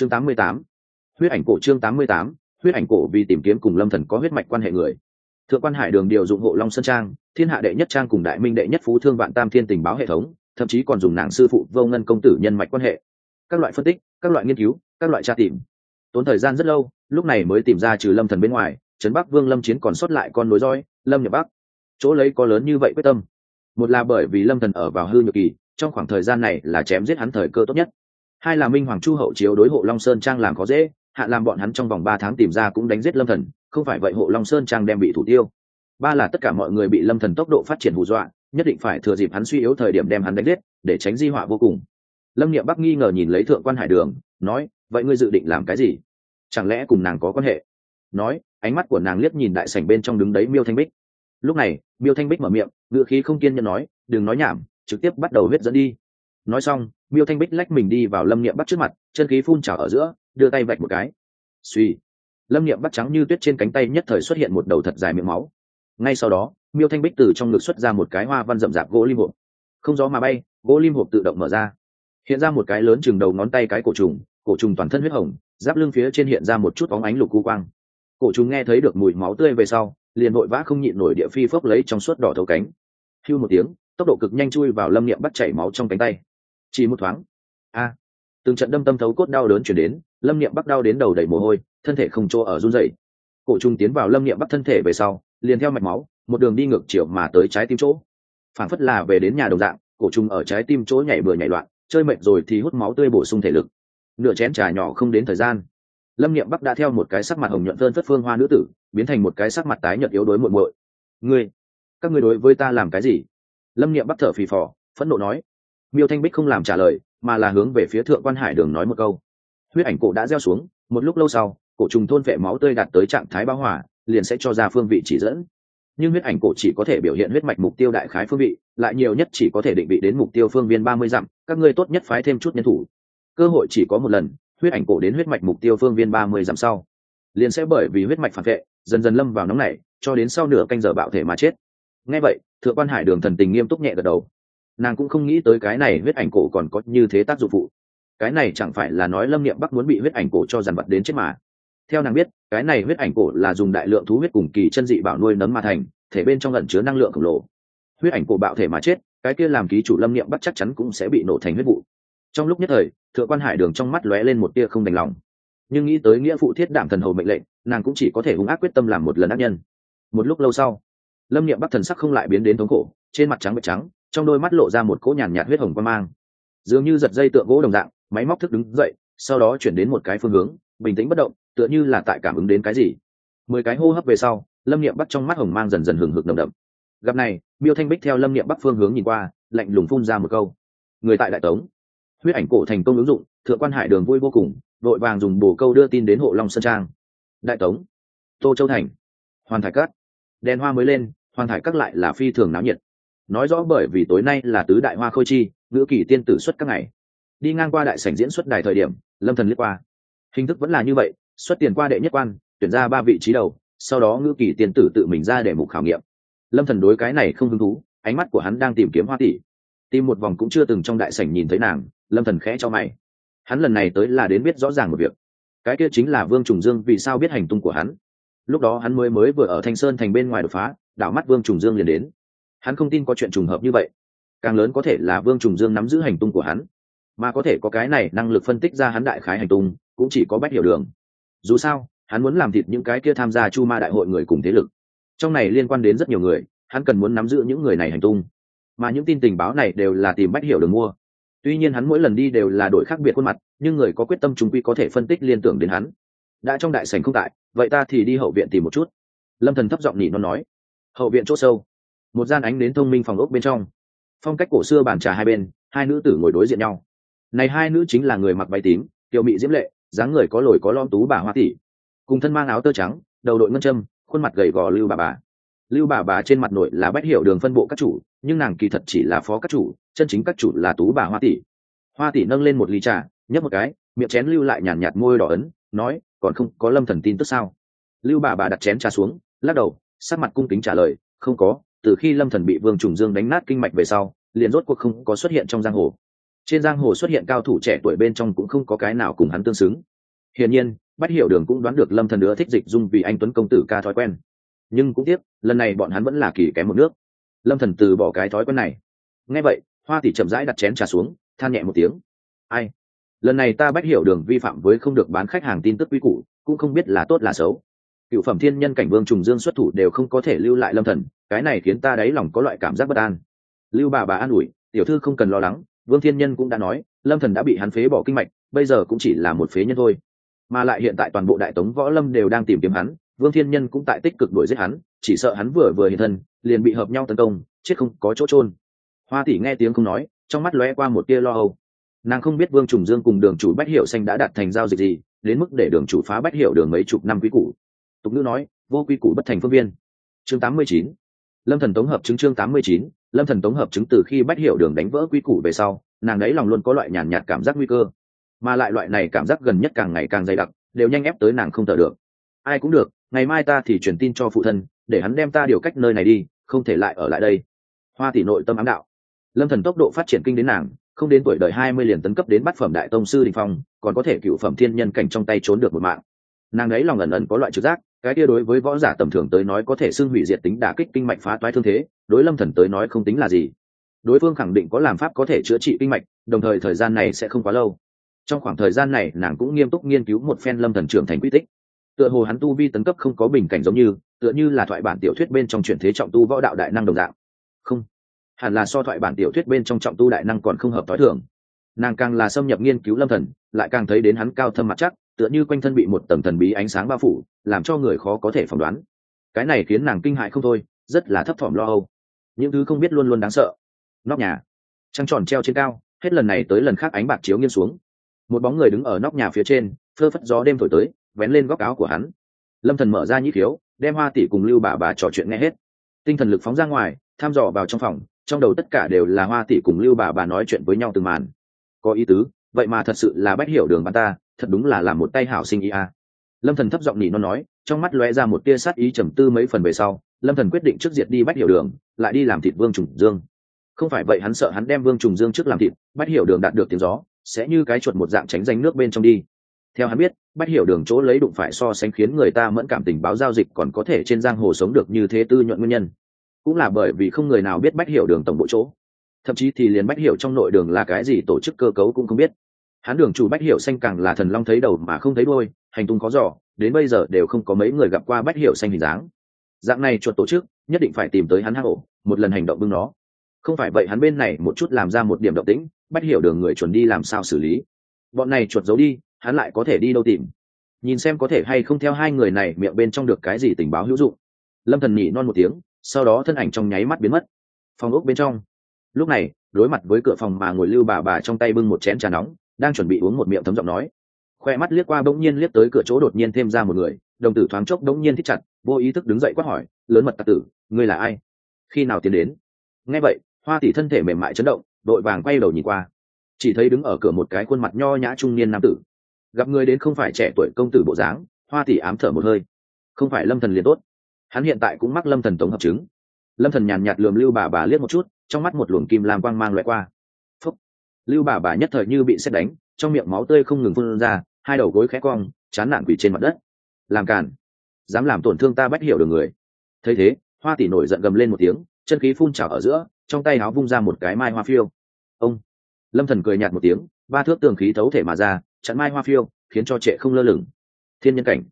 chương 88. huyết ảnh cổ chương 88. huyết ảnh cổ vì tìm kiếm cùng lâm thần có huyết mạch quan hệ người. Thượng quan hải đường điều dụng hộ long sơn trang, thiên hạ đệ nhất trang cùng đại minh đệ nhất phú thương vạn tam thiên tình báo hệ thống, thậm chí còn dùng nàng sư phụ vô ngân công tử nhân mạch quan hệ. Các loại phân tích, các loại nghiên cứu, các loại tra tìm. Tốn thời gian rất lâu, lúc này mới tìm ra trừ lâm thần bên ngoài, trấn bắc vương lâm chiến còn sót lại con nối roi lâm nhập bắc. Chỗ lấy có lớn như vậy quyết tâm. Một là bởi vì lâm thần ở vào hư nhược kỳ, trong khoảng thời gian này là chém giết hắn thời cơ tốt nhất hai là minh hoàng chu hậu chiếu đối hộ long sơn trang làm có dễ, hạ làm bọn hắn trong vòng ba tháng tìm ra cũng đánh giết lâm thần, không phải vậy hộ long sơn trang đem bị thủ tiêu. Ba là tất cả mọi người bị lâm thần tốc độ phát triển hù dọa, nhất định phải thừa dịp hắn suy yếu thời điểm đem hắn đánh giết, để tránh di họa vô cùng. Lâm niệm bắc nghi ngờ nhìn lấy thượng quan hải đường, nói, vậy ngươi dự định làm cái gì? Chẳng lẽ cùng nàng có quan hệ? Nói, ánh mắt của nàng liếc nhìn đại sảnh bên trong đứng đấy miêu thanh bích. Lúc này, miêu thanh bích mở miệng ngựa khí không kiên nhẫn nói, đừng nói nhảm, trực tiếp bắt đầu huyết dẫn đi nói xong, miêu thanh bích lách mình đi vào lâm niệm bắt trước mặt, chân khí phun trào ở giữa, đưa tay vạch một cái. Suy. Lâm niệm bắt trắng như tuyết trên cánh tay nhất thời xuất hiện một đầu thật dài miệng máu. Ngay sau đó, miêu thanh bích từ trong ngực xuất ra một cái hoa văn rậm rạp gỗ lim hộp. Không gió mà bay, gỗ lim hộp tự động mở ra. Hiện ra một cái lớn chừng đầu ngón tay cái cổ trùng cổ trùng toàn thân huyết hồng, giáp lưng phía trên hiện ra một chút bóng ánh lục cu quang. Cổ trùng nghe thấy được mùi máu tươi về sau, liền vội vã không nhịn nổi địa phi phốc lấy trong suốt đỏ thấu cánh. Hưu một tiếng, tốc độ cực nhanh chui vào lâm niệm bắt chảy máu trong cánh tay chỉ một thoáng. A. Từng trận đâm tâm thấu cốt đau đớn chuyển đến, lâm niệm bắc đau đến đầu đầy mồ hôi, thân thể không chỗ ở run dậy cổ trùng tiến vào lâm niệm bắc thân thể về sau, liền theo mạch máu, một đường đi ngược chiều mà tới trái tim chỗ. Phản phất là về đến nhà đồng dạng, cổ trùng ở trái tim chỗ nhảy bừa nhảy loạn, chơi mệt rồi thì hút máu tươi bổ sung thể lực. Nửa chén trà nhỏ không đến thời gian. Lâm niệm bắc đã theo một cái sắc mặt hồng nhuận phơn phất phương hoa nữ tử, biến thành một cái sắc mặt tái nhợt yếu đuối muộn muội. Ngươi, các ngươi đối với ta làm cái gì? Lâm niệm bắc thở phì phò, phẫn nộ nói miêu thanh bích không làm trả lời, mà là hướng về phía thượng quan hải đường nói một câu. Huyết ảnh cổ đã gieo xuống, một lúc lâu sau, cổ trùng thôn vệ máu tươi đạt tới trạng thái bão hỏa liền sẽ cho ra phương vị chỉ dẫn. Nhưng huyết ảnh cổ chỉ có thể biểu hiện huyết mạch mục tiêu đại khái phương vị, lại nhiều nhất chỉ có thể định vị đến mục tiêu phương viên ba mươi dặm, các ngươi tốt nhất phái thêm chút nhân thủ. Cơ hội chỉ có một lần, huyết ảnh cổ đến huyết mạch mục tiêu phương viên ba mươi dặm sau. Liền sẽ bởi vì huyết mạch phản vệ, dần dần lâm vào nóng này cho đến sau nửa canh giờ bạo thể mà chết. Ngay vậy, thượng quan hải đường thần tình nghiêm túc nhẹ gật đầu nàng cũng không nghĩ tới cái này huyết ảnh cổ còn có như thế tác dụng phụ. Cái này chẳng phải là nói lâm niệm bắc muốn bị huyết ảnh cổ cho dàn vật đến chết mà. Theo nàng biết, cái này huyết ảnh cổ là dùng đại lượng thú huyết cùng kỳ chân dị bảo nuôi nấm mà thành, thể bên trong lẩn chứa năng lượng khổng lồ. Huyết ảnh cổ bạo thể mà chết, cái kia làm ký chủ lâm niệm bắc chắc chắn cũng sẽ bị nổ thành huyết vụ. Trong lúc nhất thời, thượng quan hải đường trong mắt lóe lên một tia không đành lòng. Nhưng nghĩ tới nghĩa phụ thiết đảm thần hầu mệnh lệnh, nàng cũng chỉ có thể hung ác quyết tâm làm một lần ác nhân. Một lúc lâu sau, lâm niệm bắc thần sắc không lại biến đến thống khổ, trên mặt trắng bệ trắng trong đôi mắt lộ ra một cỗ nhàn nhạt huyết hồng quan mang. Dường như giật dây tượng gỗ đồng dạng, máy móc thức đứng dậy, sau đó chuyển đến một cái phương hướng, bình tĩnh bất động, tựa như là tại cảm ứng đến cái gì. Mười cái hô hấp về sau, lâm niệm bắt trong mắt hồng mang dần dần hừng hực nồng đậm. Gặp này, miêu thanh bích theo lâm niệm bắc phương hướng nhìn qua, lạnh lùng phun ra một câu. Người tại đại tống. Huyết ảnh cổ thành công ứng dụng, thượng quan hải đường vui vô cùng vội vàng dùng bồ câu đưa tin đến hộ long sơn trang. Đại tống. Tô châu thành. Hoàn thải cát. Đèn hoa mới lên, hoàn thải cát lại là phi thường náo nhiệt nói rõ bởi vì tối nay là tứ đại hoa khôi chi, ngữ kỷ tiên tử xuất các ngày. Đi ngang qua đại sảnh diễn xuất đài thời điểm, lâm thần liếc qua. Hình thức vẫn là như vậy, xuất tiền qua đệ nhất quan, tuyển ra ba vị trí đầu, sau đó ngữ kỳ tiên tử tự mình ra để mục khảo nghiệm. Lâm thần đối cái này không hứng thú, ánh mắt của hắn đang tìm kiếm hoa tỷ. Tìm một vòng cũng chưa từng trong đại sảnh nhìn thấy nàng, lâm thần khẽ cho mày. Hắn lần này tới là đến biết rõ ràng một việc. Cái kia chính là vương trùng dương vì sao biết hành tung của hắn. Lúc đó hắn mới mới vừa ở thanh sơn thành bên ngoài đột phá, đảo mắt vương trùng dương liền đến hắn không tin có chuyện trùng hợp như vậy. Càng lớn có thể là vương trùng dương nắm giữ hành tung của hắn, mà có thể có cái này năng lực phân tích ra hắn đại khái hành tung, cũng chỉ có bách hiểu đường. Dù sao, hắn muốn làm thịt những cái kia tham gia chu ma đại hội người cùng thế lực. Trong này liên quan đến rất nhiều người, hắn cần muốn nắm giữ những người này hành tung. Mà những tin tình báo này đều là tìm bách hiểu đường mua. Tuy nhiên hắn mỗi lần đi đều là đổi khác biệt khuôn mặt, nhưng người có quyết tâm trung quy có thể phân tích liên tưởng đến hắn. Đã trong đại sảnh không tại, vậy ta thì đi hậu viện tìm một chút. Lâm thần thấp giọng nhỉ nó nói. Hậu viện chỗ sâu một gian ánh đến thông minh phòng ốc bên trong. Phong cách cổ xưa bàn trà hai bên hai nữ tử ngồi đối diện nhau. Này hai nữ chính là người mặc váy tím tiểu mị diễm lệ dáng người có lồi có lom tú bà hoa tỷ cùng thân mang áo tơ trắng đầu đội ngân châm khuôn mặt gầy gò lưu bà bà. Lưu bà bà trên mặt nội là bách hiểu đường phân bộ các chủ nhưng nàng kỳ thật chỉ là phó các chủ chân chính các chủ là tú bà hoa tỷ hoa tỷ nâng lên một ly trà nhấp một cái miệng chén lưu lại nhàn nhạt, nhạt môi đỏ ấn nói còn không có lâm thần tin tức sao? Lưu bà bà đặt chén trà xuống lắc đầu sắc mặt cung kính trả lời không có từ khi lâm thần bị vương trùng dương đánh nát kinh mạch về sau, liền rốt cuộc không có xuất hiện trong giang hồ. Trên giang hồ xuất hiện cao thủ trẻ tuổi bên trong cũng không có cái nào cùng hắn tương xứng. Hiển nhiên, bách hiểu đường cũng đoán được lâm thần nữa thích dịch dung vì anh tuấn công tử ca thói quen. Nhưng cũng tiếc, lần này bọn hắn vẫn là kỳ kém một nước. Lâm thần từ bỏ cái thói quen này. Nghe vậy, hoa tỷ chậm rãi đặt chén trà xuống, than nhẹ một tiếng. Ai? Lần này ta bách hiểu đường vi phạm với không được bán khách hàng tin tức quy củ, cũng không biết là tốt là xấu cựu phẩm thiên nhân cảnh vương trùng dương xuất thủ đều không có thể lưu lại lâm thần, cái này khiến ta đáy lòng có loại cảm giác bất an. Lưu bà bà an ủi, tiểu thư không cần lo lắng, vương thiên nhân cũng đã nói, lâm thần đã bị hắn phế bỏ kinh mạch, bây giờ cũng chỉ là một phế nhân thôi. Mà lại hiện tại toàn bộ đại tống võ lâm đều đang tìm kiếm hắn, vương thiên nhân cũng tại tích cực đuổi giết hắn, chỉ sợ hắn vừa vừa hiện thân, liền bị hợp nhau tấn công, chết không có chỗ trôn hoa tỷ nghe tiếng không nói, trong mắt lóe qua một tia lo âu. Nàng không biết vương trùng dương cùng đường chủ bách hiệu xanh đã đặt thành giao dịch gì, đến mức để đường chủ phá bách hiệu đường mấy chục năm quý củ tục ngữ nói, vô quy củ bất thành phương viên. Chương 89. lâm thần tống hợp chứng chương 89. lâm thần tống hợp chứng từ khi bách hiểu đường đánh vỡ quy củ về sau, nàng ấy lòng luôn có loại nhàn nhạt cảm giác nguy cơ. Mà lại loại này cảm giác gần nhất càng ngày càng dày đặc, đều nhanh ép tới nàng không thở được. Ai cũng được, ngày mai ta thì truyền tin cho phụ thân, để hắn đem ta điều cách nơi này đi, không thể lại ở lại đây. Hoa tỷ nội tâm ám đạo. Lâm thần tốc độ phát triển kinh đến nàng, không đến tuổi đời hai mươi liền tấn cấp đến bát phẩm đại tông sư đình phong, còn có thể cựu phẩm thiên nhân cảnh trong tay trốn được một mạng. Nàng ấy lòng ẩn ẩn có loại trực giác cái kia đối với võ giả tầm thường tới nói có thể xưng hủy diệt tính đả kích kinh mạch phá toái thương thế, đối lâm thần tới nói không tính là gì. Đối phương khẳng định có làm pháp có thể chữa trị kinh mạch, đồng thời thời gian này sẽ không quá lâu. Trong khoảng thời gian này, nàng cũng nghiêm túc nghiên cứu một phen lâm thần trưởng thành quy tích. Tựa hồ hắn tu vi tấn cấp không có bình cảnh giống như, tựa như là thoại bản tiểu thuyết bên trong chuyển thế trọng tu võ đạo đại năng đồng dạng. Không. Hẳn là so thoại bản tiểu thuyết bên trong trọng tu đại năng còn không hợp tối thường nàng càng là xâm nhập nghiên cứu lâm thần, lại càng thấy đến hắn cao thâm mặt chắc tựa như quanh thân bị một tầng thần bí ánh sáng bao phủ, làm cho người khó có thể phỏng đoán. Cái này khiến nàng kinh hại không thôi, rất là thấp thỏm lo âu. Những thứ không biết luôn luôn đáng sợ. Nóc nhà. Trăng tròn treo trên cao, hết lần này tới lần khác ánh bạc chiếu nghiêng xuống. Một bóng người đứng ở nóc nhà phía trên, phơ phất gió đêm thổi tới, vén lên góc áo của hắn. Lâm thần mở ra nhĩ thiếu đem hoa tỷ cùng lưu bà bà trò chuyện nghe hết. Tinh thần lực phóng ra ngoài, tham dò vào trong phòng, trong đầu tất cả đều là hoa tỷ cùng lưu bà bà nói chuyện với nhau từng màn. Có ý tứ, vậy mà thật sự là bách hiểu đường bạn ta thật đúng là làm một tay hảo sinh ý a lâm thần thấp giọng nhỉ nó nói, trong mắt lóe ra một tia sát ý trầm tư mấy phần về sau, lâm thần quyết định trước diệt đi bách hiểu đường, lại đi làm thịt vương trùng dương. Không phải vậy hắn sợ hắn đem vương trùng dương trước làm thịt, bách hiểu đường đạt được tiếng gió, sẽ như cái chuột một dạng tránh danh nước bên trong đi. Theo hắn biết, bách hiểu đường chỗ lấy đụng phải so sánh khiến người ta mẫn cảm tình báo giao dịch còn có thể trên giang hồ sống được như thế tư nhuận nguyên nhân. Cũng là bởi vì không người nào biết bách hiểu đường tổng bộ chỗ. Thậm chí thì liền bách hiểu trong nội đường là cái gì tổ chức cơ cấu cũng không biết hắn đường chủ bách hiểu xanh càng là thần long thấy đầu mà không thấy đôi hành tung có giỏ đến bây giờ đều không có mấy người gặp qua bách hiểu xanh hình dáng. Dạng này chuột tổ chức, nhất định phải tìm tới hắn hang ổ một lần hành động bưng nó. Không phải vậy hắn bên này một chút làm ra một điểm động tĩnh, bách hiểu đường người chuẩn đi làm sao xử lý. Bọn này chuột giấu đi, hắn lại có thể đi đâu tìm? Nhìn xem có thể hay không theo hai người này miệng bên trong được cái gì tình báo hữu dụng. Lâm thần nhỉ non một tiếng, sau đó thân ảnh trong nháy mắt biến mất. Phòng ốc bên trong. Lúc này, đối mặt với cửa phòng mà ngồi lưu bà bà trong tay bưng một chén trà nóng đang chuẩn bị uống một miệng thấm giọng nói. Khoe mắt liếc qua bỗng nhiên liếc tới cửa chỗ đột nhiên thêm ra một người, đồng tử thoáng chốc bỗng nhiên thích chặt, vô ý thức đứng dậy quát hỏi, lớn mật tặc tử, ngươi là ai? Khi nào tiến đến? Nghe vậy, hoa tỷ thân thể mềm mại chấn động, đội vàng quay đầu nhìn qua. Chỉ thấy đứng ở cửa một cái khuôn mặt nho nhã trung niên nam tử. Gặp người đến không phải trẻ tuổi công tử bộ dáng, hoa tỷ ám thở một hơi. Không phải lâm thần liền tốt. Hắn hiện tại cũng mắc lâm thần tống hợp chứng. Lâm thần nhàn nhạt lườm lưu bà bà liếc một chút, trong mắt một luồng kim làm quang mang loại qua lưu bà bà nhất thời như bị xét đánh, trong miệng máu tươi không ngừng phun ra, hai đầu gối khẽ cong, chán nản quỷ trên mặt đất. Làm càn. Dám làm tổn thương ta bách hiểu được người. Thấy thế, hoa tỷ nổi giận gầm lên một tiếng, chân khí phun trào ở giữa, trong tay áo vung ra một cái mai hoa phiêu. Ông. Lâm thần cười nhạt một tiếng, ba thước tường khí thấu thể mà ra, chặn mai hoa phiêu, khiến cho trệ không lơ lửng. Thiên nhân cảnh.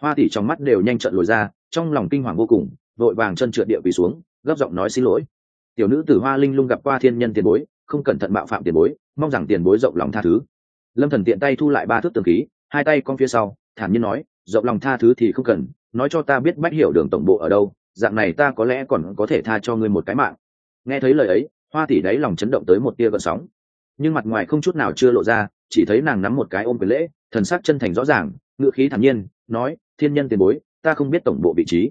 Hoa tỷ trong mắt đều nhanh trận lồi ra, trong lòng kinh hoàng vô cùng, vội vàng chân trượt địa quỳ xuống, gấp giọng nói xin lỗi tiểu nữ tử hoa linh lung gặp qua thiên nhân tiền bối, không cẩn thận bạo phạm tiền bối, mong rằng tiền bối rộng lòng tha thứ. Lâm thần tiện tay thu lại ba thước tường khí, hai tay con phía sau, thản nhiên nói, rộng lòng tha thứ thì không cần, nói cho ta biết bách hiểu đường tổng bộ ở đâu, dạng này ta có lẽ còn có thể tha cho ngươi một cái mạng. Nghe thấy lời ấy, hoa tỷ đáy lòng chấn động tới một tia gợn sóng. Nhưng mặt ngoài không chút nào chưa lộ ra, chỉ thấy nàng nắm một cái ôm quyền lễ, thần sắc chân thành rõ ràng ngựa khí thản nhiên, nói, thiên nhân tiền bối, ta không biết tổng bộ vị trí.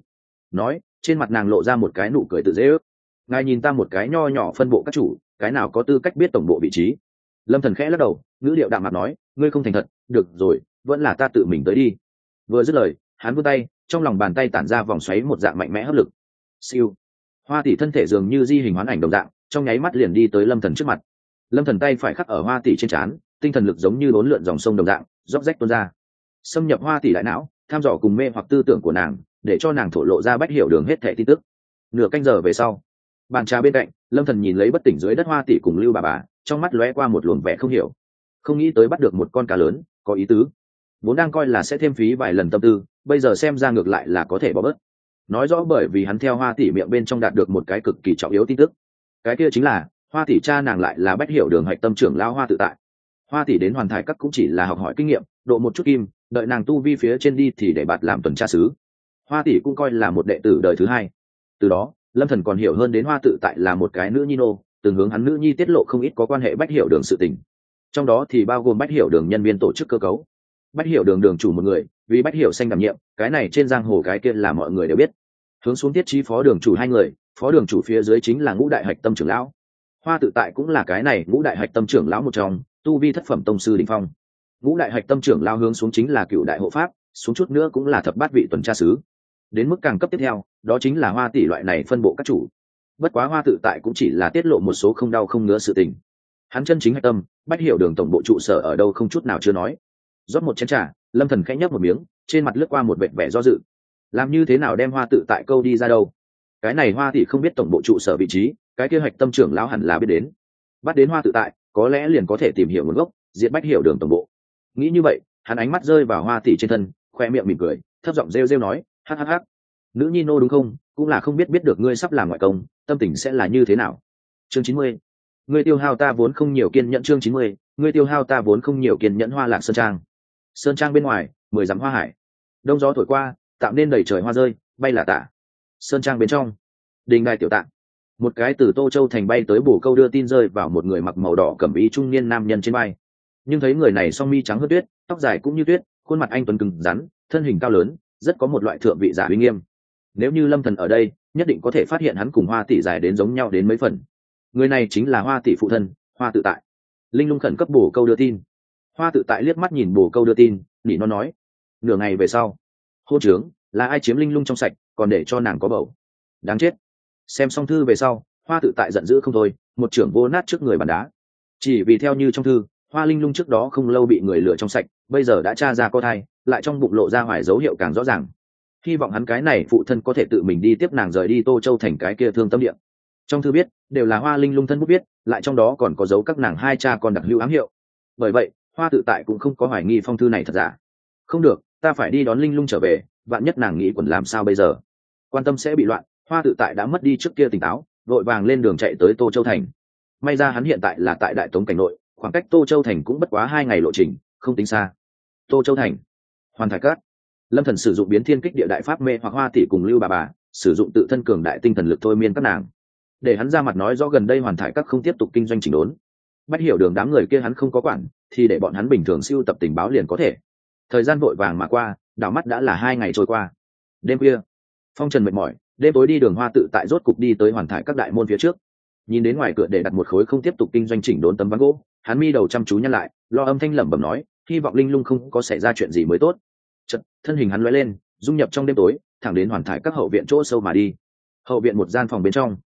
Nói, trên mặt nàng lộ ra một cái nụ cười tự dễ ước ngài nhìn ta một cái nho nhỏ phân bộ các chủ, cái nào có tư cách biết tổng bộ vị trí? Lâm thần khẽ lắc đầu, ngữ liệu đạm mặt nói, ngươi không thành thật, được rồi, vẫn là ta tự mình tới đi. Vừa dứt lời, hắn vươn tay, trong lòng bàn tay tản ra vòng xoáy một dạng mạnh mẽ hấp lực. Siêu. Hoa tỷ thân thể dường như di hình hoán ảnh đồng dạng, trong nháy mắt liền đi tới lâm thần trước mặt. Lâm thần tay phải khắc ở hoa tỷ trên trán, tinh thần lực giống như bốn lượn dòng sông đồng dạng, róc rách tuôn ra. Xâm nhập hoa tỷ đại não, tham dò cùng mê hoặc tư tưởng của nàng, để cho nàng thổ lộ ra bách hiểu đường hết thẻ tin tức. Nửa canh giờ về sau bàn trà bên cạnh, lâm thần nhìn lấy bất tỉnh dưới đất hoa tỷ cùng lưu bà bà, trong mắt lóe qua một luồng vẻ không hiểu. Không nghĩ tới bắt được một con cá lớn, có ý tứ. Vốn đang coi là sẽ thêm phí vài lần tâm tư, bây giờ xem ra ngược lại là có thể bỏ bớt. Nói rõ bởi vì hắn theo hoa tỷ miệng bên trong đạt được một cái cực kỳ trọng yếu tin tức. Cái kia chính là, hoa tỷ cha nàng lại là bách hiểu đường hạch tâm trưởng lao hoa tự tại. Hoa tỷ đến hoàn thải các cũng chỉ là học hỏi kinh nghiệm, độ một chút kim, đợi nàng tu vi phía trên đi thì để bạt làm tuần tra sứ hoa tỷ cũng coi là một đệ tử đời thứ hai. Từ đó lâm thần còn hiểu hơn đến hoa tự tại là một cái nữ nhi nô, từng hướng hắn nữ nhi tiết lộ không ít có quan hệ bách hiểu đường sự tình. Trong đó thì bao gồm bách hiểu đường nhân viên tổ chức cơ cấu. Bách hiểu đường đường chủ một người, vì bách hiểu xanh đảm nhiệm, cái này trên giang hồ cái kia là mọi người đều biết. Hướng xuống tiết trí phó đường chủ hai người, phó đường chủ phía dưới chính là ngũ đại hạch tâm trưởng lão. Hoa tự tại cũng là cái này ngũ đại hạch tâm trưởng lão một trong, tu vi thất phẩm tông sư đình phong. Ngũ đại hạch tâm trưởng lao hướng xuống chính là cựu đại hộ pháp, xuống chút nữa cũng là thập bát vị tuần tra sứ đến mức càng cấp tiếp theo, đó chính là hoa tỷ loại này phân bộ các chủ. Bất quá hoa tự tại cũng chỉ là tiết lộ một số không đau không ngứa sự tình. Hắn chân chính hạch tâm, bách hiểu đường tổng bộ trụ sở ở đâu không chút nào chưa nói. Rót một chén t r à lâm thần khẽ nhấp một miếng, trên mặt lướt qua một vệ vẻ do dự. Làm như thế nào đem hoa tự tại câu đi ra đâu? Cái này hoa tỷ không biết tổng bộ trụ sở vị trí, cái kế hoạch tâm trưởng lão hẳn là biết đến. Bắt đến hoa tự tại, có lẽ liền có thể tìm hiểu nguồn gốc diện bách hiểu đường tổng bộ. Nghĩ như vậy, hắn ánh mắt rơi vào hoa tỷ trên thân, khoe miệng mỉm cười, thấp giọng rêu rêu nói hắc hắc hắc nữ nhi nô đúng không? Cũng là không biết biết được ngươi sắp làm ngoại công, tâm tình sẽ là như thế nào. Chương chín mươi. Ngươi tiêu hao ta vốn không nhiều kiên nhẫn chương chín mươi. Ngươi tiêu hao ta vốn không nhiều kiên nhẫn hoa lạc sơn trang. Sơn trang bên ngoài, mười dặm hoa hải. Đông gió thổi qua tạo nên đầy trời hoa rơi, bay là tả. Sơn trang bên trong. Đình đài tiểu tạng. Một cái từ tô châu thành bay tới bổ câu đưa tin rơi vào một người mặc màu đỏ cẩm ý trung niên nam nhân trên bay. Nhưng thấy người này song mi trắng hớt tuyết, tóc dài cũng như tuyết, khuôn mặt anh tuấn cứng rắn, thân hình cao lớn rất có một loại thượng vị giả uy nghiêm. Nếu như lâm thần ở đây, nhất định có thể phát hiện hắn cùng hoa tỷ dài đến giống nhau đến mấy phần. Người này chính là hoa tỷ phụ thân, hoa tự tại. Linh lung khẩn cấp bổ câu đưa tin. Hoa tự tại liếc mắt nhìn bổ câu đưa tin, nỉ nó nói, nửa ngày về sau hô trướng, là ai chiếm linh lung trong sạch, còn để cho nàng có bầu? Đáng chết. Xem xong thư về sau, hoa tự tại giận dữ không thôi, một trưởng vô nát trước người bàn đá. Chỉ vì theo như trong thư, hoa linh lung trước đó không lâu bị người lừa trong sạch bây giờ đã tra ra có thai lại trong bụng lộ ra hoài dấu hiệu càng rõ ràng. Hy vọng hắn cái này phụ thân có thể tự mình đi tiếp nàng rời đi tô châu thành cái kia thương tâm điện trong thư biết đều là hoa linh lung thân bút viết, lại trong đó còn có dấu các nàng hai cha con đặc hữu ám hiệu. Bởi vậy hoa tự tại cũng không có hoài nghi phong thư này thật giả. Không được ta phải đi đón linh lung trở về vạn nhất nàng nghĩ quần làm sao bây giờ. Quan tâm sẽ bị loạn hoa tự tại đã mất đi trước kia tỉnh táo vội vàng lên đường chạy tới tô châu thành. May ra hắn hiện tại là tại đại tống cảnh nội khoảng cách tô châu thành cũng bất quá hai ngày lộ trình không tính xa tô châu thành. Hoàn thải cát lâm thần sử dụng biến thiên kích địa đại pháp mê hoặc hoa tỷ cùng lưu bà bà, sử dụng tự thân cường đại tinh thần lực thôi miên các nàng. Để hắn ra mặt nói rõ gần đây hoàn thải các không tiếp tục kinh doanh chỉnh đốn. Bắt hiểu đường đám người kia hắn không có quản, thì để bọn hắn bình thường siêu tập tình báo liền có thể. Thời gian vội vàng mà qua, đảo mắt đã là hai ngày trôi qua. Đêm khuya, phong trần mệt mỏi, đêm tối đi đường hoa tự tại rốt cục đi tới hoàn thải các đại môn phía trước. Nhìn đến ngoài cửa để đặt một khối không tiếp tục kinh doanh chỉnh đốn tấm ván gỗ, hắn mi đầu chăm chú nhăn lại, lo âm thanh lẩm bẩm nói hy vọng linh lung không có xảy ra chuyện gì mới tốt. Chật, thân hình hắn lóe lên dung nhập trong đêm tối thẳng đến hoàn thải các hậu viện chỗ sâu mà đi. Hậu viện một gian phòng bên trong.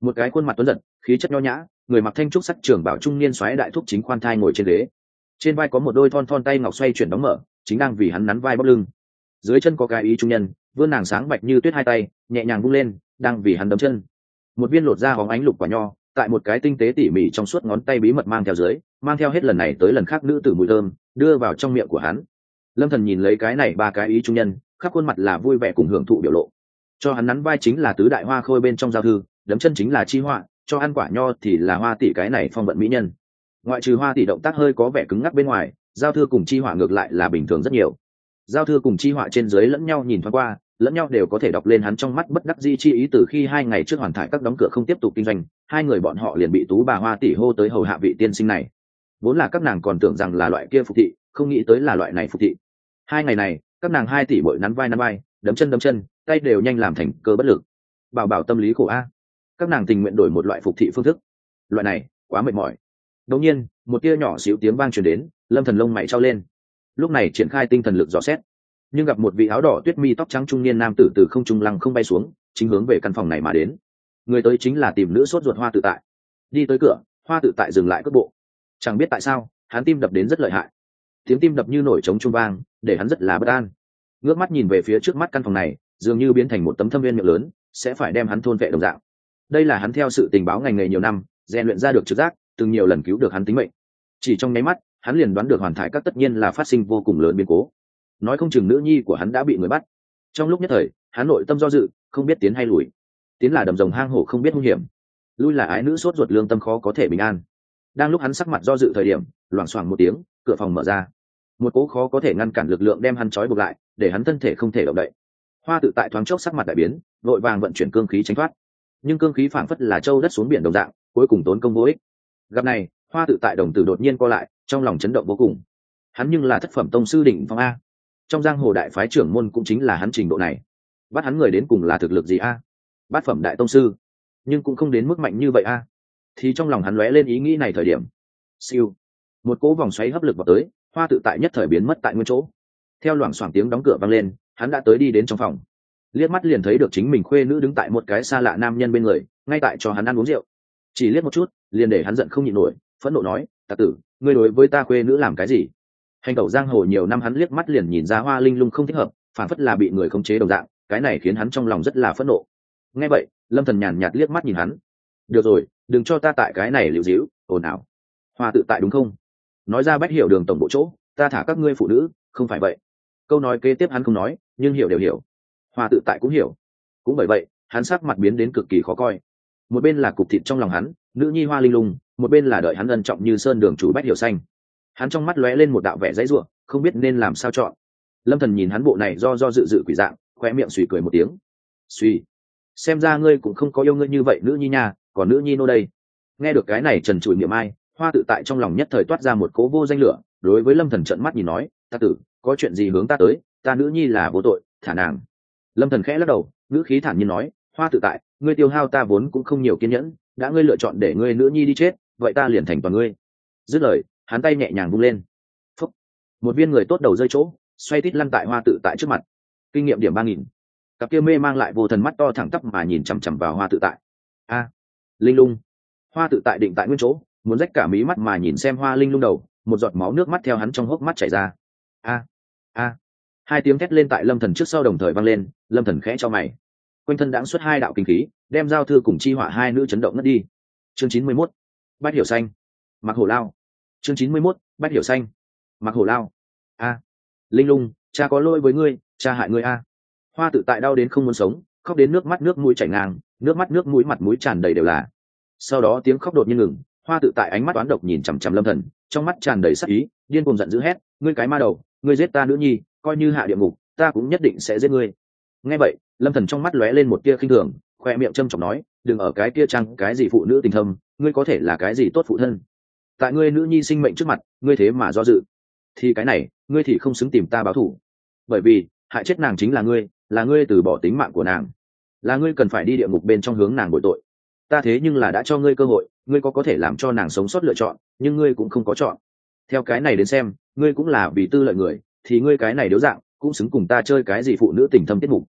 Một cái khuôn mặt tuấn giật khí chất nho nhã người mặc thanh trúc sắc trưởng bảo trung niên xoáy đại thúc chính khoan thai ngồi trên ghế. Trên vai có một đôi thon thon tay ngọc xoay chuyển đóng mở chính đang vì hắn nắn vai bóc lưng. Dưới chân có cái ý trung nhân vươn nàng sáng bạch như tuyết hai tay nhẹ nhàng bung lên đang vì hắn đấm chân. Một viên lột da hóng ánh lục quả nho tại một cái tinh tế tỉ mỉ trong suốt ngón tay bí mật mang theo dưới mang theo hết lần này tới lần khác nữ tử mùi thơm đưa vào trong miệng của hắn. Lâm thần nhìn lấy cái này ba cái ý trung nhân, khắp khuôn mặt là vui vẻ cùng hưởng thụ biểu lộ. Cho hắn nắn vai chính là tứ đại hoa khôi bên trong giao thư, đấm chân chính là chi họa, cho ăn quả nho thì là hoa tỷ cái này phong vận mỹ nhân. Ngoại trừ hoa tỷ động tác hơi có vẻ cứng ngắc bên ngoài, giao thư cùng chi họa ngược lại là bình thường rất nhiều. Giao thư cùng chi họa trên dưới lẫn nhau nhìn thoáng qua, lẫn nhau đều có thể đọc lên hắn trong mắt bất đắc di chi ý từ khi hai ngày trước hoàn thải các đóng cửa không tiếp tục kinh doanh, hai người bọn họ liền bị tú bà hoa tỷ hô tới hầu hạ vị tiên sinh này vốn là các nàng còn tưởng rằng là loại kia phục thị, không nghĩ tới là loại này phục thị. Hai ngày này, các nàng hai tỷ bội nắn vai nắn vai, đấm chân đấm chân, tay đều nhanh làm thành cơ bất lực. Bảo bảo tâm lý khổ a. Các nàng tình nguyện đổi một loại phục thị phương thức. Loại này, quá mệt mỏi. Đột nhiên, một tia nhỏ xíu tiếng vang truyền đến, lâm thần lông mày trao lên. Lúc này triển khai tinh thần lực dò xét. Nhưng gặp một vị áo đỏ tuyết mi tóc trắng trung niên nam tử từ không trung lăng không bay xuống, chính hướng về căn phòng này mà đến. Người tới chính là tìm nữ sốt ruột hoa tự tại. Đi tới cửa, hoa tự tại dừng lại cước bộ chẳng biết tại sao, hắn tim đập đến rất lợi hại. Tiếng tim đập như nổi trống trung vang, để hắn rất là bất an. Ngước mắt nhìn về phía trước mắt căn phòng này, dường như biến thành một tấm thâm viên miệng lớn, sẽ phải đem hắn thôn vệ đồng dạng. Đây là hắn theo sự tình báo ngành nghề nhiều năm, rèn luyện ra được trực giác, từng nhiều lần cứu được hắn tính mệnh. Chỉ trong nháy mắt, hắn liền đoán được hoàn thải các tất nhiên là phát sinh vô cùng lớn biến cố. Nói không chừng nữ nhi của hắn đã bị người bắt. Trong lúc nhất thời, hắn nội tâm do dự, không biết tiến hay lùi. Tiến là đầm rồng hang hổ không biết nguy hiểm. Lui là ái nữ sốt ruột lương tâm khó có thể bình an đang lúc hắn sắc mặt do dự thời điểm, loảng xoảng một tiếng, cửa phòng mở ra. Một cố khó có thể ngăn cản lực lượng đem hắn trói buộc lại, để hắn thân thể không thể động đậy. Hoa tự tại thoáng chốc sắc mặt đại biến, vội vàng vận chuyển cương khí tránh thoát. Nhưng cương khí phảng phất là trâu đất xuống biển đồng dạng, cuối cùng tốn công vô ích. Gặp này, hoa tự tại đồng tử đột nhiên co lại, trong lòng chấn động vô cùng. Hắn nhưng là thất phẩm tông sư đỉnh phong a. Trong giang hồ đại phái trưởng môn cũng chính là hắn trình độ này. Bắt hắn người đến cùng là thực lực gì a? Bát phẩm đại tông sư. Nhưng cũng không đến mức mạnh như vậy a thì trong lòng hắn lóe lên ý nghĩ này thời điểm. Siêu. Một cỗ vòng xoáy hấp lực vào tới, hoa tự tại nhất thời biến mất tại nguyên chỗ. Theo loảng xoảng tiếng đóng cửa vang lên, hắn đã tới đi đến trong phòng. Liếc mắt liền thấy được chính mình khuê nữ đứng tại một cái xa lạ nam nhân bên người, ngay tại cho hắn ăn uống rượu. Chỉ liếc một chút, liền để hắn giận không nhịn nổi, phẫn nộ nói tạ tử, ngươi đối với ta khuê nữ làm cái gì? Hành tẩu giang hồ nhiều năm hắn liếc mắt liền nhìn ra hoa linh lung không thích hợp, phản phất là bị người khống chế đồng dạng, cái này khiến hắn trong lòng rất là phẫn nộ. Nghe vậy, lâm thần nhàn nhạt liếc mắt nhìn hắn. Được rồi đừng cho ta tại cái này liệu dĩu ồn ào. Hoa tự tại đúng không? Nói ra bách hiểu đường tổng bộ chỗ, ta thả các ngươi phụ nữ, không phải vậy. Câu nói kế tiếp hắn không nói, nhưng hiểu đều hiểu. Hoa tự tại cũng hiểu. Cũng bởi vậy, hắn sắc mặt biến đến cực kỳ khó coi. Một bên là cục thịt trong lòng hắn, nữ nhi hoa linh lung, một bên là đợi hắn ân trọng như sơn đường chủ bách hiểu xanh. Hắn trong mắt lóe lên một đạo vẻ dãy ruộng không biết nên làm sao chọn. Lâm thần nhìn hắn bộ này do do dự dự quỷ dạng khoe miệng suy cười một tiếng. Suy xem ra ngươi cũng không có yêu ngươi như vậy nữ nhi nha còn nữ nhi nô đây. Nghe được cái này trần trụi miệng ai, hoa tự tại trong lòng nhất thời toát ra một cố vô danh lửa, đối với lâm thần trận mắt nhìn nói, ta tử, có chuyện gì hướng ta tới, ta nữ nhi là vô tội, thả nàng. Lâm thần khẽ lắc đầu, ngữ khí thản nhiên nói, hoa tự tại, ngươi tiêu hao ta vốn cũng không nhiều kiên nhẫn, đã ngươi lựa chọn để ngươi nữ nhi đi chết, vậy ta liền thành toàn ngươi. Dứt lời, hắn tay nhẹ nhàng vung lên. Phúc. một viên người tốt đầu rơi chỗ, xoay tít lăn tại hoa tự tại trước mặt. Kinh nghiệm điểm ba nghìn. Cặp kia mê mang lại vô thần mắt to thẳng tắp mà nhìn chằm chằm vào hoa tự tại. A linh lung. Hoa tự tại định tại nguyên chỗ, muốn rách cả mí mắt mà nhìn xem hoa linh lung đầu, một giọt máu nước mắt theo hắn trong hốc mắt chảy ra. A a. Hai tiếng thét lên tại lâm thần trước sau đồng thời vang lên, lâm thần khẽ cho mày. Quanh thân đãng xuất hai đạo kinh khí, đem giao thư cùng chi họa hai nữ chấn động ngất đi. Chương chín mươi 91. bát hiểu xanh. Mặc hổ lao. Chương chín mươi 91. bát hiểu xanh. Mặc hổ lao. A. Linh lung, cha có lỗi với ngươi, cha hại ngươi a. Hoa tự tại đau đến không muốn sống khóc đến nước mắt nước mũi chảy ngang, nước mắt nước mũi mặt mũi tràn đầy đều là. Sau đó tiếng khóc đột nhiên ngừng, hoa tự tại ánh mắt toán độc nhìn chằm chằm lâm thần, trong mắt tràn đầy sắc ý, điên cùng giận dữ hét, ngươi cái ma đầu, ngươi giết ta nữ nhi, coi như hạ địa ngục, ta cũng nhất định sẽ giết ngươi. Nghe vậy, lâm thần trong mắt lóe lên một tia khinh thường, khoe miệng châm chọc nói, đừng ở cái kia chăng, cái gì phụ nữ tình thâm, ngươi có thể là cái gì tốt phụ thân? Tại ngươi nữ nhi sinh mệnh trước mặt, ngươi thế mà do dự. Thì cái này, ngươi thì không xứng tìm ta báo thù. Bởi vì, hại chết nàng chính là ngươi là ngươi từ bỏ tính mạng của nàng, là ngươi cần phải đi địa ngục bên trong hướng nàng bội tội. Ta thế nhưng là đã cho ngươi cơ hội, ngươi có có thể làm cho nàng sống sót lựa chọn, nhưng ngươi cũng không có chọn. Theo cái này đến xem, ngươi cũng là vì tư lợi người, thì ngươi cái này điếu dạng, cũng xứng cùng ta chơi cái gì phụ nữ tình thâm tiết mục.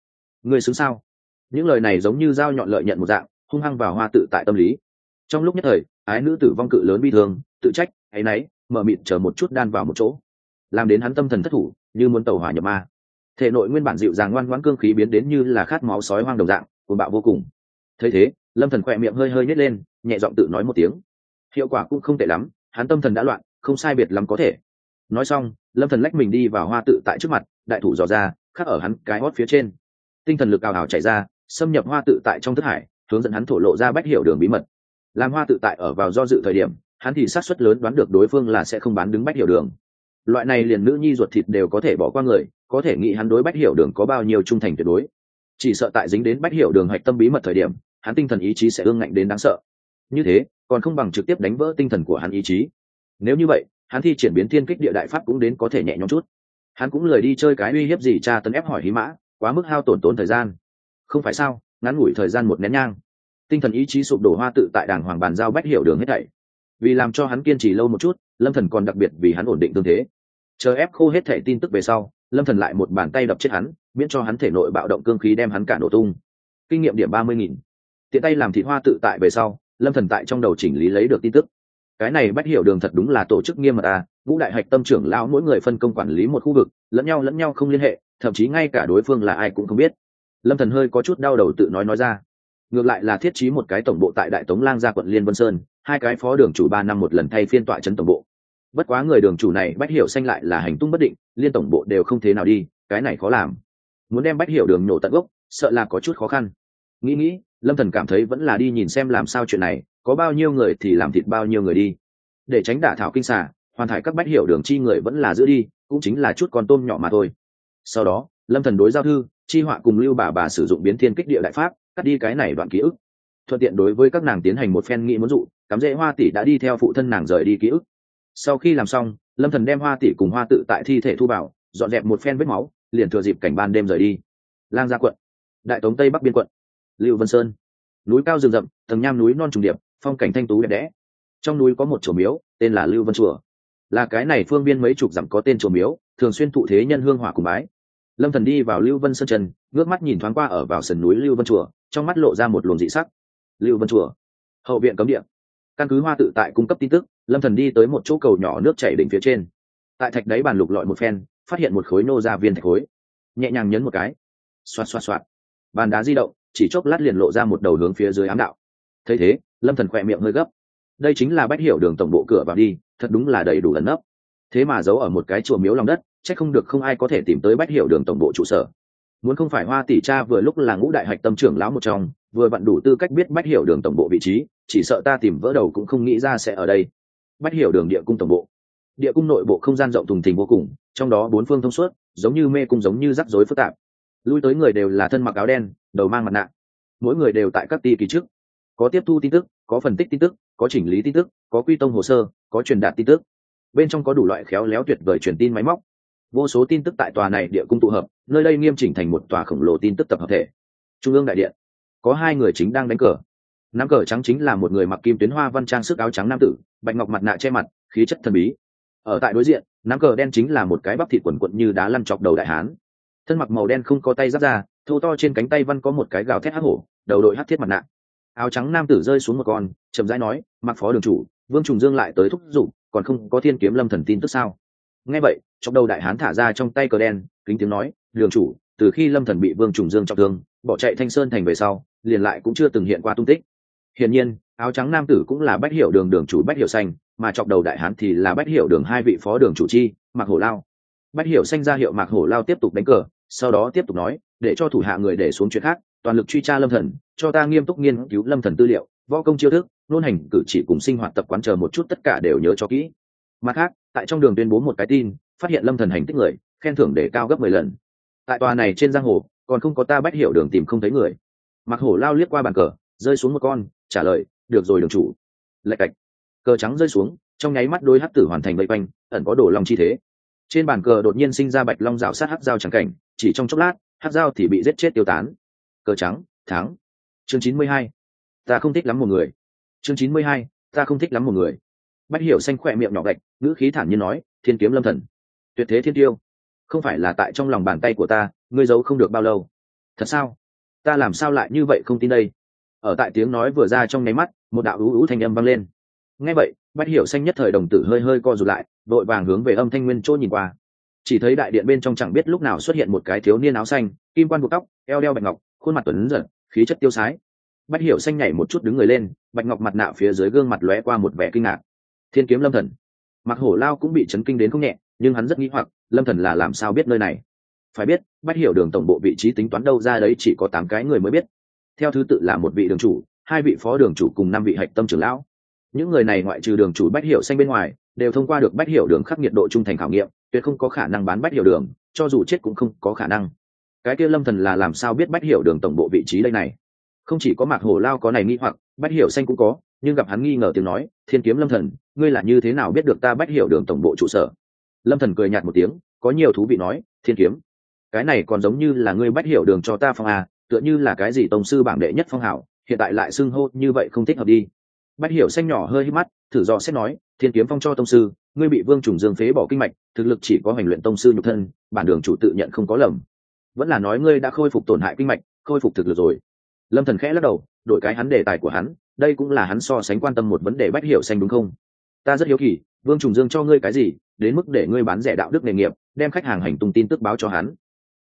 Ngươi xứng sao? Những lời này giống như dao nhọn lợi nhận một dạng, hung hăng vào hoa tự tại tâm lý. Trong lúc nhất thời, ái nữ tử vong cự lớn bi thương, tự trách, áy náy, mở mịt chờ một chút đan vào một chỗ. Làm đến hắn tâm thần thất thủ, như muốn tàu hỏa nhập ma thể nội nguyên bản dịu dàng ngoan ngoãn cương khí biến đến như là khát máu sói hoang đồng dạng, cuồng bạo vô cùng. Thấy thế, lâm thần khỏe miệng hơi hơi nhếch lên, nhẹ giọng tự nói một tiếng. Hiệu quả cũng không tệ lắm, hắn tâm thần đã loạn, không sai biệt lắm có thể. Nói xong, lâm thần lách mình đi vào hoa tự tại trước mặt, đại thủ dò ra, khắc ở hắn cái hót phía trên. Tinh thần lực ào ào chạy ra, xâm nhập hoa tự tại trong thức hải, hướng dẫn hắn thổ lộ ra bách hiểu đường bí mật. Làm hoa tự tại ở vào do dự thời điểm, hắn thì sát suất lớn đoán được đối phương là sẽ không bán đứng bách hiểu đường. Loại này liền nữ nhi ruột thịt đều có thể bỏ qua người có thể nghĩ hắn đối bách hiểu đường có bao nhiêu trung thành tuyệt đối. Chỉ sợ tại dính đến bách hiểu đường hạch tâm bí mật thời điểm, hắn tinh thần ý chí sẽ ương ngạnh đến đáng sợ. Như thế, còn không bằng trực tiếp đánh vỡ tinh thần của hắn ý chí. Nếu như vậy, hắn thi triển biến thiên kích địa đại pháp cũng đến có thể nhẹ nhõm chút. Hắn cũng lời đi chơi cái uy hiếp gì cha tấn ép hỏi hí mã, quá mức hao tổn tốn thời gian. Không phải sao, ngắn ngủi thời gian một nén nhang. Tinh thần ý chí sụp đổ hoa tự tại đảng hoàng bàn giao bách hiểu đường hết thảy. Vì làm cho hắn kiên trì lâu một chút, lâm thần còn đặc biệt vì hắn ổn định tương thế. Chờ ép khô hết thảy tin tức về sau lâm thần lại một bàn tay đập chết hắn, miễn cho hắn thể nội bạo động cương khí đem hắn cả nổ tung. Kinh nghiệm điểm ba mươi nghìn. Tiện tay làm thị hoa tự tại về sau, lâm thần tại trong đầu chỉnh lý lấy được tin tức. Cái này bách hiểu đường thật đúng là tổ chức nghiêm mật à vũ đại hạch tâm trưởng lão mỗi người phân công quản lý một khu vực, lẫn nhau lẫn nhau không liên hệ, thậm chí ngay cả đối phương là ai cũng không biết. Lâm thần hơi có chút đau đầu tự nói nói ra. Ngược lại là thiết trí một cái tổng bộ tại đại tống lang gia quận liên vân sơn, hai cái phó đường chủ ba năm một lần thay phiên tọa trấn tổng bộ bất quá người đường chủ này bách hiểu xanh lại là hành tung bất định, liên tổng bộ đều không thế nào đi, cái này khó làm. Muốn đem bách hiểu đường nhổ tận gốc, sợ là có chút khó khăn. Nghĩ nghĩ, lâm thần cảm thấy vẫn là đi nhìn xem làm sao chuyện này, có bao nhiêu người thì làm thịt bao nhiêu người đi. Để tránh đả thảo kinh xà, hoàn thải các bách hiểu đường chi người vẫn là giữ đi, cũng chính là chút con tôm nhỏ mà thôi. Sau đó, lâm thần đối giao thư, chi họa cùng lưu bà bà sử dụng biến thiên kích địa đại pháp, cắt đi cái này đoạn ký ức. Thuận tiện đối với các nàng tiến hành một phen nghĩ muốn dụ, cắm dễ hoa tỷ đã đi theo phụ thân nàng rời đi ký ức sau khi làm xong, lâm thần đem hoa tỷ cùng hoa tự tại thi thể thu vào, dọn dẹp một phen vết máu, liền thừa dịp cảnh ban đêm rời đi. Lang gia quận, đại tống tây bắc biên quận, lưu vân sơn. Núi cao rừng rậm, tầng nham núi non trùng điệp, phong cảnh thanh tú đẹp đẽ. Trong núi có một chùa miếu, tên là lưu vân chùa. Là cái này phương biên mấy chục dặm có tên chùa miếu, thường xuyên thụ thế nhân hương hỏa cùng bái. Lâm thần đi vào lưu vân sơn trần, ngước mắt nhìn thoáng qua ở vào sườn núi lưu vân chùa, trong mắt lộ ra một luồng dị sắc. Lưu vân chùa, hậu viện cấm địa. Căn cứ hoa tự tại cung cấp tin tức lâm thần đi tới một chỗ cầu nhỏ nước chảy đỉnh phía trên. Tại thạch đáy bàn lục lọi một phen, phát hiện một khối nô ra viên thạch khối. Nhẹ nhàng nhấn một cái. Xoạt xoạt xoạt. Bàn đá di động, chỉ chốc lát liền lộ ra một đầu hướng phía dưới ám đạo. Thấy thế, lâm thần khỏe miệng hơi gấp. Đây chính là bách hiểu đường tổng bộ cửa vào đi, thật đúng là đầy đủ lấn nấp. Thế mà giấu ở một cái chùa miếu lòng đất, chắc không được không ai có thể tìm tới bách hiểu đường tổng bộ trụ sở. Muốn không phải hoa tỷ cha vừa lúc là ngũ đại hạch tâm trưởng lão một trong, vừa vặn đủ tư cách biết bách hiểu đường tổng bộ vị trí, chỉ sợ ta tìm vỡ đầu cũng không nghĩ ra sẽ ở đây bách hiểu đường địa cung tổng bộ. Địa cung nội bộ không gian rộng thùng thình vô cùng, trong đó bốn phương thông suốt, giống như mê cung giống như rắc rối phức tạp. Lui tới người đều là thân mặc áo đen, đầu mang mặt nạ. Mỗi người đều tại các ti kỳ trước. Có tiếp thu tin tức, có phân tích tin tức, có chỉnh lý tin tức, có quy tông hồ sơ, có truyền đạt tin tức. Bên trong có đủ loại khéo léo tuyệt vời truyền tin máy móc. Vô số tin tức tại tòa này địa cung tụ hợp, nơi đây nghiêm chỉnh thành một tòa khổng lồ tin tức tập hợp thể. Trung ương đại điện. Có hai người chính đang đánh cờ nắm cờ trắng chính là một người mặc kim tuyến hoa văn trang sức áo trắng nam tử, bạch ngọc mặt nạ che mặt, khí chất thần bí. Ở tại đối diện nắm cờ đen chính là một cái bắp thịt quần quận như đá lăn chọc đầu đại hán. Thân mặc màu đen không có tay giáp ra thô to trên cánh tay văn có một cái gào thét hắc hổ, đầu đội hắc thiết mặt nạ. Áo trắng nam tử rơi xuống một con, chậm rãi nói, mặc phó đường chủ, vương trùng dương lại tới thúc giục, còn không có thiên kiếm lâm thần tin tức sao? Nghe vậy trong đầu đại hán thả ra trong tay cờ đen, kính tiếng nói, đường chủ, từ khi lâm thần bị vương trùng dương trọng thương, bỏ chạy thanh sơn thành về sau, liền lại cũng chưa từng hiện qua tung tích hiển nhiên, áo trắng nam tử cũng là bách hiểu đường đường chủ bách hiểu xanh, mà chọc đầu đại hán thì là bách hiểu đường hai vị phó đường chủ chi, mạc hổ lao. Bách hiểu xanh ra hiệu mạc hổ lao tiếp tục đánh cờ, sau đó tiếp tục nói, để cho thủ hạ người để xuống chuyện khác, toàn lực truy tra lâm thần, cho ta nghiêm túc nghiên cứu lâm thần tư liệu, võ công chiêu thức, nôn hành cử chỉ cùng sinh hoạt tập quán chờ một chút tất cả đều nhớ cho kỹ. Mặt khác, tại trong đường tuyên bố một cái tin, phát hiện lâm thần hành tích người, khen thưởng để cao gấp mười lần. Tại tòa này trên giang hồ, còn không có ta bách hiểu đường tìm không thấy người. Mặc hổ lao liếc qua bàn cờ, rơi xuống một con trả lời, được rồi, đường chủ. Lạch cạch. Cờ trắng rơi xuống, trong nháy mắt đôi hắc tử hoàn thành vây quanh, ẩn có đổ lòng chi thế. Trên bàn cờ đột nhiên sinh ra bạch long rào sát hắc dao trắng cảnh, chỉ trong chốc lát, hắc dao thì bị giết chết tiêu tán. Cờ trắng, thắng. Chương chín mươi hai. Ta không thích lắm một người. Chương chín mươi hai, ta không thích lắm một người. Bách hiểu xanh khỏe miệng nhỏ gạch, ngữ khí thản nhiên nói, thiên kiếm lâm thần. Tuyệt thế thiên tiêu. Không phải là tại trong lòng bàn tay của ta, ngươi giấu không được bao lâu. Thật sao? Ta làm sao lại như vậy không tin đây? Ở tại tiếng nói vừa ra trong nháy mắt, một đạo ú ú thanh âm vang lên. Ngay vậy, bách hiểu xanh nhất thời đồng tử hơi hơi co rụt lại, vội vàng hướng về âm thanh nguyên chỗ nhìn qua. Chỉ thấy đại điện bên trong chẳng biết lúc nào xuất hiện một cái thiếu niên áo xanh, kim quan buộc tóc, eo đeo bạch ngọc, khuôn mặt tuấn giật, khí chất tiêu sái. Bách hiểu xanh nhảy một chút đứng người lên, bạch ngọc mặt nạ phía dưới gương mặt lóe qua một vẻ kinh ngạc. Thiên kiếm lâm thần. Mặc hổ lao cũng bị chấn kinh đến không nhẹ, nhưng hắn rất nghĩ hoặc, lâm thần là làm sao biết nơi này? Phải biết, bách hiểu đường tổng bộ vị trí tính toán đâu ra đấy chỉ có tám cái người mới biết theo thứ tự là một vị đường chủ, hai vị phó đường chủ cùng năm vị hạch tâm trưởng lão. Những người này ngoại trừ đường chủ bách hiệu xanh bên ngoài, đều thông qua được bách hiệu đường khắc nhiệt độ trung thành khảo nghiệm, tuyệt không có khả năng bán bách hiệu đường, cho dù chết cũng không có khả năng. Cái kia lâm thần là làm sao biết bách hiệu đường tổng bộ vị trí đây này? Không chỉ có mạc hồ lao có này nghi hoặc, bách hiệu xanh cũng có, nhưng gặp hắn nghi ngờ tiếng nói, thiên kiếm lâm thần, ngươi là như thế nào biết được ta bách hiệu đường tổng bộ trụ sở? Lâm thần cười nhạt một tiếng, có nhiều thú vị nói, thiên kiếm, cái này còn giống như là ngươi bách hiệu đường cho ta phong à tựa như là cái gì tổng sư bảng đệ nhất phong hảo hiện tại lại xưng hô như vậy không thích hợp đi. Bách hiểu xanh nhỏ hơi hít mắt, thử dò xét nói, thiên kiếm phong cho tông sư, ngươi bị vương trùng dương phế bỏ kinh mạch, thực lực chỉ có hành luyện tông sư nhục thân, bản đường chủ tự nhận không có lầm. Vẫn là nói ngươi đã khôi phục tổn hại kinh mạch, khôi phục thực lực rồi. Lâm thần khẽ lắc đầu, đổi cái hắn đề tài của hắn, đây cũng là hắn so sánh quan tâm một vấn đề bách hiểu xanh đúng không? Ta rất hiếu kỳ, vương trùng dương cho ngươi cái gì, đến mức để ngươi bán rẻ đạo đức nghề nghiệp, đem khách hàng hành tung tin tức báo cho hắn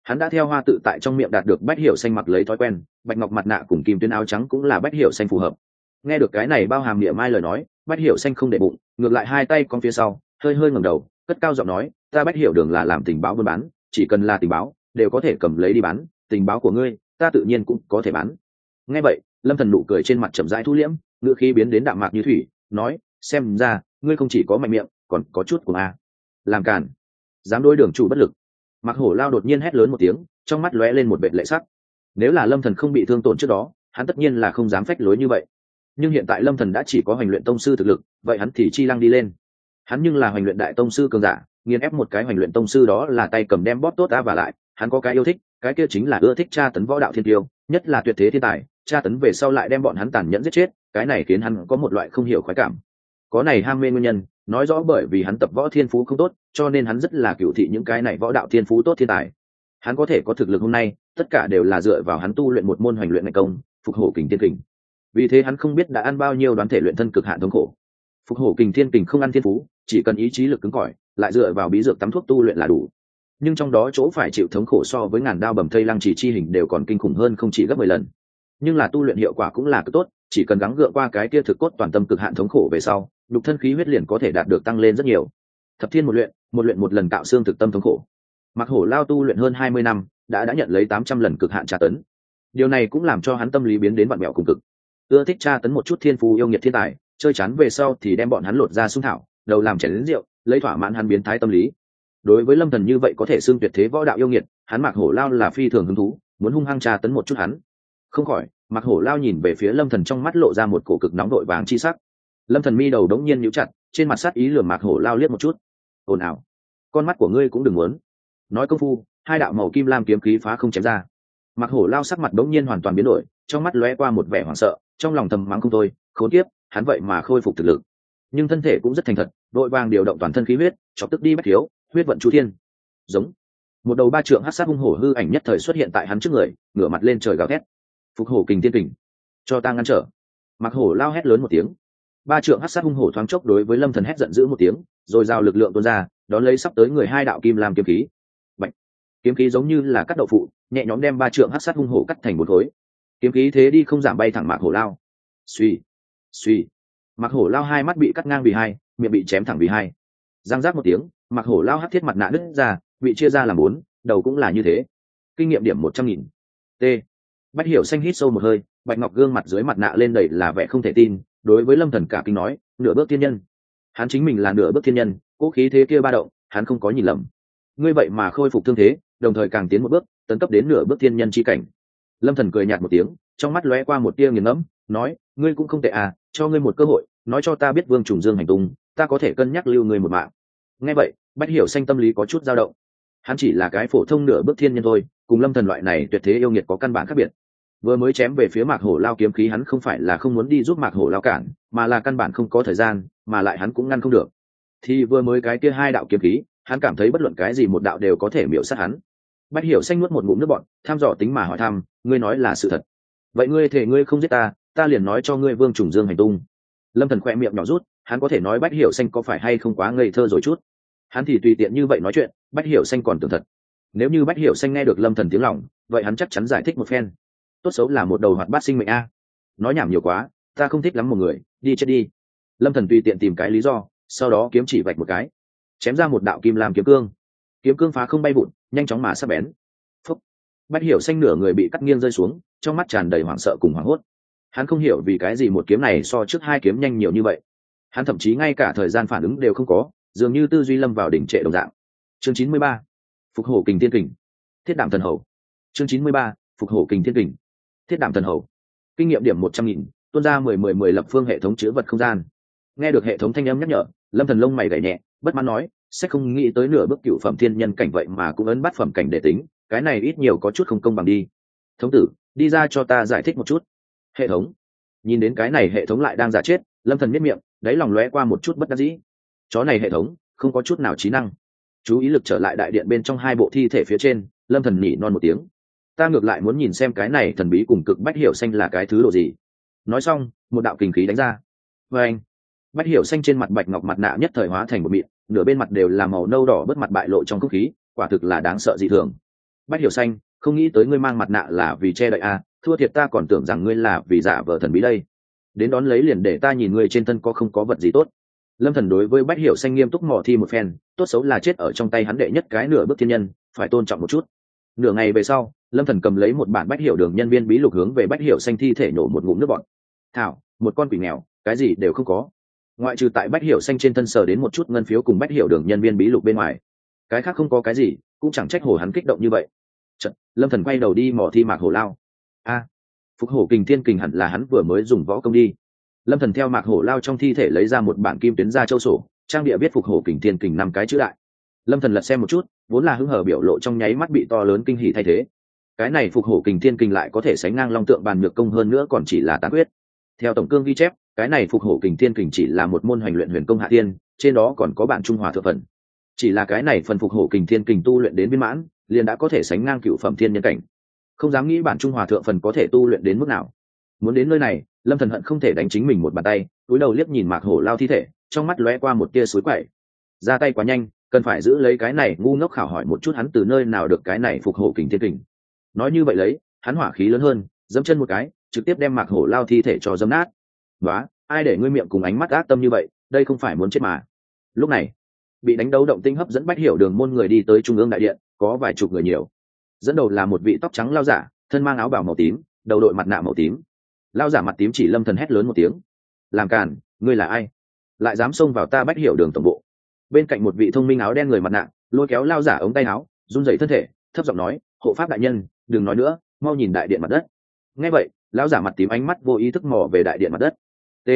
hắn đã theo hoa tự tại trong miệng đạt được bách hiểu xanh mặc lấy thói quen, bạch ngọc mặt nạ cùng kim tuyến áo trắng cũng là bách hiểu xanh phù hợp. Nghe được cái này bao hàm địa mai lời nói, bách hiểu xanh không để bụng, ngược lại hai tay con phía sau, hơi hơi ngẩng đầu, cất cao giọng nói, ta bách hiểu đường là làm tình báo buôn bán, chỉ cần là tình báo, đều có thể cầm lấy đi bán, tình báo của ngươi, ta tự nhiên cũng có thể bán. Nghe vậy, lâm thần nụ cười trên mặt chậm rãi thu liễm ngựa khí biến đến đạm mạc như thủy, nói, xem ra, ngươi không chỉ có mạnh miệng, còn có chút của a. Làm càn. Dám đối đường chủ bất lực mặc hổ lao đột nhiên hét lớn một tiếng, trong mắt lóe lên một bệnh lệ sắc. Nếu là lâm thần không bị thương tổn trước đó, hắn tất nhiên là không dám phách lối như vậy. Nhưng hiện tại lâm thần đã chỉ có hoành luyện tông sư thực lực, vậy hắn thì chi lăng đi lên. Hắn nhưng là hoành luyện đại tông sư cường giả, nghiền ép một cái hoành luyện tông sư đó là tay cầm đem bóp tốt ta và lại, hắn có cái yêu thích, cái kia chính là ưa thích tra tấn võ đạo thiên tiêu, nhất là tuyệt thế thiên tài, tra tấn về sau lại đem bọn hắn tàn nhẫn giết chết, cái này khiến hắn có một loại không hiểu khoái cảm. Có này ham mê nguyên nhân, nói rõ bởi vì hắn tập võ thiên phú không tốt cho nên hắn rất là cựu thị những cái này võ đạo thiên phú tốt thiên tài. Hắn có thể có thực lực hôm nay, tất cả đều là dựa vào hắn tu luyện một môn hoành luyện ngày công, phục hổ kình tiên kình. Vì thế hắn không biết đã ăn bao nhiêu đoán thể luyện thân cực hạn thống khổ. Phục hổ kình thiên kình không ăn thiên phú, chỉ cần ý chí lực cứng cỏi, lại dựa vào bí dược tắm thuốc tu luyện là đủ. Nhưng trong đó chỗ phải chịu thống khổ so với ngàn đao bầm thây lăng chỉ chi hình đều còn kinh khủng hơn không chỉ gấp mười lần. Nhưng là tu luyện hiệu quả cũng là cực tốt, chỉ cần gắng gượng qua cái kia thực cốt toàn tâm cực hạn thống khổ về sau đục thân khí huyết liền có thể đạt được tăng lên rất nhiều. Thập thiên một luyện một luyện một lần tạo xương thực tâm thống khổ. Mặc hổ lao tu luyện hơn hai mươi năm, đã đã nhận lấy tám trăm lần cực hạn tra tấn. Điều này cũng làm cho hắn tâm lý biến đến bạn mẹo cùng cực. Ưa thích tra tấn một chút thiên phú yêu nghiệt thiên tài, chơi chán về sau thì đem bọn hắn lột ra xung thảo, đầu làm chảy đến rượu, lấy thỏa mãn hắn biến thái tâm lý. Đối với lâm thần như vậy có thể xưng tuyệt thế võ đạo yêu nghiệt, hắn mặc hổ lao là phi thường hứng thú, muốn hung hăng tra tấn một chút hắn. Không khỏi mặc hổ lao nhìn về phía lâm thần trong mắt lộ ra một cổ cực nóng đội vàng chi sắc. Lâm thần mi đầu đống nhiên nhíu chặt, trên mặt sát ý lườm mạc hổ lao liếc một chút ồn ào. Con mắt của ngươi cũng đừng muốn. Nói công phu, hai đạo màu kim lam kiếm khí phá không chém ra. Mặc hổ lao sắc mặt đống nhiên hoàn toàn biến đổi, trong mắt lóe qua một vẻ hoảng sợ, trong lòng thầm mắng không thôi, khốn kiếp, hắn vậy mà khôi phục thực lực. Nhưng thân thể cũng rất thành thật, đội vàng điều động toàn thân khí huyết, chọc tức đi bách thiếu, huyết vận chú thiên. Giống. Một đầu ba trượng hát sát hung hổ hư ảnh nhất thời xuất hiện tại hắn trước người, ngửa mặt lên trời gào thét. Phục hổ kình tiên kình. Cho ta ngăn trở. Mặc hổ lao hét lớn một tiếng ba trượng hát sát hung hổ thoáng chốc đối với lâm thần hét giận dữ một tiếng, rồi giao lực lượng tuôn ra, đón lấy sắp tới người hai đạo kim làm kiếm khí. Bạch. kiếm khí giống như là cắt đậu phụ, nhẹ nhõm đem ba trượng hát sát hung hổ cắt thành một khối. Kiếm khí thế đi không giảm bay thẳng mạc hổ lao. Suy suy mạc hổ lao hai mắt bị cắt ngang vì hai, miệng bị chém thẳng vì hai. Giang giác một tiếng, mạc hổ lao hát thiết mặt nạ đứt ra, bị chia ra làm bốn, đầu cũng là như thế. Kinh nghiệm điểm một trăm nghìn. T. Bách hiểu xanh hít sâu một hơi, bạch ngọc gương mặt dưới mặt nạ lên đầy là vẻ không thể tin đối với lâm thần cả kinh nói, nửa bước thiên nhân. Hắn chính mình là nửa bước thiên nhân, cố khí thế kia ba động, hắn không có nhìn lầm. Ngươi vậy mà khôi phục thương thế, đồng thời càng tiến một bước, tấn cấp đến nửa bước thiên nhân chi cảnh. Lâm thần cười nhạt một tiếng, trong mắt lóe qua một tia nghiền ngẫm, nói, ngươi cũng không tệ à cho ngươi một cơ hội, nói cho ta biết vương trùng dương hành tung, ta có thể cân nhắc lưu ngươi một mạng. Nghe vậy, bách hiểu xanh tâm lý có chút dao động. Hắn chỉ là cái phổ thông nửa bước thiên nhân thôi, cùng lâm thần loại này tuyệt thế yêu nghiệt có căn bản khác biệt vừa mới chém về phía mạc hổ lao kiếm khí hắn không phải là không muốn đi giúp mạc hổ lao cản, mà là căn bản không có thời gian, mà lại hắn cũng ngăn không được. Thì vừa mới cái kia hai đạo kiếm khí, hắn cảm thấy bất luận cái gì một đạo đều có thể miễu sát hắn. Bách hiểu xanh nuốt một ngụm nước bọn tham dò tính mà hỏi thăm, ngươi nói là sự thật? Vậy ngươi thể ngươi không giết ta ta liền nói cho ngươi vương trùng dương hành tung. Lâm thần khoe miệng nhỏ rút, hắn có thể nói bách hiểu xanh có phải hay không quá ngây thơ rồi chút? Hắn thì tùy tiện như vậy nói chuyện, bách hiểu xanh còn tưởng thật. Nếu như bách hiểu xanh nghe được lâm thần tiếng lòng, vậy hắn chắc chắn giải thích một phen tốt xấu là một đầu hoạt bát sinh mệnh a. Nói nhảm nhiều quá, ta không thích lắm một người, đi chết đi. Lâm thần tùy tiện tìm cái lý do, sau đó kiếm chỉ vạch một cái. Chém ra một đạo kim làm kiếm cương. Kiếm cương phá không bay vụn, nhanh chóng mà sắp bén. Phúc. Bách hiểu xanh nửa người bị cắt nghiêng rơi xuống, trong mắt tràn đầy hoảng sợ cùng hoảng hốt. Hắn không hiểu vì cái gì một kiếm này so trước hai kiếm nhanh nhiều như vậy. Hắn thậm chí ngay cả thời gian phản ứng đều không có, dường như tư duy lâm vào đỉnh trệ đồng dạng. Chương chín mươi ba. Phục hổ kình thiên kình. Thiết đảm thần hầu. Chương chín mươi ba. Phục hổ kình thiên kình thiết đảm thần hầu. Kinh nghiệm điểm một trăm nghìn tuân ra mười mười mười lập phương hệ thống chứa vật không gian. Nghe được hệ thống thanh âm nhắc nhở, lâm thần lông mày gảy nhẹ, bất mãn nói, sẽ không nghĩ tới nửa bước cựu phẩm thiên nhân cảnh vậy mà cũng ấn bắt phẩm cảnh để tính, cái này ít nhiều có chút không công bằng đi. Thống tử, đi ra cho ta giải thích một chút. Hệ thống? Nhìn đến cái này hệ thống lại đang giả chết, lâm thần miết miệng, đáy lòng lóe qua một chút bất đắc dĩ. Chó này hệ thống, không có chút nào trí năng. Chú ý lực trở lại đại điện bên trong hai bộ thi thể phía trên, lâm thần nhỉ non một tiếng ta ngược lại muốn nhìn xem cái này thần bí cùng cực bách hiểu xanh là cái thứ đồ gì. Nói xong một đạo kinh khí đánh ra. Vê anh bách hiểu xanh trên mặt bạch ngọc mặt nạ nhất thời hóa thành một mịn nửa bên mặt đều là màu nâu đỏ bớt mặt bại lộ trong không khí quả thực là đáng sợ dị thường. Bách hiểu xanh không nghĩ tới ngươi mang mặt nạ là vì che đậy a à, thua thiệt ta còn tưởng rằng ngươi là vì giả vờ thần bí đây. Đến đón lấy liền để ta nhìn ngươi trên thân có không có vật gì tốt. Lâm thần đối với bách hiểu xanh nghiêm túc mò thi một phen tốt xấu là chết ở trong tay hắn đệ nhất cái nửa bước thiên nhân phải tôn trọng một chút. Nửa ngày về sau lâm thần cầm lấy một bản bách hiểu đường nhân viên bí lục hướng về bách hiểu xanh thi thể nổ một ngụm nước bọt. Thảo một con quỷ nghèo cái gì đều không có. Ngoại trừ tại bách hiểu xanh trên thân sờ đến một chút ngân phiếu cùng bách hiểu đường nhân viên bí lục bên ngoài cái khác không có cái gì cũng chẳng trách hồ hắn kích động như vậy. Chật, lâm thần quay đầu đi mò thi mạc hồ lao. A phục hổ kình thiên kình hẳn là hắn vừa mới dùng võ công đi. Lâm thần theo mạc hổ lao trong thi thể lấy ra một bản kim tuyến ra châu sổ trang địa viết phục hổ kình thiên kình năm cái chữ đại. Lâm thần lật xem một chút vốn là hứng hở biểu lộ trong nháy mắt bị to lớn kinh hỉ thay thế cái này phục hổ kình thiên kình lại có thể sánh ngang long tượng bàn nhược công hơn nữa còn chỉ là tán quyết. Theo tổng cương ghi chép, cái này phục hổ kình thiên kình chỉ là một môn hoành luyện huyền công hạ tiên, trên đó còn có bản trung hòa thượng phần. Chỉ là cái này phần phục hổ kình thiên kình tu luyện đến viên mãn, liền đã có thể sánh ngang cựu phẩm thiên nhân cảnh. Không dám nghĩ bản trung hòa thượng phần có thể tu luyện đến mức nào. Muốn đến nơi này, lâm thần hận không thể đánh chính mình một bàn tay, túi đầu liếc nhìn mạc hổ lao thi thể, trong mắt lóe qua một tia suối quậy. Ra tay quá nhanh, cần phải giữ lấy cái này ngu ngốc khảo hỏi một chút hắn từ nơi nào được cái này phục hổ kình thiên kình nói như vậy lấy, hắn hỏa khí lớn hơn, dẫm chân một cái, trực tiếp đem mạc hổ lao thi thể cho dấm nát. Đó ai để ngươi miệng cùng ánh mắt ác tâm như vậy, đây không phải muốn chết mà. Lúc này, bị đánh đấu động tinh hấp dẫn bách hiểu đường môn người đi tới trung ương đại điện, có vài chục người nhiều. Dẫn đầu là một vị tóc trắng lao giả, thân mang áo bào màu tím, đầu đội mặt nạ màu tím. Lao giả mặt tím chỉ lâm thần hét lớn một tiếng. Làm càn, ngươi là ai? Lại dám xông vào ta bách hiểu đường tổng bộ. Bên cạnh một vị thông minh áo đen người mặt nạ, lôi kéo lao giả ống tay áo, run rẩy thân thể, thấp giọng nói, hộ pháp đại nhân đừng nói nữa, mau nhìn đại điện mặt đất. Nghe vậy, lão giả mặt tím ánh mắt vô ý thức mò về đại điện mặt đất. T.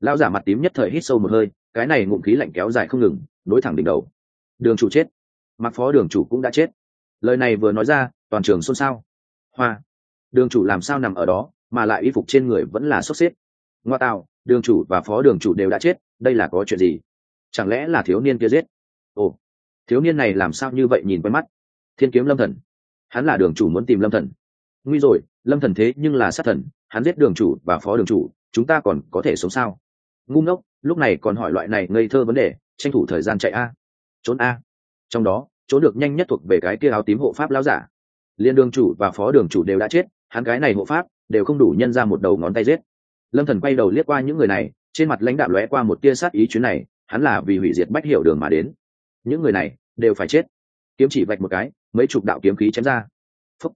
Lão giả mặt tím nhất thời hít sâu một hơi, cái này ngụm khí lạnh kéo dài không ngừng, nối thẳng đỉnh đầu. Đường chủ chết. Mặc phó đường chủ cũng đã chết. Lời này vừa nói ra, toàn trường xôn xao. Hoa. Đường chủ làm sao nằm ở đó, mà lại y phục trên người vẫn là sốc xếp. Ngoa tạo, đường chủ và phó đường chủ đều đã chết, đây là có chuyện gì? Chẳng lẽ là thiếu niên kia giết? Ồ, thiếu niên này làm sao như vậy nhìn quen mắt? Thiên kiếm lâm thần hắn là đường chủ muốn tìm lâm thần. Nguy rồi, lâm thần thế nhưng là sát thần, hắn giết đường chủ và phó đường chủ, chúng ta còn có thể sống sao? Ngu ngốc, lúc này còn hỏi loại này ngây thơ vấn đề, tranh thủ thời gian chạy a. Trốn a. Trong đó, trốn được nhanh nhất thuộc về cái kia áo tím hộ pháp lão giả. Liên đường chủ và phó đường chủ đều đã chết, hắn cái này hộ pháp đều không đủ nhân ra một đầu ngón tay giết. Lâm thần quay đầu liếc qua những người này, trên mặt lãnh đạo lóe qua một tia sát ý chuyến này, hắn là vì hủy diệt bách hiểu đường mà đến. Những người này đều phải chết kiếm chỉ vạch một cái, mấy chục đạo kiếm khí chém ra. Phúc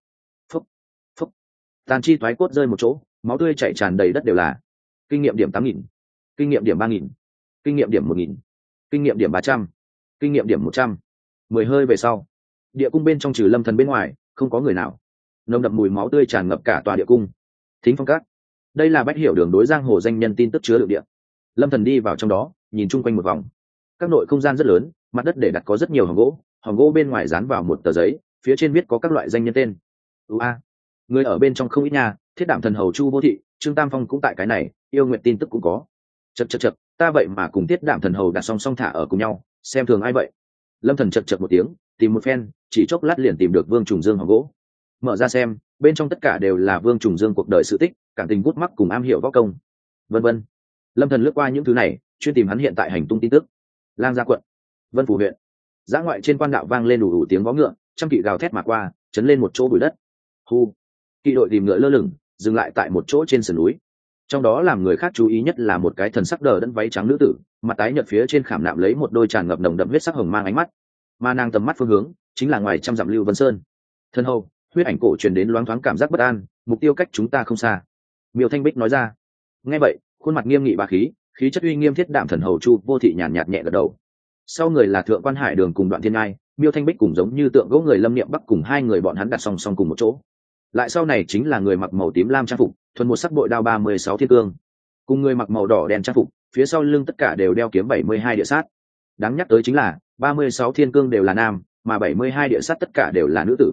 phúc phúc. Tàn chi thoái cốt rơi một chỗ, máu tươi chảy tràn đầy đất đều là. Kinh nghiệm điểm tám nghìn, kinh nghiệm điểm ba nghìn, kinh nghiệm điểm một nghìn, kinh nghiệm điểm ba trăm, kinh nghiệm điểm một trăm. Mười hơi về sau, địa cung bên trong trừ lâm thần bên ngoài, không có người nào. Nồng đậm mùi máu tươi tràn ngập cả tòa địa cung. Thính phong cát đây là bách hiểu đường đối giang hồ danh nhân tin tức chứa đựng địa. Lâm thần đi vào trong đó, nhìn chung quanh một vòng. Các nội không gian rất lớn, mặt đất để đặt có rất nhiều hầm gỗ hòm gỗ bên ngoài dán vào một tờ giấy, phía trên viết có các loại danh nhân tên. Ưu a. Người ở bên trong không ít nhà thiết đảm thần hầu chu vô thị, trương tam phong cũng tại cái này, yêu nguyện tin tức cũng có. Chật chật chật ta vậy mà cùng thiết đảm thần hầu đặt song song thả ở cùng nhau, xem thường ai vậy? Lâm thần chật chật một tiếng, tìm một phen, chỉ chốc lát liền tìm được vương trùng dương hòm gỗ. Mở ra xem, bên trong tất cả đều là vương trùng dương cuộc đời sự tích, cảm tình bút mắc cùng am hiểu võ công. Vân vân. Lâm thần lướt qua những thứ này, chuyên tìm hắn hiện tại hành tung tin tức. Lang gia quận. Vân phủ huyện giã ngoại trên quan đạo vang lên đủ đủ tiếng vó ngựa, trăm kỵ gào thét mà qua, chấn lên một chỗ bụi đất. Hu kỵ đội tìm ngựa lơ lửng, dừng lại tại một chỗ trên sườn núi. Trong đó làm người khác chú ý nhất là một cái thần sắc đờ đẫn váy trắng nữ tử, mặt tái nhợt phía trên khảm nạm lấy một đôi tràn ngập nồng đậm huyết sắc hồng mang ánh mắt. Mà nàng tầm mắt phương hướng, chính là ngoài trăm dặm lưu vân sơn. Thân hầu, huyết ảnh cổ truyền đến loáng thoáng cảm giác bất an, mục tiêu cách chúng ta không xa. Miêu thanh bích nói ra. Nghe vậy, khuôn mặt nghiêm nghị bà khí khí chất uy nghiêm thiết đạm thần hầu chu vô thị nhàn nhạt nhẹ gật đầu sau người là thượng quan hải đường cùng đoạn thiên ngai, miêu thanh bích cùng giống như tượng gỗ người lâm niệm bắc cùng hai người bọn hắn đặt song song cùng một chỗ. Lại sau này chính là người mặc màu tím lam trang phục, thuần một sắc bội đao ba mươi sáu thiên cương. Cùng người mặc màu đỏ đen trang phục, phía sau lưng tất cả đều đeo kiếm bảy mươi hai địa sát. Đáng nhắc tới chính là, ba mươi sáu thiên cương đều là nam, mà bảy mươi hai địa sát tất cả đều là nữ tử.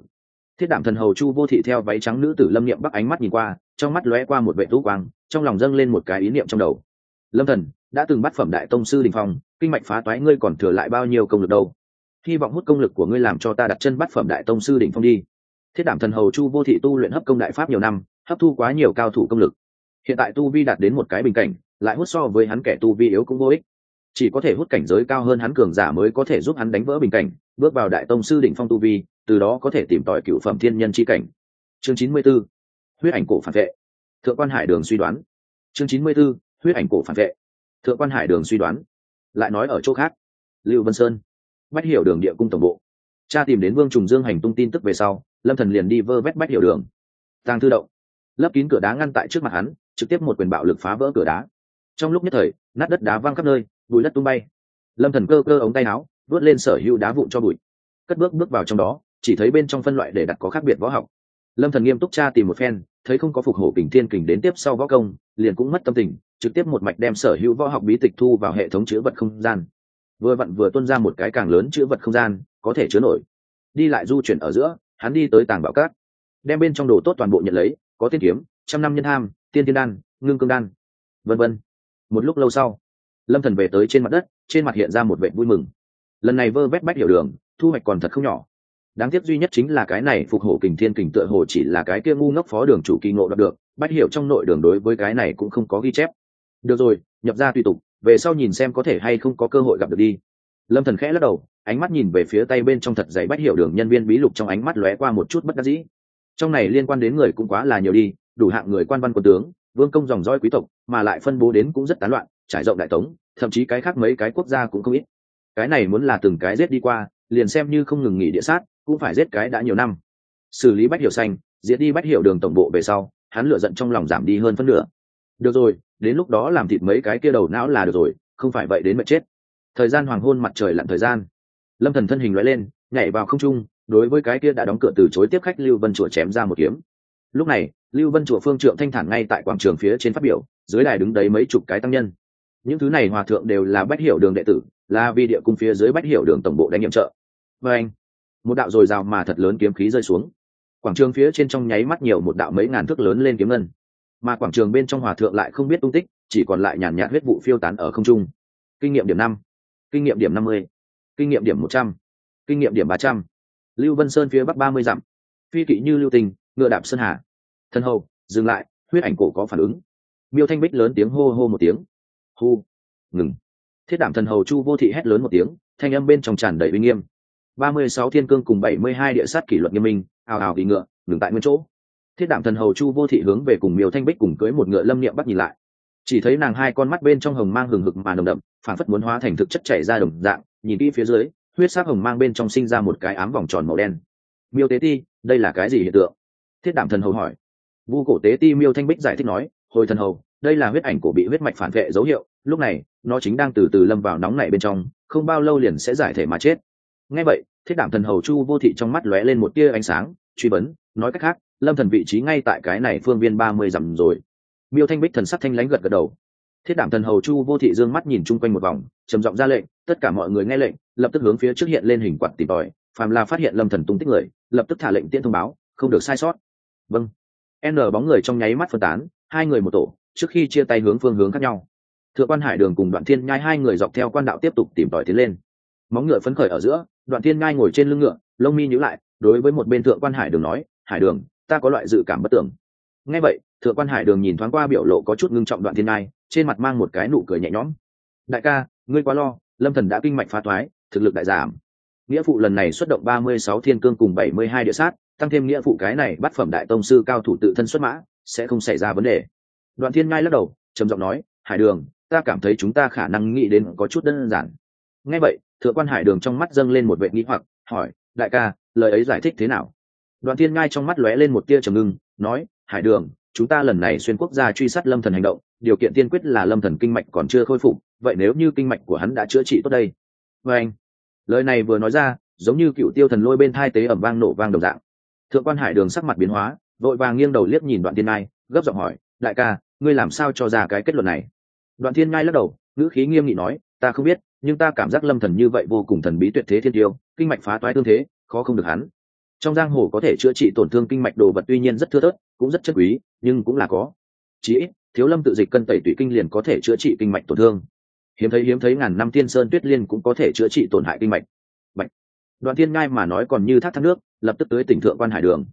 Thiết đảm thần hầu chu vô thị theo váy trắng nữ tử lâm niệm bắc ánh mắt nhìn qua, trong mắt lóe qua một vệ tú quang, trong lòng dâng lên một cái ý niệm trong đầu lâm thần, đã từng bắt phẩm đại tông sư đình phong, kinh mạch phá toái ngươi còn thừa lại bao nhiêu công lực đâu? Hy vọng hút công lực của ngươi làm cho ta đặt chân bắt phẩm đại tông sư đỉnh phong đi. Thiết đảm thần hầu chu vô thị tu luyện hấp công đại pháp nhiều năm, hấp thu quá nhiều cao thủ công lực. Hiện tại tu vi đạt đến một cái bình cảnh, lại hút so với hắn kẻ tu vi yếu cũng vô ích. Chỉ có thể hút cảnh giới cao hơn hắn cường giả mới có thể giúp hắn đánh vỡ bình cảnh, bước vào đại tông sư đỉnh phong tu vi, từ đó có thể tìm tòi cựu phẩm thiên nhân chi cảnh. Chương chín mươi 94. huyết ảnh cổ phản vệ. Thượng quan hải đường suy đoán. Chương chín mươi 94 huyết ảnh cổ phản vệ. Thượng quan hải đường suy đoán, lại nói ở chỗ khác. Lưu vân sơn, bách hiểu đường địa cung tổng bộ. Cha tìm đến vương trùng dương hành tung tin tức về sau, lâm thần liền đi vơ vét bách hiểu đường. Tàng thư động, lấp kín cửa đá ngăn tại trước mặt hắn, trực tiếp một quyền bạo lực phá vỡ cửa đá. Trong lúc nhất thời, nát đất đá văng khắp nơi, bụi đất tung bay. Lâm thần cơ cơ ống tay áo, vớt lên sở hữu đá vụn cho bụi. Cất bước bước vào trong đó, chỉ thấy bên trong phân loại để đặt có khác biệt võ học lâm thần nghiêm túc tra tìm một phen thấy không có phục hổ kình thiên kình đến tiếp sau võ công liền cũng mất tâm tình trực tiếp một mạch đem sở hữu võ học bí tịch thu vào hệ thống chữ vật không gian. Vừa vặn vừa tuân ra một cái càng lớn chữ vật không gian có thể chứa nổi. Đi lại du chuyển ở giữa hắn đi tới tàng bảo cát. Đem bên trong đồ tốt toàn bộ nhận lấy có tiên kiếm trăm năm nhân ham, tiên tiên đan ngưng cương đan vân vân. Một lúc lâu sau lâm thần về tới trên mặt đất trên mặt hiện ra một vẻ vui mừng. Lần này vơ vét bách hiểu đường thu hoạch còn thật không nhỏ đáng tiếc duy nhất chính là cái này phục hổ kình thiên kình tựa hồ chỉ là cái kia ngu ngốc phó đường chủ kỳ ngộ đạt được, bách hiểu trong nội đường đối với cái này cũng không có ghi chép. Được rồi, nhập ra tùy tục, về sau nhìn xem có thể hay không có cơ hội gặp được đi. Lâm thần khẽ lắc đầu, ánh mắt nhìn về phía tay bên trong thật dày bách hiểu đường nhân viên bí lục trong ánh mắt lóe qua một chút bất đắc dĩ. Trong này liên quan đến người cũng quá là nhiều đi, đủ hạng người quan văn quân tướng, vương công dòng dõi quý tộc, mà lại phân bố đến cũng rất tán loạn, trải rộng đại tống, thậm chí cái khác mấy cái quốc gia cũng không ít. Cái này muốn là từng cái giết đi qua, liền xem như không ngừng nghỉ địa sát cũng phải giết cái đã nhiều năm. Xử lý bách hiểu xanh diễn đi bách hiểu đường tổng bộ về sau, hắn lựa giận trong lòng giảm đi hơn phân nửa. Được rồi, đến lúc đó làm thịt mấy cái kia đầu não là được rồi, không phải vậy đến mệt chết. Thời gian hoàng hôn mặt trời lặn thời gian. Lâm thần thân hình loại lên, nhảy vào không trung, đối với cái kia đã đóng cửa từ chối tiếp khách lưu vân chùa chém ra một kiếm. Lúc này, lưu vân chùa phương trượng thanh thản ngay tại quảng trường phía trên phát biểu, dưới đài đứng đấy mấy chục cái tăng nhân. Những thứ này hòa thượng đều là bách hiểu đường đệ tử, là vì địa cung phía dưới bách hiểu đường tổng bộ đánh nhiệm trợ. Và anh một đạo dồi dào mà thật lớn kiếm khí rơi xuống. Quảng trường phía trên trong nháy mắt nhiều một đạo mấy ngàn thước lớn lên kiếm ngân. Mà quảng trường bên trong hòa thượng lại không biết tung tích, chỉ còn lại nhàn nhạt huyết vụ phiêu tán ở không trung. Kinh nghiệm điểm năm, kinh nghiệm điểm năm mươi, kinh nghiệm điểm một trăm, kinh nghiệm điểm ba trăm. Lưu vân sơn phía bắc ba mươi dặm. Phi kỵ như lưu tình, ngựa đạp sơn hà. Thân hầu, dừng lại, huyết ảnh cổ có phản ứng. Miêu thanh bích lớn tiếng hô hô một tiếng. Hu ngừng. Thiết đảm thần hầu chu vô thị hét lớn một tiếng, thanh âm bên trong tràn đầy uy nghiêm ba mươi sáu thiên cương cùng bảy mươi hai địa sát kỷ luật nghiêm minh, ào ào vì ngựa, ngừng tại nguyên chỗ. Thiết đảm thần hầu chu vô thị hướng về cùng miêu thanh bích cùng cưới một ngựa lâm niệm bắt nhìn lại. Chỉ thấy nàng hai con mắt bên trong hồng mang hừng hực mà nồng đậm phản phất muốn hóa thành thực chất chảy ra đồng dạng, nhìn kỹ phía dưới, huyết sắc hồng mang bên trong sinh ra một cái ám vòng tròn màu đen. Miêu tế ti, đây là cái gì hiện tượng? Thiết đảm thần hầu hỏi. Vu cổ tế ti miêu thanh bích giải thích nói, hồi thần hầu, đây là huyết ảnh cổ bị huyết mạch phản vệ dấu hiệu, lúc này, nó chính đang từ từ lâm vào nóng này bên trong, không bao lâu liền sẽ giải thể mà chết ngay vậy, thiết đảm thần hầu chu vô thị trong mắt lóe lên một tia ánh sáng, truy vấn, nói cách khác, lâm thần vị trí ngay tại cái này phương viên ba mươi dặm rồi. Miêu thanh bích thần sắc thanh lãnh gật gật đầu. Thiết đảm thần hầu chu vô thị dương mắt nhìn chung quanh một vòng, trầm giọng ra lệnh, tất cả mọi người nghe lệnh, lập tức hướng phía trước hiện lên hình quạt tìm tòi, phàm là phát hiện lâm thần tung tích người, lập tức thả lệnh tiễn thông báo, không được sai sót. Vâng. N bóng người trong nháy mắt phân tán, hai người một tổ, trước khi chia tay hướng phương hướng khác nhau. Thượng quan hải đường cùng đoạn thiên nhai hai người dọc theo quan đạo tiếp tục tìm tòi tiến lên móng ngựa phấn khởi ở giữa, đoạn thiên ngai ngồi trên lưng ngựa, lông mi nhữ lại, đối với một bên thượng quan hải đường nói, hải đường, ta có loại dự cảm bất tưởng ngay vậy, thượng quan hải đường nhìn thoáng qua biểu lộ có chút ngưng trọng đoạn thiên ngai, trên mặt mang một cái nụ cười nhẹ nhõm. Đại ca, ngươi quá lo, lâm thần đã kinh mạch phá thoái thực lực đại giảm. Nghĩa phụ lần này xuất động ba mươi sáu thiên cương cùng bảy mươi hai địa sát, tăng thêm nghĩa phụ cái này bắt phẩm đại tông sư cao thủ tự thân xuất mã, sẽ không xảy ra vấn đề. Đoạn thiên ngai lắc đầu, trầm giọng nói, hải đường, ta cảm thấy chúng ta khả năng nghĩ đến có chút đơn giản. Ngay vậy thượng quan hải đường trong mắt dâng lên một vệ nghĩ hoặc, hỏi, đại ca, lời ấy giải thích thế nào? Đoạn thiên ngai trong mắt lóe lên một tia trầm ngưng, nói, hải đường, chúng ta lần này xuyên quốc gia truy sát lâm thần hành động, điều kiện tiên quyết là lâm thần kinh mạch còn chưa khôi phục, vậy nếu như kinh mạch của hắn đã chữa trị tốt đây? Vê anh, lời này vừa nói ra, giống như cựu tiêu thần lôi bên thai tế ẩm vang nổ vang đầu dạng. Thượng quan hải đường sắc mặt biến hóa, vội vàng nghiêng đầu liếc nhìn đoạn thiên ngai, gấp giọng hỏi, đại ca, ngươi làm sao cho ra cái kết luận này? Đoạn thiên ngai lắc đầu, ngữ khí nghiêm nghị nói, ta không biết nhưng ta cảm giác lâm thần như vậy vô cùng thần bí tuyệt thế thiên tiêu, kinh mạch phá toái tương thế, khó không được hắn. Trong giang hồ có thể chữa trị tổn thương kinh mạch đồ vật tuy nhiên rất thưa thớt, cũng rất chất quý, nhưng cũng là có. Chí ít, thiếu lâm tự dịch cân tẩy tủy kinh liền có thể chữa trị kinh mạch tổn thương. Hiếm thấy hiếm thấy ngàn năm tiên sơn tuyết liên cũng có thể chữa trị tổn hại kinh mạch. Bạch. đoạn thiên ngai mà nói còn như thác thác nước, lập tức tới tỉnh thượng quan hải đường.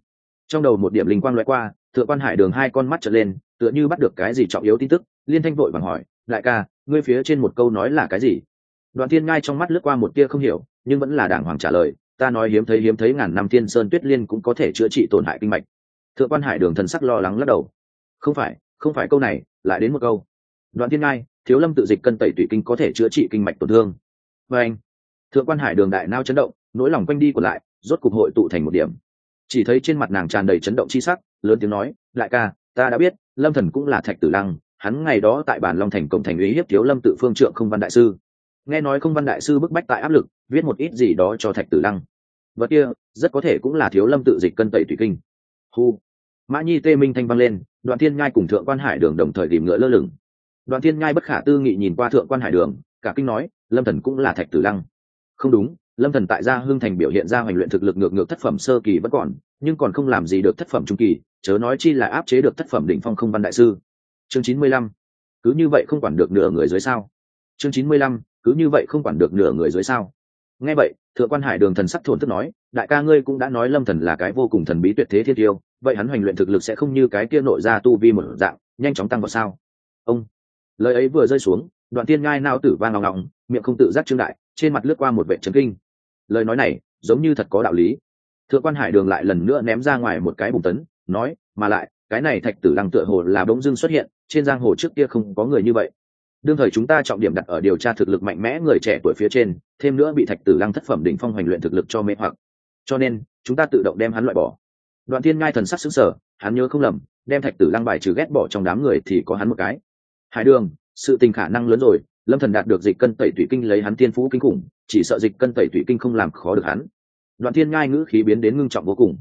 Trong đầu một điểm linh quang loại qua, thượng quan hải đường hai con mắt trở lên, tựa như bắt được cái gì trọng yếu tin tức, liên thanh vội vàng hỏi, đại ca, ngươi phía trên một câu nói là cái gì? Đoạn thiên ngai trong mắt lướt qua một tia không hiểu, nhưng vẫn là đàng hoàng trả lời, ta nói hiếm thấy hiếm thấy ngàn năm thiên sơn tuyết liên cũng có thể chữa trị tổn hại kinh mạch. Thượng quan hải đường thần sắc lo lắng lắc đầu. Không phải không phải câu này, lại đến một câu. Đoạn thiên ngai, thiếu lâm tự dịch cân tẩy tủy kinh có thể chữa trị kinh mạch tổn thương. Và anh, thượng quan hải đường đại nao chấn động, nỗi lòng quanh đi của lại, rốt cục hội tụ thành một điểm. Chỉ thấy trên mặt nàng tràn đầy chấn động chi sắc, lớn tiếng nói Lại ca, ta đã biết, lâm thần cũng là thạch tử lăng, hắn ngày đó tại bản long thành cổng thành uy hiếp thiếu lâm tự phương trượng không văn đại sư nghe nói không văn đại sư bức bách tại áp lực, viết một ít gì đó cho thạch tử lăng. Vật kia, rất có thể cũng là thiếu lâm tự dịch cân tẩy thủy kinh. Hu. Mã nhi tê minh thanh vang lên, đoạn thiên ngai cùng thượng quan hải đường đồng thời tìm ngựa lơ lửng. Đoạn thiên ngai bất khả tư nghị nhìn qua thượng quan hải đường, cả kinh nói, lâm thần cũng là thạch tử lăng. Không đúng, lâm thần tại gia hương thành biểu hiện ra hoành luyện thực lực ngược ngược thất phẩm sơ kỳ vẫn còn, nhưng còn không làm gì được thất phẩm trung kỳ, chớ nói chi là áp chế được thất phẩm đỉnh phong không văn đại sư. Chương chín mươi lăm. Cứ như vậy không quản được nửa người dưới sao? Chương chín mươi lăm cứ như vậy không quản được nửa người dưới sao? Nghe vậy, thượng quan hải đường thần sắc thổn thức nói, đại ca ngươi cũng đã nói lâm thần là cái vô cùng thần bí tuyệt thế thiên tiêu, vậy hắn hoành luyện thực lực sẽ không như cái kia nội ra tu vi một dạng, nhanh chóng tăng vào sao? Ông, lời ấy vừa rơi xuống, đoạn tiên ngai nao tử vang ngọng ngọng, miệng không tự giác trương đại, trên mặt lướt qua một vệ trấn kinh. Lời nói này, giống như thật có đạo lý. Thượng quan hải đường lại lần nữa ném ra ngoài một cái bùng tấn, nói, mà lại, cái này thạch tử lăng tựa hồ là bỗng dưng xuất hiện, trên giang hồ trước kia không có người như vậy đương thời chúng ta trọng điểm đặt ở điều tra thực lực mạnh mẽ người trẻ tuổi phía trên, thêm nữa bị thạch tử lăng thất phẩm đỉnh phong hoành luyện thực lực cho mê hoặc. Cho nên, chúng ta tự động đem hắn loại bỏ. Đoạn thiên ngai thần sắc xứng sở hắn nhớ không lầm, đem thạch tử lăng bài trừ ghét bỏ trong đám người thì có hắn một cái. Hải đường, sự tình khả năng lớn rồi, lâm thần đạt được dịch cân tẩy thủy kinh lấy hắn tiên phú kinh khủng, chỉ sợ dịch cân tẩy thủy kinh không làm khó được hắn. Đoạn thiên ngai ngữ khí biến đến ngưng trọng vô cùng.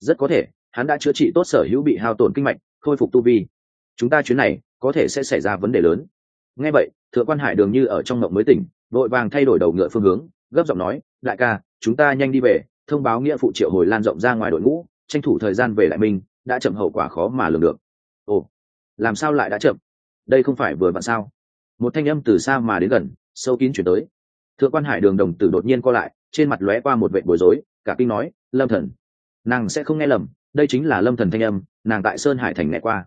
Rất có thể, hắn đã chữa trị tốt sở hữu bị hao tổn kinh mạch, khôi phục tu vi. Chúng ta chuyến này có thể sẽ xảy ra vấn đề lớn nghe vậy, thượng quan hải đường như ở trong mộng mới tỉnh, vội vàng thay đổi đầu ngựa phương hướng, gấp giọng nói, đại ca, chúng ta nhanh đi về, thông báo nghĩa phụ triệu hồi lan rộng ra ngoài đội ngũ, tranh thủ thời gian về lại mình, đã chậm hậu quả khó mà lường được. Ồ, làm sao lại đã chậm? Đây không phải vừa vặn sao? Một thanh âm từ xa mà đến gần, sâu kín chuyển tới. Thượng quan hải đường đồng tử đột nhiên co lại, trên mặt lóe qua một vệ bối rối, cả kinh nói, lâm thần, nàng sẽ không nghe lầm, đây chính là lâm thần thanh âm, nàng tại sơn hải thành nghe qua.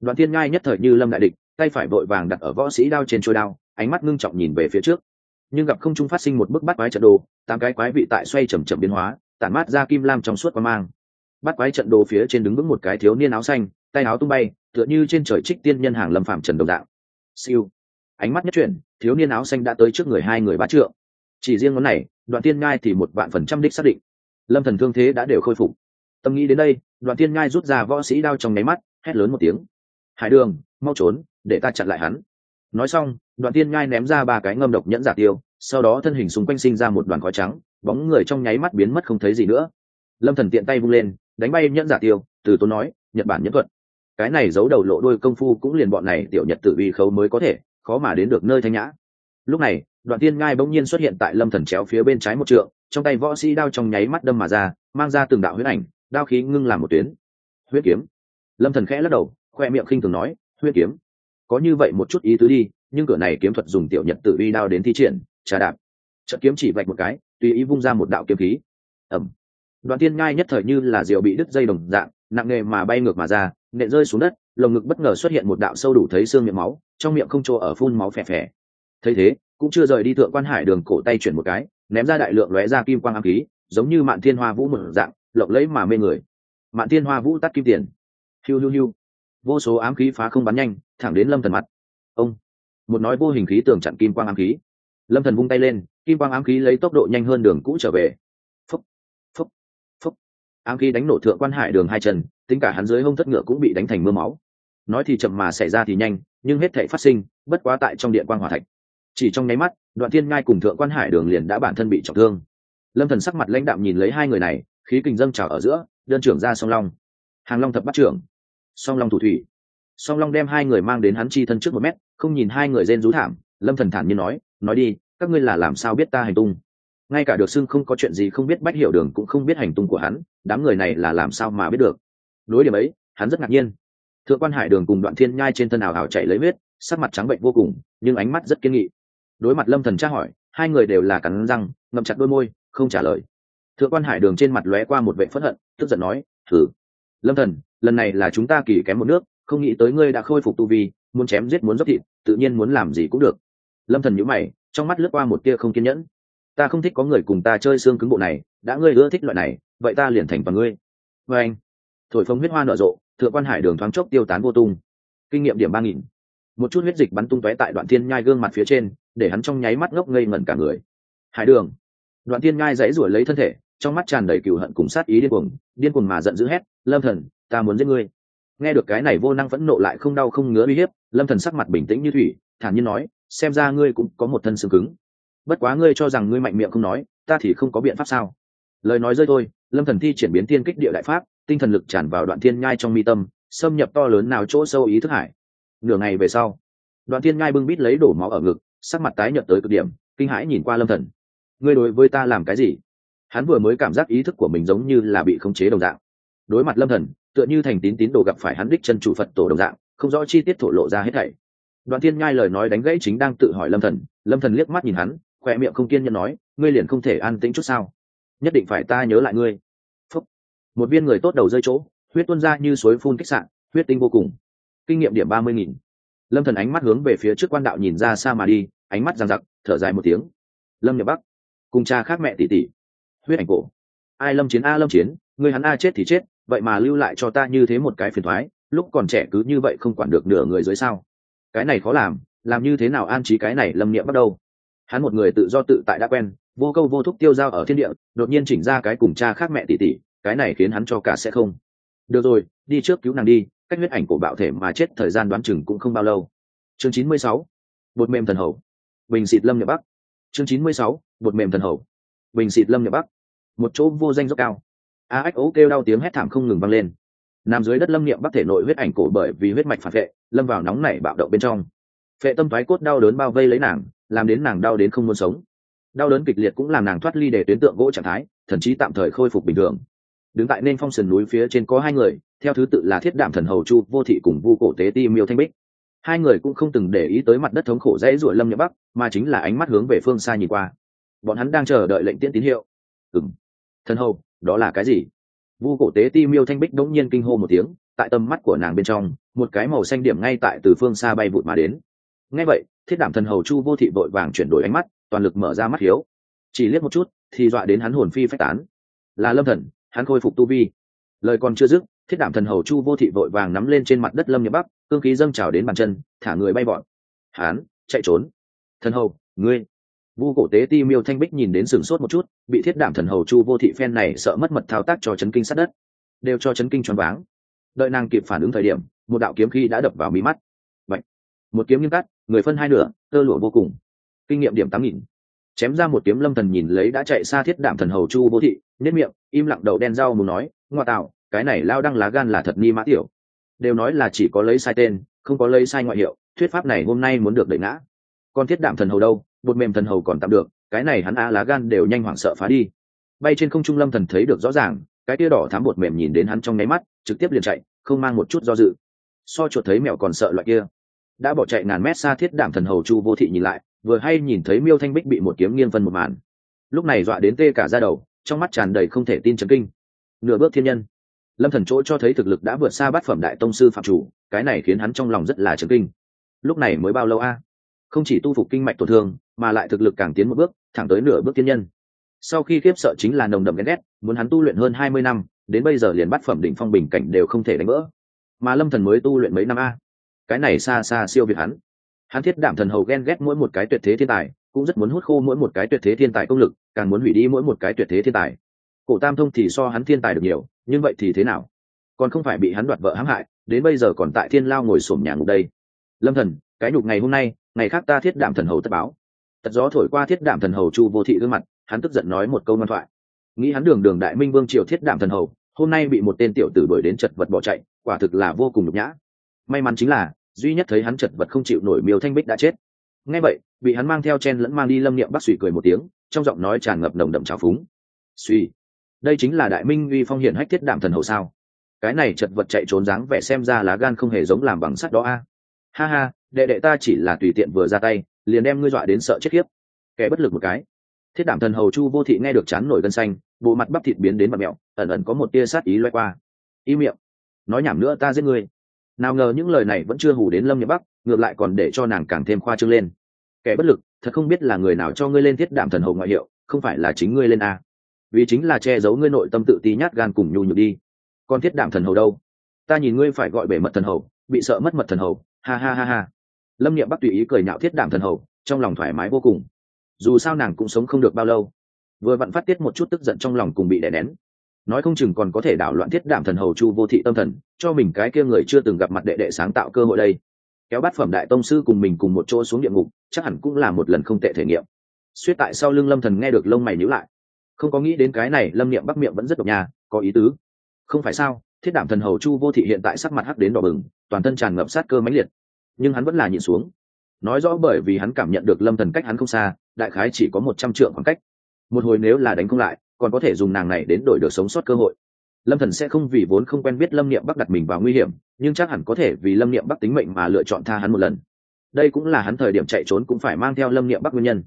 Đoạn thiên ngai nhất thời như lâm đại địch tay phải vội vàng đặt ở võ sĩ đao trên trôi đao, ánh mắt ngưng trọng nhìn về phía trước. Nhưng gặp không trung phát sinh một bức bắt quái trận đồ, tám cái quái vị tại xoay chầm chậm biến hóa, tản mát ra kim lam trong suốt qua mang. Bắt quái trận đồ phía trên đứng vững một cái thiếu niên áo xanh, tay áo tung bay, tựa như trên trời trích tiên nhân hàng lâm phạm trần đồng đạo siêu. Ánh mắt nhất chuyển, thiếu niên áo xanh đã tới trước người hai người bá trượng. Chỉ riêng món này, đoạn tiên ngai thì một vạn phần trăm đích xác định. Lâm thần thương thế đã đều khôi phục. Tâm nghĩ đến đây, đoạn tiên ngai rút ra võ sĩ đao trong nháy mắt, hét lớn một tiếng. Hải đường, mau trốn để ta chặn lại hắn. Nói xong, đoạn tiên ngai ném ra ba cái ngâm độc nhẫn giả tiêu, sau đó thân hình xung quanh sinh ra một đoàn khói trắng, bóng người trong nháy mắt biến mất không thấy gì nữa. Lâm thần tiện tay vung lên, đánh bay nhẫn giả tiêu, từ tốn nói, nhật bản nhẫn thuật. Cái này giấu đầu lộ đôi công phu cũng liền bọn này tiểu nhật tử vi khấu mới có thể, khó mà đến được nơi thanh nhã. Lúc này, đoạn tiên ngai bỗng nhiên xuất hiện tại lâm thần chéo phía bên trái một trượng, trong tay võ sĩ đao trong nháy mắt đâm mà ra, mang ra từng đạo huyết ảnh, đao khí ngưng làm một tuyến. Huyết kiếm. Lâm thần khẽ lắc đầu, khoe miệng khinh thường nói, huyết kiếm có như vậy một chút ý tứ đi, nhưng cửa này kiếm thuật dùng tiểu nhật tự vi đao đến thi triển, trà đạp. Trận kiếm chỉ vạch một cái, tùy ý vung ra một đạo kiếm khí. Ẩm đoàn tiên ngai nhất thời như là diều bị đứt dây đồng dạng, nặng nề mà bay ngược mà ra, nện rơi xuống đất, lồng ngực bất ngờ xuất hiện một đạo sâu đủ thấy xương miệng máu, trong miệng không chỗ ở phun máu phè phè. Thấy thế, cũng chưa rời đi thượng quan hải đường cổ tay chuyển một cái, ném ra đại lượng lóe ra kim quang ám khí, giống như mạn thiên hoa vũ một dạng, lộng lẫy mà mê người. Mạn thiên hoa vũ tắt kim tiền. Hiu hiu hiu. Vô số ám khí phá không bắn nhanh thẳng đến lâm thần mặt. Ông, một nói vô hình khí tường chặn kim quang ám khí. Lâm thần vung tay lên, kim quang ám khí lấy tốc độ nhanh hơn đường cũ trở về. Phúc phúc phúc. Ám khí đánh nổ thượng quan hải đường hai chân, tính cả hắn dưới hông thất ngựa cũng bị đánh thành mưa máu. Nói thì chậm mà xảy ra thì nhanh, nhưng hết thể phát sinh, bất quá tại trong điện quan hòa thạch. Chỉ trong nháy mắt, đoạn thiên ngai cùng thượng quan hải đường liền đã bản thân bị trọng thương. Lâm thần sắc mặt lãnh đạm nhìn lấy hai người này, khí kình dâng trào ở giữa, đơn trưởng ra song long. Hàng long thập bắt trưởng. Song long thủ thủy song long đem hai người mang đến hắn chi thân trước một mét, không nhìn hai người rên rú thảm, lâm thần thản như nói nói đi, các ngươi là làm sao biết ta hành tung? Ngay cả được xưng không có chuyện gì không biết bách hiểu đường cũng không biết hành tung của hắn, đám người này là làm sao mà biết được. Đối điểm ấy, hắn rất ngạc nhiên. Thượng quan hải đường cùng đoạn thiên nhai trên thân ảo ảo chạy lấy huyết sắc mặt trắng bệnh vô cùng, nhưng ánh mắt rất kiên nghị. Đối mặt lâm thần tra hỏi, hai người đều là cắn răng, ngậm chặt đôi môi, không trả lời. Thượng quan hải đường trên mặt lóe qua một vệ phẫn hận, tức giận nói, thử. Lâm thần, lần này là chúng ta kỳ kém một nước không nghĩ tới ngươi đã khôi phục tu vi, muốn chém giết muốn dốc thịt, tự nhiên muốn làm gì cũng được. Lâm thần nhíu mày, trong mắt lướt qua một tia không kiên nhẫn. Ta không thích có người cùng ta chơi xương cứng bộ này, đã ngươi ưa thích loại này, vậy ta liền thành vào ngươi. Và anh, thổi phồng huyết hoa nở rộ, thượng quan hải đường thoáng chốc tiêu tán vô tung. Kinh nghiệm điểm ba nghìn. Một chút huyết dịch bắn tung tóe tại đoạn thiên nhai gương mặt phía trên, để hắn trong nháy mắt ngốc ngây ngẩn cả người. Hải đường. Đoạn thiên nhai dãy ruổi lấy thân thể, trong mắt tràn đầy cừu hận cùng sát ý điên cuồng điên cuồng mà giận dữ hét, lâm thần, ta muốn giết ngươi nghe được cái này vô năng phẫn nộ lại không đau không ngứa uy hiếp, lâm thần sắc mặt bình tĩnh như thủy, thản nhiên nói, xem ra ngươi cũng có một thân xương cứng. Bất quá ngươi cho rằng ngươi mạnh miệng không nói, ta thì không có biện pháp sao? Lời nói rơi thôi, lâm thần thi triển biến thiên kích địa đại pháp, tinh thần lực tràn vào đoạn thiên nhai trong mi tâm, xâm nhập to lớn nào chỗ sâu ý thức hải. Nửa ngày về sau, đoạn thiên nhai bưng bít lấy đổ máu ở ngực, sắc mặt tái nhợt tới cực điểm, kinh hãi nhìn qua lâm thần. Ngươi đối với ta làm cái gì? Hắn vừa mới cảm giác ý thức của mình giống như là bị khống chế đồng dạng. Đối mặt lâm thần tựa như thành tín tín đồ gặp phải hắn đích chân chủ phật tổ đồng dạng, không rõ chi tiết thổ lộ ra hết thảy. Đoàn thiên nhai lời nói đánh gãy chính đang tự hỏi lâm thần lâm thần liếc mắt nhìn hắn khoe miệng không kiên nhẫn nói, ngươi liền không thể an tĩnh chút sao? Nhất định phải ta nhớ lại ngươi. Phúc. một viên người tốt đầu rơi chỗ, huyết tuôn ra như suối phun kích sạn, huyết tinh vô cùng. Kinh nghiệm điểm ba mươi nghìn. Lâm thần ánh mắt hướng về phía trước quan đạo nhìn ra xa mà đi, ánh mắt giằng giặc, thở dài một tiếng. Lâm nhập bắc. Cùng cha khác mẹ tỷ tỷ. Huyết ảnh cổ. Ai lâm chiến, a lâm chiến người hắn a chết thì chết vậy mà lưu lại cho ta như thế một cái phiền thoái, lúc còn trẻ cứ như vậy không quản được nửa người dưới sao? Cái này khó làm làm như thế nào an trí cái này lâm niệm bắt đầu? Hắn một người tự do tự tại đã quen, vô câu vô thúc tiêu dao ở thiên địa, đột nhiên chỉnh ra cái cùng cha khác mẹ tỷ tỷ, cái này khiến hắn cho cả sẽ không. Được rồi, đi trước cứu nàng đi, cách huyết ảnh của bạo thể mà chết thời gian đoán chừng cũng không bao lâu. Chương chín mươi sáu, bột mềm thần hầu. Bình xịt lâm nhập bắc. Chương chín mươi sáu, bột mềm thần hầu. Bình xịt lâm nhập bắc. Một chỗ vô danh dốc cao a ách ố kêu đau tiếng hét thảm không ngừng vang lên. Nằm dưới đất lâm niệm bắc thể nội huyết ảnh cổ bởi vì huyết mạch phản vệ, lâm vào nóng nảy bạo động bên trong. Phệ tâm thoái cốt đau đớn bao vây lấy nàng, làm đến nàng đau đến không muốn sống. Đau đớn kịch liệt cũng làm nàng thoát ly để tuyến tượng gỗ trạng thái, thậm chí tạm thời khôi phục bình thường. Đứng tại nên phong sườn núi phía trên có hai người, theo thứ tự là thiết đảm thần hầu chu, vô thị cùng vu cổ tế ti miêu thanh bích. Hai người cũng không từng để ý tới mặt đất thống khổ dãy ruổi lâm nhậm bắc, mà chính là ánh mắt hướng về phương xa nhìn qua. Bọn hắn đang chờ đợi lệnh tiễn tín hiệu. Ừng thần hầu đó là cái gì? Vu cổ tế ti miêu thanh bích đống nhiên kinh hô một tiếng, tại tầm mắt của nàng bên trong, một cái màu xanh điểm ngay tại từ phương xa bay vụt mà đến. Ngay vậy, thiết đảm thần hầu chu vô thị vội vàng chuyển đổi ánh mắt, toàn lực mở ra mắt hiếu. Chỉ liếc một chút, thì dọa đến hắn hồn phi phách tán. Là lâm thần, hắn khôi phục tu vi. Lời còn chưa dứt, thiết đảm thần hầu chu vô thị vội vàng nắm lên trên mặt đất lâm nhập bắc, cương khí dâng trào đến bàn chân, thả người bay bọn hắn, chạy trốn. Thần hầu, ngươi vu cổ tế ti miêu thanh bích nhìn đến sừng sốt một chút, bị thiết đảm thần hầu chu vô thị phen này sợ mất mật thao tác cho chấn kinh sát đất. Đều cho chấn kinh choáng váng. Đợi nàng kịp phản ứng thời điểm, một đạo kiếm khí đã đập vào mí mắt. Vậy một kiếm nghiêm cắt người phân hai nửa, tơ lụa vô cùng. Kinh nghiệm điểm tám nghìn. Chém ra một kiếm lâm thần nhìn lấy đã chạy xa thiết đảm thần hầu chu vô thị nếp miệng, im lặng đầu đen rau muốn nói, ngoa tạo, cái này lao đăng lá gan là thật ni mã tiểu. Đều nói là chỉ có lấy sai tên, không có lấy sai ngoại hiệu, thuyết pháp này hôm nay muốn được đẩy ngã. Còn thiết đảm thần hầu đâu? Bột mềm thần hầu còn tạm được, cái này hắn a lá gan đều nhanh hoảng sợ phá đi. Bay trên không trung lâm thần thấy được rõ ràng, cái tia đỏ thám bột mềm nhìn đến hắn trong nháy mắt, trực tiếp liền chạy, không mang một chút do dự. So chuột thấy mèo còn sợ loại kia. Đã bỏ chạy ngàn mét xa thiết đảm thần hầu chu vô thị nhìn lại, vừa hay nhìn thấy miêu thanh bích bị một kiếm nghiêng phân một màn. Lúc này dọa đến tê cả ra đầu, trong mắt tràn đầy không thể tin chấn kinh. Nửa bước thiên nhân. Lâm thần chỗ cho thấy thực lực đã vượt xa bát phẩm đại tông sư phạm chủ, cái này khiến hắn trong lòng rất là chấn kinh. Lúc này mới bao lâu a? Không chỉ tu phục kinh mạch tổn thương mà lại thực lực càng tiến một bước, thẳng tới nửa bước tiên nhân. Sau khi khiếp sợ chính là nồng đậm ghen ghét, muốn hắn tu luyện hơn hai mươi năm, đến bây giờ liền bắt phẩm đỉnh phong bình cảnh đều không thể đánh vỡ. Mà lâm thần mới tu luyện mấy năm a. Cái này xa xa siêu việt hắn. Hắn thiết đảm thần hầu ghen ghét mỗi một cái tuyệt thế thiên tài, cũng rất muốn hút khô mỗi một cái tuyệt thế thiên tài công lực, càng muốn hủy đi mỗi một cái tuyệt thế thiên tài. Cổ tam thông thì so hắn thiên tài được nhiều, nhưng vậy thì thế nào? Còn không phải bị hắn đoạt vợ hãm hại, đến bây giờ còn tại thiên lao ngồi sổm nhà ngục đây. Lâm thần, cái nhục ngày hôm nay, ngày khác ta thiết đảm thần hầu tất báo tật gió thổi qua thiết đảm thần hầu chu vô thị gương mặt, hắn tức giận nói một câu ngoan thoại. Nghĩ hắn đường đường đại minh vương triều thiết đảm thần hầu, hôm nay bị một tên tiểu tử đuổi đến chật vật bỏ chạy, quả thực là vô cùng nhục nhã. May mắn chính là, duy nhất thấy hắn chật vật không chịu nổi miêu thanh bích đã chết. Ngay vậy, bị hắn mang theo chen lẫn mang đi lâm niệm bác suy cười một tiếng, trong giọng nói tràn ngập nồng đậm trào phúng. Suy, đây chính là đại minh uy phong hiển hách thiết đảm thần hầu sao? Cái này chật vật chạy trốn dáng vẻ xem ra lá gan không hề giống làm bằng sắt đó a. Ha ha, đệ đệ ta chỉ là tùy tiện vừa ra tay liền đem ngươi dọa đến sợ chết khiếp. Kẻ bất lực một cái. Thiết đảm thần hầu chu vô thị nghe được chán nổi gân xanh, bộ mặt bắp thịt biến đến mặt mẹo ẩn ẩn có một tia sát ý loay qua. Y miệng. Nói nhảm nữa ta giết ngươi. Nào ngờ những lời này vẫn chưa hù đến lâm nhật bắc, ngược lại còn để cho nàng càng thêm khoa trương lên. Kẻ bất lực, thật không biết là người nào cho ngươi lên thiết đảm thần hầu ngoại hiệu, không phải là chính ngươi lên a. Vì chính là che giấu ngươi nội tâm tự ti nhát gan cùng nhu nhược đi. Còn thiết đảm thần hầu đâu? Ta nhìn ngươi phải gọi bể mật thần hầu, bị sợ mất mật thần hầu. Ha ha ha ha lâm niệm bắc tùy ý cười nhạo thiết đảm thần hầu, trong lòng thoải mái vô cùng. Dù sao nàng cũng sống không được bao lâu. Vừa vặn phát tiết một chút tức giận trong lòng cùng bị đè nén. Nói không chừng còn có thể đảo loạn thiết đảm thần hầu chu vô thị tâm thần, cho mình cái kia người chưa từng gặp mặt đệ đệ sáng tạo cơ hội đây. Kéo bát phẩm đại tông sư cùng mình cùng một chỗ xuống địa ngục, chắc hẳn cũng là một lần không tệ thể nghiệm. Suýt tại sau lưng lâm thần nghe được lông mày nhíu lại. Không có nghĩ đến cái này, lâm niệm bắc miệng vẫn rất độc nhà có ý tứ. Không phải sao, thiết đảm thần hầu chu vô thị hiện tại sắc mặt hắc đến đỏ bừng, toàn thân tràn ngập sát cơ mãnh liệt nhưng hắn vẫn là nhìn xuống. Nói rõ bởi vì hắn cảm nhận được lâm thần cách hắn không xa, đại khái chỉ có một trăm trượng khoảng cách. Một hồi nếu là đánh không lại, còn có thể dùng nàng này đến đổi được sống sót cơ hội. Lâm thần sẽ không vì vốn không quen biết lâm niệm bắc đặt mình vào nguy hiểm, nhưng chắc hẳn có thể vì lâm niệm bắc tính mệnh mà lựa chọn tha hắn một lần. Đây cũng là hắn thời điểm chạy trốn cũng phải mang theo lâm niệm bắc nguyên nhân.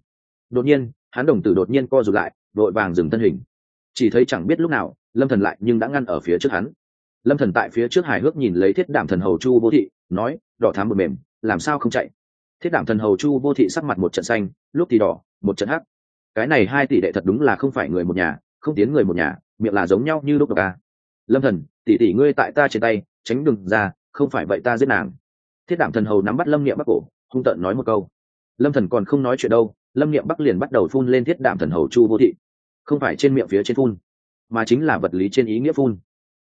Đột nhiên, hắn đồng tử đột nhiên co rụt lại, vội vàng dừng thân hình. Chỉ thấy chẳng biết lúc nào, lâm thần lại nhưng đã ngăn ở phía trước hắn lâm thần tại phía trước hài hước nhìn lấy thiết đảm thần hầu chu vô thị, nói, đỏ thám một mềm, làm sao không chạy? Thiết đảm thần hầu chu vô thị sắc mặt một trận xanh, lúc thì đỏ, một trận hắc. Cái này hai tỷ đệ thật đúng là không phải người một nhà, không tiến người một nhà, miệng là giống nhau như lúc độc ca lâm thần, tỷ tỷ ngươi tại ta trên tay, tránh đừng ra, không phải vậy ta giết nàng. Thiết đảm thần hầu nắm bắt lâm niệm bắc cổ, hung tợn nói một câu. Lâm thần còn không nói chuyện đâu, lâm niệm bắc liền bắt đầu phun lên thiết đảm thần hầu chu vô thị. Không phải trên miệng phía trên phun, mà chính là vật lý trên ý nghĩa phun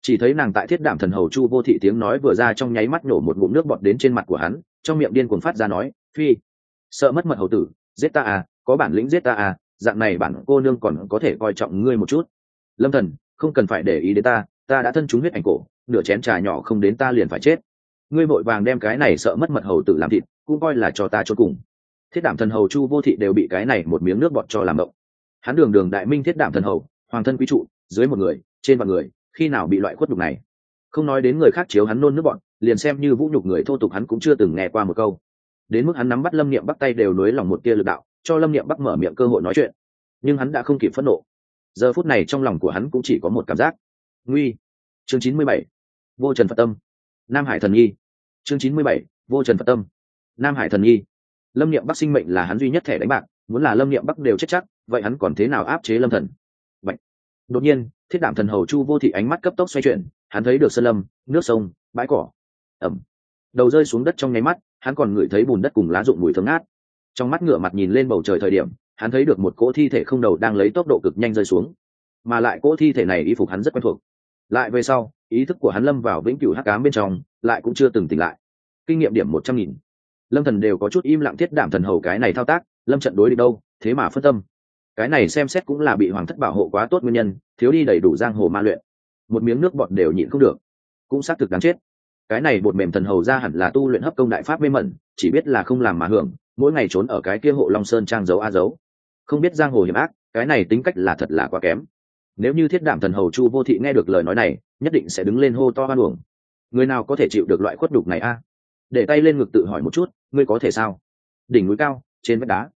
chỉ thấy nàng tại thiết đảm thần hầu chu vô thị tiếng nói vừa ra trong nháy mắt nổ một ngụm nước bọt đến trên mặt của hắn, trong miệng điên cuồng phát ra nói, phi, sợ mất mật hầu tử, giết ta à có bản lĩnh giết ta à dạng này bản cô nương còn có thể coi trọng ngươi một chút. Lâm thần, không cần phải để ý đến ta ta đã thân chúng huyết ảnh cổ, nửa chén trà nhỏ không đến ta liền phải chết. Ngươi vội vàng đem cái này sợ mất mật hầu tử làm thịt, cũng coi là cho ta cho cùng. Thiết đảm thần hầu chu vô thị đều bị cái này một miếng nước bọt cho làm động. Hắn đường đường đại minh thiết đảm thần hầu, hoàng thân quý trụ, dưới một người, trên vạn người khi nào bị loại khuất nhục này? Không nói đến người khác chiếu hắn nôn nước bọn, liền xem như vũ nhục người thô tục hắn cũng chưa từng nghe qua một câu. Đến mức hắn nắm bắt lâm niệm bắt tay đều nối lòng một tia lực đạo, cho lâm niệm bắt mở miệng cơ hội nói chuyện. Nhưng hắn đã không kịp phẫn nộ. Giờ phút này trong lòng của hắn cũng chỉ có một cảm giác. Nguy. Chương chín mươi bảy. Vô trần phật tâm. Nam hải thần nhi. Chương chín mươi bảy. Vô trần phật tâm. Nam hải thần nhi. Lâm niệm bắc sinh mệnh là hắn duy nhất thẻ đánh bạc, muốn là lâm niệm bắc đều chết chắc, vậy hắn còn thế nào áp chế lâm thần? Đột nhiên, thiết đảm thần hầu chu vô thị ánh mắt cấp tốc xoay chuyển, hắn thấy được sơn lâm, nước sông, bãi cỏ. Ẩm. Đầu rơi xuống đất trong nháy mắt, hắn còn ngửi thấy bùn đất cùng lá rụng mùi thơm ngát. Trong mắt ngửa mặt nhìn lên bầu trời thời điểm, hắn thấy được một cỗ thi thể không đầu đang lấy tốc độ cực nhanh rơi xuống. Mà lại cỗ thi thể này y phục hắn rất quen thuộc. Lại về sau, ý thức của hắn lâm vào vĩnh cửu hắc cám bên trong, lại cũng chưa từng tỉnh lại. Kinh nghiệm điểm một trăm nghìn. Lâm thần đều có chút im lặng thiết đảm thần hầu cái này thao tác, lâm trận đối đi đâu, thế mà phân tâm cái này xem xét cũng là bị hoàng thất bảo hộ quá tốt nguyên nhân, thiếu đi đầy đủ giang hồ ma luyện. Một miếng nước bọt đều nhịn không được. Cũng xác thực đáng chết. Cái này bột mềm thần hầu ra hẳn là tu luyện hấp công đại pháp mê mẩn, chỉ biết là không làm mà hưởng, mỗi ngày trốn ở cái kia hộ long sơn trang giấu a giấu. Không biết giang hồ hiểm ác, cái này tính cách là thật là quá kém. Nếu như thiết đảm thần hầu chu vô thị nghe được lời nói này, nhất định sẽ đứng lên hô to hoan uổng. Người nào có thể chịu được loại khuất đục này a? Để tay lên ngực tự hỏi một chút, ngươi có thể sao? Đỉnh núi cao, trên vách đá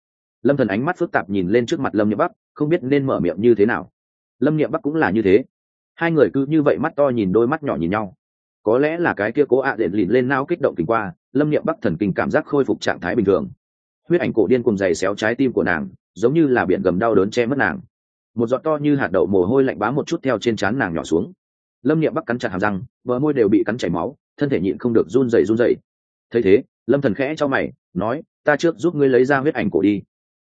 lâm thần ánh mắt phức tạp nhìn lên trước mặt lâm nhậm bắc, không biết nên mở miệng như thế nào. Lâm nhậm bắc cũng là như thế. Hai người cứ như vậy mắt to nhìn đôi mắt nhỏ nhìn nhau. Có lẽ là cái kia cố ạ à lìn lên nao kích động kinh qua, lâm nhậm bắc thần kinh cảm giác khôi phục trạng thái bình thường. Huyết ảnh cổ điên cùng dày xéo trái tim của nàng, giống như là biển gầm đau đớn che mất nàng. Một giọt to như hạt đậu mồ hôi lạnh bám một chút theo trên trán nàng nhỏ xuống. Lâm niệm bắc cắn chặt hàm răng, bờ môi đều bị cắn chảy máu, thân thể nhịn không được run rẩy run rẩy. Thấy thế, lâm thần khẽ cho mày, nói, ta trước giúp ngươi lấy ra huyết ảnh cổ đi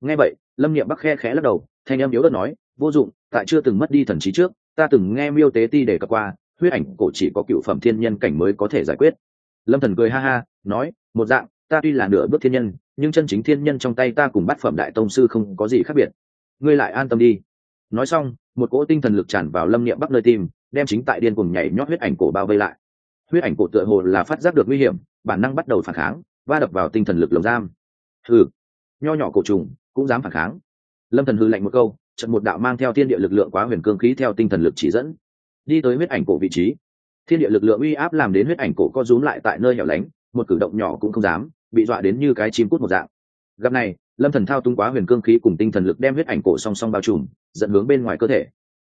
nghe vậy, lâm niệm bắc khe khẽ lắc đầu, thanh em yếu đất nói, vô dụng, tại chưa từng mất đi thần trí trước, ta từng nghe miêu tế ti để cập qua, huyết ảnh cổ chỉ có cựu phẩm thiên nhân cảnh mới có thể giải quyết. Lâm thần cười ha ha, nói, một dạng, ta tuy là nửa bước thiên nhân, nhưng chân chính thiên nhân trong tay ta cùng bát phẩm đại tông sư không có gì khác biệt. Ngươi lại an tâm đi. Nói xong, một cỗ tinh thần lực tràn vào lâm niệm bắc nơi tim, đem chính tại điên cùng nhảy nhót huyết ảnh cổ bao vây lại. Huyết ảnh cổ tựa hồ là phát giác được nguy hiểm, bản năng bắt đầu phản kháng, va đập vào tinh thần lực lồng giam. Hừ, nho nhỏ cổ trùng cũng dám phản kháng. Lâm thần hư lạnh một câu, trận một đạo mang theo thiên địa lực lượng quá huyền cương khí theo tinh thần lực chỉ dẫn, đi tới huyết ảnh cổ vị trí. Thiên địa lực lượng uy áp làm đến huyết ảnh cổ co rúm lại tại nơi hẻo lánh, một cử động nhỏ cũng không dám, bị dọa đến như cái chim cút một dạng. Gặp này, lâm thần thao tung quá huyền cương khí cùng tinh thần lực đem huyết ảnh cổ song song bao trùm, dẫn hướng bên ngoài cơ thể.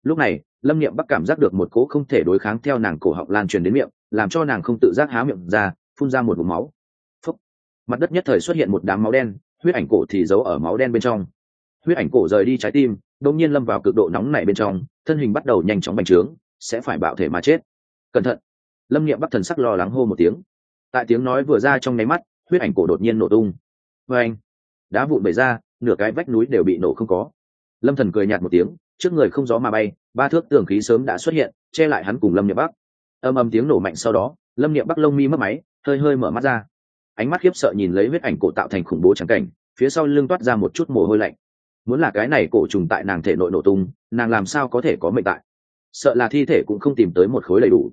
Lúc này, lâm niệm bắc cảm giác được một cỗ không thể đối kháng theo nàng cổ họng lan truyền đến miệng, làm cho nàng không tự giác há miệng ra, phun ra một vùng máu. Phúc. mặt đất nhất thời xuất hiện một đám máu đen huyết ảnh cổ thì giấu ở máu đen bên trong. Huyết ảnh cổ rời đi trái tim, đột nhiên lâm vào cực độ nóng này bên trong, thân hình bắt đầu nhanh chóng bành trướng, sẽ phải bạo thể mà chết. Cẩn thận! Lâm niệm bắc thần sắc lo lắng hô một tiếng. Tại tiếng nói vừa ra trong nháy mắt, huyết ảnh cổ đột nhiên nổ tung. Vê anh đá vụn bể ra, nửa cái vách núi đều bị nổ không có. Lâm thần cười nhạt một tiếng, trước người không gió mà bay, ba thước tường khí sớm đã xuất hiện, che lại hắn cùng lâm niệm bắc. Âm âm tiếng nổ mạnh sau đó, lâm niệm bắc lông mi mất máy, hơi hơi mở mắt ra ánh mắt khiếp sợ nhìn lấy huyết ảnh cổ tạo thành khủng bố trắng cảnh, phía sau lưng toát ra một chút mồ hôi lạnh. Muốn là cái này cổ trùng tại nàng thể nội nổ tung, nàng làm sao có thể có mệnh tại? Sợ là thi thể cũng không tìm tới một khối đầy đủ.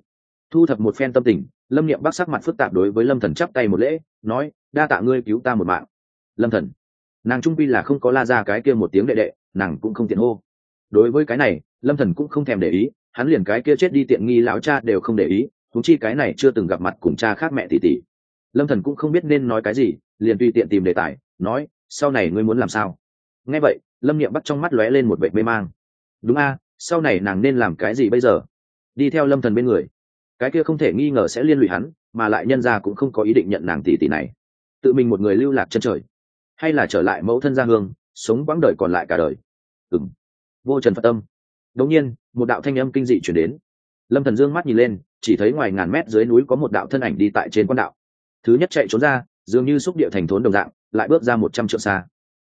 Thu thập một phen tâm tình, lâm niệm bác sắc mặt phức tạp đối với lâm thần chắp tay một lễ, nói, đa tạ ngươi cứu ta một mạng. Lâm thần, nàng trung quy là không có la ra cái kia một tiếng đệ đệ, nàng cũng không tiện hô. Đối với cái này, lâm thần cũng không thèm để ý, hắn liền cái kia chết đi tiện nghi lão cha đều không để ý thúng chi cái này chưa từng gặp mặt cùng cha khác mẹ tỷ tỷ lâm thần cũng không biết nên nói cái gì, liền tùy tiện tìm đề tài, nói, sau này ngươi muốn làm sao? Nghe vậy, lâm niệm bắt trong mắt lóe lên một vệ mê mang. Đúng a, sau này nàng nên làm cái gì bây giờ? Đi theo lâm thần bên người. Cái kia không thể nghi ngờ sẽ liên lụy hắn, mà lại nhân ra cũng không có ý định nhận nàng tỷ tỷ này. Tự mình một người lưu lạc chân trời, hay là trở lại mẫu thân gia hương, sống quãng đời còn lại cả đời. Ừng vô trần phật tâm. Đống nhiên, một đạo thanh âm kinh dị chuyển đến. Lâm thần dương mắt nhìn lên, chỉ thấy ngoài ngàn mét dưới núi có một đạo thân ảnh đi tại trên quan đạo thứ nhất chạy trốn ra, dường như xúc địa thành thốn đồng dạng, lại bước ra một trăm triệu xa.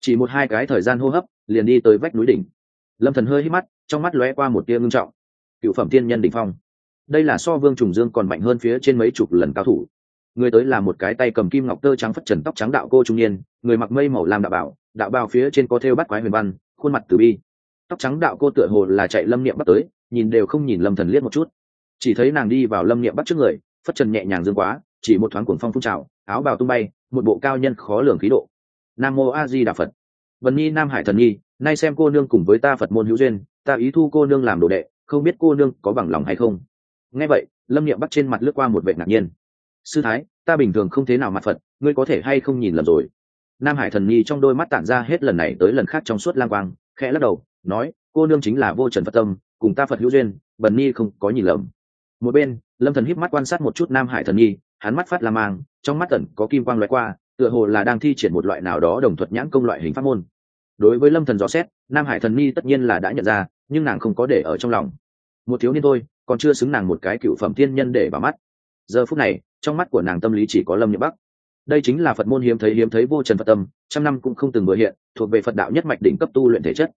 Chỉ một hai cái thời gian hô hấp, liền đi tới vách núi đỉnh. Lâm thần hơi hít mắt, trong mắt lóe qua một tia ngưng trọng. Cựu phẩm tiên nhân đỉnh phong. Đây là so vương trùng dương còn mạnh hơn phía trên mấy chục lần cao thủ. Người tới là một cái tay cầm kim ngọc tơ trắng phất trần tóc trắng đạo cô trung niên, người mặc mây màu làm đạo bảo, đạo bào phía trên có thêu bắt quái huyền văn, khuôn mặt từ bi. Tóc trắng đạo cô tựa hồ là chạy lâm niệm bắt tới, nhìn đều không nhìn lâm thần liếc một chút. Chỉ thấy nàng đi vào lâm niệm bắt trước người, phất trần nhẹ nhàng dương quá chỉ một thoáng cuồng phong phun trào, áo bào tung bay, một bộ cao nhân khó lường khí độ. Nam mô a di đà phật. Vân nhi, nam hải thần nhi, nay xem cô nương cùng với ta phật môn hữu duyên, ta ý thu cô nương làm đồ đệ, không biết cô nương có bằng lòng hay không? Nghe vậy, lâm niệm bắt trên mặt lướt qua một vệ ngạc nhiên. Sư thái, ta bình thường không thế nào mặt phật, ngươi có thể hay không nhìn lầm rồi? Nam hải thần nhi trong đôi mắt tản ra hết lần này tới lần khác trong suốt lang quang, khẽ lắc đầu, nói, cô nương chính là vô trần phật tâm, cùng ta phật hữu duyên bần nhi không có nhìn lầm. Một bên, lâm thần híp mắt quan sát một chút nam hải thần nhi hắn mắt phát la mang, trong mắt tẩn có kim quang loại qua, tựa hồ là đang thi triển một loại nào đó đồng thuật nhãn công loại hình pháp môn. Đối với lâm thần rõ xét, nam hải thần mi tất nhiên là đã nhận ra, nhưng nàng không có để ở trong lòng. Một thiếu niên thôi, còn chưa xứng nàng một cái cựu phẩm thiên nhân để vào mắt. Giờ phút này, trong mắt của nàng tâm lý chỉ có lâm nhậm bắc. Đây chính là phật môn hiếm thấy hiếm thấy vô trần phật tâm, trăm năm cũng không từng bừa hiện, thuộc về phật đạo nhất mạch đỉnh cấp tu luyện thể chất.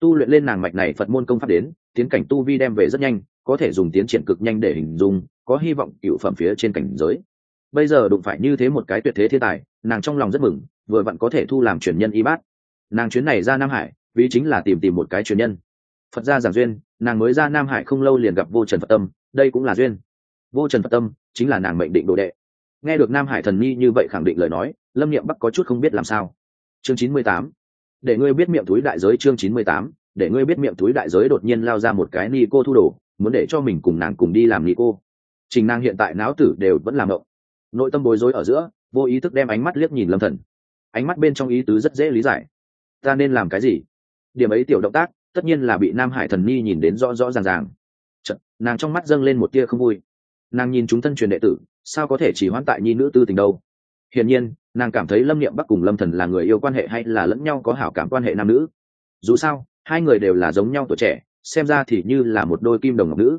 Tu luyện lên nàng mạch này phật môn công pháp đến, tiến cảnh tu vi đem về rất nhanh, có thể dùng tiến triển cực nhanh để hình dung, có hy vọng cựu phẩm phía trên cảnh giới bây giờ đụng phải như thế một cái tuyệt thế thiên tài, nàng trong lòng rất mừng, vừa vặn có thể thu làm truyền nhân y bát. Nàng chuyến này ra nam hải, vì chính là tìm tìm một cái truyền nhân. Phật gia giảng duyên, nàng mới ra nam hải không lâu liền gặp vô trần phật tâm, đây cũng là duyên. Vô trần phật tâm, chính là nàng mệnh định đồ đệ. Nghe được nam hải thần nhi như vậy khẳng định lời nói, lâm niệm bắc có chút không biết làm sao. Chương chín mươi tám. Để ngươi biết miệng túi đại giới chương chín mươi tám. Để ngươi biết miệng túi đại giới đột nhiên lao ra một cái ni cô thu đồ, muốn để cho mình cùng nàng cùng đi làm ni cô. Trình nàng hiện tại não tử đều vẫn làm động nội tâm bối rối ở giữa vô ý thức đem ánh mắt liếc nhìn lâm thần. Ánh mắt bên trong ý tứ rất dễ lý giải. Ta nên làm cái gì? Điểm ấy tiểu động tác tất nhiên là bị nam hải thần ni nhìn đến rõ rõ ràng ràng. Chật, nàng trong mắt dâng lên một tia không vui. Nàng nhìn chúng thân truyền đệ tử sao có thể chỉ hoãn tại nhi nữ tư tình đâu? Hiển nhiên nàng cảm thấy lâm niệm bắc cùng lâm thần là người yêu quan hệ hay là lẫn nhau có hảo cảm quan hệ nam nữ? Dù sao hai người đều là giống nhau tuổi trẻ xem ra thì như là một đôi kim đồng ngọc nữ.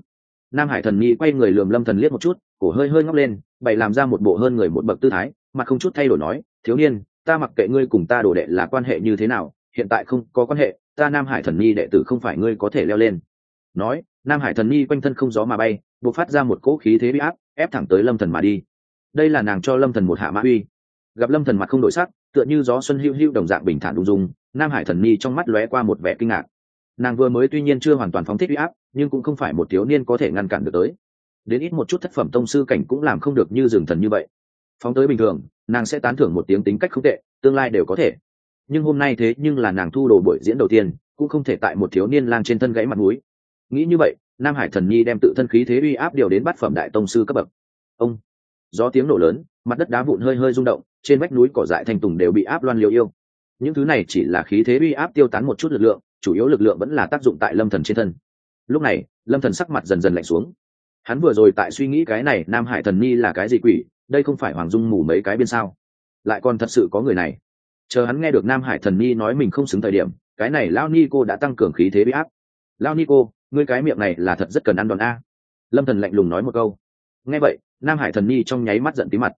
Nam hải thần nhi quay người lườm lâm thần liếc một chút cổ hơi hơi ngóc lên, bày làm ra một bộ hơn người một bậc tư thái mà không chút thay đổi nói, thiếu niên, ta mặc kệ ngươi cùng ta đồ đệ là quan hệ như thế nào, hiện tại không có quan hệ, ta nam hải thần nhi đệ tử không phải ngươi có thể leo lên. Nói, nam hải thần nhi quanh thân không gió mà bay buộc phát ra một cỗ khí thế bị áp, ép thẳng tới lâm thần mà đi. Đây là nàng cho lâm thần một hạ mã uy. Gặp lâm thần mặt không đổi sắc, tựa như gió xuân hữu hữu đồng dạng bình thản đung dung, nam hải thần nhi trong mắt lóe qua một vẻ kinh ngạc. Nàng vừa mới tuy nhiên chưa hoàn toàn phóng thích uy áp, nhưng cũng không phải một thiếu niên có thể ngăn cản được tới đến ít một chút thất phẩm tông sư cảnh cũng làm không được như rừng thần như vậy. Phóng tới bình thường, nàng sẽ tán thưởng một tiếng tính cách không tệ, tương lai đều có thể. Nhưng hôm nay thế nhưng là nàng thu đồ buổi diễn đầu tiên, cũng không thể tại một thiếu niên lang trên thân gãy mặt mũi. Nghĩ như vậy, nam hải thần nhi đem tự thân khí thế uy áp điều đến bát phẩm đại tông sư cấp bậc. Ông, gió tiếng nổ lớn, mặt đất đá vụn hơi hơi rung động, trên vách núi cỏ dại thành tùng đều bị áp loan liều yêu. Những thứ này chỉ là khí thế uy áp tiêu tán một chút lực lượng, chủ yếu lực lượng vẫn là tác dụng tại lâm thần trên thân. Lúc này, lâm thần sắc mặt dần dần lạnh xuống hắn vừa rồi tại suy nghĩ cái này, nam hải thần ni là cái gì quỷ? Đây không phải hoàng dung mù mấy cái bên sao? Lại còn thật sự có người này. Chờ hắn nghe được nam hải thần ni nói mình không xứng thời điểm, cái này lao ni cô đã tăng cường khí thế bị áp. Lao ni cô, ngươi cái miệng này là thật rất cần ăn đòn a. Lâm thần lạnh lùng nói một câu. Nghe vậy, nam hải thần ni trong nháy mắt giận tí mặt.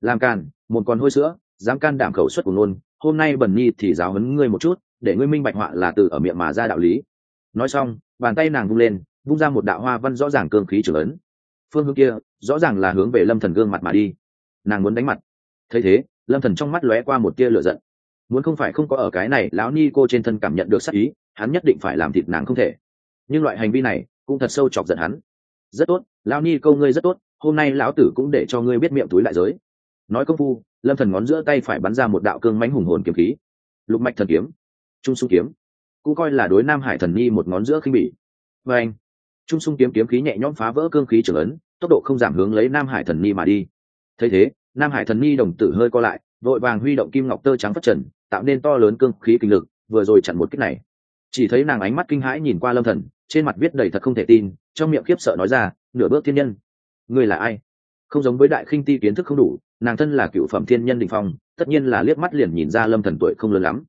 Làm càn, một con hôi sữa, dám can đảm khẩu suất của nôn hôm nay bần ni thì giáo huấn ngươi một chút, để ngươi minh bạch họa là từ ở miệng mà ra đạo lý. Nói xong, bàn tay nàng vung lên vung ra một đạo hoa văn rõ ràng cương khí trưởng ấn. Phương hướng kia rõ ràng là hướng về lâm thần gương mặt mà đi. Nàng muốn đánh mặt. Thấy thế, lâm thần trong mắt lóe qua một tia lửa giận. Muốn không phải không có ở cái này, lão ni cô trên thân cảm nhận được sắc ý, hắn nhất định phải làm thịt nàng không thể. Nhưng loại hành vi này cũng thật sâu chọc giận hắn. Rất tốt, lão ni câu ngươi rất tốt, hôm nay lão tử cũng để cho ngươi biết miệng túi lại giới. Nói công phu, lâm thần ngón giữa tay phải bắn ra một đạo cương mánh hùng hồn kiếm khí. Lục mạch thần kiếm, trung sung kiếm, cũng coi là đối nam hải thần ni một ngón giữa khinh bỉ. Và anh trung sung kiếm kiếm khí nhẹ nhõm phá vỡ cương khí trưởng ấn, tốc độ không giảm hướng lấy nam hải thần ni mà đi. Thấy thế, nam hải thần ni đồng tử hơi co lại, vội vàng huy động kim ngọc tơ trắng phát trần, tạo nên to lớn cương khí kinh lực, vừa rồi chặn một kích này. Chỉ thấy nàng ánh mắt kinh hãi nhìn qua lâm thần, trên mặt viết đầy thật không thể tin, trong miệng khiếp sợ nói ra, nửa bước thiên nhân, ngươi là ai? Không giống với đại khinh ti kiến thức không đủ, nàng thân là cựu phẩm thiên nhân đình phong, tất nhiên là liếc mắt liền nhìn ra lâm thần tuổi không lớn lắm.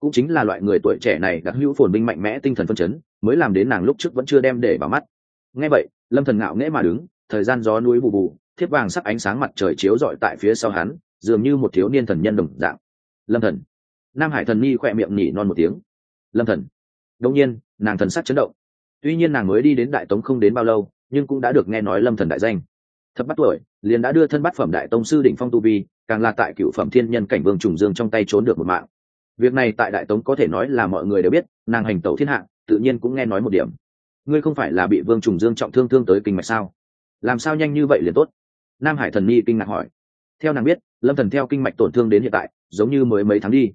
Cũng chính là loại người tuổi trẻ này đặc hữu phồn binh mạnh mẽ tinh thần phân chấn mới làm đến nàng lúc trước vẫn chưa đem để vào mắt. Nghe vậy, lâm thần ngạo nghễ mà đứng, thời gian gió núi bù bù, thiếp vàng sắc ánh sáng mặt trời chiếu rọi tại phía sau hắn, dường như một thiếu niên thần nhân đồng dạng. Lâm thần. Nam hải thần Nhi khỏe miệng nhỉ non một tiếng. Lâm thần. Đông nhiên, nàng thần sắc chấn động. Tuy nhiên nàng mới đi đến đại tống không đến bao lâu, nhưng cũng đã được nghe nói lâm thần đại danh. Thập bắt tuổi, liền đã đưa thân bát phẩm đại tông sư đỉnh phong tu vi, càng là tại cựu phẩm thiên nhân cảnh vương trùng dương trong tay trốn được một mạng việc này tại đại tống có thể nói là mọi người đều biết, nàng hành tẩu thiên hạ, tự nhiên cũng nghe nói một điểm. Ngươi không phải là bị vương trùng dương trọng thương thương tới kinh mạch sao? Làm sao nhanh như vậy liền tốt? Nam hải thần nhi kinh ngạc hỏi. Theo nàng biết, lâm thần theo kinh mạch tổn thương đến hiện tại, giống như mới mấy tháng đi.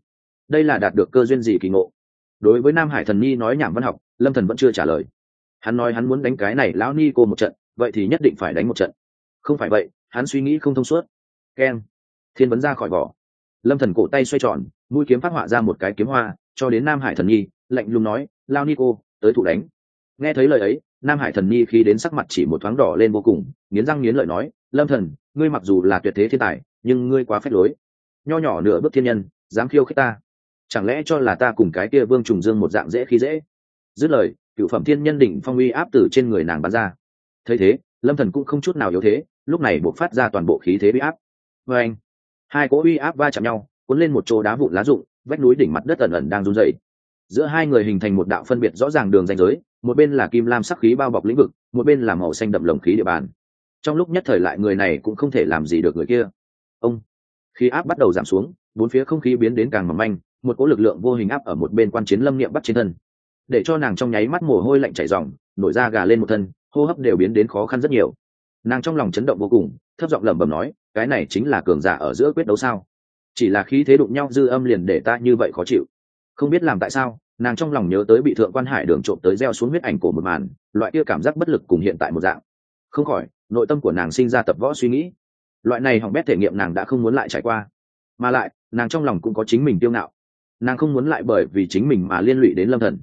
Đây là đạt được cơ duyên gì kỳ ngộ? Đối với nam hải thần nhi nói nhảm văn học, lâm thần vẫn chưa trả lời. Hắn nói hắn muốn đánh cái này lão ni cô một trận, vậy thì nhất định phải đánh một trận. Không phải vậy, hắn suy nghĩ không thông suốt. Keng thiên vấn ra khỏi vỏ lâm thần cổ tay xoay tròn, mũi kiếm phát họa ra một cái kiếm hoa, cho đến nam hải thần nhi, lạnh lùng nói, lao ni cô, tới thủ đánh. Nghe thấy lời ấy, nam hải thần nhi khi đến sắc mặt chỉ một thoáng đỏ lên vô cùng, nghiến răng nghiến lợi nói, lâm thần, ngươi mặc dù là tuyệt thế thiên tài, nhưng ngươi quá phép lối. Nho nhỏ nửa bước thiên nhân, dám khiêu khích ta. Chẳng lẽ cho là ta cùng cái kia vương trùng dương một dạng dễ khi dễ? Dứt lời, cựu phẩm thiên nhân đỉnh phong uy áp từ trên người nàng bắn ra. Thấy thế, lâm thần cũng không chút nào yếu thế, lúc này buộc phát ra toàn bộ khí thế bị áp. Vê anh hai cỗ uy áp va chạm nhau, cuốn lên một chỗ đá vụn lá rụng, vách núi đỉnh mặt đất ẩn ẩn đang run rẩy. Giữa hai người hình thành một đạo phân biệt rõ ràng đường ranh giới, một bên là kim lam sắc khí bao bọc lĩnh vực, một bên là màu xanh đậm lồng khí địa bàn. Trong lúc nhất thời lại người này cũng không thể làm gì được người kia. Ông, khí áp bắt đầu giảm xuống, bốn phía không khí biến đến càng mỏng manh, một cỗ lực lượng vô hình áp ở một bên quan chiến lâm niệm bắt trên thân. Để cho nàng trong nháy mắt mồ hôi lạnh chảy ròng, nổi da gà lên một thân, hô hấp đều biến đến khó khăn rất nhiều nàng trong lòng chấn động vô cùng, thấp giọng lẩm bẩm nói, cái này chính là cường giả ở giữa quyết đấu sao? Chỉ là khí thế đụng nhau dư âm liền để ta như vậy khó chịu. Không biết làm tại sao, nàng trong lòng nhớ tới bị thượng quan hải đường trộm tới gieo xuống huyết ảnh cổ một màn, loại kia cảm giác bất lực cùng hiện tại một dạng. Không khỏi, nội tâm của nàng sinh ra tập võ suy nghĩ. Loại này hỏng bét thể nghiệm nàng đã không muốn lại trải qua. Mà lại, nàng trong lòng cũng có chính mình tiêu ngạo. Nàng không muốn lại bởi vì chính mình mà liên lụy đến lâm thần.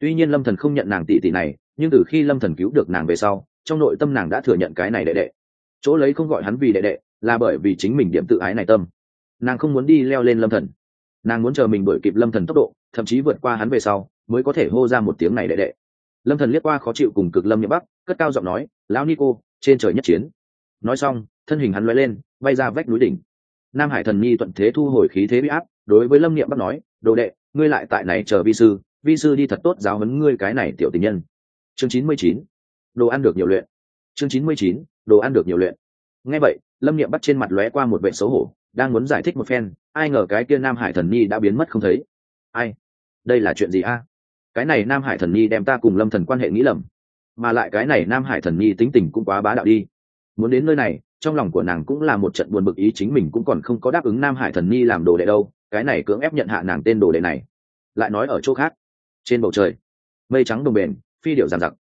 Tuy nhiên lâm thần không nhận nàng tỷ tỷ này, nhưng từ khi lâm thần cứu được nàng về sau trong nội tâm nàng đã thừa nhận cái này đệ đệ. Chỗ lấy không gọi hắn vì đệ đệ, là bởi vì chính mình điểm tự ái này tâm. Nàng không muốn đi leo lên lâm thần. Nàng muốn chờ mình đuổi kịp lâm thần tốc độ, thậm chí vượt qua hắn về sau, mới có thể hô ra một tiếng này đệ đệ. Lâm thần liếc qua khó chịu cùng cực lâm nhậm bắc, cất cao giọng nói, lão nico, trên trời nhất chiến. Nói xong, thân hình hắn loay lên, bay ra vách núi đỉnh. Nam hải thần nhi thuận thế thu hồi khí thế bị áp, đối với lâm niệm bắc nói, đồ đệ, ngươi lại tại này chờ vi sư vi sư đi thật tốt giáo huấn ngươi cái này tiểu tình nhân. Chương chín mươi chín đồ ăn được nhiều luyện. Chương chín mươi chín, đồ ăn được nhiều luyện. Nghe vậy, lâm niệm bắt trên mặt lóe qua một vệ xấu hổ, đang muốn giải thích một phen, ai ngờ cái kia nam hải thần nhi đã biến mất không thấy. Ai? Đây là chuyện gì a? Cái này nam hải thần nhi đem ta cùng lâm thần quan hệ nghĩ lầm, mà lại cái này nam hải thần nhi tính tình cũng quá bá đạo đi. Muốn đến nơi này, trong lòng của nàng cũng là một trận buồn bực ý chính mình cũng còn không có đáp ứng nam hải thần nhi làm đồ đệ đâu, cái này cưỡng ép nhận hạ nàng tên đồ đệ này. Lại nói ở chỗ khác. Trên bầu trời, mây trắng đồng bền, phi điệu giàn giặc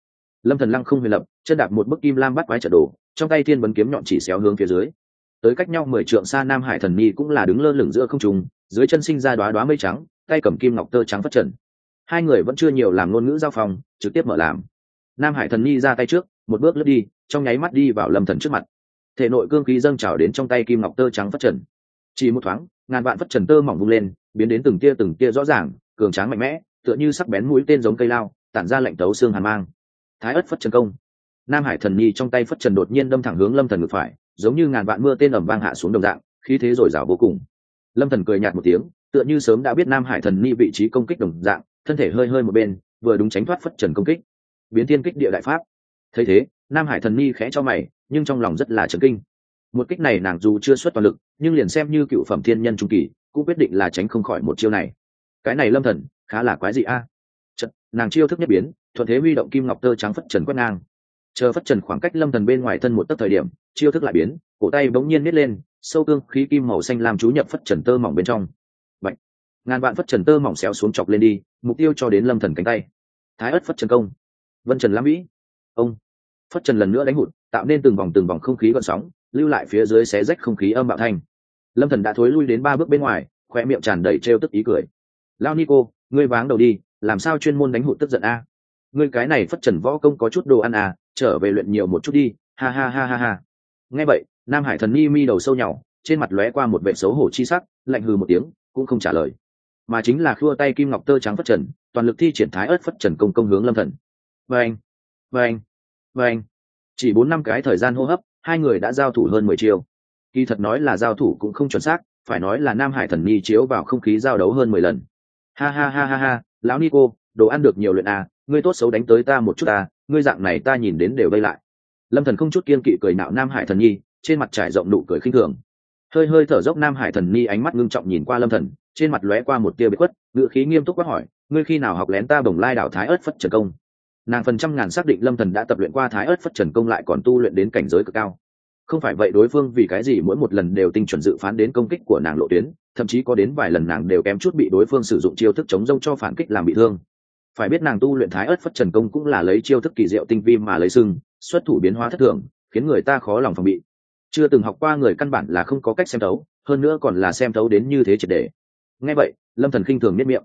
lâm thần lăng không huyền lập chân đạp một bức kim lam bắt quái trận đồ trong tay thiên vấn kiếm nhọn chỉ xéo hướng phía dưới. Tới cách nhau mười trượng xa nam hải thần nhi cũng là đứng lơ lửng giữa không trung dưới chân sinh ra đoá đoá mây trắng tay cầm kim ngọc tơ trắng phát trần. Hai người vẫn chưa nhiều làm ngôn ngữ giao phòng, trực tiếp mở làm. Nam hải thần nhi ra tay trước một bước lướt đi trong nháy mắt đi vào lâm thần trước mặt. Thể nội cương khí dâng trào đến trong tay kim ngọc tơ trắng phát trần. Chỉ một thoáng ngàn vạn phát trần tơ mỏng vung lên biến đến từng tia từng tia rõ ràng cường tráng mạnh mẽ tựa như sắc bén mũi tên giống cây lao tản ra lạnh tấu xương hàn mang thái ất phất trần công. Nam hải thần nhi trong tay phất trần đột nhiên đâm thẳng hướng lâm thần ngược phải, giống như ngàn vạn mưa tên ẩm vang hạ xuống đồng dạng, khí thế dồi dào vô cùng. Lâm thần cười nhạt một tiếng, tựa như sớm đã biết nam hải thần nhi vị trí công kích đồng dạng, thân thể hơi hơi một bên, vừa đúng tránh thoát phất trần công kích. Biến thiên kích địa đại pháp. Thấy thế, nam hải thần nhi khẽ cho mày, nhưng trong lòng rất là chấn kinh. Một kích này nàng dù chưa xuất toàn lực, nhưng liền xem như cựu phẩm thiên nhân trung kỳ, cũng quyết định là tránh không khỏi một chiêu này. Cái này lâm thần, khá là quái dị a. À? nàng chiêu thức nhất biến thuận thế huy động kim ngọc tơ trắng phất trần quét ngang. Chờ phất trần khoảng cách lâm thần bên ngoài thân một tấc thời điểm, chiêu thức lại biến, cổ tay bỗng nhiên nít lên, sâu cương khí kim màu xanh làm chú nhập phất trần tơ mỏng bên trong. Bạch. ngàn vạn phất trần tơ mỏng xéo xuống chọc lên đi, mục tiêu cho đến lâm thần cánh tay. Thái ất phất trần công. Vân trần lam vĩ. Ông! Phất trần lần nữa đánh hụt, tạo nên từng vòng từng vòng không khí gọn sóng, lưu lại phía dưới xé rách không khí âm bạo thanh. Lâm thần đã thối lui đến ba bước bên ngoài, khoe miệng tràn đầy trêu tức ý cười. Lao nico ngươi váng đầu đi, làm sao chuyên môn đánh hụt tức giận a? Ngươi cái này phất trần võ công có chút đồ ăn à trở về luyện nhiều một chút đi, ha ha ha ha ha. Nghe vậy, nam hải thần mi mi đầu sâu nhỏ trên mặt lóe qua một vệ xấu hổ chi sắc, lạnh hừ một tiếng, cũng không trả lời. Mà chính là khua tay kim ngọc tơ trắng phất trần, toàn lực thi triển thái ớt phất trần công công hướng lâm thần. Vâng vâng vâng. Chỉ bốn năm cái thời gian hô hấp, hai người đã giao thủ hơn mười chiêu. Kỳ thật nói là giao thủ cũng không chuẩn xác, phải nói là nam hải thần nhi chiếu vào không khí giao đấu hơn mười lần. Ha ha ha ha ha, lão nico đồ ăn được nhiều luyện à ngươi tốt xấu đánh tới ta một chút à ngươi dạng này ta nhìn đến đều vây lại. Lâm thần không chút kiên kỵ cười nạo nam hải thần nhi, trên mặt trải rộng nụ cười khinh thường. Hơi hơi thở dốc nam hải thần nhi ánh mắt ngưng trọng nhìn qua lâm thần, trên mặt lóe qua một tia bị khuất ngựa khí nghiêm túc quát hỏi, ngươi khi nào học lén ta bồng lai đảo thái ớt phất trần công? Nàng phần trăm ngàn xác định lâm thần đã tập luyện qua thái ớt phất trần công lại còn tu luyện đến cảnh giới cực cao. Không phải vậy đối phương vì cái gì mỗi một lần đều tinh chuẩn dự phán đến công kích của nàng lộ tuyến, thậm chí có đến vài lần nàng đều kém chút bị đối phương sử dụng chiêu thức chống rông cho phản kích làm bị thương phải biết nàng tu luyện thái ớt phất trần công cũng là lấy chiêu thức kỳ diệu tinh vi mà lấy sưng, xuất thủ biến hóa thất thường, khiến người ta khó lòng phòng bị. Chưa từng học qua người căn bản là không có cách xem thấu, hơn nữa còn là xem thấu đến như thế triệt đề. Ngay vậy, lâm thần khinh thường nhất miệng.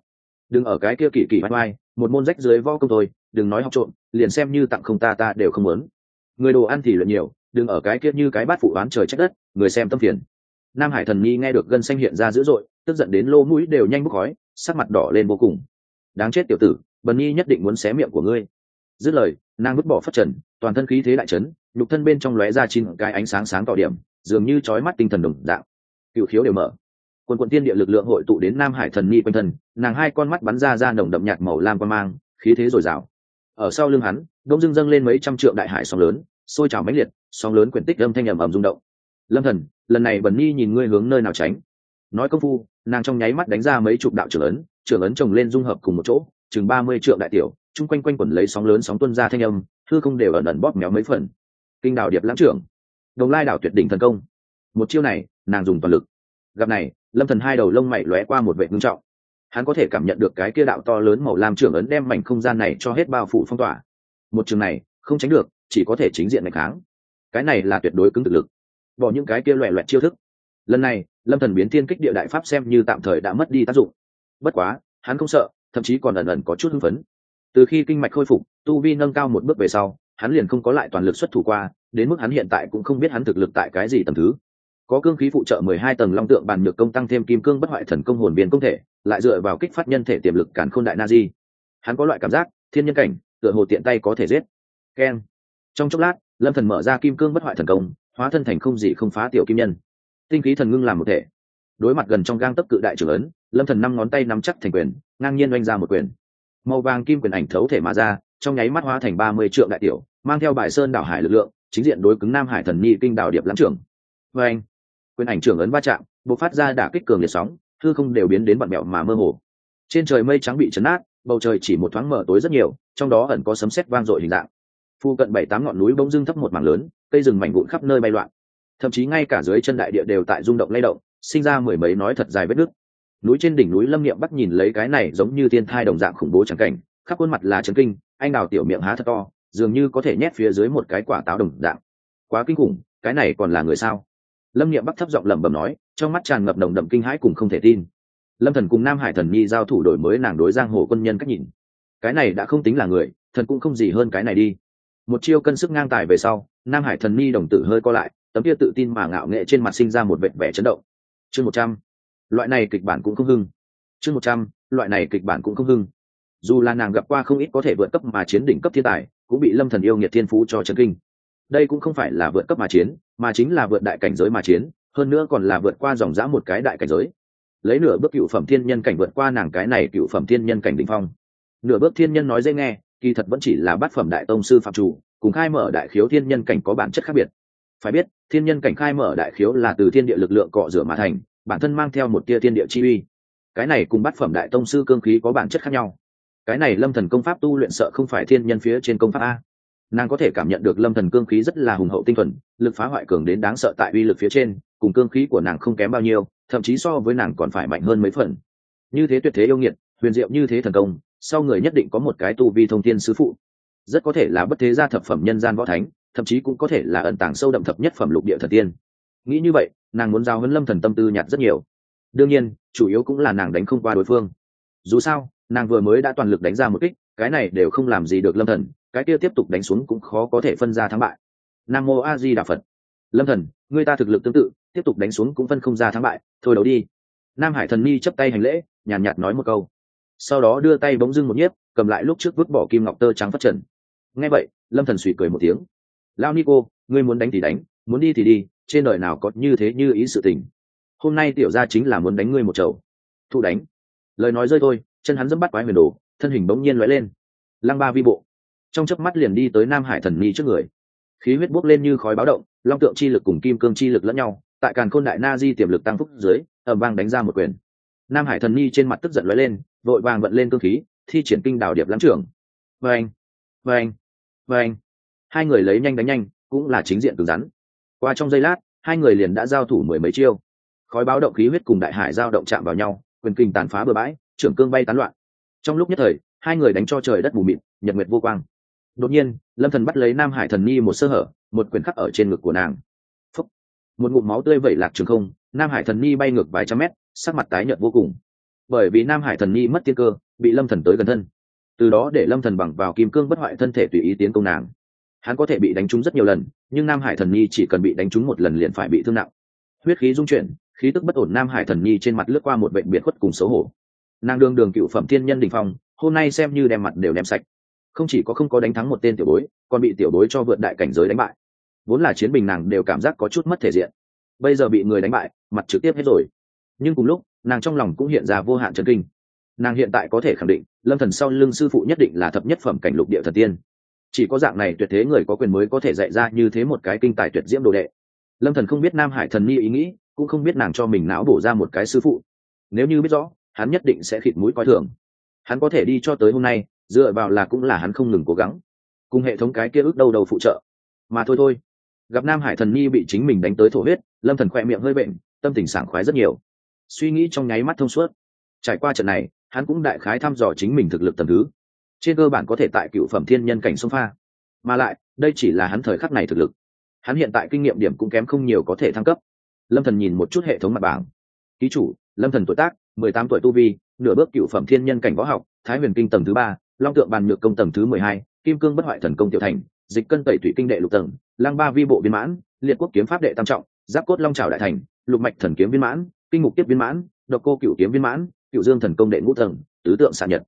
Đừng ở cái kia kỳ kỳ vai vai, một môn rách dưới vo công thôi, đừng nói học trộm, liền xem như tặng không ta ta đều không muốn. Người đồ ăn thì luyện nhiều, đừng ở cái kia như cái bát phụ oán trời trách đất, người xem tâm phiền. Nam hải thần nhi nghe được gân xanh hiện ra dữ dội, tức giận đến lô mũi đều nhanh bốc khói, sắc mặt đỏ lên vô cùng đáng chết tiểu tử, bần nhi nhất định muốn xé miệng của ngươi. Dứt lời, nàng vứt bỏ phát trần, toàn thân khí thế đại trấn nhục thân bên trong lóe ra chín cái ánh sáng sáng tỏ điểm, dường như trói mắt tinh thần đồng dạng. Cựu khiếu đều mở. Quần quận tiên địa lực lượng hội tụ đến nam hải thần nhi quanh thân, nàng hai con mắt bắn ra ra nồng đậm nhạt màu lam quan mang, khí thế dồi dào. Ở sau lưng hắn, đông dưng dâng lên mấy trăm trượng đại hải sóng lớn, sôi trào mãnh liệt, sóng lớn quyển tích âm thanh ầm ầm rung động. Lâm thần, lần này bần nhi nhìn ngươi hướng nơi nào tránh? Nói công phu, nàng trong nháy mắt đánh ra mấy chục đạo trưởng ấn trưởng ấn chồng lên dung hợp cùng một chỗ, chừng ba mươi trượng đại tiểu, chung quanh quanh quẩn lấy sóng lớn sóng tuân ra thanh âm thư không đều ẩn ẩn bóp méo mấy phần. Kinh đảo điệp lãng trưởng, đồng lai đảo tuyệt đỉnh thần công. Một chiêu này, nàng dùng toàn lực. Gặp này, lâm thần hai đầu lông mày lóe qua một vệ ngưng trọng. Hắn có thể cảm nhận được cái kia đạo to lớn màu lam trưởng ấn đem mảnh không gian này cho hết bao phủ phong tỏa. Một trường này, không tránh được, chỉ có thể chính diện ngày kháng. Cái này là tuyệt đối cứng thực lực. Bỏ những cái kia loẹ loẹt chiêu thức. Lần này, lâm thần biến thiên kích địa đại pháp xem như tạm thời đã mất đi tác dụng. Bất quá hắn không sợ thậm chí còn ẩn ẩn có chút hưng phấn. Từ khi kinh mạch khôi phục tu vi nâng cao một bước về sau hắn liền không có lại toàn lực xuất thủ qua đến mức hắn hiện tại cũng không biết hắn thực lực tại cái gì tầm thứ. Có cương khí phụ trợ mười hai tầng long tượng bàn nhược công tăng thêm kim cương bất hoại thần công hồn biến công thể lại dựa vào kích phát nhân thể tiềm lực cản khôn đại na di. Hắn có loại cảm giác thiên nhân cảnh tựa hồ tiện tay có thể giết. Ken, trong chốc lát lâm thần mở ra kim cương bất hoại thần công hóa thân thành không gì không phá tiểu kim nhân. Tinh khí thần ngưng làm một thể. Đối mặt gần trong gang tấc cự đại trưởng ấn lâm thần năm ngón tay nắm chắc thành quyền, ngang nhiên oanh ra một quyền. Màu vàng kim quyền ảnh thấu thể mà ra, trong nháy mắt hóa thành ba mươi trượng đại tiểu, mang theo bài sơn đảo hải lực lượng, chính diện đối cứng nam hải thần nhi kinh đảo điệp lãng trưởng. Vê anh quyền ảnh trưởng ấn va chạm, bộc phát ra đả kích cường liệt sóng thư không đều biến đến bận mẹo mà mơ hồ. Trên trời mây trắng bị chấn át bầu trời chỉ một thoáng mở tối rất nhiều, trong đó ẩn có sấm sét vang dội hình dạng. Phu cận bảy tám ngọn núi bỗng dưng thấp một mảng lớn, cây rừng mảnh vụn khắp nơi bay loạn. Thậm chí ngay cả dưới chân đại địa đều tại rung động lay động, sinh ra mười mấy nói thật dài vết nước núi trên đỉnh núi lâm niệm bắt nhìn lấy cái này giống như thiên thai đồng dạng khủng bố trắng cảnh, khắp khuôn mặt là trấn kinh, anh đào tiểu miệng há thật to, dường như có thể nhét phía dưới một cái quả táo đồng dạng. Quá kinh khủng, cái này còn là người sao? Lâm niệm bắc thấp giọng lẩm bẩm nói, trong mắt tràn ngập nồng đậm kinh hãi cùng không thể tin. Lâm thần cùng nam hải thần nhi giao thủ đổi mới nàng đối giang hồ quân nhân cách nhìn. Cái này đã không tính là người thần cũng không gì hơn cái này đi. Một chiêu cân sức ngang tài về sau, nam hải thần nhi đồng tử hơi co lại, tấm kia tự tin mà ngạo nghệ trên mặt sinh ra một vệt vẻ chấn động. Chương một trăm loại này kịch bản cũng không hưng. Chương một trăm, loại này kịch bản cũng không hưng. Dù là nàng gặp qua không ít có thể vượt cấp mà chiến đỉnh cấp thiên tài, cũng bị lâm thần yêu nghiệt thiên phú cho chân kinh. Đây cũng không phải là vượt cấp mà chiến, mà chính là vượt đại cảnh giới mà chiến, hơn nữa còn là vượt qua dòng dã một cái đại cảnh giới. Lấy nửa bước cựu phẩm thiên nhân cảnh vượt qua nàng cái này cựu phẩm thiên nhân cảnh đỉnh phong. Nửa bước thiên nhân nói dễ nghe, kỳ thật vẫn chỉ là bát phẩm đại tông sư phạm chủ, cùng khai mở đại khiếu thiên nhân cảnh có bản chất khác biệt. Phải biết, thiên nhân cảnh khai mở đại khiếu là từ thiên địa lực lượng cọ rửa mà thành bản thân mang theo một tia thiên địa chi uy. Cái này cùng bát phẩm đại tông sư cương khí có bản chất khác nhau. Cái này lâm thần công pháp tu luyện sợ không phải thiên nhân phía trên công pháp a. Nàng có thể cảm nhận được lâm thần cương khí rất là hùng hậu tinh thuần, lực phá hoại cường đến đáng sợ tại uy lực phía trên, cùng cương khí của nàng không kém bao nhiêu, thậm chí so với nàng còn phải mạnh hơn mấy phần. Như thế tuyệt thế yêu nghiệt, huyền diệu như thế thần công, sau người nhất định có một cái tu vi thông thiên sứ phụ. Rất có thể là bất thế gia thập phẩm nhân gian võ thánh, thậm chí cũng có thể là ẩn tàng sâu đậm thập nhất phẩm lục địa thần tiên. Nghĩ như vậy nàng muốn giao huấn lâm thần tâm tư nhạt rất nhiều. đương nhiên chủ yếu cũng là nàng đánh không qua đối phương. dù sao nàng vừa mới đã toàn lực đánh ra một kích cái này đều không làm gì được lâm thần cái kia tiếp tục đánh xuống cũng khó có thể phân ra thắng bại. Nam mô a di đà phật. Lâm thần người ta thực lực tương tự tiếp tục đánh xuống cũng phân không ra thắng bại thôi đấu đi. Nam hải thần mi chấp tay hành lễ nhàn nhạt, nhạt nói một câu. Sau đó đưa tay bỗng dưng một nhiếp cầm lại lúc trước vứt bỏ kim ngọc tơ trắng phát trần. Nghe vậy lâm thần suy cười một tiếng. Lao nico ngươi muốn đánh thì đánh muốn đi thì đi, trên đời nào có như thế như ý sự tình. Hôm nay tiểu gia chính là muốn đánh ngươi một chầu. Thu đánh. Lời nói rơi thôi, chân hắn dẫm bắt quái huyền đồ, thân hình bỗng nhiên lóe lên. Lăng ba vi bộ. Trong chớp mắt liền đi tới nam hải thần ni trước người. Khí huyết bốc lên như khói báo động, long tượng chi lực cùng kim cương chi lực lẫn nhau, tại càn khôn đại na di tiềm lực tăng phúc dưới ở vang đánh ra một quyền. Nam hải thần ni trên mặt tức giận lóe lên, vội vàng vận lên cương khí, thi triển kinh đảo điệp lắm trưởng. Vâng vâng vâng. Hai người lấy nhanh đánh nhanh, cũng là chính diện cứng rắn qua trong giây lát, hai người liền đã giao thủ mười mấy chiêu. Khói báo động khí huyết cùng đại hải giao động chạm vào nhau, quyền kinh tàn phá bừa bãi, trưởng cương bay tán loạn. Trong lúc nhất thời, hai người đánh cho trời đất mù mịt, nhật nguyệt vô quang. Đột nhiên, lâm thần bắt lấy nam hải thần ni một sơ hở, một quyền khắc ở trên ngực của nàng. Phúc. một ngụm máu tươi vẩy lạc trường không, nam hải thần ni bay ngược vài trăm mét, sắc mặt tái nhợt vô cùng. Bởi vì nam hải thần ni mất tiên cơ, bị lâm thần tới gần thân. Từ đó để lâm thần bằng vào kim cương bất hoại thân thể tùy ý tiến công nàng. Hắn có thể bị đánh trúng rất nhiều lần nhưng nam hải thần nhi chỉ cần bị đánh trúng một lần liền phải bị thương nặng. Huyết khí dung chuyển, khí tức bất ổn nam hải thần nhi trên mặt lướt qua một bệnh biệt khuất cùng xấu hổ. Nàng đương đường cựu phẩm thiên nhân đình phong, hôm nay xem như đem mặt đều đem sạch. Không chỉ có không có đánh thắng một tên tiểu bối, còn bị tiểu bối cho vượt đại cảnh giới đánh bại. Vốn là chiến bình nàng đều cảm giác có chút mất thể diện. Bây giờ bị người đánh bại, mặt trực tiếp hết rồi. Nhưng cùng lúc, nàng trong lòng cũng hiện ra vô hạn trần kinh. Nàng hiện tại có thể khẳng định, lâm thần sau lưng sư phụ nhất định là thập nhất phẩm cảnh lục địa thần tiên chỉ có dạng này tuyệt thế người có quyền mới có thể dạy ra như thế một cái kinh tài tuyệt diễm đồ đệ. Lâm thần không biết nam hải thần ni ý nghĩ, cũng không biết nàng cho mình não bổ ra một cái sư phụ. Nếu như biết rõ, hắn nhất định sẽ khịt mũi coi thường. Hắn có thể đi cho tới hôm nay, dựa vào là cũng là hắn không ngừng cố gắng. Cùng hệ thống cái kia ước đâu đầu phụ trợ. Mà thôi thôi. Gặp nam hải thần ni bị chính mình đánh tới thổ huyết, lâm thần khoe miệng hơi bệnh, tâm tình sảng khoái rất nhiều. Suy nghĩ trong nháy mắt thông suốt. Trải qua trận này, hắn cũng đại khái thăm dò chính mình thực lực tầm thứ trên cơ bản có thể tại cựu phẩm thiên nhân cảnh sông pha. Mà lại, đây chỉ là hắn thời khắc này thực lực. Hắn hiện tại kinh nghiệm điểm cũng kém không nhiều có thể thăng cấp. Lâm thần nhìn một chút hệ thống mặt bảng. Ký chủ, lâm thần tuổi tác, mười tám tuổi tu vi, nửa bước cựu phẩm thiên nhân cảnh võ học, thái huyền kinh tầng thứ ba, long tượng bàn nhược công tầng thứ mười hai, kim cương bất hoại thần công tiểu thành, dịch cân tẩy thủy kinh đệ lục tầng, lang ba vi bộ viên mãn, liệt quốc kiếm pháp đệ tam trọng, giáp cốt long trào đại thành, lục mạch thần kiếm viên mãn, kinh mục tiếp viên mãn, độc cô cựu kiếm viên mãn cựu dương thần công đệ ngũ tầng, tứ tượng xạ nhật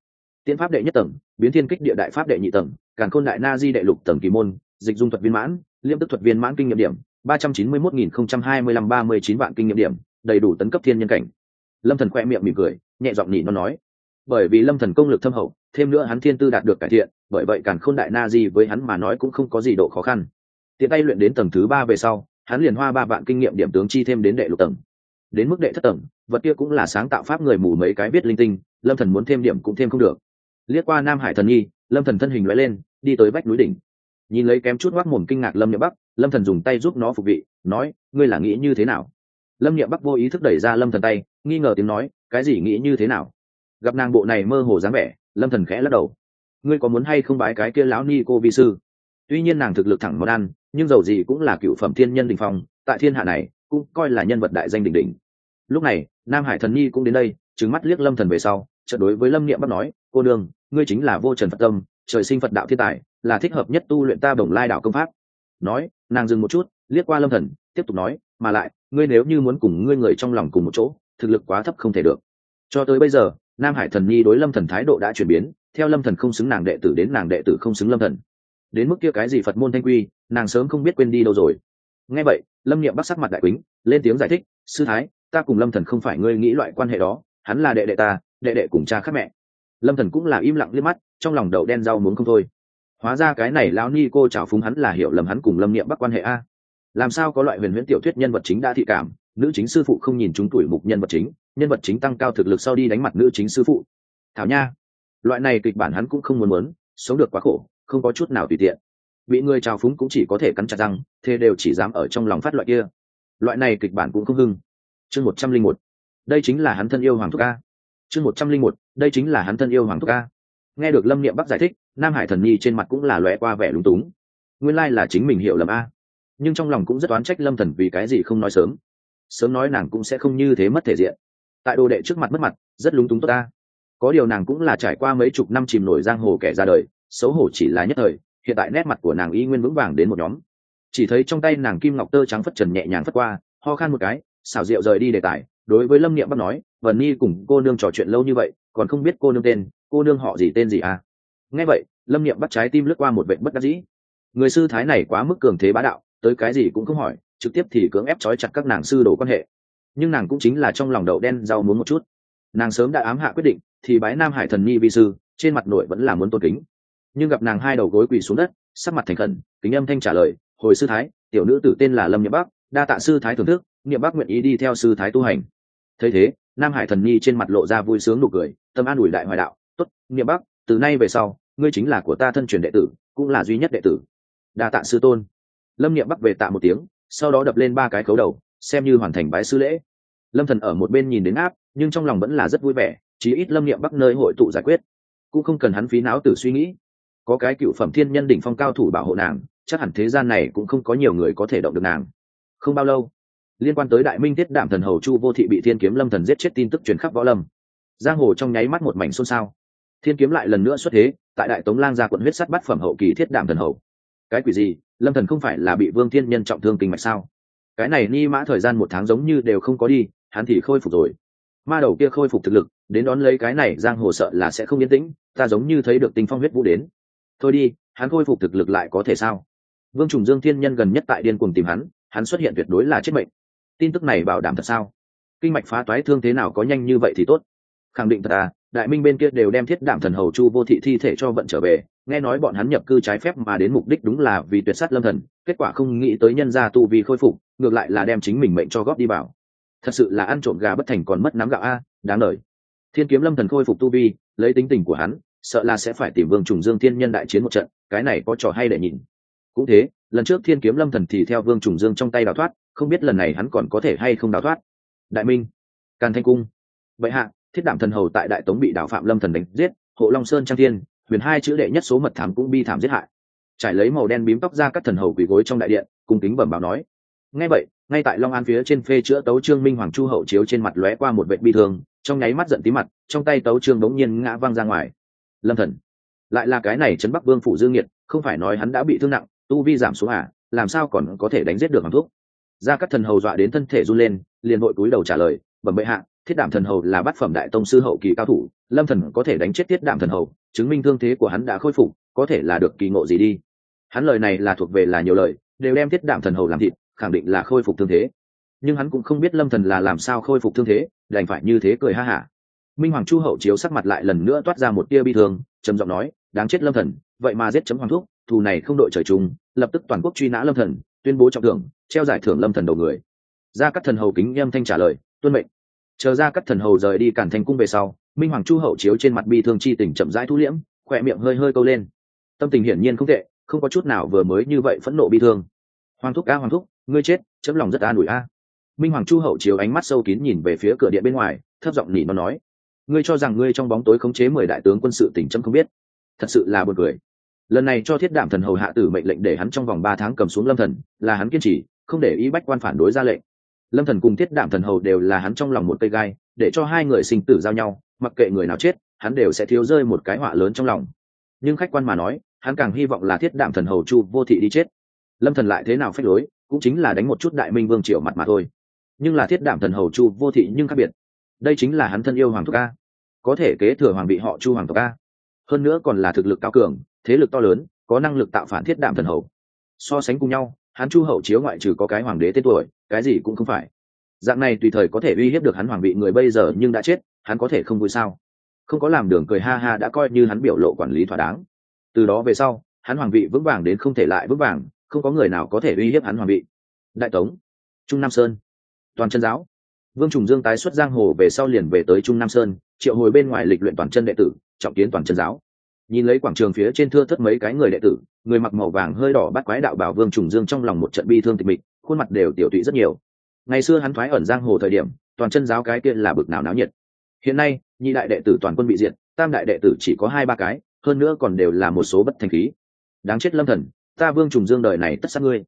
tiến pháp đệ nhất tầng, biến thiên kích địa đại pháp đệ nhị tầng, càn khôn đại na di đệ lục tầng kỳ môn, dịch dung thuật viên mãn, liêm tức thuật viên mãn kinh nghiệm điểm, ba trăm chín mươi mốt nghìn không trăm hai mươi lăm ba mươi chín vạn kinh nghiệm điểm, đầy đủ tấn cấp thiên nhân cảnh. Lâm thần khoe miệng mỉm cười, nhẹ giọng nhị nó nói. Bởi vì lâm thần công lực thâm hậu, thêm nữa hắn thiên tư đạt được cải thiện, bởi vậy càn khôn đại na di với hắn mà nói cũng không có gì độ khó khăn. Tiện tay luyện đến tầng thứ ba về sau, hắn liền hoa ba vạn kinh nghiệm điểm tướng chi thêm đến đệ lục tầng. Đến mức đệ thất tầng, vật kia cũng là sáng tạo pháp người mù mấy cái biết linh tinh, lâm thần muốn thêm điểm cũng thêm không được liếc qua nam hải thần nhi, lâm thần thân hình loại lên, đi tới vách núi đỉnh. Nhìn lấy kém chút hoác mồm kinh ngạc lâm nhậm bắc, lâm thần dùng tay giúp nó phục vị, nói, ngươi là nghĩ như thế nào? Lâm nhậm bắc vô ý thức đẩy ra lâm thần tay, nghi ngờ tiếng nói, cái gì nghĩ như thế nào? Gặp nàng bộ này mơ hồ dáng vẻ, lâm thần khẽ lắc đầu. Ngươi có muốn hay không bái cái kia lão ni cô vi sư? Tuy nhiên nàng thực lực thẳng món ăn nhưng dầu gì cũng là cựu phẩm thiên nhân đình phong, tại thiên hạ này, cũng coi là nhân vật đại danh đỉnh đỉnh. Lúc này, nam hải thần nhi cũng đến đây trứng mắt liếc lâm thần về sau, chợt đối với lâm niệm bắt nói, cô đương ngươi chính là vô trần phật tâm, trời sinh phật đạo thiên tài, là thích hợp nhất tu luyện ta bồng lai đạo công pháp. Nói, nàng dừng một chút, liếc qua lâm thần, tiếp tục nói, mà lại, ngươi nếu như muốn cùng ngươi người trong lòng cùng một chỗ, thực lực quá thấp không thể được. Cho tới bây giờ, nam hải thần nhi đối lâm thần thái độ đã chuyển biến, theo lâm thần không xứng nàng đệ tử đến nàng đệ tử không xứng lâm thần. Đến mức kia cái gì phật môn thanh quy, nàng sớm không biết quên đi đâu rồi. Nghe vậy, lâm niệm bắt sắc mặt đại quýnh lên tiếng giải thích, sư thái, ta cùng lâm thần không phải ngươi nghĩ loại quan hệ đó, hắn là đệ đệ ta, đệ đệ cùng cha khác mẹ lâm thần cũng là im lặng liếc mắt, trong lòng đậu đen rau muốn không thôi. Hóa ra cái này lão ni cô chào phúng hắn là hiểu lầm hắn cùng lâm niệm bắc quan hệ a. Làm sao có loại huyền huyễn tiểu thuyết nhân vật chính đã thị cảm, nữ chính sư phụ không nhìn chúng tuổi mục nhân vật chính, nhân vật chính tăng cao thực lực sau đi đánh mặt nữ chính sư phụ. Thảo nha, loại này kịch bản hắn cũng không muốn muốn, sống được quá khổ, không có chút nào tùy tiện. Bị người trào phúng cũng chỉ có thể cắn chặt răng, thế đều chỉ dám ở trong lòng phát loại kia. Loại này kịch bản cũng không hưng. Chương một trăm linh một. Đây chính là hắn thân yêu hoàng thúc a chương một trăm linh một, đây chính là hắn thân yêu hoàng thúc a nghe được lâm niệm bắc giải thích, nam hải thần nhi trên mặt cũng là lóe qua vẻ lúng túng. Nguyên lai là chính mình hiểu lầm a. Nhưng trong lòng cũng rất oán trách lâm thần vì cái gì không nói sớm. Sớm nói nàng cũng sẽ không như thế mất thể diện. Tại đồ đệ trước mặt mất mặt, rất lúng túng tốt ta. Có điều nàng cũng là trải qua mấy chục năm chìm nổi giang hồ kẻ ra đời, xấu hổ chỉ là nhất thời, hiện tại nét mặt của nàng y nguyên vững vàng đến một nhóm. Chỉ thấy trong tay nàng kim ngọc tơ trắng phất trần nhẹ nhàng phất qua, ho khan một cái, xảo diệu rời đi đề tài, đối với lâm niệm bắc nói vần ni cùng cô nương trò chuyện lâu như vậy, còn không biết cô nương tên, cô nương họ gì, tên gì à? Nghe vậy, lâm niệm bắt trái tim lướt qua một vệ bất đắc dĩ. Người sư thái này quá mức cường thế bá đạo, tới cái gì cũng không hỏi, trực tiếp thì cưỡng ép trói chặt các nàng sư đồ quan hệ. Nhưng nàng cũng chính là trong lòng đậu đen rau muốn một chút. Nàng sớm đã ám hạ quyết định, thì bái nam hải thần nhi vi sư, trên mặt nội vẫn là muốn tôn kính. Nhưng gặp nàng hai đầu gối quỳ xuống đất, sắc mặt thành khẩn, kính âm thanh trả lời, hồi sư thái, tiểu nữ tử tên là lâm nhậm bắc, đa tạ sư thái thưởng thức, niệm bắc nguyện ý đi theo sư thái tu hành. Thấy thế nam hải thần nhi trên mặt lộ ra vui sướng nụ cười, tâm an ủi đại hoài đạo, tốt, niệm bắc, từ nay về sau, ngươi chính là của ta thân truyền đệ tử, cũng là duy nhất đệ tử. Đa tạ sư tôn. Lâm niệm bắc về tạ một tiếng, sau đó đập lên ba cái khấu đầu, xem như hoàn thành bái sư lễ. Lâm thần ở một bên nhìn đến áp, nhưng trong lòng vẫn là rất vui vẻ, chí ít lâm niệm bắc nơi hội tụ giải quyết. Cũng không cần hắn phí não tử suy nghĩ. Có cái cựu phẩm thiên nhân đỉnh phong cao thủ bảo hộ nàng, chắc hẳn thế gian này cũng không có nhiều người có thể động được nàng. Không bao lâu liên quan tới đại minh tiết đảm thần hầu chu vô thị bị thiên kiếm lâm thần giết chết tin tức truyền khắp võ lâm. Giang hồ trong nháy mắt một mảnh xôn xao. Thiên kiếm lại lần nữa xuất thế, tại đại tống lang gia quận huyết sắt bắt phẩm hậu kỳ thiết đảm thần hầu. Cái quỷ gì? Lâm thần không phải là bị vương thiên nhân trọng thương kinh mạch sao? Cái này ni mã thời gian một tháng giống như đều không có đi, hắn thì khôi phục rồi. Ma đầu kia khôi phục thực lực, đến đón lấy cái này giang hồ sợ là sẽ không yên tĩnh, ta giống như thấy được tình phong huyết vũ đến. Thôi đi, hắn khôi phục thực lực lại có thể sao? Vương trùng dương thiên nhân gần nhất tại điên cuồng tìm hắn hắn xuất hiện tuyệt đối là chết mệnh tin tức này bảo đảm thật sao? Kinh mạch phá toái thương thế nào có nhanh như vậy thì tốt. Khẳng định thật à đại minh bên kia đều đem thiết đảm thần hầu chu vô thị thi thể cho vận trở về, nghe nói bọn hắn nhập cư trái phép mà đến mục đích đúng là vì tuyệt sát lâm thần, kết quả không nghĩ tới nhân gia tu vì khôi phục, ngược lại là đem chính mình mệnh cho góp đi vào. Thật sự là ăn trộm gà bất thành còn mất nắm gạo a, đáng lời. Thiên kiếm lâm thần khôi phục tu vi, lấy tính tình của hắn, sợ là sẽ phải tìm vương trùng dương thiên nhân đại chiến một trận, cái này có trò hay để nhìn. Cũng thế, lần trước thiên kiếm lâm thần thì theo vương trùng dương trong tay đào thoát không biết lần này hắn còn có thể hay không đào thoát. Đại minh, càn thanh cung. Vậy hạ, thiết đảm thần hầu tại đại tống bị đảo phạm lâm thần đánh giết, hộ long sơn trang thiên, huyền hai chữ đệ nhất số mật thám cũng bi thảm giết hại. Trải lấy màu đen bím tóc ra các thần hầu quỳ gối trong đại điện, cung kính bẩm báo nói. Ngay vậy, ngay tại long an phía trên phê chữa tấu trương minh hoàng chu hậu chiếu trên mặt lóe qua một vệ bi thương, trong nháy mắt giận tí mặt, trong tay tấu trương bỗng nhiên ngã văng ra ngoài. Lâm thần, lại là cái này trấn bắc vương phủ dương nhiệt không phải nói hắn đã bị thương nặng, tu vi giảm xuống à làm sao còn có thể đánh giết được hoàng thúc? Ra các thần hầu dọa đến thân thể run lên, liền vội cúi đầu trả lời, bẩm bệ hạ, thiết đảm thần hầu là bát phẩm đại tông sư hậu kỳ cao thủ, lâm thần có thể đánh chết thiết đảm thần hầu, chứng minh thương thế của hắn đã khôi phục, có thể là được kỳ ngộ gì đi? Hắn lời này là thuộc về là nhiều lời, đều đem thiết đảm thần hầu làm thịt, khẳng định là khôi phục thương thế. Nhưng hắn cũng không biết lâm thần là làm sao khôi phục thương thế, đành phải như thế cười ha hả. Minh hoàng chu hậu chiếu sắc mặt lại lần nữa toát ra một tia bi thương, trầm giọng nói, đáng chết lâm thần, vậy mà giết chấm hoàng thuốc thù này không đội trời chung, lập tức toàn quốc truy nã lâm thần, tuyên bố trọng thưởng treo giải thưởng lâm thần đầu người. Ra các thần hầu kính nghiêm thanh trả lời, tuân mệnh. Chờ ra các thần hầu rời đi cản thành cung về sau, minh hoàng chu hậu chiếu trên mặt bi thương chi tình chậm rãi thu liễm, khỏe miệng hơi hơi câu lên. Tâm tình hiển nhiên không tệ, không có chút nào vừa mới như vậy phẫn nộ bi thương. Hoàng thúc ca hoàng thúc, ngươi chết, chấm lòng rất an ủi a. Minh hoàng chu hậu chiếu ánh mắt sâu kín nhìn về phía cửa điện bên ngoài, thấp giọng nỉ nó nói, ngươi cho rằng ngươi trong bóng tối khống chế mười đại tướng quân sự tỉnh chấm không biết? Thật sự là buồn cười. Lần này cho thiết đảm thần hầu hạ tử mệnh lệnh để hắn trong vòng ba tháng cầm xuống lâm thần, là hắn kiên trì không để ý bách quan phản đối ra lệnh. Lâm thần cùng thiết đảm thần hầu đều là hắn trong lòng một cây gai, để cho hai người sinh tử giao nhau, mặc kệ người nào chết, hắn đều sẽ thiếu rơi một cái họa lớn trong lòng. Nhưng khách quan mà nói, hắn càng hy vọng là thiết đảm thần hầu chu vô thị đi chết. Lâm thần lại thế nào phách lối, cũng chính là đánh một chút đại minh vương triều mặt mà thôi. Nhưng là thiết đảm thần hầu chu vô thị nhưng khác biệt. Đây chính là hắn thân yêu hoàng thúc ca có thể kế thừa hoàng bị họ chu hoàng tộc ca hơn nữa còn là thực lực cao cường, thế lực to lớn, có năng lực tạo phản thiết đảm thần hầu. So sánh cùng nhau hắn chu hậu chiếu ngoại trừ có cái hoàng đế tên tuổi, cái gì cũng không phải. Dạng này tùy thời có thể uy hiếp được hắn hoàng bị người bây giờ nhưng đã chết, hắn có thể không vui sao? Không có làm đường cười ha ha đã coi như hắn biểu lộ quản lý thỏa đáng. Từ đó về sau, hắn hoàng vị vững vàng đến không thể lại vững vàng, không có người nào có thể uy hiếp hắn hoàng vị. Đại tống, trung nam sơn, toàn chân giáo. Vương trùng dương tái xuất giang hồ về sau liền về tới trung nam sơn, triệu hồi bên ngoài lịch luyện toàn chân đệ tử, trọng kiến toàn chân giáo nhìn lấy quảng trường phía trên thưa thất mấy cái người đệ tử, người mặc màu vàng hơi đỏ bắt quái đạo bảo vương trùng dương trong lòng một trận bi thương tịch mịch, khuôn mặt đều tiểu tụy rất nhiều. Ngày xưa hắn thoái ẩn giang hồ thời điểm, toàn chân giáo cái kia là bực nào náo nhiệt. Hiện nay, nhị đại đệ tử toàn quân bị diệt, tam đại đệ tử chỉ có hai ba cái, hơn nữa còn đều là một số bất thành khí. Đáng chết lâm thần, ta vương trùng dương đời này tất sát ngươi.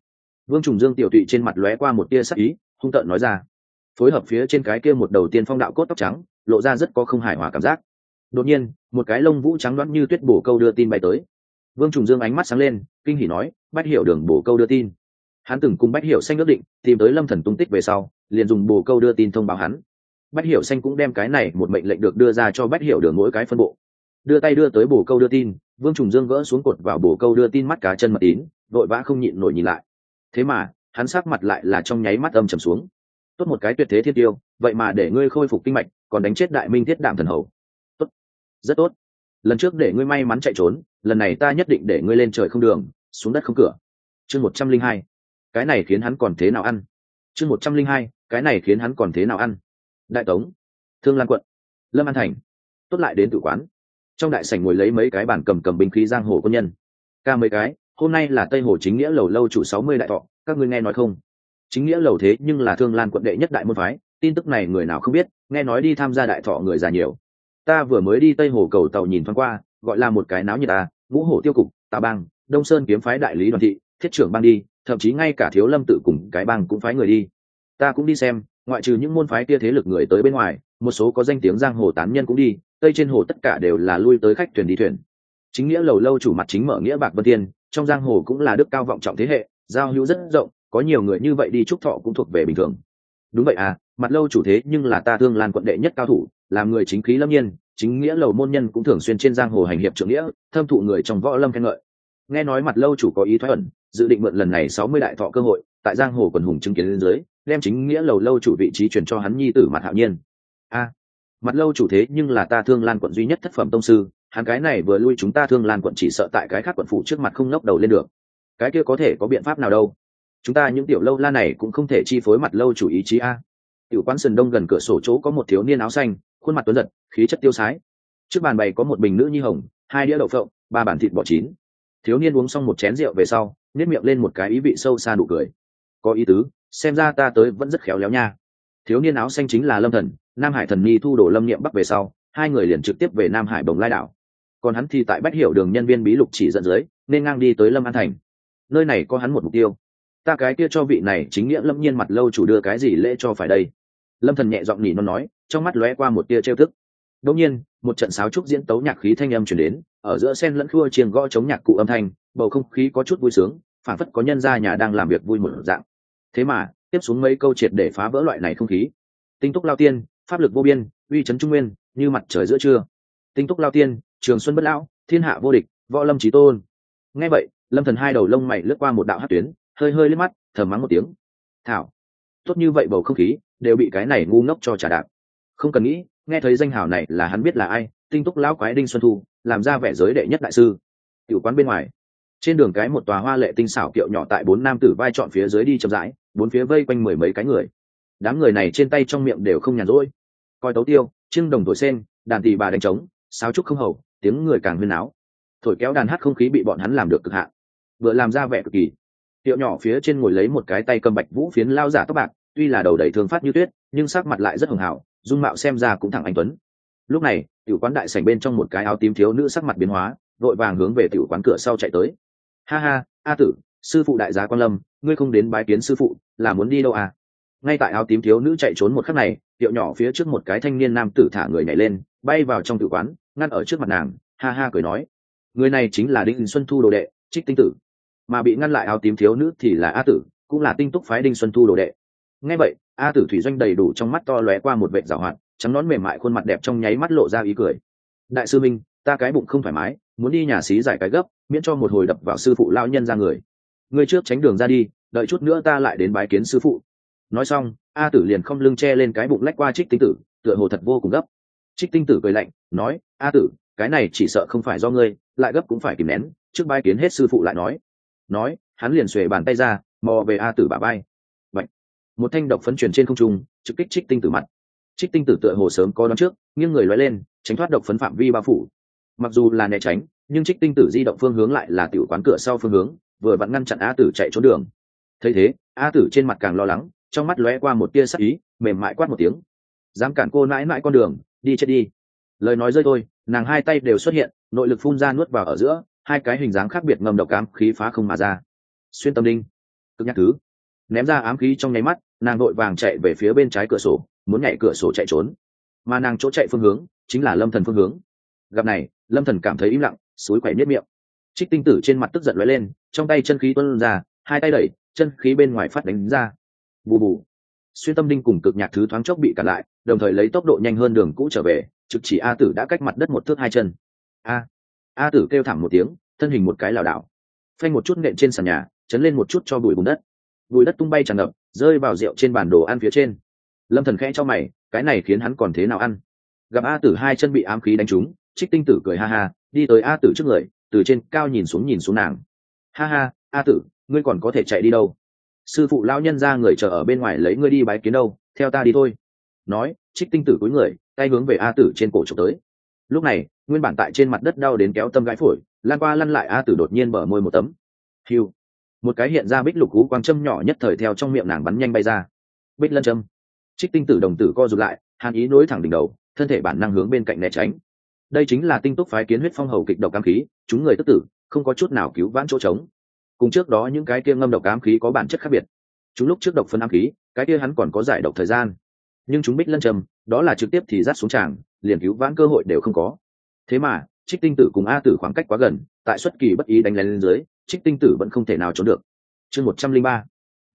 Vương trùng dương tiểu tụy trên mặt lóe qua một tia sắc ý, hung tợn nói ra. Phối hợp phía trên cái kia một đầu tiên phong đạo cốt tóc trắng, lộ ra rất có không hài hòa cảm giác đột nhiên, một cái lông vũ trắng đoán như tuyết bổ câu đưa tin bay tới. Vương trùng dương ánh mắt sáng lên, kinh hỉ nói, bách hiểu đường bổ câu đưa tin. Hắn từng cùng bách hiểu xanh ước định, tìm tới lâm thần tung tích về sau, liền dùng bổ câu đưa tin thông báo hắn. Bách hiểu xanh cũng đem cái này một mệnh lệnh được đưa ra cho bách hiểu đường mỗi cái phân bộ. Đưa tay đưa tới bổ câu đưa tin, vương trùng dương gỡ xuống cột vào bổ câu đưa tin mắt cá chân mật tín, vội vã không nhịn nổi nhìn lại. Thế mà, hắn sát mặt lại là trong nháy mắt âm trầm xuống. Tốt một cái tuyệt thế thiên tiêu, vậy mà để ngươi khôi phục kinh mạch, còn đánh chết đại minh thiết đảm thần hầu rất tốt. Lần trước để ngươi may mắn chạy trốn, lần này ta nhất định để ngươi lên trời không đường, xuống đất không cửa. Chương một trăm linh hai. Cái này khiến hắn còn thế nào ăn? Chương một trăm linh hai. Cái này khiến hắn còn thế nào ăn? Đại tống, thương lan quận, lâm an thành. Tốt lại đến tự quán. Trong đại sảnh ngồi lấy mấy cái bàn cầm cầm binh khí giang hồ quân nhân. Ca mấy cái, hôm nay là tây hồ chính nghĩa lầu lâu chủ sáu mươi đại thọ, các ngươi nghe nói không? Chính nghĩa lầu thế nhưng là thương lan quận đệ nhất đại môn phái, tin tức này người nào không biết, nghe nói đi tham gia đại thọ người già nhiều ta vừa mới đi tây hồ cầu tàu nhìn thoáng qua, gọi là một cái náo như ta, vũ hổ tiêu cục tà bang, đông sơn kiếm phái đại lý đoàn thị, thiết trưởng bang đi, thậm chí ngay cả thiếu lâm tự cùng cái bang cũng phái người đi. Ta cũng đi xem, ngoại trừ những môn phái kia thế lực người tới bên ngoài, một số có danh tiếng giang hồ tán nhân cũng đi, tây trên hồ tất cả đều là lui tới khách thuyền đi thuyền. Chính nghĩa lầu lâu chủ mặt chính mở nghĩa bạc vân tiên trong giang hồ cũng là đức cao vọng trọng thế hệ, giao hữu rất rộng, có nhiều người như vậy đi chúc thọ cũng thuộc về bình thường. Đúng vậy à mặt lâu chủ thế nhưng là ta thương lan quận đệ nhất cao thủ làm người chính khí lâm nhiên, chính nghĩa lầu môn nhân cũng thường xuyên trên giang hồ hành hiệp trưởng nghĩa, thâm thụ người trong võ lâm khen ngợi. Nghe nói mặt lâu chủ có ý thoái ẩn, dự định mượn lần này sáu mươi đại thọ cơ hội, tại giang hồ quần hùng chứng kiến lên dưới, đem chính nghĩa lầu lâu chủ vị trí chuyển cho hắn nhi tử mặt hạo nhiên. A, mặt lâu chủ thế nhưng là ta thương lan quận duy nhất thất phẩm tông sư, hắn cái này vừa lui chúng ta thương lan quận chỉ sợ tại cái khác quận phủ trước mặt không ngóc đầu lên được. Cái kia có thể có biện pháp nào đâu? Chúng ta những tiểu lâu la này cũng không thể chi phối mặt lâu chủ ý chí a. Tiểu quán sườn đông gần cửa sổ chỗ có một thiếu niên áo xanh khuôn mặt tuấn giật, khí chất tiêu sái. Trước bàn bày có một bình nữ nhi hồng, hai đĩa đậu phộng, ba bản thịt bò chín. Thiếu niên uống xong một chén rượu về sau nếp miệng lên một cái ý vị sâu xa nụ cười. Có ý tứ, xem ra ta tới vẫn rất khéo léo nha. Thiếu niên áo xanh chính là lâm thần, nam hải thần nhi thu đồ lâm niệm bắc về sau, hai người liền trực tiếp về nam hải bồng lai đảo. Còn hắn thì tại bách hiểu đường nhân viên bí lục chỉ dẫn dưới, nên ngang đi tới lâm an thành. Nơi này có hắn một mục tiêu. Ta cái kia cho vị này chính nghĩa lâm nhiên mặt lâu chủ đưa cái gì lễ cho phải đây? Lâm thần nhẹ giọng nhỉ nó nói trong mắt lóe qua một tia trêu thức đột nhiên, một trận sáo trúc diễn tấu nhạc khí thanh âm chuyển đến, ở giữa sen lẫn khua chiêng gõ chống nhạc cụ âm thanh, bầu không khí có chút vui sướng phản phất có nhân gia nhà đang làm việc vui một dạng. Thế mà, tiếp xuống mấy câu triệt để phá vỡ loại này không khí. Tinh túc lao tiên, pháp lực vô biên, uy chấn trung nguyên, như mặt trời giữa trưa. Tinh túc lao tiên, trường xuân bất lão, thiên hạ vô địch, võ lâm trí tôn. Nghe vậy, lâm thần hai đầu lông mày lướt qua một đạo hát tuyến, hơi hơi liếc mắt thầm mắng một tiếng. Thảo, tốt như vậy bầu không khí, đều bị cái này ngu ngốc cho trả đạp không cần nghĩ, nghe thấy danh hào này là hắn biết là ai, tinh túc lão quái đinh xuân thu, làm ra vẻ giới đệ nhất đại sư. Tiểu quán bên ngoài, trên đường cái một tòa hoa lệ tinh xảo kiệu nhỏ tại bốn nam tử vai trọn phía dưới đi chậm rãi, bốn phía vây quanh mười mấy cái người. Đám người này trên tay trong miệng đều không nhàn rỗi. Coi tấu tiêu trưng đồng thổi sen, đàn tỳ bà đánh trống, sáo trúc không hầu, tiếng người càng huyên áo thổi kéo đàn hát không khí bị bọn hắn làm được cực hạn. Vừa làm ra vẻ cực kỳ. Tiệu nhỏ phía trên ngồi lấy một cái tay cầm bạch vũ phiến lao giả tóc bạc, tuy là đầu đầy thương phát như tuyết, nhưng sắc mặt lại rất hường hảo dung mạo xem ra cũng thẳng anh tuấn. Lúc này, tiểu quán đại sảnh bên trong một cái áo tím thiếu nữ sắc mặt biến hóa, vội vàng hướng về tiểu quán cửa sau chạy tới. Ha ha, a tử, sư phụ đại giá quan lâm, ngươi không đến bái kiến sư phụ, là muốn đi đâu à? Ngay tại áo tím thiếu nữ chạy trốn một khắc này tiệu nhỏ phía trước một cái thanh niên nam tử thả người nhảy lên, bay vào trong tử quán, ngăn ở trước mặt nàng, ha ha cười nói, người này chính là đinh xuân thu đồ đệ, trích tinh tử. Mà bị ngăn lại áo tím thiếu nữ thì là a tử, cũng là tinh túc phái đinh xuân thu đồ đệ. Ngay vậy a tử thủy doanh đầy đủ trong mắt to lóe qua một vệ rào hoạt, trắng nón mềm mại khuôn mặt đẹp trong nháy mắt lộ ra ý cười. Đại sư minh, ta cái bụng không thoải mái, muốn đi nhà xí giải cái gấp, miễn cho một hồi đập vào sư phụ lao nhân ra người. Người trước tránh đường ra đi, đợi chút nữa ta lại đến bái kiến sư phụ. Nói xong, a tử liền không lưng che lên cái bụng lách qua trích tinh tử, tựa hồ thật vô cùng gấp. Trích tinh tử cười lạnh, nói, a tử, cái này chỉ sợ không phải do ngươi, lại gấp cũng phải kìm nén, trước bái kiến hết sư phụ lại nói. Nói, hắn liền xuề bàn tay ra, mò về a tử bà bay một thanh độc phấn truyền trên không trung, trực kích trích tinh tử mặt. Trích tinh tử tựa hồ sớm có đón trước, nghiêng người loay lên, tránh thoát độc phấn phạm vi bao phủ. Mặc dù là né tránh, nhưng trích tinh tử di động phương hướng lại là tiểu quán cửa sau phương hướng, vừa vặn ngăn chặn a tử chạy trốn đường. Thấy thế a tử trên mặt càng lo lắng, trong mắt lóe qua một tia sắc ý, mềm mại quát một tiếng. Dám cản cô mãi mãi con đường, đi chết đi. Lời nói rơi thôi, nàng hai tay đều xuất hiện, nội lực phun ra nuốt vào ở giữa, hai cái hình dáng khác biệt ngầm độc cám khí phá không mà ra. Xuyên tâm đinh cực nhắc thứ ném ra ám khí trong nháy mắt, nàng vội vàng chạy về phía bên trái cửa sổ, muốn nhảy cửa sổ chạy trốn. Mà nàng chỗ chạy phương hướng chính là lâm thần phương hướng. Gặp này, lâm thần cảm thấy im lặng, suối quẩy nhất miệng. Trích tinh tử trên mặt tức giận lóe lên, trong tay chân khí tuân ra, hai tay đẩy, chân khí bên ngoài phát đánh ra. Bù bù. Xuyên tâm đinh cùng cực nhạc thứ thoáng chốc bị cản lại, đồng thời lấy tốc độ nhanh hơn đường cũ trở về, trực chỉ a tử đã cách mặt đất một thước hai chân. A. A tử kêu thảm một tiếng, thân hình một cái lảo đảo. Phanh một chút nện trên sàn nhà, chấn lên một chút cho bụi bùn đất bụi đất tung bay tràn ngập, rơi vào rượu trên bản đồ ăn phía trên. Lâm thần khẽ cho mày, cái này khiến hắn còn thế nào ăn? Gặp a tử hai chân bị ám khí đánh trúng, trích tinh tử cười ha ha, đi tới a tử trước người, từ trên cao nhìn xuống nhìn xuống nàng. Ha ha, a tử, ngươi còn có thể chạy đi đâu? Sư phụ lão nhân ra người chờ ở bên ngoài lấy ngươi đi bái kiến đâu, theo ta đi thôi. Nói, trích tinh tử cúi người, tay hướng về a tử trên cổ trục tới. Lúc này, nguyên bản tại trên mặt đất đau đến kéo tâm gãi phổi, lan qua lăn lại a tử đột nhiên mở môi một tấm. Hiu một cái hiện ra bích lục cú quang châm nhỏ nhất thời theo trong miệng nàng bắn nhanh bay ra. Bích lân châm. Trích tinh tử đồng tử co rụt lại, hàn ý nối thẳng đỉnh đầu, thân thể bản năng hướng bên cạnh né tránh. Đây chính là tinh túc phái kiến huyết phong hầu kịch độc cam khí, chúng người tức tử, không có chút nào cứu vãn chỗ trống. Cùng trước đó những cái kia ngâm độc cam khí có bản chất khác biệt. Chúng lúc trước độc phân ám khí, cái kia hắn còn có giải độc thời gian. Nhưng chúng bích lân trầm đó là trực tiếp thì rát xuống tràng, liền cứu vãn cơ hội đều không có. Thế mà, trích tinh tử cùng a tử khoảng cách quá gần, tại xuất kỳ bất ý đánh lén lên dưới trích tinh tử vẫn không thể nào trốn được. Chương một trăm linh ba,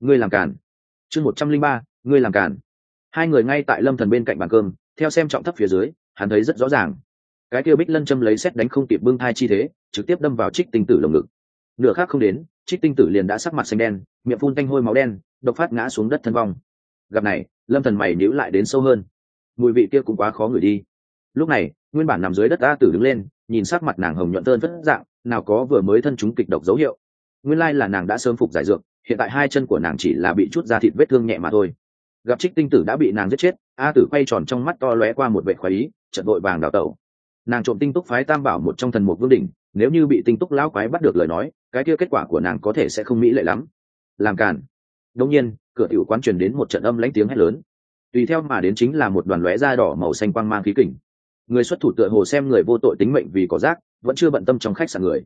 ngươi làm cản chương một trăm linh ba, ngươi làm cản hai người ngay tại lâm thần bên cạnh bàn cơm, theo xem trọng thấp phía dưới, hắn thấy rất rõ ràng. Cái kia bích lân châm lấy xét đánh không kịp bưng thai chi thế, trực tiếp đâm vào trích tinh tử lồng ngực. Nửa khác không đến, trích tinh tử liền đã sắc mặt xanh đen, miệng phun tanh hôi máu đen, độc phát ngã xuống đất thân vong. Gặp này, lâm thần mày níu lại đến sâu hơn. Mùi vị kia cũng quá khó ngửi đi. Lúc này, nguyên bản nằm dưới đất a tử đứng lên nhìn sắc mặt nàng hồng nhuận tơn vất dạng, nào có vừa mới thân chúng kịch độc dấu hiệu. Nguyên lai là nàng đã sớm phục giải dược, hiện tại hai chân của nàng chỉ là bị chút da thịt vết thương nhẹ mà thôi. Gặp trích tinh tử đã bị nàng giết chết, a tử quay tròn trong mắt to lóe qua một vệ khoái ý trận đội vàng đào tẩu. Nàng trộm tinh túc phái tam bảo một trong thần mục vương đỉnh, nếu như bị tinh túc lão quái bắt được lời nói, cái kia kết quả của nàng có thể sẽ không mỹ lệ lắm. Làm càn. Đông nhiên, cửa tiểu quán truyền đến một trận âm lãnh tiếng hét lớn. Tùy theo mà đến chính là một đoàn lóe da đỏ màu xanh quang mang khí kỉnh người xuất thủ tựa hồ xem người vô tội tính mệnh vì có rác, vẫn chưa bận tâm trong khách sạn người.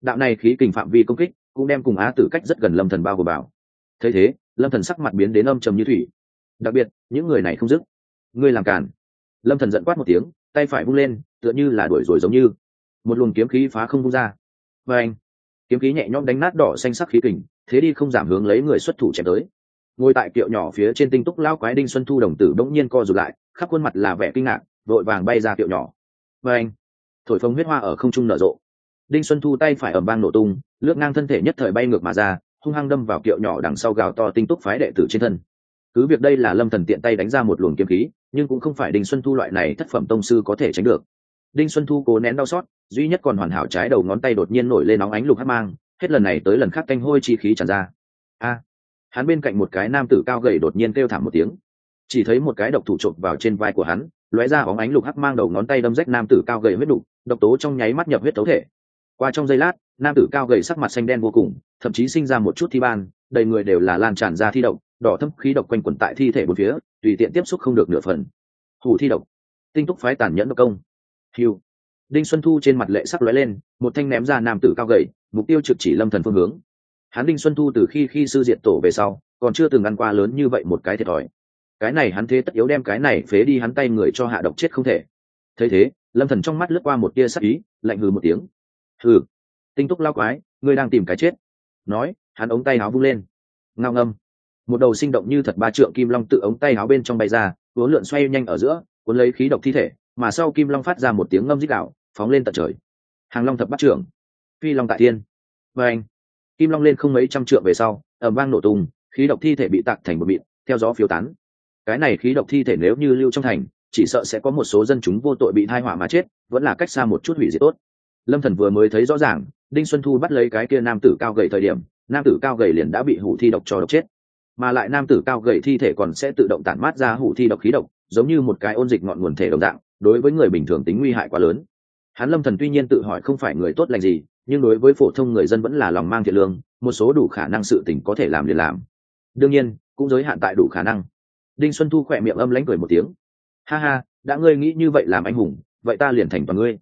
Đạo này khí kình phạm vi công kích, cũng đem cùng á tử cách rất gần lâm thần bao gồm bảo. Thấy thế, lâm thần sắc mặt biến đến âm trầm như thủy. Đặc biệt, những người này không dứt. Ngươi làm càn. Lâm thần giận quát một tiếng, tay phải vung lên, tựa như là đuổi rồi giống như. Một luồng kiếm khí phá không vung ra. Và anh, kiếm khí nhẹ nhõm đánh nát đỏ xanh sắc khí kình, thế đi không giảm hướng lấy người xuất thủ chém tới. Ngồi tại kiệu nhỏ phía trên tinh túc lao quái đinh xuân thu đồng tử bỗng nhiên co rụt lại, khắp khuôn mặt là vẻ kinh ngạc vội vàng bay ra kiệu nhỏ. Và anh, thổi phồng huyết hoa ở không trung nở rộ. Đinh xuân thu tay phải ẩm bang nổ tung, lướt ngang thân thể nhất thời bay ngược mà ra, hung hăng đâm vào kiệu nhỏ đằng sau gào to tinh túc phái đệ tử trên thân. Cứ việc đây là lâm thần tiện tay đánh ra một luồng kiếm khí, nhưng cũng không phải đinh xuân thu loại này thất phẩm tông sư có thể tránh được. Đinh xuân thu cố nén đau xót, duy nhất còn hoàn hảo trái đầu ngón tay đột nhiên nổi lên nóng ánh lục hát mang, hết lần này tới lần khác canh hôi chi khí tràn ra. A! Hắn bên cạnh một cái nam tử cao gầy đột nhiên kêu thảm một tiếng. Chỉ thấy một cái độc thủ trộm vào trên vai của hắn lóe ra óng ánh lục hắc mang đầu ngón tay đâm rách nam tử cao gầy huyết đục, độc tố trong nháy mắt nhập huyết tấu thể. Qua trong giây lát, nam tử cao gầy sắc mặt xanh đen vô cùng, thậm chí sinh ra một chút thi ban, đầy người đều là lan tràn ra thi độc, đỏ thâm khí độc quanh quẩn tại thi thể bốn phía, tùy tiện tiếp xúc không được nửa phần. Hủ thi độc. Tinh túc phái tàn nhẫn độc công. Hiu đinh xuân thu trên mặt lệ sắc lóe lên, một thanh ném ra nam tử cao gầy, mục tiêu trực chỉ lâm thần phương hướng. Hắn đinh xuân thu từ khi khi sư diện tổ về sau, còn chưa từng ăn qua lớn như vậy một cái thiệt thòi cái này hắn thế tất yếu đem cái này phế đi hắn tay người cho hạ độc chết không thể. Thấy thế, lâm thần trong mắt lướt qua một tia sắc ý, lạnh hừ một tiếng. Hừ, tinh túc lao quái, ngươi đang tìm cái chết. Nói, hắn ống tay áo vung lên. Ngao ngâm. Một đầu sinh động như thật ba trượng kim long tự ống tay áo bên trong bay ra cuốn lượn xoay nhanh ở giữa, cuốn lấy khí độc thi thể, mà sau kim long phát ra một tiếng ngâm dích đạo phóng lên tận trời. Hàng long thập bắt trưởng. Phi long tại thiên. Và anh, kim long lên không mấy trăm trượng về sau ẩm vang nổ tung, khí độc thi thể bị tạc thành một mịn, theo gió phiêu tán cái này khí độc thi thể nếu như lưu trong thành, chỉ sợ sẽ có một số dân chúng vô tội bị thai hỏa mà chết, vẫn là cách xa một chút hủy diệt tốt. Lâm thần vừa mới thấy rõ ràng, đinh xuân thu bắt lấy cái kia nam tử cao gầy thời điểm, nam tử cao gầy liền đã bị hủ thi độc cho độc chết. Mà lại nam tử cao gầy thi thể còn sẽ tự động tản mát ra hủ thi độc khí độc, giống như một cái ôn dịch ngọn nguồn thể đồng dạng, đối với người bình thường tính nguy hại quá lớn. Hắn lâm thần tuy nhiên tự hỏi không phải người tốt lành gì, nhưng đối với phổ thông người dân vẫn là lòng mang thiện lương, một số đủ khả năng sự tình có thể làm liền làm. Đương nhiên, cũng giới hạn tại đủ khả năng đinh xuân thu khỏe miệng âm lãnh cười một tiếng. Ha ha, đã ngươi nghĩ như vậy làm anh hùng, vậy ta liền thành toàn ngươi.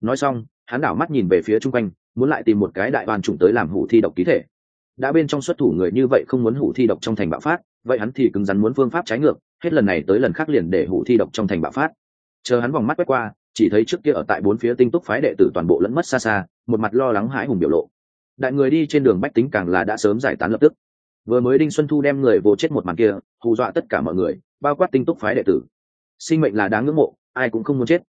Nói xong, hắn đảo mắt nhìn về phía chung quanh, muốn lại tìm một cái đại đoàn chủng tới làm hủ thi độc ký thể. Đã bên trong xuất thủ người như vậy không muốn hủ thi độc trong thành bạo phát, vậy hắn thì cứng rắn muốn phương pháp trái ngược, hết lần này tới lần khác liền để hủ thi độc trong thành bạo phát. Chờ hắn vòng mắt quét qua, chỉ thấy trước kia ở tại bốn phía tinh túc phái đệ tử toàn bộ lẫn mất xa xa, một mặt lo lắng hãi hùng biểu lộ. Đại người đi trên đường bách tính càng là đã sớm giải tán lập tức vừa mới đinh xuân thu đem người vô chết một màn kia, hù dọa tất cả mọi người, bao quát tinh túc phái đệ tử. Sinh mệnh là đáng ngưỡng mộ, ai cũng không muốn chết.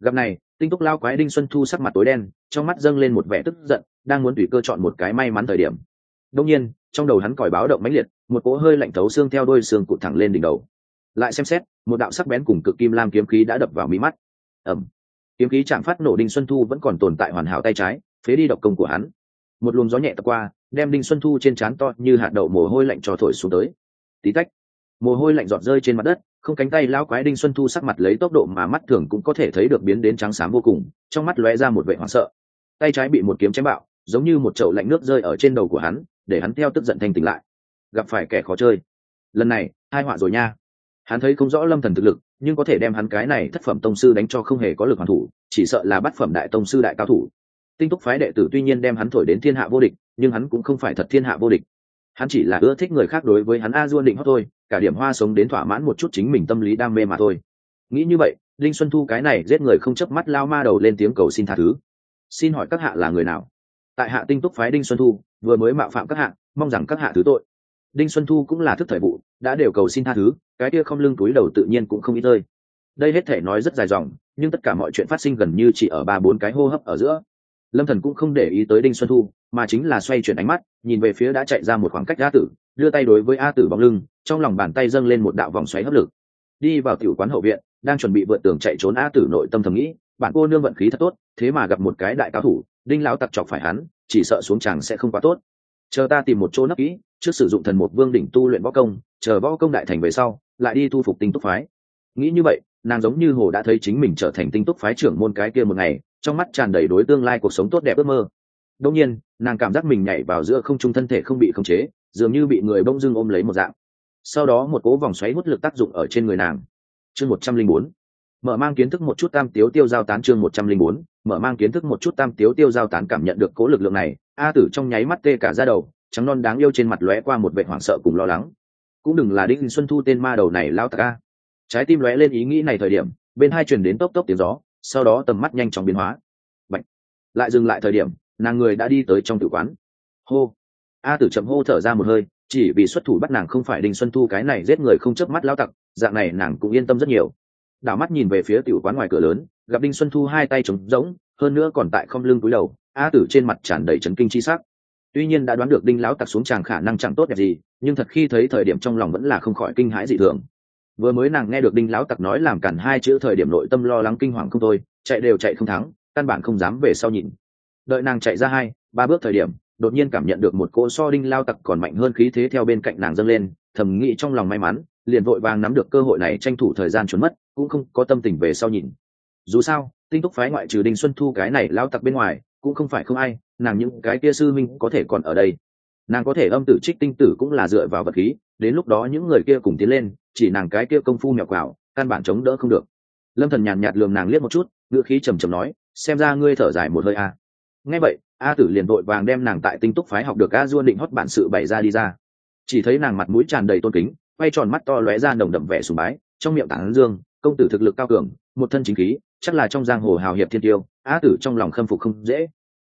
Gặp này, tinh túc lao quái đinh xuân thu sắc mặt tối đen, trong mắt dâng lên một vẻ tức giận, đang muốn tùy cơ chọn một cái may mắn thời điểm. Đông nhiên, trong đầu hắn còi báo động mãnh liệt, một cỗ hơi lạnh thấu xương theo đôi xương cụt thẳng lên đỉnh đầu. Lại xem xét, một đạo sắc bén cùng cực kim lam kiếm khí đã đập vào mí mắt. Ẩm kiếm khí chạm phát nổ đinh xuân thu vẫn còn tồn tại hoàn hảo tay trái, phế đi độc công của hắn một luồng gió nhẹ tập qua, đem đinh xuân thu trên trán to như hạt đậu mồ hôi lạnh cho thổi xuống tới. Tí tách, mồ hôi lạnh giọt rơi trên mặt đất, không cánh tay lao quái đinh xuân thu sắc mặt lấy tốc độ mà mắt thường cũng có thể thấy được biến đến trắng xám vô cùng, trong mắt lóe ra một vệ hoảng sợ. Tay trái bị một kiếm chém bạo, giống như một chậu lạnh nước rơi ở trên đầu của hắn, để hắn theo tức giận thanh tỉnh lại. Gặp phải kẻ khó chơi. Lần này, hai họa rồi nha. Hắn thấy không rõ lâm thần thực lực, nhưng có thể đem hắn cái này thất phẩm tông sư đánh cho không hề có lực hoàn thủ, chỉ sợ là bắt phẩm đại tông sư đại cao thủ tinh túc phái đệ tử tuy nhiên đem hắn thổi đến thiên hạ vô địch, nhưng hắn cũng không phải thật thiên hạ vô địch. Hắn chỉ là ưa thích người khác đối với hắn a duôn định hót thôi, cả điểm hoa sống đến thỏa mãn một chút chính mình tâm lý đam mê mà thôi. Nghĩ như vậy linh xuân thu cái này giết người không chớp mắt lao ma đầu lên tiếng cầu xin tha thứ. Xin hỏi các hạ là người nào? Tại hạ tinh túc phái đinh xuân thu, vừa mới mạo phạm các hạ, mong rằng các hạ thứ tội. Đinh xuân thu cũng là thức thời vụ, đã đều cầu xin tha thứ, cái kia không lưng túi đầu tự nhiên cũng không ít ơi đây hết thể nói rất dài dòng, nhưng tất cả mọi chuyện phát sinh gần như chỉ ở ba bốn cái hô hấp ở giữa lâm thần cũng không để ý tới đinh xuân thu, mà chính là xoay chuyển ánh mắt, nhìn về phía đã chạy ra một khoảng cách a tử, đưa tay đối với a tử bóng lưng, trong lòng bàn tay dâng lên một đạo vòng xoáy hấp lực. Đi vào tiểu quán hậu viện, đang chuẩn bị vượt tường chạy trốn a tử nội tâm thầm nghĩ bạn cô nương vận khí thật tốt, thế mà gặp một cái đại cao thủ, đinh lão tặc chọc phải hắn, chỉ sợ xuống chàng sẽ không quá tốt. Chờ ta tìm một chỗ nấp kỹ, trước sử dụng thần một vương đỉnh tu luyện võ công, chờ võ công đại thành về sau, lại đi thu phục tinh túc phái. Nghĩ như vậy nàng giống như hồ đã thấy chính mình trở thành tinh túc phái trưởng môn cái kia một ngày, trong mắt tràn đầy đối tương lai cuộc sống tốt đẹp ước mơ. Đông nhiên, nàng cảm giác mình nhảy vào giữa không trung thân thể không bị khống chế, dường như bị người bông dưng ôm lấy một dạng. Sau đó một cố vòng xoáy hút lực tác dụng ở trên người nàng. Chương một trăm linh bốn. Mở mang kiến thức một chút tam tiếu tiêu giao tán chương một trăm linh bốn. Mở mang kiến thức một chút tam tiếu tiêu giao tán cảm nhận được cố lực lượng này, a tử trong nháy mắt tê cả ra đầu, trắng non đáng yêu trên mặt lóe qua một vệ hoảng sợ cùng lo lắng. Cũng đừng là đinh xuân thu tên ma đầu này lao tạc a trái tim lóe lên ý nghĩ này thời điểm, bên hai truyền đến tốc tốc tiếng gió, sau đó tầm mắt nhanh chóng biến hóa. Bạch. lại dừng lại thời điểm, nàng người đã đi tới trong tử quán. Hô! A tử chậm hô thở ra một hơi, chỉ vì xuất thủ bắt nàng không phải đinh xuân thu cái này giết người không chớp mắt lao tặc, dạng này nàng cũng yên tâm rất nhiều. Đảo mắt nhìn về phía tiểu quán ngoài cửa lớn, gặp đinh xuân thu hai tay trống rỗng, hơn nữa còn tại không lưng cúi đầu, a tử trên mặt tràn đầy trấn kinh chi sắc. Tuy nhiên đã đoán được đinh lão tặc xuống tràng khả năng chẳng tốt đẹp gì, nhưng thật khi thấy thời điểm trong lòng vẫn là không khỏi kinh hãi dị thường vừa mới nàng nghe được đinh lão tặc nói làm cản hai chữ thời điểm nội tâm lo lắng kinh hoàng không thôi, chạy đều chạy không thắng, căn bản không dám về sau nhìn. Đợi nàng chạy ra hai, ba bước thời điểm, đột nhiên cảm nhận được một cỗ so đinh lao tặc còn mạnh hơn khí thế theo bên cạnh nàng dâng lên, thầm nghĩ trong lòng may mắn, liền vội vàng nắm được cơ hội này tranh thủ thời gian trốn mất, cũng không có tâm tình về sau nhìn. Dù sao, tinh túc phái ngoại trừ đinh xuân thu cái này lao tặc bên ngoài, cũng không phải không ai, nàng những cái kia sư minh có thể còn ở đây nàng có thể âm tử trích tinh tử cũng là dựa vào vật khí, đến lúc đó những người kia cùng tiến lên, chỉ nàng cái kia công phu mèo quào căn bản chống đỡ không được. Lâm thần nhàn nhạt lường nàng liếc một chút ngựa khí trầm trầm nói, xem ra ngươi thở dài một hơi a à. nghe vậy, a tử liền vội vàng đem nàng tại tinh túc phái học được a duôn định hót bản sự bày ra đi ra. Chỉ thấy nàng mặt mũi tràn đầy tôn kính, quay tròn mắt to lóe ra nồng đậm vẻ sùng bái, trong miệng tảng dương, công tử thực lực cao cường, một thân chính khí, chắc là trong giang hồ hào hiệp thiên tiêu, a tử trong lòng khâm phục không dễ.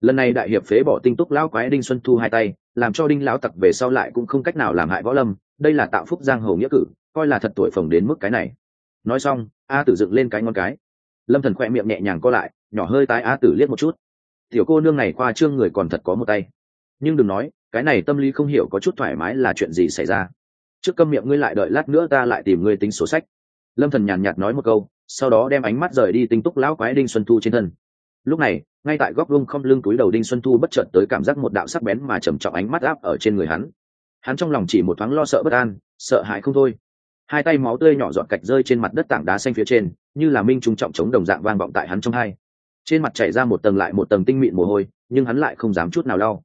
Lần này đại hiệp phế bỏ tinh túc lão quái đinh xuân thu hai tay làm cho đinh lão tặc về sau lại cũng không cách nào làm hại võ lâm, đây là tạo phúc giang hồ nghĩa cử, coi là thật tuổi phồng đến mức cái này. Nói xong, a tử dựng lên cái ngon cái. Lâm thần khỏe miệng nhẹ nhàng co lại, nhỏ hơi tái a tử liếc một chút. Tiểu cô nương này khoa trương người còn thật có một tay. Nhưng đừng nói, cái này tâm lý không hiểu có chút thoải mái là chuyện gì xảy ra. Trước câm miệng ngươi lại đợi lát nữa ta lại tìm ngươi tính sổ sách. Lâm thần nhàn nhạt nói một câu, sau đó đem ánh mắt rời đi tinh túc lão quái đinh xuân thu trên thân. Lúc này ngay tại góc lung không lưng túi đầu đinh xuân thu bất chợt tới cảm giác một đạo sắc bén mà trầm trọng ánh mắt áp ở trên người hắn. Hắn trong lòng chỉ một thoáng lo sợ bất an, sợ hãi không thôi. Hai tay máu tươi nhỏ giọt cạch rơi trên mặt đất tảng đá xanh phía trên, như là minh trung trọng chống đồng dạng vang vọng tại hắn trong hai. Trên mặt chảy ra một tầng lại một tầng tinh mịn mồ hôi, nhưng hắn lại không dám chút nào lau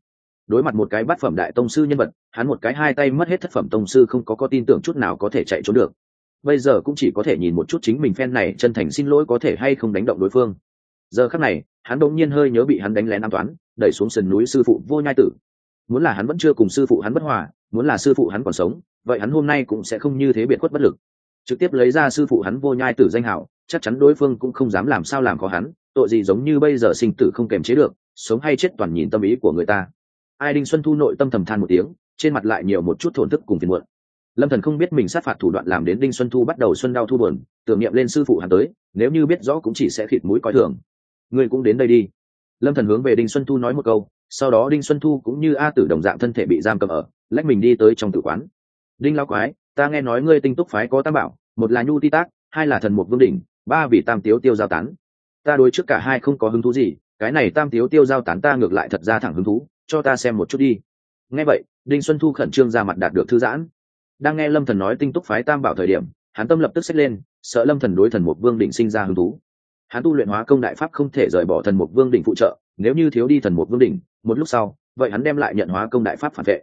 đối mặt một cái bát phẩm đại tông sư nhân vật, hắn một cái hai tay mất hết thất phẩm tông sư không có có tin tưởng chút nào có thể chạy trốn được. Bây giờ cũng chỉ có thể nhìn một chút chính mình phen này chân thành xin lỗi có thể hay không đánh động đối phương. Giờ khắc này hắn đột nhiên hơi nhớ bị hắn đánh lén an toán đẩy xuống sườn núi sư phụ vô nhai tử. Muốn là hắn vẫn chưa cùng sư phụ hắn bất hòa, muốn là sư phụ hắn còn sống, vậy hắn hôm nay cũng sẽ không như thế biệt khuất bất lực. Trực tiếp lấy ra sư phụ hắn vô nhai tử danh hảo, chắc chắn đối phương cũng không dám làm sao làm khó hắn, tội gì giống như bây giờ sinh tử không kềm chế được, sống hay chết toàn nhìn tâm ý của người ta. Ai đinh xuân thu nội tâm thầm than một tiếng, trên mặt lại nhiều một chút thổn thức cùng phiền muộn. Lâm thần không biết mình sát phạt thủ đoạn làm đến đinh xuân thu bắt đầu xuân đau thu buồn, tưởng niệm lên sư phụ hắn tới, nếu như biết rõ cũng chỉ sẽ khịt mũi coi thường ngươi cũng đến đây đi. Lâm thần hướng về đinh xuân thu nói một câu, sau đó đinh xuân thu cũng như a tử đồng dạng thân thể bị giam cầm ở, lách mình đi tới trong tử quán. Đinh lao quái, ta nghe nói ngươi tinh túc phái có tam bảo, một là nhu ti tác, hai là thần mục vương đỉnh, ba vì tam tiếu tiêu giao tán. Ta đối trước cả hai không có hứng thú gì, cái này tam tiếu tiêu giao tán ta ngược lại thật ra thẳng hứng thú, cho ta xem một chút đi. Nghe vậy, đinh xuân thu khẩn trương ra mặt đạt được thư giãn. Đang nghe lâm thần nói tinh túc phái tam bảo thời điểm, hắn tâm lập tức xách lên, sợ lâm thần đối thần mục vương đỉnh sinh ra hứng thú hắn tu luyện hóa công đại pháp không thể rời bỏ thần mục vương đỉnh phụ trợ, nếu như thiếu đi thần mục vương đỉnh, một lúc sau, vậy hắn đem lại nhận hóa công đại pháp phản vệ.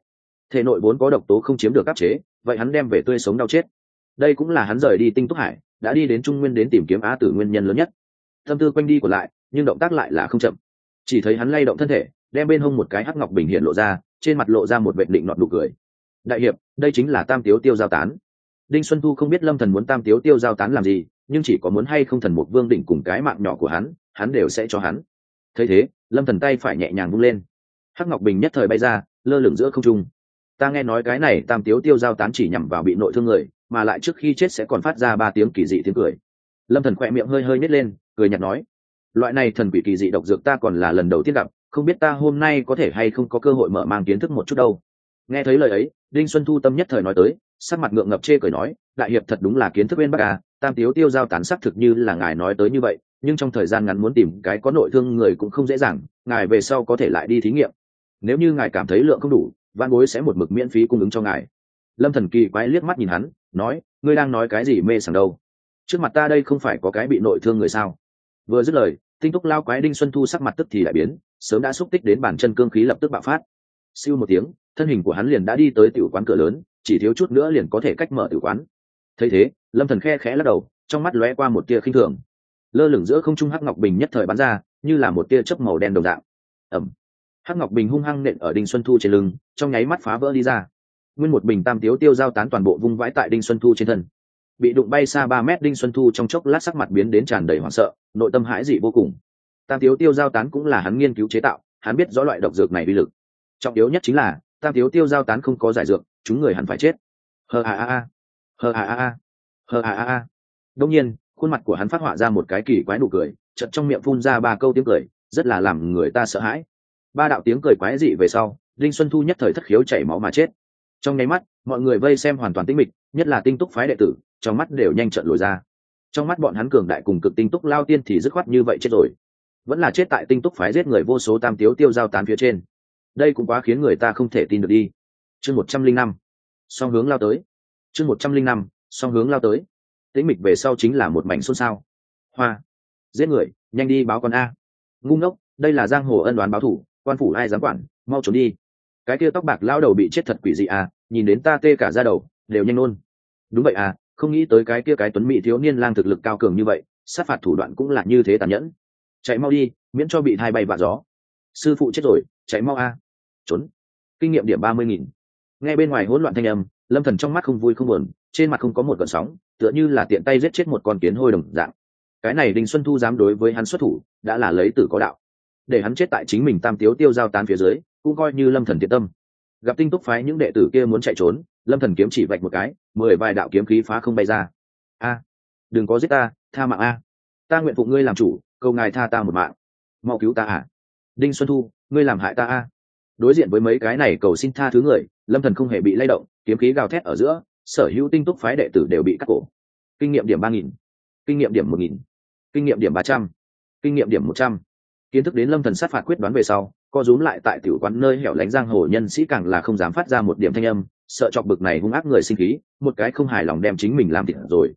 Thể nội vốn có độc tố không chiếm được áp chế, vậy hắn đem về tươi sống đau chết. Đây cũng là hắn rời đi tinh túc hải, đã đi đến trung nguyên đến tìm kiếm á tử nguyên nhân lớn nhất. Tâm tư quanh đi của lại, nhưng động tác lại là không chậm. Chỉ thấy hắn lay động thân thể, đem bên hông một cái hắc ngọc bình hiện lộ ra, trên mặt lộ ra một vệ định nọt nụ cười. Đại hiệp, đây chính là tam tiếu tiêu giao tán. Đinh xuân thu không biết lâm thần muốn tam tiếu tiêu giao tán làm gì nhưng chỉ có muốn hay không thần một vương đỉnh cùng cái mạng nhỏ của hắn hắn đều sẽ cho hắn. Thấy thế, lâm thần tay phải nhẹ nhàng vung lên. Hắc ngọc bình nhất thời bay ra, lơ lửng giữa không trung. Ta nghe nói cái này tam tiếu tiêu giao tán chỉ nhằm vào bị nội thương người, mà lại trước khi chết sẽ còn phát ra ba tiếng kỳ dị tiếng cười. Lâm thần khỏe miệng hơi hơi nhét lên, cười nhạt nói, loại này thần quỷ kỳ dị độc dược ta còn là lần đầu tiên gặp, không biết ta hôm nay có thể hay không có cơ hội mở mang kiến thức một chút đâu. Nghe thấy lời ấy, đinh xuân thu tâm nhất thời nói tới, sắc mặt ngượng ngập chê cười nói, đại hiệp thật đúng là kiến thức bên bắc à tam tiếu tiêu giao tán sắc thực như là ngài nói tới như vậy, nhưng trong thời gian ngắn muốn tìm cái có nội thương người cũng không dễ dàng, ngài về sau có thể lại đi thí nghiệm. Nếu như ngài cảm thấy lượng không đủ, văn bối sẽ một mực miễn phí cung ứng cho ngài. Lâm thần kỳ quái liếc mắt nhìn hắn, nói, ngươi đang nói cái gì mê sảng đâu? Trước mặt ta đây không phải có cái bị nội thương người sao? Vừa dứt lời, tinh túc lao quái đinh xuân thu sắc mặt tức thì lại biến, sớm đã xúc tích đến bản chân cương khí lập tức bạo phát. Siêu một tiếng, thân hình của hắn liền đã đi tới tiểu quán cửa lớn, chỉ thiếu chút nữa liền có thể cách mở tiểu quán. Thấy thế lâm thần khe khẽ lắc đầu, trong mắt lóe qua một tia khinh thường. Lơ lửng giữa không trung hắc ngọc bình nhất thời bắn ra, như là một tia chớp màu đen đồng dạng. Ẩm hắc ngọc bình hung hăng nện ở đinh xuân thu trên lưng, trong nháy mắt phá vỡ đi ra. Nguyên một bình tam tiếu tiêu giao tán toàn bộ vung vãi tại đinh xuân thu trên thân. Bị đụng bay xa ba mét, đinh xuân thu trong chốc lát sắc mặt biến đến tràn đầy hoảng sợ, nội tâm hãi dị vô cùng. Tam tiếu tiêu giao tán cũng là hắn nghiên cứu chế tạo, hắn biết rõ loại độc dược này uy lực. Trọng yếu nhất chính là, tam tiếu tiêu giao tán không có giải dược, chúng người hẳn phải chết. Hờ a a a. Hờ a a a hờ a a a. Đông nhiên, khuôn mặt của hắn phát họa ra một cái kỳ quái nụ cười chật trong miệng phun ra ba câu tiếng cười, rất là làm người ta sợ hãi. Ba đạo tiếng cười quái dị về sau, đinh xuân thu nhất thời thất khiếu chảy máu mà chết. Trong nháy mắt, mọi người vây xem hoàn toàn tinh mịch, nhất là tinh túc phái đệ tử, trong mắt đều nhanh trận lồi ra. Trong mắt bọn hắn cường đại cùng cực tinh túc lao tiên thì dứt khoát như vậy chết rồi. Vẫn là chết tại tinh túc phái giết người vô số tam tiếu tiêu giao tán phía trên. Đây cũng quá khiến người ta không thể tin được đi. Chương một trăm linh năm. Song hướng lao tới. Chương một trăm linh năm song hướng lao tới. Tĩnh mịch về sau chính là một mảnh xôn xao. Hoa. Giết người, nhanh đi báo con a. Ngu ngốc, đây là giang hồ ân đoán báo thủ, quan phủ ai dám quản, mau trốn đi. Cái kia tóc bạc lao đầu bị chết thật quỷ dị à nhìn đến ta tê cả ra đầu, đều nhanh nôn. Đúng vậy à không nghĩ tới cái kia cái tuấn mỹ thiếu niên lang thực lực cao cường như vậy, sát phạt thủ đoạn cũng là như thế tàn nhẫn. Chạy mau đi, miễn cho bị hai bay vạ gió. Sư phụ chết rồi, chạy mau a. Trốn. Kinh nghiệm điểm ba mươi nghìn. Nghe bên ngoài hỗn loạn thanh âm, lâm thần trong mắt không vui không buồn trên mặt không có một cơn sóng, tựa như là tiện tay giết chết một con kiến hôi đồng dạng. Cái này đinh xuân thu dám đối với hắn xuất thủ, đã là lấy tử có đạo. Để hắn chết tại chính mình tam tiếu tiêu giao tán phía dưới, cũng coi như lâm thần thiện tâm. Gặp tinh túc phái những đệ tử kia muốn chạy trốn, lâm thần kiếm chỉ vạch một cái, mười vài đạo kiếm khí phá không bay ra. A, đừng có giết ta, tha mạng a. Ta nguyện phụ ngươi làm chủ, cầu ngài tha ta một mạng. Mau cứu ta à. Đinh xuân thu, ngươi làm hại ta a. Đối diện với mấy cái này cầu xin tha thứ người, lâm thần không hề bị lay động, kiếm khí gào thét ở giữa sở hữu tinh túc phái đệ tử đều bị cắt cổ. Kinh nghiệm điểm ba nghìn, kinh nghiệm điểm một nghìn, kinh nghiệm điểm ba trăm, kinh nghiệm điểm một trăm. Kiến thức đến lâm thần sát phạt quyết đoán về sau, co rúm lại tại tiểu quán nơi hẻo lánh giang hồ, nhân sĩ càng là không dám phát ra một điểm thanh âm, sợ chọc bực này hung ác người sinh khí, một cái không hài lòng đem chính mình làm thịt rồi.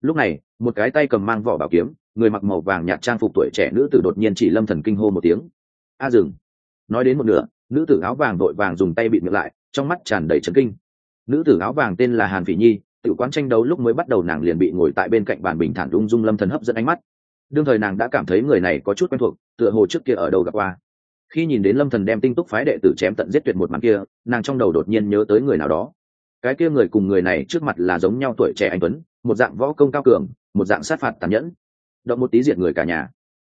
Lúc này, một cái tay cầm mang vỏ bảo kiếm, người mặc màu vàng nhạt trang phục tuổi trẻ nữ tử đột nhiên chỉ lâm thần kinh hô một tiếng. A dừng! Nói đến một nửa, nữ tử áo vàng đội vàng dùng tay bịt miệng lại, trong mắt tràn đầy chấn kinh nữ tử áo vàng tên là hàn phỉ nhi tự quán tranh đấu lúc mới bắt đầu nàng liền bị ngồi tại bên cạnh bàn bình thản ung dung lâm thần hấp dẫn ánh mắt. Đương thời nàng đã cảm thấy người này có chút quen thuộc, tựa hồ trước kia ở đâu gặp qua. Khi nhìn đến lâm thần đem tinh túc phái đệ tử chém tận giết tuyệt một màn kia, nàng trong đầu đột nhiên nhớ tới người nào đó. Cái kia người cùng người này trước mặt là giống nhau tuổi trẻ anh tuấn, một dạng võ công cao cường, một dạng sát phạt tàn nhẫn. Động một tí diệt người cả nhà.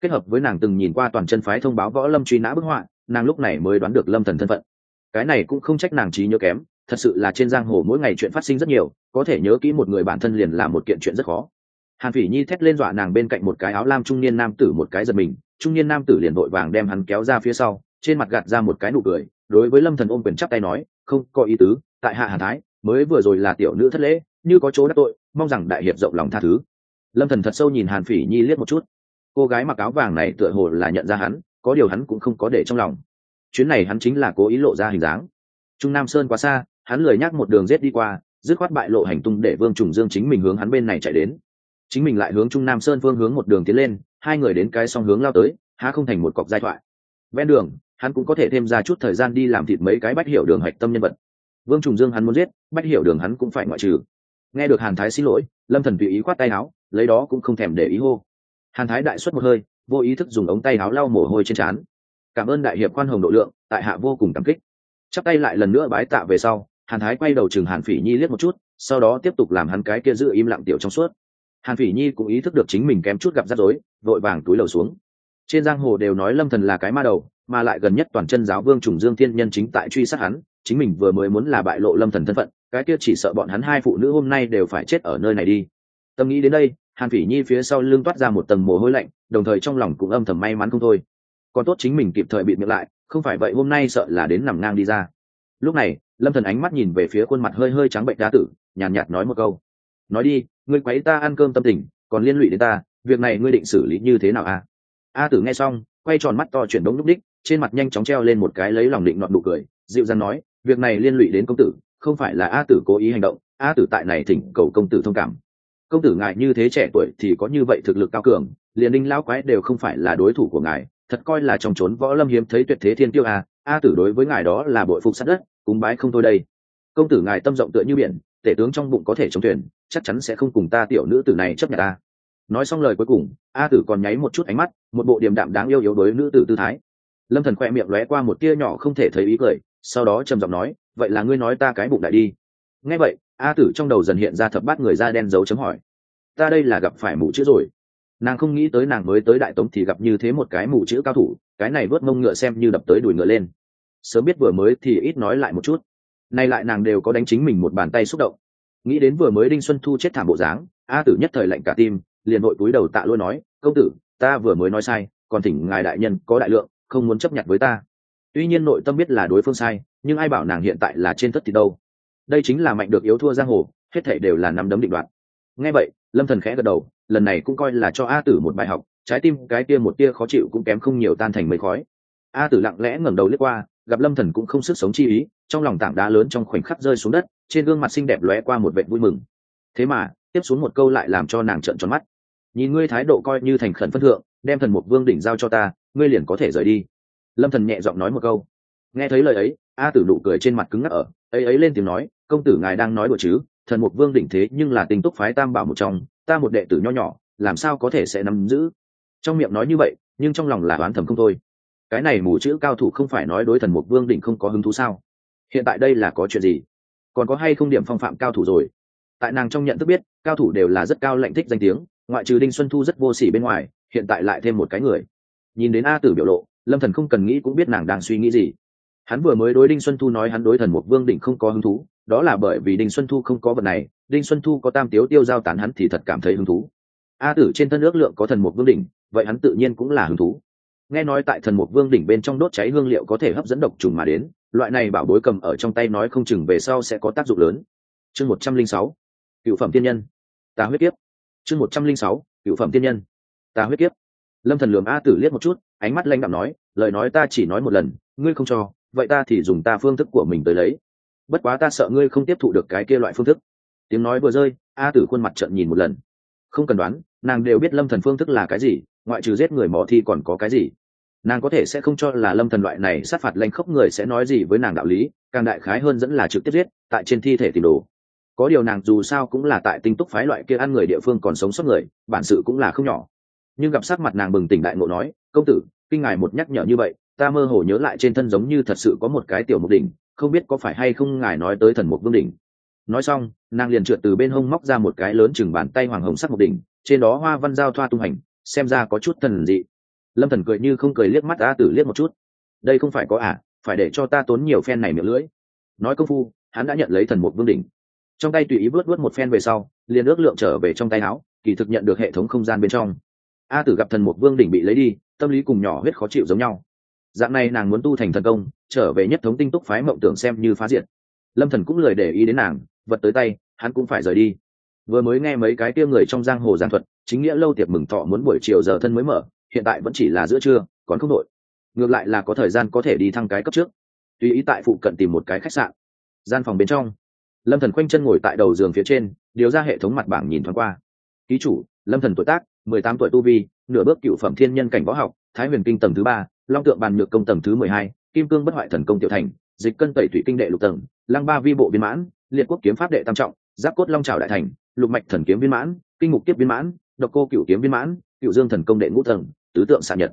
Kết hợp với nàng từng nhìn qua toàn chân phái thông báo võ lâm truy nã bức họa, nàng lúc này mới đoán được lâm thần thân phận. Cái này cũng không trách nàng trí nhớ kém thật sự là trên giang hồ mỗi ngày chuyện phát sinh rất nhiều, có thể nhớ kỹ một người bản thân liền là một kiện chuyện rất khó. Hàn phỉ nhi thét lên dọa nàng bên cạnh một cái áo lam trung niên nam tử một cái giật mình, trung niên nam tử liền vội vàng đem hắn kéo ra phía sau, trên mặt gạt ra một cái nụ cười, đối với lâm thần ôm quyền chắp tay nói, không, có ý tứ, tại hạ hà thái, mới vừa rồi là tiểu nữ thất lễ, như có chỗ đắc tội, mong rằng đại hiệp rộng lòng tha thứ. Lâm thần thật sâu nhìn hàn phỉ nhi liếc một chút. Cô gái mặc áo vàng này tựa hồ là nhận ra hắn, có điều hắn cũng không có để trong lòng. Chuyến này hắn chính là cố ý lộ ra hình dáng. Trung nam sơn quá xa hắn lười nhắc một đường rết đi qua, dứt khoát bại lộ hành tung để vương trùng dương chính mình hướng hắn bên này chạy đến. Chính mình lại hướng trung nam sơn phương hướng một đường tiến lên, hai người đến cái song hướng lao tới, há không thành một cọc giai thoại. Ven đường, hắn cũng có thể thêm ra chút thời gian đi làm thịt mấy cái bách hiểu đường hạch tâm nhân vật. Vương trùng dương hắn muốn giết, bách hiểu đường hắn cũng phải ngoại trừ. Nghe được hàn thái xin lỗi, lâm thần tùy ý khoát tay áo, lấy đó cũng không thèm để ý hô. Hàn thái đại xuất một hơi, vô ý thức dùng ống tay áo lau mồ hôi trên trán. Cảm ơn đại hiệp khoan hồng độ lượng, tại hạ vô cùng cảm kích. Chắp tay lại lần nữa bái tạ về sau hàn thái quay đầu chừng hàn phỉ nhi liếc một chút, sau đó tiếp tục làm hắn cái kia giữ im lặng tiểu trong suốt. Hàn phỉ nhi cũng ý thức được chính mình kém chút gặp rắc rối, vội vàng túi lầu xuống. Trên giang hồ đều nói lâm thần là cái ma đầu, mà lại gần nhất toàn chân giáo vương trùng dương thiên nhân chính tại truy sát hắn, chính mình vừa mới muốn là bại lộ lâm thần thân phận, cái kia chỉ sợ bọn hắn hai phụ nữ hôm nay đều phải chết ở nơi này đi. Tâm nghĩ đến đây, hàn phỉ nhi phía sau lưng toát ra một tầng mồ hôi lạnh, đồng thời trong lòng cũng âm thầm may mắn không thôi. Còn tốt chính mình kịp thời bị miệng lại, không phải vậy hôm nay sợ là đến nằm ngang đi ra. Lúc này lâm thần ánh mắt nhìn về phía khuôn mặt hơi hơi trắng bệnh đá tử nhàn nhạt, nhạt nói một câu. Nói đi ngươi quấy ta ăn cơm tâm tình còn liên lụy đến ta việc này ngươi định xử lý như thế nào a a tử nghe xong quay tròn mắt to chuyển đống lúc đích trên mặt nhanh chóng treo lên một cái lấy lòng định nọn nụ cười dịu dàng nói việc này liên lụy đến công tử không phải là a tử cố ý hành động a tử tại này thỉnh cầu công tử thông cảm. Công tử ngài như thế trẻ tuổi thì có như vậy thực lực cao cường liền đinh lão quái đều không phải là đối thủ của ngài thật coi là trong trốn võ lâm hiếm thấy tuyệt thế thiên tiêu a a tử đối với ngài đó là bội phục sát đất cúng bái không thôi đây. Công tử ngài tâm rộng tựa như biển, tể tướng trong bụng có thể chống thuyền, chắc chắn sẽ không cùng ta tiểu nữ tử này chấp nhận ta. Nói xong lời cuối cùng, a tử còn nháy một chút ánh mắt, một bộ điềm đạm đáng yêu yếu đối nữ tử tư thái. Lâm thần khoe miệng lóe qua một tia nhỏ không thể thấy ý cười, sau đó trầm giọng nói, vậy là ngươi nói ta cái bụng đại đi. Nghe vậy, a tử trong đầu dần hiện ra thập bát người da đen dấu chấm hỏi, ta đây là gặp phải mụ chữ rồi. Nàng không nghĩ tới nàng mới tới đại tống thì gặp như thế một cái mụ chữ cao thủ, cái này vớt mông ngựa xem như đập tới đùi ngựa lên sớm biết vừa mới thì ít nói lại một chút. Nay lại nàng đều có đánh chính mình một bàn tay xúc động. Nghĩ đến vừa mới đinh xuân thu chết thảm bộ dáng, a tử nhất thời lạnh cả tim, liền hội cúi đầu tạ lôi nói, công tử, ta vừa mới nói sai, còn thỉnh ngài đại nhân có đại lượng, không muốn chấp nhận với ta. Tuy nhiên nội tâm biết là đối phương sai, nhưng ai bảo nàng hiện tại là trên thất thì đâu. Đây chính là mạnh được yếu thua giang hồ, hết thể đều là nắm đấm định đoạt nghe vậy, lâm thần khẽ gật đầu, lần này cũng coi là cho a tử một bài học, trái tim cái kia một tia khó chịu cũng kém không nhiều tan thành mây khói. A tử lặng lẽ ngẩng đầu lướt qua gặp lâm thần cũng không sức sống chi ý, trong lòng tảng đá lớn trong khoảnh khắc rơi xuống đất, trên gương mặt xinh đẹp lóe qua một vệ vui mừng. Thế mà, tiếp xuống một câu lại làm cho nàng trợn tròn mắt. Nhìn ngươi thái độ coi như thành khẩn phân thượng, đem thần mục vương đỉnh giao cho ta, ngươi liền có thể rời đi. Lâm thần nhẹ giọng nói một câu. Nghe thấy lời ấy, a tử nụ cười trên mặt cứng ngắc ở, ấy ấy lên tiếng nói, công tử ngài đang nói đùa chứ, thần mục vương đỉnh thế nhưng là tình túc phái tam bảo một trong, ta một đệ tử nho nhỏ, làm sao có thể sẽ nắm giữ? Trong miệng nói như vậy, nhưng trong lòng là đoán thầm không thôi cái này mù chữ cao thủ không phải nói đối thần mục vương đỉnh không có hứng thú sao? Hiện tại đây là có chuyện gì? Còn có hay không điểm phong phạm cao thủ rồi? Tại nàng trong nhận thức biết, cao thủ đều là rất cao lệnh thích danh tiếng, ngoại trừ đinh xuân thu rất vô s ỉ bên ngoài, hiện tại lại thêm một cái người. Nhìn đến a tử biểu lộ, lâm thần không cần nghĩ cũng biết nàng đang suy nghĩ gì. Hắn vừa mới đối đinh xuân thu nói hắn đối thần một vương đỉnh không có hứng thú, đó là bởi vì đinh xuân thu không có vật này, đinh xuân thu có tam tiếu tiêu giao tán hắn thì thật cảm thấy hứng thú. A tử trên thân ước lượng có thần một vương đỉnh, vậy hắn tự nhiên cũng là hứng thú nghe nói tại thần một vương đỉnh bên trong đốt cháy hương liệu có thể hấp dẫn độc trùng mà đến, loại này bảo bối cầm ở trong tay nói không chừng về sau sẽ có tác dụng lớn. Chương một trăm linh sáu, cựu phẩm tiên nhân. Ta huyết kiếp. Chương một trăm linh sáu, cựu phẩm tiên nhân. Ta huyết kiếp. Lâm thần lường a tử liếc một chút, ánh mắt lanh đạm nói, lời nói ta chỉ nói một lần, ngươi không cho, vậy ta thì dùng ta phương thức của mình tới lấy. Bất quá ta sợ ngươi không tiếp thụ được cái kia loại phương thức. Tiếng nói vừa rơi, a tử khuôn mặt trợn nhìn một lần. Không cần đoán, nàng đều biết lâm thần phương thức là cái gì, ngoại trừ giết người mò thi còn có cái gì nàng có thể sẽ không cho là lâm thần loại này sát phạt lanh khốc người sẽ nói gì với nàng đạo lý, càng đại khái hơn dẫn là trực tiếp giết, tại trên thi thể tìm đồ. Có điều nàng dù sao cũng là tại tinh túc phái loại kia ăn người địa phương còn sống sót người, bản sự cũng là không nhỏ. Nhưng gặp sắc mặt nàng bừng tỉnh đại ngộ nói, công tử, kinh ngài một nhắc nhở như vậy, ta mơ hồ nhớ lại trên thân giống như thật sự có một cái tiểu mục đỉnh, không biết có phải hay không ngài nói tới thần mục vương đỉnh. Nói xong, nàng liền trượt từ bên hông móc ra một cái lớn chừng bàn tay hoàng hồng sắc mục đỉnh, trên đó hoa văn giao thoa tung hành, xem ra có chút thần dị lâm thần cười như không cười liếc mắt a tử liếc một chút. Đây không phải có ả à, phải để cho ta tốn nhiều phen này miệng lưỡi. Nói công phu hắn đã nhận lấy thần mục vương đỉnh. Trong tay tùy ý vớt vớt một phen về sau liền ước lượng trở về trong tay áo kỳ thực nhận được hệ thống không gian bên trong. A tử gặp thần mục vương đỉnh bị lấy đi tâm lý cùng nhỏ huyết khó chịu giống nhau. Dạng này nàng muốn tu thành thần công trở về nhất thống tinh túc phái mộng tưởng xem như phá diệt. Lâm thần cũng lười để ý đến nàng vật tới tay hắn cũng phải rời đi. Vừa mới nghe mấy cái kia người trong giang hồ giảng thuật chính nghĩa lâu tiệc mừng thọ muốn buổi chiều giờ thân mới mở hiện tại vẫn chỉ là giữa trưa, còn không đội. Ngược lại là có thời gian có thể đi thăng cái cấp trước. Tùy ý tại phụ cận tìm một cái khách sạn. Gian phòng bên trong, lâm thần khoanh chân ngồi tại đầu giường phía trên, điều ra hệ thống mặt bảng nhìn thoáng qua. Ký chủ, lâm thần tuổi tác, mười tám tuổi tu vi, nửa bước cựu phẩm thiên nhân cảnh võ học, thái huyền kinh tầng thứ ba, long tượng bàn nhược công tầng thứ mười hai, kim cương bất hoại thần công tiểu thành, dịch cân tẩy thủy kinh đệ lục tầng, lăng ba vi bộ viên mãn, liệt quốc kiếm pháp đệ tam trọng, giáp cốt long trào đại thành, lục mạch thần kiếm viên mãn, kinh mục tiếp viên mãn, độc cô cựu kiếm viên mãn cựu dương thần công đệ ngũ tầng tứ tượng xạ nhật.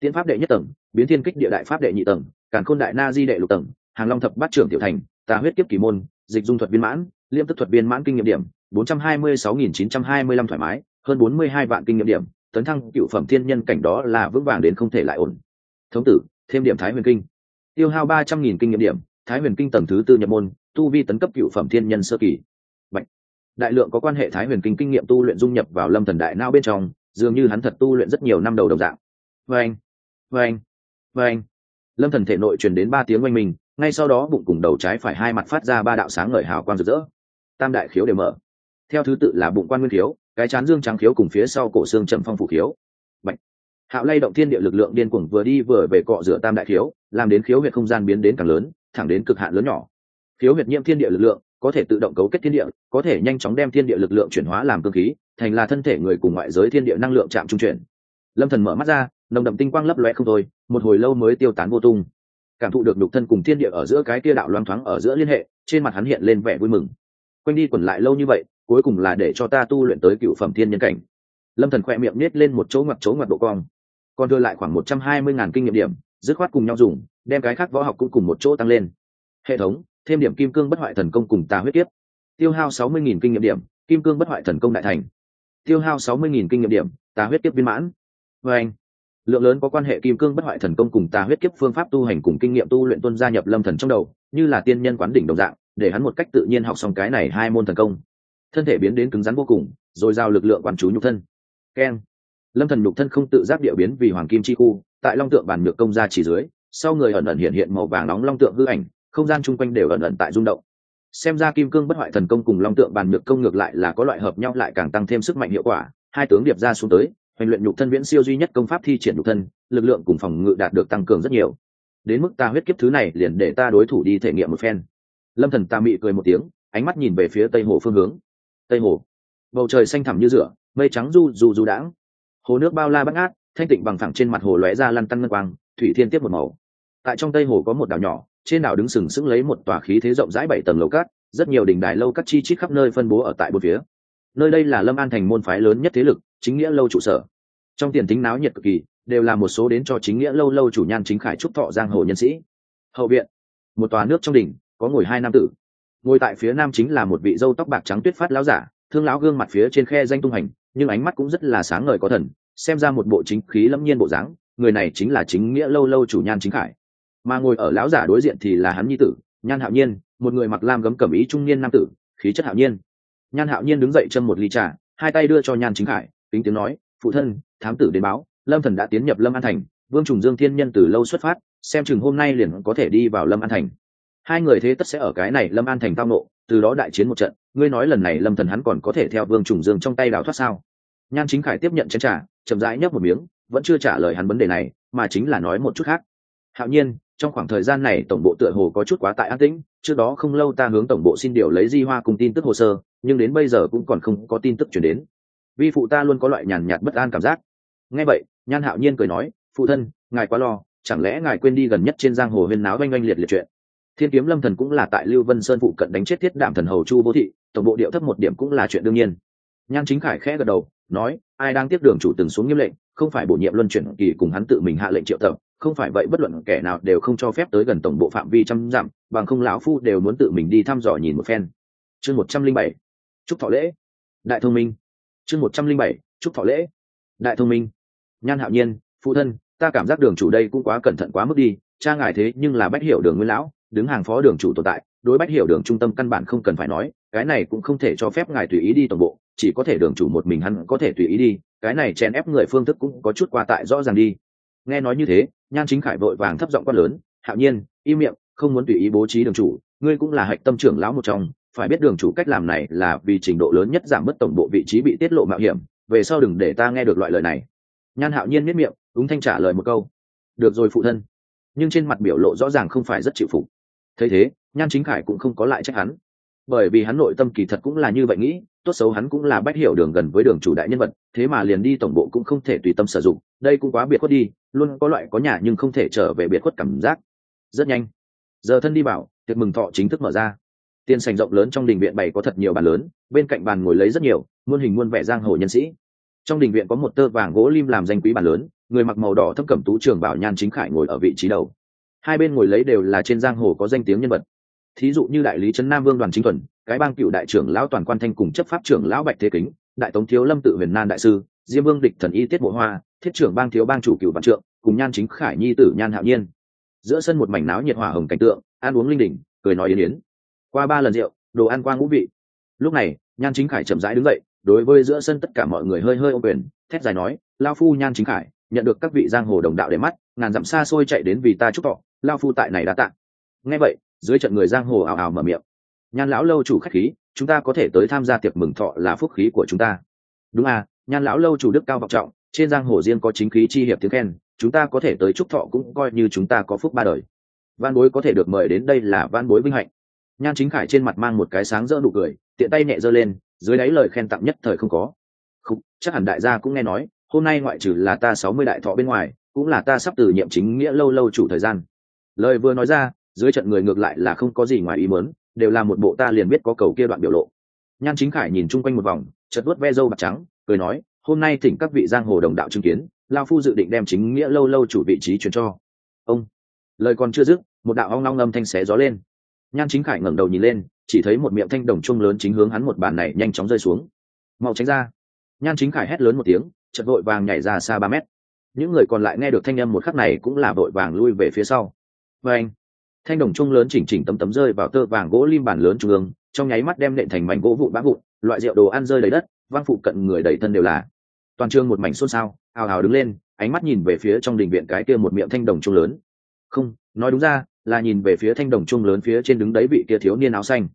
Tiến pháp đệ nhất tầng, biến thiên kích địa đại pháp đệ nhị tầng, càn khôn đại na di đệ lục tầng, hàng long thập bát trưởng tiểu thành, tà huyết kiếp kỳ môn, dịch dung thuật viên mãn, liêm tức thuật viên mãn kinh nghiệm điểm, bốn trăm hai mươi sáu nghìn chín trăm hai mươi lăm thoải mái, hơn bốn mươi hai vạn kinh nghiệm điểm, tấn thăng cựu phẩm thiên nhân cảnh đó là vững vàng đến không thể lại ổn. Thống tử, thêm điểm thái huyền kinh. Tiêu hao ba trăm nghìn kinh nghiệm điểm, thái huyền kinh tầng thứ tư nhập môn, tu vi tấn cấp cựu phẩm thiên nhân sơ kỳ. Bạch. đại lượng có quan hệ thái huyền kinh kinh nghiệm tu luyện dung nhập vào lâm thần đại nao bên trong dường như hắn thật tu luyện rất nhiều năm đầu đồng dạng. Vâng vâng vâng. Lâm thần thể nội truyền đến ba tiếng oanh mình, ngay sau đó bụng cùng đầu trái phải hai mặt phát ra ba đạo sáng ngời hào quang rực rỡ. Tam đại khiếu đều mở. Theo thứ tự là bụng quan nguyên khiếu, cái chán dương trắng khiếu cùng phía sau cổ xương trầm phong phủ khiếu. Bạch. hạo lay động thiên địa lực lượng điên cuồng vừa đi vừa về cọ rửa tam đại khiếu, làm đến khiếu huyệt không gian biến đến càng lớn, thẳng đến cực hạn lớn nhỏ. Khiếu huyệt nhiễm thiên địa lực lượng, có thể tự động cấu kết thiên địa, có thể nhanh chóng đem thiên địa lực lượng chuyển hóa làm cơ khí thành là thân thể người cùng ngoại giới thiên địa năng lượng chạm trung chuyển. Lâm thần mở mắt ra, nồng đậm tinh quang lấp lóe không thôi, một hồi lâu mới tiêu tán vô tung. Cảm thụ được nhục thân cùng thiên địa ở giữa cái kia đạo loang thoáng ở giữa liên hệ, trên mặt hắn hiện lên vẻ vui mừng. Quanh đi quẩn lại lâu như vậy, cuối cùng là để cho ta tu luyện tới cựu phẩm thiên nhân cảnh. Lâm thần khỏe miệng nết lên một chỗ ngoặt chỗ ngoặt độ cong. Còn đưa lại khoảng một trăm hai mươi ngàn kinh nghiệm điểm, dứt khoát cùng nhau dùng, đem cái khác võ học cũng cùng một chỗ tăng lên. Hệ thống, thêm điểm kim cương bất hoại thần công cùng tà huyết tiếp tiêu hao sáu mươi nghìn kinh nghiệm điểm, kim cương bất hoại thần công đại thành tiêu hao sáu mươi nghìn kinh nghiệm điểm, tà huyết kiếp viên mãn. Và anh, lượng lớn có quan hệ kim cương bất hoại thần công cùng tà huyết kiếp phương pháp tu hành cùng kinh nghiệm tu luyện tuân gia nhập lâm thần trong đầu, như là tiên nhân quán đỉnh đồng dạng, để hắn một cách tự nhiên học xong cái này hai môn thần công. Thân thể biến đến cứng rắn vô cùng, rồi giao lực lượng quản chú nhục thân. Keng lâm thần nhục thân không tự giác địa biến vì hoàng kim chi khu, tại long tượng bản nhược công ra chỉ dưới, sau người ẩn ẩn hiện hiện màu vàng nóng long tượng hư ảnh, không gian chung quanh đều ẩn ẩn tại rung động xem ra kim cương bất hoại thần công cùng long tượng bàn nhược công ngược lại là có loại hợp nhau lại càng tăng thêm sức mạnh hiệu quả. Hai tướng điệp ra xuống tới, hoành luyện nhục thân viễn siêu duy nhất công pháp thi triển nhục thân, lực lượng cùng phòng ngự đạt được tăng cường rất nhiều. Đến mức ta huyết kiếp thứ này liền để ta đối thủ đi thể nghiệm một phen. Lâm thần ta mị cười một tiếng, ánh mắt nhìn về phía tây hồ phương hướng. Tây hồ, bầu trời xanh thẳm như rửa, mây trắng du du du đãng. Hồ nước bao la bắt ngát thanh tịnh bằng thẳng trên mặt hồ lóe ra lăn tăn ngân quang, thủy thiên tiếp một màu. Tại trong tây hồ có một đảo nhỏ trên đảo đứng sừng sững lấy một tòa khí thế rộng rãi bảy tầng lầu cát, rất nhiều đỉnh đài lâu cát chi chít khắp nơi phân bố ở tại bốn phía. Nơi đây là lâm an thành môn phái lớn nhất thế lực, chính nghĩa lâu trụ sở. Trong tiền tính náo nhiệt cực kỳ, đều là một số đến cho chính nghĩa lâu lâu chủ nhan chính khải trúc thọ giang hồ nhân sĩ. Hậu viện, một tòa nước trong đỉnh, có ngồi hai nam tử. Ngồi tại phía nam chính là một vị dâu tóc bạc trắng tuyết phát láo giả, thương láo gương mặt phía trên khe danh tung hành, nhưng ánh mắt cũng rất là sáng ngời có thần, xem ra một bộ chính khí lâm nhiên bộ dáng, người này chính là chính nghĩa lâu lâu chủ nhan chính khải mà ngồi ở lão giả đối diện thì là hắn nhi tử, nhan hạo nhiên, một người mặc lam gấm cẩm ý trung niên nam tử, khí chất hạo nhiên. Nhan hạo nhiên đứng dậy châm một ly trà, hai tay đưa cho nhan chính khải tính tiếng nói, phụ thân, thám tử đến báo, lâm thần đã tiến nhập lâm an thành, vương trùng dương thiên nhân từ lâu xuất phát, xem chừng hôm nay liền có thể đi vào lâm an thành. Hai người thế tất sẽ ở cái này lâm an thành tao nộ từ đó đại chiến một trận, ngươi nói lần này lâm thần hắn còn có thể theo vương trùng dương trong tay đào thoát sao? Nhan chính khải tiếp nhận chén trà, chậm rãi nhấp một miếng, vẫn chưa trả lời hắn vấn đề này, mà chính là nói một chút khác hạo nhiên, trong khoảng thời gian này tổng bộ tựa hồ có chút quá tại an tĩnh, trước đó không lâu ta hướng tổng bộ xin điều lấy di hoa cùng tin tức hồ sơ, nhưng đến bây giờ cũng còn không có tin tức chuyển đến. Vi phụ ta luôn có loại nhàn nhạt bất an cảm giác. Nghe vậy, nhan hạo nhiên cười nói, phụ thân, ngài quá lo, chẳng lẽ ngài quên đi gần nhất trên giang hồ huyên náo oanh oanh liệt liệt chuyện? Thiên kiếm lâm thần cũng là tại lưu vân sơn phụ cận đánh chết thiết đạm thần hầu chu vô thị, tổng bộ điệu thấp một điểm cũng là chuyện đương nhiên. Nhan chính khải khẽ gật đầu, nói, ai đang tiếp đường chủ từng xuống nghiêm lệnh, không phải bổ nhiệm luân chuyển kỳ cùng hắn tự mình hạ lệnh triệu tập không phải vậy bất luận kẻ nào đều không cho phép tới gần tổng bộ phạm vi trăm dặm, bằng không lão phu đều muốn tự mình đi thăm dò nhìn một phen. Chương một trăm linh bảy, chúc thọ lễ. Đại thông minh. Chương một trăm linh bảy, chúc thọ lễ. Đại thông minh. Nhan hạo nhiên, phụ thân, ta cảm giác đường chủ đây cũng quá cẩn thận quá mức đi, cha ngài thế nhưng là bách hiểu đường nguyên lão, đứng hàng phó đường chủ tồn tại, đối bách hiểu đường trung tâm căn bản không cần phải nói, cái này cũng không thể cho phép ngài tùy ý đi toàn bộ, chỉ có thể đường chủ một mình hắn có thể tùy ý đi, cái này chèn ép người phương thức cũng có chút qua tại rõ ràng đi nghe nói như thế, nhan chính khải vội vàng thấp giọng quát lớn, hạo nhiên, im miệng, không muốn tùy ý bố trí đường chủ, ngươi cũng là hạch tâm trưởng lão một trong, phải biết đường chủ cách làm này là vì trình độ lớn nhất giảm mất tổng bộ vị trí bị tiết lộ mạo hiểm, về sau đừng để ta nghe được loại lời này. Nhan hạo nhiên miết miệng, ứng thanh trả lời một câu, được rồi phụ thân. Nhưng trên mặt biểu lộ rõ ràng không phải rất chịu phục. Thấy thế, nhan chính khải cũng không có lại trách hắn. Bởi vì hắn nội tâm kỳ thật cũng là như vậy nghĩ, tốt xấu hắn cũng là bách hiểu đường gần với đường chủ đại nhân vật, thế mà liền đi tổng bộ cũng không thể tùy tâm sử dụng đây cũng quá biệt khuất đi, luôn có loại có nhà nhưng không thể trở về biệt khuất cảm giác. Rất nhanh, giờ thân đi bảo, tiệc mừng thọ chính thức mở ra. Tiên sành rộng lớn trong đình viện bày có thật nhiều bàn lớn, bên cạnh bàn ngồi lấy rất nhiều, muôn hình muôn vẻ giang hồ nhân sĩ. Trong đình viện có một tơ vàng gỗ lim làm danh quý bàn lớn, người mặc màu đỏ thâm cẩm tú trường bảo nhan chính khải ngồi ở vị trí đầu. Hai bên ngồi lấy đều là trên giang hồ có danh tiếng nhân vật. Thí dụ như đại lý trấn nam vương đoàn chính thuần cái bang cựu đại trưởng lão toàn quan thanh cùng chấp pháp trưởng lão bạch thế kính, đại tống thiếu lâm tự huyền nan đại sư, diêm vương địch thần y tiết bộ hoa thiết trưởng bang thiếu bang chủ cựu văn trượng, cùng nhan chính khải nhi tử nhan hạo nhiên. Giữa sân một mảnh náo nhiệt hỏa hồng cảnh tượng, ăn uống linh đỉnh cười nói yến yến. Qua ba lần rượu, đồ ăn qua ngũ vị. Lúc này, nhan chính khải chậm rãi đứng dậy, đối với giữa sân tất cả mọi người hơi hơi ô quyền, thét dài nói, lao phu nhan chính khải, nhận được các vị giang hồ đồng đạo để mắt, ngàn dặm xa xôi chạy đến vì ta chúc thọ, lao phu tại này đã tạ. Nghe vậy, dưới trận người giang hồ ào ào mở miệng. Nhan lão lâu chủ khách khí, chúng ta có thể tới tham gia tiệc mừng thọ là phúc khí của chúng ta. Đúng à nhan lão lâu chủ đức cao vọng trọng trên giang hồ riêng có chính khí chi hiệp tiếng khen, chúng ta có thể tới trúc thọ cũng coi như chúng ta có phúc ba đời. Văn bối có thể được mời đến đây là văn bối vinh hạnh. Nhan chính khải trên mặt mang một cái sáng rỡ nụ cười, tiện tay nhẹ giơ lên, dưới đáy lời khen tặng nhất thời không có. Không chắc hẳn đại gia cũng nghe nói, hôm nay ngoại trừ là ta sáu mươi đại thọ bên ngoài, cũng là ta sắp từ nhiệm chính nghĩa lâu lâu chủ thời gian. Lời vừa nói ra, dưới trận người ngược lại là không có gì ngoài ý mớn đều là một bộ ta liền biết có cầu kia đoạn biểu lộ. Nhan chính khải nhìn chung quanh một vòng chật vuốt ve râu bạc trắng, cười nói hôm nay thỉnh các vị giang hồ đồng đạo chứng kiến, lao phu dự định đem chính nghĩa lâu lâu chủ vị trí truyền cho. Ông. Lời còn chưa dứt, một đạo ong long âm thanh xé gió lên. Nhan chính khải ngẩng đầu nhìn lên, chỉ thấy một miệng thanh đồng chung lớn chính hướng hắn một bàn này nhanh chóng rơi xuống. Mau tránh ra. Nhan chính khải hét lớn một tiếng chật vội vàng nhảy ra xa ba mét. Những người còn lại nghe được thanh âm một khắc này cũng là vội vàng lui về phía sau. Và anh, thanh đồng chung lớn chỉnh chỉnh tấm tấm rơi vào tơ vàng gỗ lim bàn lớn trung ương, trong nháy mắt đem nện thành mảnh gỗ vụn bã vụn, loại rượu đồ ăn rơi đầy đất, văng phụ cận người đầy thân đều là toàn trường một mảnh xôn xao hào hào đứng lên, ánh mắt nhìn về phía trong đình viện cái kia một miệng thanh đồng chung lớn. Không, nói đúng ra, là nhìn về phía thanh đồng chung lớn phía trên đứng đấy vị kia thiếu niên áo xanh.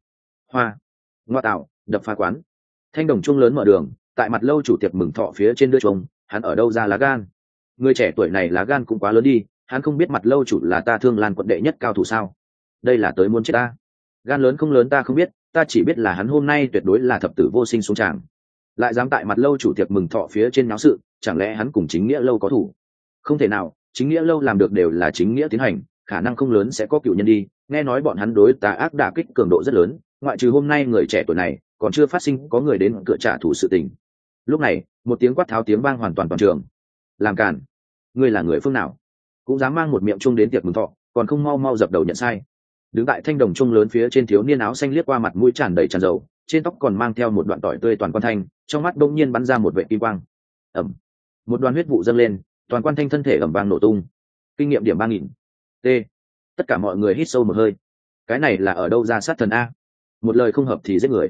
Hoa, ngoa tạo, đập phá quán. Thanh đồng chung lớn mở đường, tại mặt lâu chủ tiệc mừng thọ phía trên đưa chuông, hắn ở đâu ra lá gan? Người trẻ tuổi này lá gan cũng quá lớn đi, hắn không biết mặt lâu chủ là ta thương lan quận đệ nhất cao thủ sao? Đây là tới muốn chết ta. Gan lớn không lớn ta không biết, ta chỉ biết là hắn hôm nay tuyệt đối là thập tử vô sinh xuống tràng lại dám tại mặt lâu chủ tiệc mừng thọ phía trên náo sự, chẳng lẽ hắn cùng chính nghĩa lâu có thủ? Không thể nào, chính nghĩa lâu làm được đều là chính nghĩa tiến hành, khả năng không lớn sẽ có cựu nhân đi. Nghe nói bọn hắn đối tà ác đả kích cường độ rất lớn, ngoại trừ hôm nay người trẻ tuổi này, còn chưa phát sinh có người đến cửa trả thù sự tình. Lúc này, một tiếng quát tháo tiếng vang hoàn toàn toàn trường. Làm càn. Ngươi là người phương nào? Cũng dám mang một miệng chung đến tiệc mừng thọ, còn không mau mau dập đầu nhận sai đứng tại thanh đồng chung lớn phía trên thiếu niên áo xanh liếc qua mặt mũi tràn đầy tràn dầu, trên tóc còn mang theo một đoạn tỏi tươi toàn quan thanh, trong mắt đông nhiên bắn ra một vệ kim quang. Ẩm. Một đoàn huyết vụ dâng lên, toàn quan thanh thân thể ẩm vang nổ tung. Kinh nghiệm điểm ba nghìn. T. Tất cả mọi người hít sâu một hơi. Cái này là ở đâu ra sát thần a? Một lời không hợp thì giết người.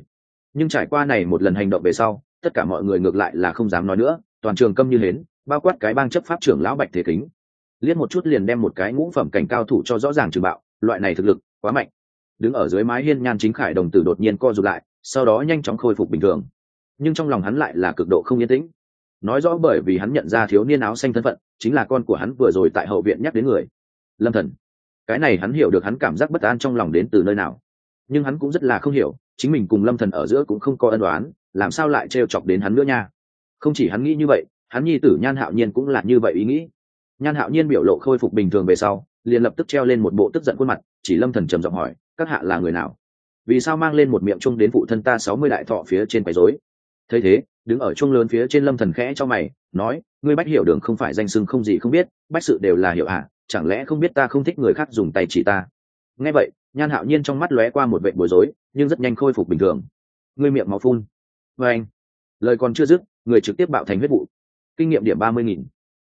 Nhưng trải qua này một lần hành động về sau, tất cả mọi người ngược lại là không dám nói nữa, toàn trường câm như hến, bao quát cái bang chấp pháp trưởng lão bạch thế kính. Liếc một chút liền đem một cái ngũ phẩm cảnh cao thủ cho rõ ràng trừng bạo, loại này thực lực quá mạnh. Đứng ở dưới mái hiên, nhan chính khải đồng tử đột nhiên co rụt lại, sau đó nhanh chóng khôi phục bình thường. Nhưng trong lòng hắn lại là cực độ không yên tĩnh. Nói rõ bởi vì hắn nhận ra thiếu niên áo xanh thân phận, chính là con của hắn vừa rồi tại hậu viện nhắc đến người. Lâm thần. Cái này hắn hiểu được hắn cảm giác bất an trong lòng đến từ nơi nào. Nhưng hắn cũng rất là không hiểu, chính mình cùng lâm thần ở giữa cũng không có ân đoán làm sao lại trêu chọc đến hắn nữa nha? Không chỉ hắn nghĩ như vậy, hắn nhi tử nhan hạo nhiên cũng là như vậy ý nghĩ. Nhan hạo nhiên biểu lộ khôi phục bình thường về sau liền lập tức treo lên một bộ tức giận khuôn mặt, chỉ lâm thần trầm giọng hỏi, các hạ là người nào? Vì sao mang lên một miệng chung đến phụ thân ta sáu mươi đại thọ phía trên quấy rối? Thấy thế, đứng ở chung lớn phía trên lâm thần khẽ cho mày, nói, ngươi bách hiểu đường không phải danh sưng không gì không biết, bách sự đều là hiểu à? chẳng lẽ không biết ta không thích người khác dùng tay chỉ ta? Nghe vậy, nhan hạo nhiên trong mắt lóe qua một vệ bối rối, nhưng rất nhanh khôi phục bình thường. Ngươi miệng máu phun. Và anh. Lời còn chưa dứt, người trực tiếp bạo thành huyết vụ. Kinh nghiệm điểm ba mươi nghìn.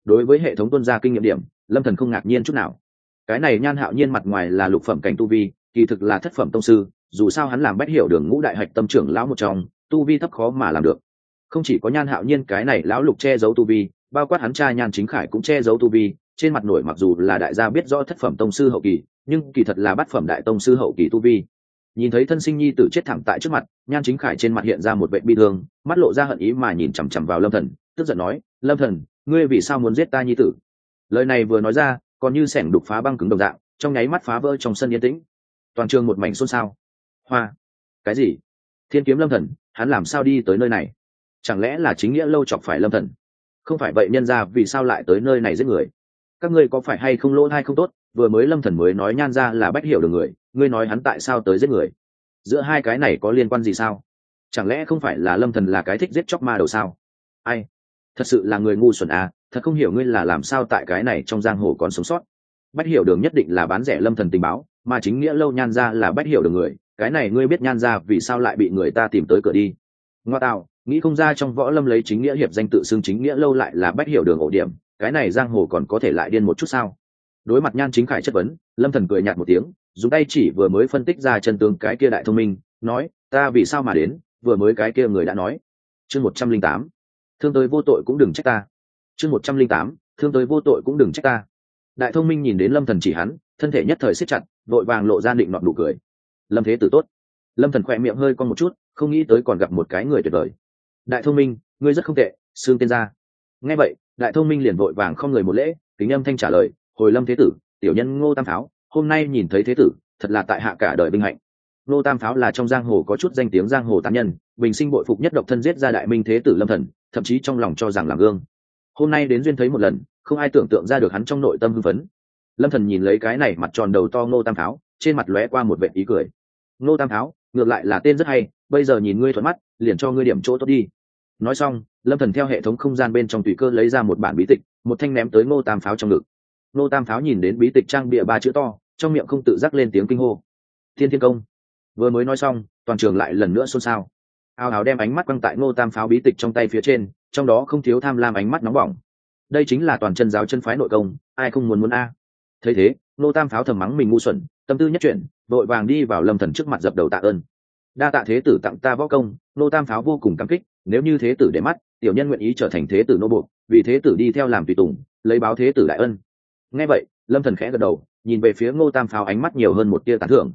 Đối với hệ thống tuân gia kinh nghiệm điểm, lâm thần không ngạc nhiên chút nào cái này nhan hạo nhiên mặt ngoài là lục phẩm cảnh tu vi, kỳ thực là thất phẩm tông sư, dù sao hắn làm bách hiểu đường ngũ đại hạch tâm trưởng lão một trong, tu vi thấp khó mà làm được. Không chỉ có nhan hạo nhiên cái này lão lục che giấu tu vi, bao quát hắn cha nhan chính khải cũng che giấu tu vi, trên mặt nổi mặc dù là đại gia biết rõ thất phẩm tông sư hậu kỳ, nhưng kỳ thật là bát phẩm đại tông sư hậu kỳ tu vi. Nhìn thấy thân sinh nhi tử chết thẳng tại trước mặt, nhan chính khải trên mặt hiện ra một vệ bi thương, mắt lộ ra hận ý mà nhìn chằm chằm vào lâm thần, tức giận nói, lâm thần, ngươi vì sao muốn giết ta nhi tử? Lời này vừa nói ra còn như sẻng đục phá băng cứng đồng dạng, trong nháy mắt phá vỡ trong sân yên tĩnh. Toàn trường một mảnh xôn xao. Hoa. Cái gì? Thiên kiếm lâm thần, hắn làm sao đi tới nơi này? Chẳng lẽ là chính nghĩa lâu chọc phải lâm thần? Không phải vậy nhân ra vì sao lại tới nơi này giết người? Các ngươi có phải hay không lỗ hay không tốt? Vừa mới lâm thần mới nói nhan ra là bách hiểu được người, ngươi nói hắn tại sao tới giết người? Giữa hai cái này có liên quan gì sao? Chẳng lẽ không phải là lâm thần là cái thích giết chóc ma đầu sao? Ai? Thật sự là người ngu xuẩn à? Thật không hiểu ngươi là làm sao tại cái này trong giang hồ còn sống sót. Bách hiểu đường nhất định là bán rẻ lâm thần tình báo, mà chính nghĩa lâu nhan ra là bách hiểu đường người, cái này ngươi biết nhan ra vì sao lại bị người ta tìm tới cửa đi. Ngoa tạo, nghĩ không ra trong võ lâm lấy chính nghĩa hiệp danh tự xưng chính nghĩa lâu lại là bách hiểu đường ổ điểm, cái này giang hồ còn có thể lại điên một chút sao? Đối mặt nhan chính khải chất vấn, lâm thần cười nhạt một tiếng, dùng tay chỉ vừa mới phân tích ra chân tướng cái kia đại thông minh, nói, ta vì sao mà đến? Vừa mới cái kia người đã nói. Chương một trăm linh tám. Thương tới vô tội cũng đừng trách ta chương một trăm linh tám, thương tới vô tội cũng đừng trách ta. Đại thông minh nhìn đến lâm thần chỉ hắn, thân thể nhất thời siết chặt vội vàng lộ ra định nọt đủ cười. Lâm thế tử tốt. Lâm thần khỏe miệng hơi con một chút, không nghĩ tới còn gặp một cái người tuyệt vời. Đại thông minh, ngươi rất không tệ, xương tên gia. Nghe vậy, đại thông minh liền vội vàng không người một lễ, kính âm thanh trả lời, hồi lâm thế tử, tiểu nhân ngô tam pháo hôm nay nhìn thấy thế tử, thật là tại hạ cả đời binh hạnh. Ngô tam pháo là trong giang hồ có chút danh tiếng giang hồ tán nhân, bình sinh bội phục nhất độc thân giết ra đại minh thế tử lâm thần, thậm chí trong lòng cho rằng làm gương hôm nay đến duyên thấy một lần không ai tưởng tượng ra được hắn trong nội tâm hưng phấn. Lâm thần nhìn lấy cái này mặt tròn đầu to ngô tam Tháo, trên mặt lóe qua một vệ ý cười. Ngô tam Tháo, ngược lại là tên rất hay bây giờ nhìn ngươi thuận mắt liền cho ngươi điểm chỗ tốt đi. Nói xong lâm thần theo hệ thống không gian bên trong tùy cơ lấy ra một bản bí tịch một thanh ném tới ngô tam pháo trong ngực. Ngô tam pháo nhìn đến bí tịch trang bịa ba chữ to trong miệng không tự giác lên tiếng kinh hô. Thiên thiên công. Vừa mới nói xong toàn trường lại lần nữa xôn xao. Ao Áo đem ánh mắt quăng tại ngô tam pháo bí tịch trong tay phía trên trong đó không thiếu tham lam ánh mắt nóng bỏng. Đây chính là toàn chân giáo chân phái nội công, ai không muốn muốn a? Thấy thế nô tam pháo thầm mắng mình ngu xuẩn, tâm tư nhất chuyển, vội vàng đi vào lâm thần trước mặt dập đầu tạ ơn. Đa tạ thế tử tặng ta võ công nô tam pháo vô cùng cảm kích, nếu như thế tử để mắt, tiểu nhân nguyện ý trở thành thế tử nô buộc, vì thế tử đi theo làm tùy tùng, lấy báo thế tử đại ân. Nghe vậy, lâm thần khẽ gật đầu, nhìn về phía ngô tam pháo ánh mắt nhiều hơn một tia tán thưởng.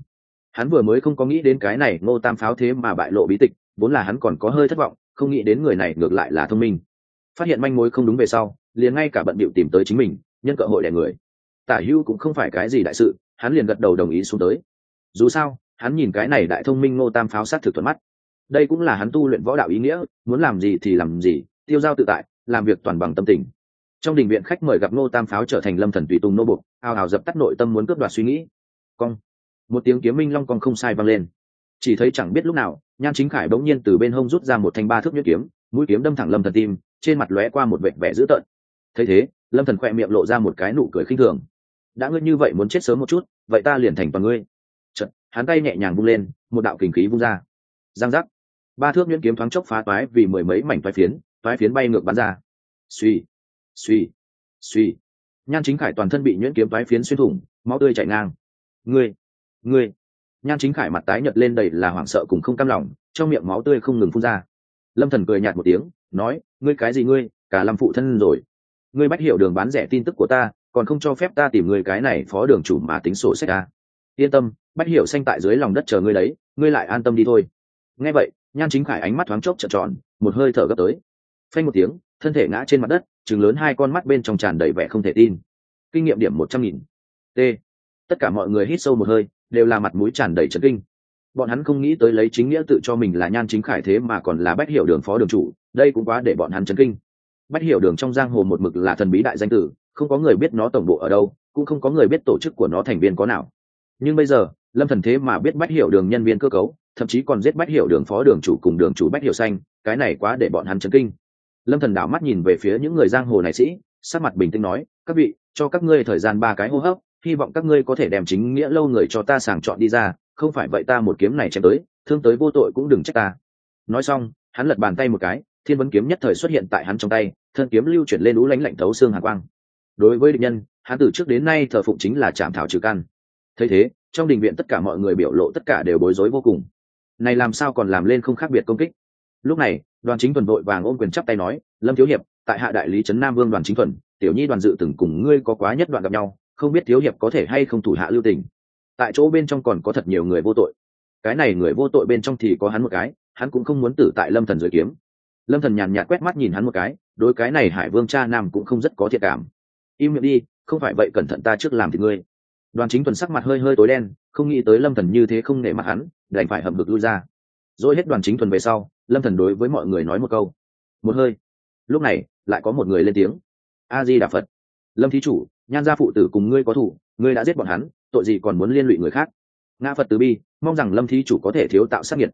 Hắn vừa mới không có nghĩ đến cái này, ngô tam pháo thế mà bại lộ bí tịch, vốn là hắn còn có hơi thất vọng không nghĩ đến người này ngược lại là thông minh. Phát hiện manh mối không đúng về sau, liền ngay cả bận bịu tìm tới chính mình, nhân cơ hội đẻ người. Tả hưu cũng không phải cái gì đại sự, hắn liền gật đầu đồng ý xuống tới. Dù sao, hắn nhìn cái này đại thông minh ngô tam pháo sát thực thuận mắt. Đây cũng là hắn tu luyện võ đạo ý nghĩa, muốn làm gì thì làm gì, tiêu giao tự tại, làm việc toàn bằng tâm tình. Trong đình viện khách mời gặp ngô tam pháo trở thành lâm thần tùy tùng nô bục ao ào dập tắt nội tâm muốn cướp đoạt suy nghĩ. Cong. Một tiếng kiếm minh long cong không sai vang lên chỉ thấy chẳng biết lúc nào nhan chính khải bỗng nhiên từ bên hông rút ra một thanh ba thước nhuyễn kiếm mũi kiếm đâm thẳng lâm thần tim trên mặt lóe qua một vẻ vẻ dữ tợn. Thấy thế lâm thần khỏe miệng lộ ra một cái nụ cười khinh thường. Đã ngươi như vậy muốn chết sớm một chút vậy ta liền thành toàn ngươi. Chật, hắn tay nhẹ nhàng vung lên một đạo kình khí vung ra. Giang giác. Ba thước nhuyễn kiếm thoáng chốc phá toái vì mười mấy mảnh toái phiến toái phiến bay ngược bắn ra. Suy suy suy. Nhan chính khải toàn thân bị nhuyễn kiếm toái phiến xuyên thủng máu tươi chảy ngang. Ngươi ngươi nhan chính khải mặt tái nhợt lên đầy là hoảng sợ cùng không cam lòng, trong miệng máu tươi không ngừng phun ra. Lâm thần cười nhạt một tiếng, nói, ngươi cái gì ngươi? Cả Lâm phụ thân rồi. Ngươi bách hiểu đường bán rẻ tin tức của ta, còn không cho phép ta tìm người cái này phó đường chủ mà tính sổ sách ta yên tâm, bách hiểu xanh tại dưới lòng đất chờ ngươi đấy, ngươi lại an tâm đi thôi. Nghe vậy, nhan chính khải ánh mắt thoáng chốc trợn tròn, một hơi thở gấp tới. Phanh một tiếng, thân thể ngã trên mặt đất chừng lớn hai con mắt bên trong tràn đầy vẻ không thể tin. Kinh nghiệm điểm một trăm nghìn. T. Tất cả mọi người hít sâu một hơi đều là mặt mũi tràn đầy trấn kinh. Bọn hắn không nghĩ tới lấy chính nghĩa tự cho mình là nhan chính khải thế mà còn là bách hiểu đường phó đường chủ, đây cũng quá để bọn hắn chấn kinh. Bách hiểu đường trong giang hồ một mực là thần bí đại danh tử, không có người biết nó tổng bộ ở đâu, cũng không có người biết tổ chức của nó thành viên có nào. Nhưng bây giờ, lâm thần thế mà biết bách hiểu đường nhân viên cơ cấu, thậm chí còn giết bách hiểu đường phó đường chủ cùng đường chủ bách hiểu xanh, cái này quá để bọn hắn chấn kinh. Lâm thần đảo mắt nhìn về phía những người giang hồ này sĩ sát mặt bình tĩnh nói, các vị, cho các ngươi thời gian ba cái hô hấp hy vọng các ngươi có thể đem chính nghĩa lâu người cho ta sàng chọn đi ra, không phải vậy ta một kiếm này chém tới, thương tới vô tội cũng đừng trách ta. Nói xong, hắn lật bàn tay một cái, thiên vấn kiếm nhất thời xuất hiện tại hắn trong tay, thân kiếm lưu chuyển lên lũ lánh lạnh thấu xương hạ quang. Đối với địch nhân, hắn từ trước đến nay thờ phụng chính là chạm thảo trừ căn. Thấy thế, trong đình viện tất cả mọi người biểu lộ tất cả đều bối rối vô cùng. Này làm sao còn làm lên không khác biệt công kích? Lúc này, đoàn chính thuần vội vàng ôm quyền chắp tay nói, lâm thiếu hiệp, tại hạ đại lý trấn nam vương đoàn chính thuần tiểu nhi đoàn dự từng cùng ngươi có quá nhất đoạn gặp nhau không biết thiếu hiệp có thể hay không thủ hạ lưu tình. Tại chỗ bên trong còn có thật nhiều người vô tội. Cái này người vô tội bên trong thì có hắn một cái, hắn cũng không muốn tử tại lâm thần dưới kiếm. Lâm thần nhàn nhạt quét mắt nhìn hắn một cái, đối cái này hải vương cha nam cũng không rất có thiệt cảm. Im miệng đi, không phải vậy cẩn thận ta trước làm thì ngươi. Đoàn chính tuần sắc mặt hơi hơi tối đen, không nghĩ tới lâm thần như thế không nể mặt hắn, đành phải hầm ngực lui ra. Rồi hết đoàn chính tuần về sau, lâm thần đối với mọi người nói một câu. Một hơi. Lúc này, lại có một người lên tiếng. A di đà phật. Lâm thí chủ nhan gia phụ tử cùng ngươi có thủ ngươi đã giết bọn hắn, tội gì còn muốn liên lụy người khác? Ngã phật từ bi, mong rằng lâm thí chủ có thể thiếu tạo sát nhiệt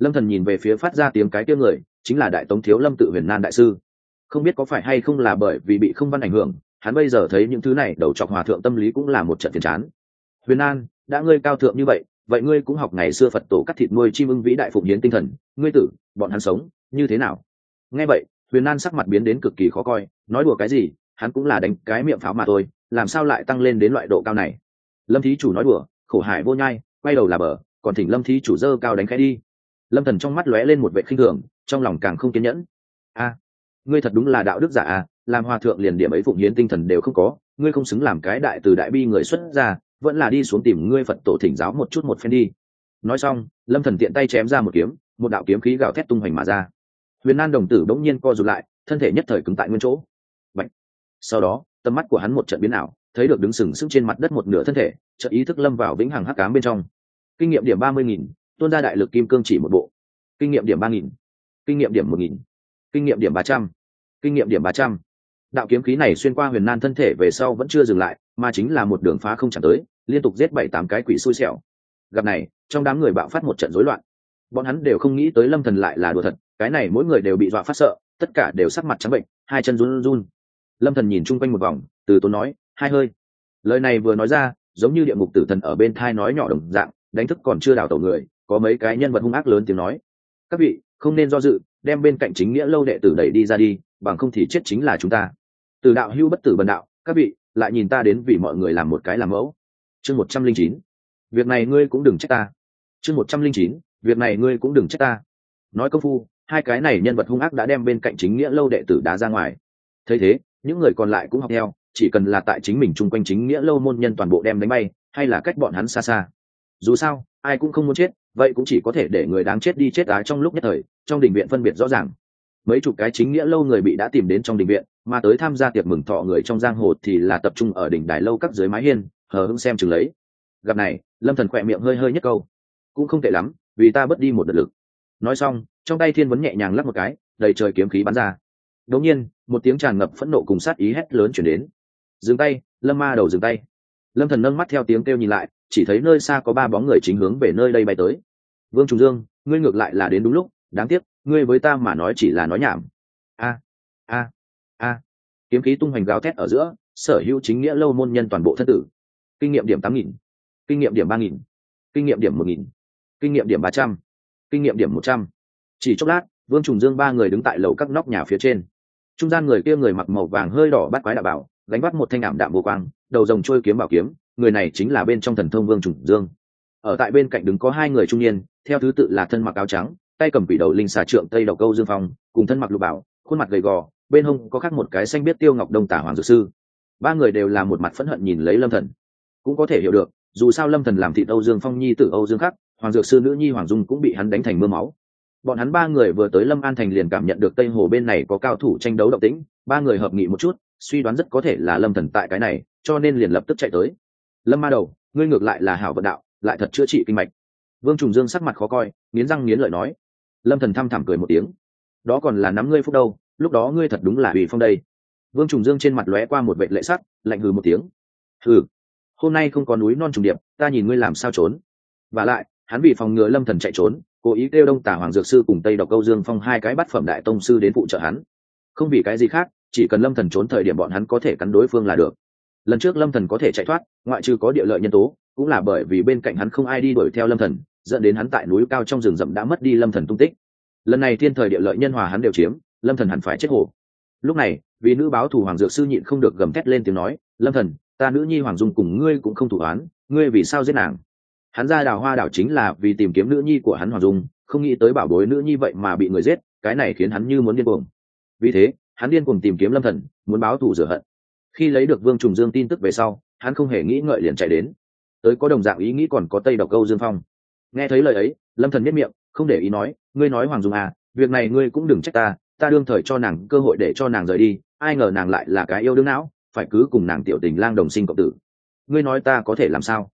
lâm thần nhìn về phía phát ra tiếng cái tiếng người, chính là đại tống thiếu lâm tự huyền nan đại sư. Không biết có phải hay không là bởi vì bị không văn ảnh hưởng, hắn bây giờ thấy những thứ này đầu chọc hòa thượng tâm lý cũng là một trận phiền chán. Huyền an đã ngươi cao thượng như vậy vậy ngươi cũng học ngày xưa phật tổ cắt thịt nuôi chim ưng vĩ đại phụng hiến tinh thần, ngươi tử, bọn hắn sống, như thế nào? Nghe vậy, huyền an sắc mặt biến đến cực kỳ khó coi, nói đùa cái gì hắn cũng là đánh cái miệng pháo mà thôi, làm sao lại tăng lên đến loại độ cao này? Lâm thí chủ nói đùa, khổ hải vô nhai, quay đầu là bờ, còn thỉnh lâm thí chủ dơ cao đánh khẽ đi. Lâm thần trong mắt lóe lên một vệ khinh thường, trong lòng càng không kiên nhẫn. A, ngươi thật đúng là đạo đức giả à làm hòa thượng liền điểm ấy phụng hiến tinh thần đều không có, ngươi không xứng làm cái đại từ đại bi người xuất ra vẫn là đi xuống tìm ngươi phật tổ thỉnh giáo một chút một phen đi. Nói xong, lâm thần tiện tay chém ra một kiếm, một đạo kiếm khí gào thét tung hoành mà ra. Huyền nan đồng tử bỗng nhiên co rụt lại, thân thể nhất thời cứng tại nguyên chỗ sau đó, tầm mắt của hắn một trận biến ảo, thấy được đứng sừng sững trên mặt đất một nửa thân thể, chợt ý thức lâm vào vĩnh hằng hắc cám bên trong. Kinh nghiệm điểm ba mươi nghìn, tuôn ra đại lực kim cương chỉ một bộ. Kinh nghiệm điểm ba nghìn, kinh nghiệm điểm một nghìn, kinh nghiệm điểm ba trăm, kinh nghiệm điểm ba trăm. Đạo kiếm khí này xuyên qua huyền nan thân thể về sau vẫn chưa dừng lại, mà chính là một đường phá không chẳng tới, liên tục giết bảy tám cái quỷ xui xẻo. Gặp này, trong đám người bạo phát một trận rối loạn. Bọn hắn đều không nghĩ tới lâm thần lại là đùa thật, cái này mỗi người đều bị dọa phát sợ, tất cả đều sắc mặt trắng bệnh, hai chân run run lâm thần nhìn chung quanh một vòng, từ tốn nói, hai hơi. Lời này vừa nói ra, giống như địa ngục tử thần ở bên thai nói nhỏ đồng dạng, đánh thức còn chưa đào tẩu người, có mấy cái nhân vật hung ác lớn tiếng nói, các vị, không nên do dự, đem bên cạnh chính nghĩa lâu đệ tử đẩy đi ra đi, bằng không thì chết chính là chúng ta. Từ đạo hưu bất tử bần đạo, các vị, lại nhìn ta đến vì mọi người làm một cái làm mẫu. Chương một trăm linh chín, việc này ngươi cũng đừng trách ta. Chương một trăm linh chín, việc này ngươi cũng đừng trách ta. Nói công phu, hai cái này nhân vật hung ác đã đem bên cạnh chính nghĩa lâu đệ tử đá ra ngoài. Thấy thế những người còn lại cũng học theo, chỉ cần là tại chính mình chung quanh chính nghĩa lâu môn nhân toàn bộ đem đánh bay, hay là cách bọn hắn xa xa. Dù sao, ai cũng không muốn chết, vậy cũng chỉ có thể để người đáng chết đi chết đá trong lúc nhất thời, trong đình viện phân biệt rõ ràng. Mấy chục cái chính nghĩa lâu người bị đã tìm đến trong đình viện, mà tới tham gia tiệc mừng thọ người trong giang hồ thì là tập trung ở đỉnh đài lâu các dưới mái hiên, hờ hững xem chừng lấy. Gặp này, lâm thần khỏe miệng hơi hơi nhất câu. Cũng không tệ lắm, vì ta bớt đi một đợt lực. Nói xong, trong tay thiên vấn nhẹ nhàng lắc một cái, đầy trời kiếm khí bắn ra đột nhiên, một tiếng tràn ngập phẫn nộ cùng sát ý hét lớn chuyển đến. Dừng tay, lâm ma đầu dừng tay. Lâm thần nâng mắt theo tiếng kêu nhìn lại, chỉ thấy nơi xa có ba bóng người chính hướng về nơi đây bay tới. Vương trùng dương, ngươi ngược lại là đến đúng lúc, đáng tiếc, ngươi với ta mà nói chỉ là nói nhảm. A a a. Kiếm khí tung hoành gáo thét ở giữa, sở hữu chính nghĩa lâu môn nhân toàn bộ thân tử. Kinh nghiệm điểm tám nghìn, kinh nghiệm điểm ba nghìn, kinh nghiệm điểm một nghìn, kinh nghiệm điểm ba trăm, kinh nghiệm điểm một trăm. Chỉ chốc lát, vương trùng dương ba người đứng tại lầu các nóc nhà phía trên trung gian người kia người mặc màu vàng hơi đỏ bắt quái đạo bảo, gánh bắt một thanh ảm đạm vô quang, đầu rồng trôi kiếm bảo kiếm, người này chính là bên trong thần thông vương trùng dương. Ở tại bên cạnh đứng có hai người trung niên, theo thứ tự là thân mặc áo trắng, tay cầm quỷ đầu linh xà trượng tây đầu câu dương phong, cùng thân mặc lục bảo, khuôn mặt gầy gò, bên hông có khác một cái xanh biết tiêu ngọc đông tả hoàng dược sư. Ba người đều là một mặt phẫn hận nhìn lấy lâm thần. Cũng có thể hiểu được, dù sao lâm thần làm thịt âu dương phong nhi tử âu dương khắc, hoàng dược sư nữ nhi hoàng dung cũng bị hắn đánh thành mưa máu bọn hắn ba người vừa tới lâm an thành liền cảm nhận được tây hồ bên này có cao thủ tranh đấu động tĩnh, ba người hợp nghị một chút, suy đoán rất có thể là lâm thần tại cái này, cho nên liền lập tức chạy tới. Lâm ma đầu, ngươi ngược lại là hảo vận đạo, lại thật chữa trị kinh mạch. Vương trùng dương sắc mặt khó coi, nghiến răng nghiến lợi nói. Lâm thần thăm thẳm cười một tiếng. Đó còn là nắm ngươi phúc đâu, lúc đó ngươi thật đúng là ủy phong đây. Vương trùng dương trên mặt lóe qua một vệ lệ sắt lạnh hừ một tiếng. Hừ, hôm nay không có núi non trùng điệp, ta nhìn ngươi làm sao trốn. Và lại, hắn vì phòng ngừa lâm thần chạy trốn cố ý kêu đông tả hoàng dược sư cùng tây độc câu dương phong hai cái bắt phẩm đại tông sư đến phụ trợ hắn. Không vì cái gì khác, chỉ cần lâm thần trốn thời điểm bọn hắn có thể cắn đối phương là được. Lần trước lâm thần có thể chạy thoát, ngoại trừ có địa lợi nhân tố, cũng là bởi vì bên cạnh hắn không ai đi đuổi theo lâm thần, dẫn đến hắn tại núi cao trong rừng rậm đã mất đi lâm thần tung tích. Lần này thiên thời địa lợi nhân hòa hắn đều chiếm, lâm thần hẳn phải chết hổ. Lúc này, vì nữ báo thủ hoàng dược sư nhịn không được gầm thét lên tiếng nói, lâm thần, ta nữ nhi hoàng dung cùng ngươi cũng không thủ án ngươi vì sao giết nàng? Hắn ra đào hoa đảo chính là vì tìm kiếm nữ nhi của hắn hoàng dung, không nghĩ tới bảo bối nữ nhi vậy mà bị người giết, cái này khiến hắn như muốn điên cuồng. Vì thế, hắn điên cuồng tìm kiếm lâm thần, muốn báo thù rửa hận. Khi lấy được vương trùng dương tin tức về sau, hắn không hề nghĩ ngợi liền chạy đến. Tới có đồng dạng ý nghĩ còn có tây độc câu dương phong. Nghe thấy lời ấy, lâm thần biết miệng, không để ý nói, ngươi nói hoàng dung à việc này ngươi cũng đừng trách ta ta đương thời cho nàng cơ hội để cho nàng rời đi, ai ngờ nàng lại là cái yêu đương não, phải cứ cùng nàng tiểu tình lang đồng sinh cộng tử. Ngươi nói ta có thể làm sao?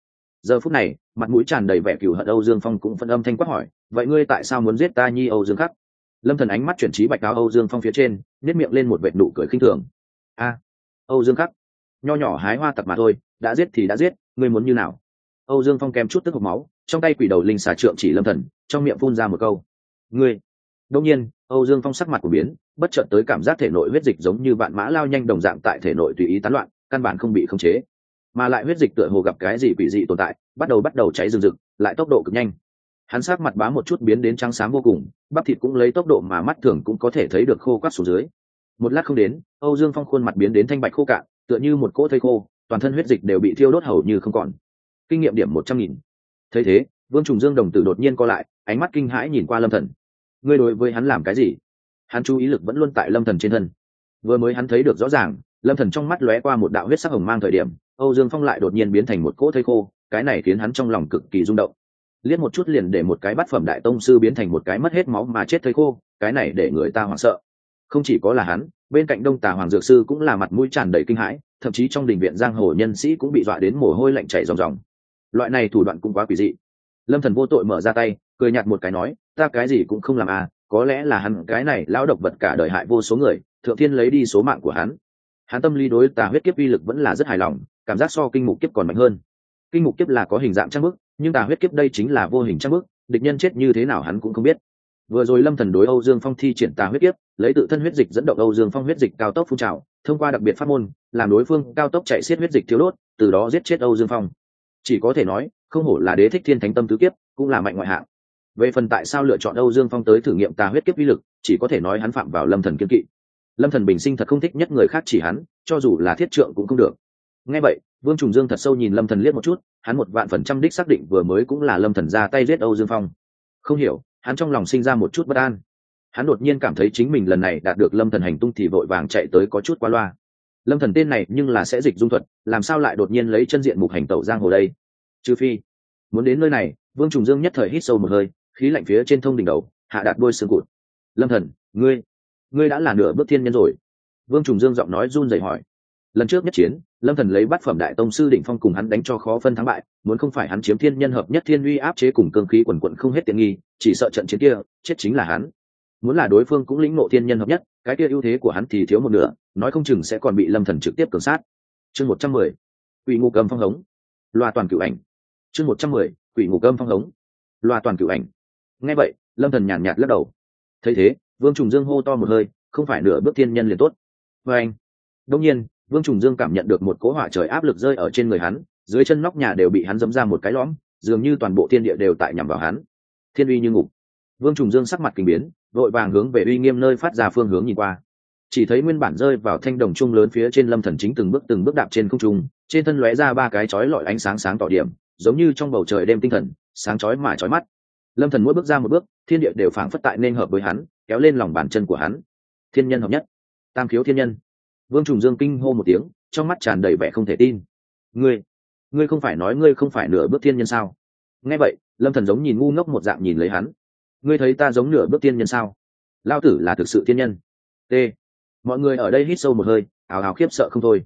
Giờ phút này, mặt mũi tràn đầy vẻ cừu hận âu dương phong cũng phân âm thanh quát hỏi, vậy ngươi tại sao muốn giết ta nhi âu dương khắc? Lâm thần ánh mắt chuyển trí bạch áo âu dương phong phía trên nếp miệng lên một vệt nụ cười khinh thường. A, âu dương khắc, nho nhỏ hái hoa tặc mà thôi, đã giết thì đã giết, ngươi muốn như nào? Âu dương phong kèm chút tức hộc máu, trong tay quỷ đầu linh xà trượng chỉ lâm thần, trong miệng phun ra một câu, ngươi. Đông nhiên, âu dương phong sắc mặt của biến, bất chợt tới cảm giác thể nội huyết dịch giống như vạn mã lao nhanh đồng dạng tại thể nội tùy ý tán loạn, căn bản không bị khống chế mà lại huyết dịch tựa hồ gặp cái gì quỷ dị tồn tại, bắt đầu bắt đầu cháy rừng rực, lại tốc độ cực nhanh. Hắn sát mặt bá một chút biến đến trắng sáng vô cùng, bắp thịt cũng lấy tốc độ mà mắt thường cũng có thể thấy được khô quắt xuống dưới. Một lát không đến, âu dương phong khuôn mặt biến đến thanh bạch khô cạn, tựa như một cỗ thây khô, toàn thân huyết dịch đều bị thiêu đốt hầu như không còn. Kinh nghiệm điểm một trăm nghìn. Thấy thế, vương trùng dương đồng tử đột nhiên co lại, ánh mắt kinh hãi nhìn qua lâm thần. Ngươi đối với hắn làm cái gì? Hắn chú ý lực vẫn luôn tại lâm thần trên thân. Vừa mới hắn thấy được rõ ràng, lâm thần trong mắt lóe qua một đạo huyết sắc hồng mang thời điểm âu dương phong lại đột nhiên biến thành một cỗ thây khô, cái này khiến hắn trong lòng cực kỳ rung động. Liếc một chút liền để một cái bát phẩm đại tông sư biến thành một cái mất hết máu mà chết thây khô, cái này để người ta hoảng sợ. Không chỉ có là hắn, bên cạnh đông tà hoàng dược sư cũng là mặt mũi tràn đầy kinh hãi, thậm chí trong đình viện giang hồ nhân sĩ cũng bị dọa đến mồ hôi lạnh chảy ròng ròng. Loại này thủ đoạn cũng quá quỷ dị. Lâm thần vô tội mở ra tay, cười nhạt một cái nói, ta cái gì cũng không làm à có lẽ là hắn, cái này lão độc vật cả đời hại vô số người, thượng thiên lấy đi số mạng của hắn. Hắn tâm lý đối tà huyết kiếp uy lực vẫn là rất hài lòng cảm giác so kinh mục kiếp còn mạnh hơn. Kinh mục kiếp là có hình dạng trang bức, nhưng tà huyết kiếp đây chính là vô hình trang bức, địch nhân chết như thế nào hắn cũng không biết. Vừa rồi lâm thần đối âu dương phong thi triển tà huyết kiếp, lấy tự thân huyết dịch dẫn động âu dương phong huyết dịch cao tốc phun trào, thông qua đặc biệt pháp môn, làm đối phương cao tốc chạy xiết huyết dịch thiếu đốt, từ đó giết chết âu dương phong. Chỉ có thể nói, không hổ là đế thích thiên thánh tâm tứ kiếp, cũng là mạnh ngoại hạng. Về phần tại sao lựa chọn âu dương phong tới thử nghiệm tà huyết kiếp uy lực, chỉ có thể nói hắn phạm vào lâm thần kiên kỵ. Lâm thần bình sinh thật không thích nhất người khác chỉ hắn, cho dù là thiết trượng cũng không được nghe vậy, vương trùng dương thật sâu nhìn lâm thần liếc một chút, hắn một vạn phần trăm đích xác định vừa mới cũng là lâm thần ra tay giết âu dương phong. Không hiểu, hắn trong lòng sinh ra một chút bất an. Hắn đột nhiên cảm thấy chính mình lần này đạt được lâm thần hành tung thì vội vàng chạy tới có chút qua loa. Lâm thần tên này nhưng là sẽ dịch dung thuật, làm sao lại đột nhiên lấy chân diện mục hành tẩu giang hồ đây? Trừ phi, muốn đến nơi này, vương trùng dương nhất thời hít sâu một hơi, khí lạnh phía trên thông đỉnh đầu, hạ đạt đôi xương cụt. Lâm thần, ngươi ngươi đã là nửa bước thiên nhân rồi. Vương trùng dương giọng nói run rẩy hỏi lần trước nhất chiến, lâm thần lấy bát phẩm đại tông sư đỉnh phong cùng hắn đánh cho khó phân thắng bại, muốn không phải hắn chiếm thiên nhân hợp nhất thiên uy áp chế cùng cương khí quần quận không hết tiện nghi, chỉ sợ trận chiến kia, chết chính là hắn. Muốn là đối phương cũng lĩnh ngộ thiên nhân hợp nhất, cái kia ưu thế của hắn thì thiếu một nửa, nói không chừng sẽ còn bị lâm thần trực tiếp cường sát. Chương một trăm mười, quỷ ngụ cầm phong hống. Loa toàn cửu ảnh. Chương một trăm mười, quỷ ngụ cầm phong hống. Loa toàn cửu ảnh. Nghe vậy, lâm thần nhàn nhạt lắc đầu. Thấy thế, vương trùng dương hô to một hơi, không phải nửa bước thiên nhân liền tốt. Và anh. Đông nhiên vương trùng dương cảm nhận được một cỗ hỏa trời áp lực rơi ở trên người hắn, dưới chân nóc nhà đều bị hắn dẫm ra một cái lõm, dường như toàn bộ thiên địa đều tại nhằm vào hắn. Thiên uy như ngục. Vương trùng dương sắc mặt kinh biến, vội vàng hướng về uy nghiêm nơi phát ra phương hướng nhìn qua. Chỉ thấy nguyên bản rơi vào thanh đồng trung lớn phía trên lâm thần chính từng bước từng bước đạp trên không trung, trên thân lóe ra ba cái chói lọi ánh sáng sáng tỏ điểm, giống như trong bầu trời đêm tinh thần, sáng chói mà chói mắt. Lâm thần mỗi bước ra một bước, thiên địa đều phảng phất tại nên hợp với hắn, kéo lên lòng bàn chân của hắn. Thiên nhân hợp nhất. Tam khiếu thiên nhân vương trùng dương kinh hô một tiếng, trong mắt tràn đầy vẻ không thể tin. Ngươi ngươi không phải nói ngươi không phải nửa bước thiên nhân sao? Nghe vậy, lâm thần giống nhìn ngu ngốc một dạng nhìn lấy hắn. Ngươi thấy ta giống nửa bước thiên nhân sao? Lao tử là thực sự thiên nhân. T, mọi người ở đây hít sâu một hơi, ào ào khiếp sợ không thôi.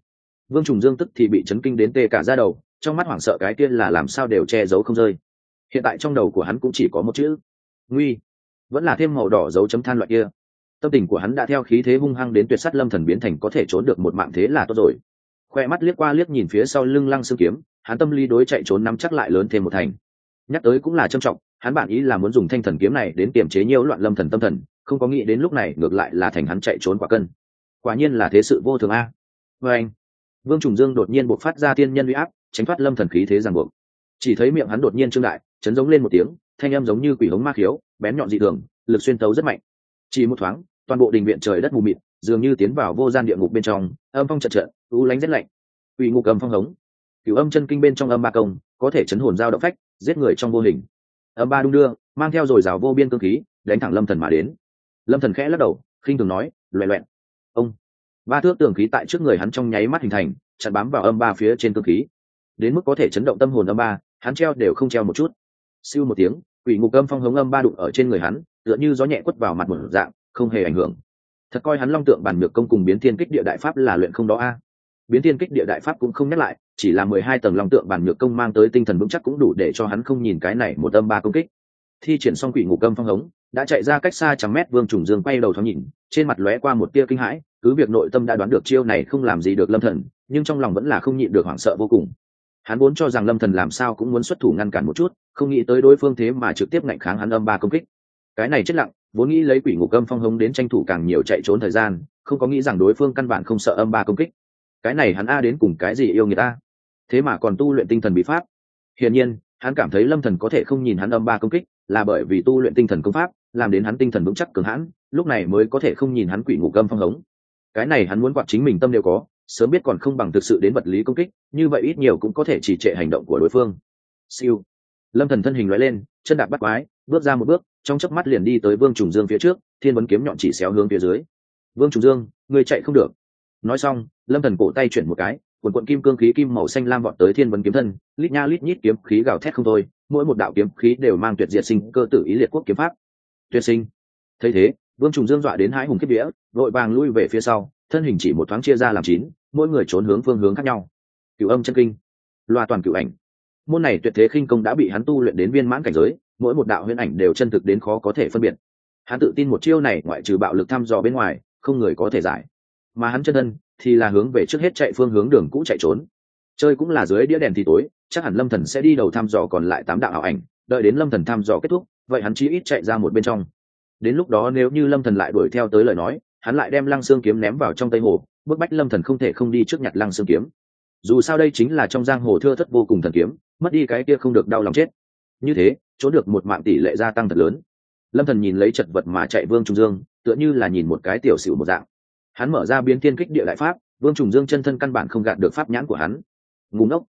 Vương trùng dương tức thì bị chấn kinh đến tê cả ra đầu, trong mắt hoảng sợ cái tiên là làm sao đều che giấu không rơi. Hiện tại trong đầu của hắn cũng chỉ có một chữ, nguy. Vẫn là thêm màu đỏ dấu chấm than loại kia tâm tình của hắn đã theo khí thế hung hăng đến tuyệt sắt lâm thần biến thành có thể trốn được một mạng thế là tốt rồi. Khoe mắt liếc qua liếc nhìn phía sau lưng lăng xương kiếm, hắn tâm lý đối chạy trốn nắm chắc lại lớn thêm một thành. Nhắc tới cũng là trâm trọng, hắn bản ý là muốn dùng thanh thần kiếm này đến kiềm chế nhiều loạn lâm thần tâm thần, không có nghĩ đến lúc này ngược lại là thành hắn chạy trốn quả cân. Quả nhiên là thế sự vô thường a. Vê anh, vương trùng dương đột nhiên buộc phát ra tiên nhân uy áp, tránh thoát lâm thần khí thế ràng buộc. Chỉ thấy miệng hắn đột nhiên trương đại, chấn giống lên một tiếng, thanh âm giống như quỷ hống ma khiếu, bén nhọn dị thường, lực xuyên tấu rất mạnh chỉ một thoáng, toàn bộ đình viện trời đất mù mịt, dường như tiến vào vô gian địa ngục bên trong, âm phong trận trận u lánh rét lạnh. Quỷ ngục âm phong hống. Cửu âm chân kinh bên trong âm ba công, có thể chấn hồn giao động phách, giết người trong vô hình. Âm ba đung đưa, mang theo dồi dào vô biên cơ khí, đánh thẳng lâm thần mà đến. Lâm thần khẽ lắc đầu, khinh thường nói loẹ loẹn. Ông. Ba thước tường khí tại trước người hắn trong nháy mắt hình thành, chặn bám vào âm ba phía trên cơ khí. Đến mức có thể chấn động tâm hồn âm ba, hắn treo đều không treo một chút. Siêu một tiếng, quỷ ngục âm phong hống âm ba đụng ở trên người hắn tựa như gió nhẹ quất vào mặt một dạng, không hề ảnh hưởng. Thật coi hắn long tượng bản nhược công cùng biến thiên kích địa đại pháp là luyện không đó a. Biến thiên kích địa đại pháp cũng không nhắc lại, chỉ là mười hai tầng long tượng bản nhược công mang tới tinh thần vững chắc cũng đủ để cho hắn không nhìn cái này một âm ba công kích. Thi triển xong quỷ ngục âm phong hống, đã chạy ra cách xa trăm mét vương trùng dương quay đầu thoáng nhìn, trên mặt lóe qua một tia kinh hãi, cứ việc nội tâm đã đoán được chiêu này không làm gì được lâm thần, nhưng trong lòng vẫn là không nhịn được hoảng sợ vô cùng. Hắn vốn cho rằng lâm thần làm sao cũng muốn xuất thủ ngăn cản một chút, không nghĩ tới đối phương thế mà trực tiếp ngạnh kháng hắn âm ba công kích cái này chết lặng, vốn nghĩ lấy quỷ ngục âm phong hống đến tranh thủ càng nhiều chạy trốn thời gian, không có nghĩ rằng đối phương căn bản không sợ âm ba công kích. Cái này hắn a đến cùng cái gì yêu người ta thế mà còn tu luyện tinh thần bí pháp. Hiển nhiên, hắn cảm thấy lâm thần có thể không nhìn hắn âm ba công kích, là bởi vì tu luyện tinh thần công pháp, làm đến hắn tinh thần vững chắc cường hãn, lúc này mới có thể không nhìn hắn quỷ ngục âm phong hống. Cái này hắn muốn quạt chính mình tâm đều có, sớm biết còn không bằng thực sự đến vật lý công kích, như vậy ít nhiều cũng có thể chỉ trệ hành động của đối phương. Siêu. Lâm thần thân hình nói lên, chân đạp bắt quái bước ra một bước, trong chớp mắt liền đi tới vương trùng dương phía trước, thiên vấn kiếm nhọn chỉ xéo hướng phía dưới. Vương trùng dương người chạy không được. Nói xong, lâm thần cổ tay chuyển một cái, quần quận kim cương khí kim màu xanh lam vọt tới thiên vấn kiếm thân, lít nha lít nhít kiếm khí gào thét không thôi, mỗi một đạo kiếm khí đều mang tuyệt diệt sinh cơ tử ý liệt quốc kiếm pháp. Tuyệt sinh. Thấy thế, vương trùng dương dọa đến hãi hùng kiếp vía, vội vàng lui về phía sau, thân hình chỉ một thoáng chia ra làm chín, mỗi người trốn hướng phương hướng khác nhau. Cửu âm chân kinh, loa toàn cửu ảnh. Môn này tuyệt thế khinh công đã bị hắn tu luyện đến viên mãn cảnh giới mỗi một đạo huyễn ảnh đều chân thực đến khó có thể phân biệt. Hắn tự tin một chiêu này ngoại trừ bạo lực thăm dò bên ngoài, không người có thể giải. Mà hắn chân thân thì là hướng về trước hết chạy phương hướng đường cũ chạy trốn. Chơi cũng là dưới đĩa đèn thì tối, chắc hẳn lâm thần sẽ đi đầu thăm dò còn lại tám đạo ảo ảnh, đợi đến lâm thần thăm dò kết thúc, vậy hắn chỉ ít chạy ra một bên trong. Đến lúc đó nếu như lâm thần lại đuổi theo tới lời nói, hắn lại đem lăng xương kiếm ném vào trong tây hồ, bức bách lâm thần không thể không đi trước nhặt lăng xương kiếm. Dù sao đây chính là trong giang hồ thưa thất vô cùng thần kiếm, mất đi cái kia không được đau lòng chết như thế, trốn được một mạng tỷ lệ gia tăng thật lớn. Lâm thần nhìn lấy chật vật mà chạy vương trung dương, tựa như là nhìn một cái tiểu xỉu một dạng. Hắn mở ra biến thiên kích địa đại pháp, vương trùng dương chân thân căn bản không gạt được pháp nhãn của hắn. Ngủ ngốc,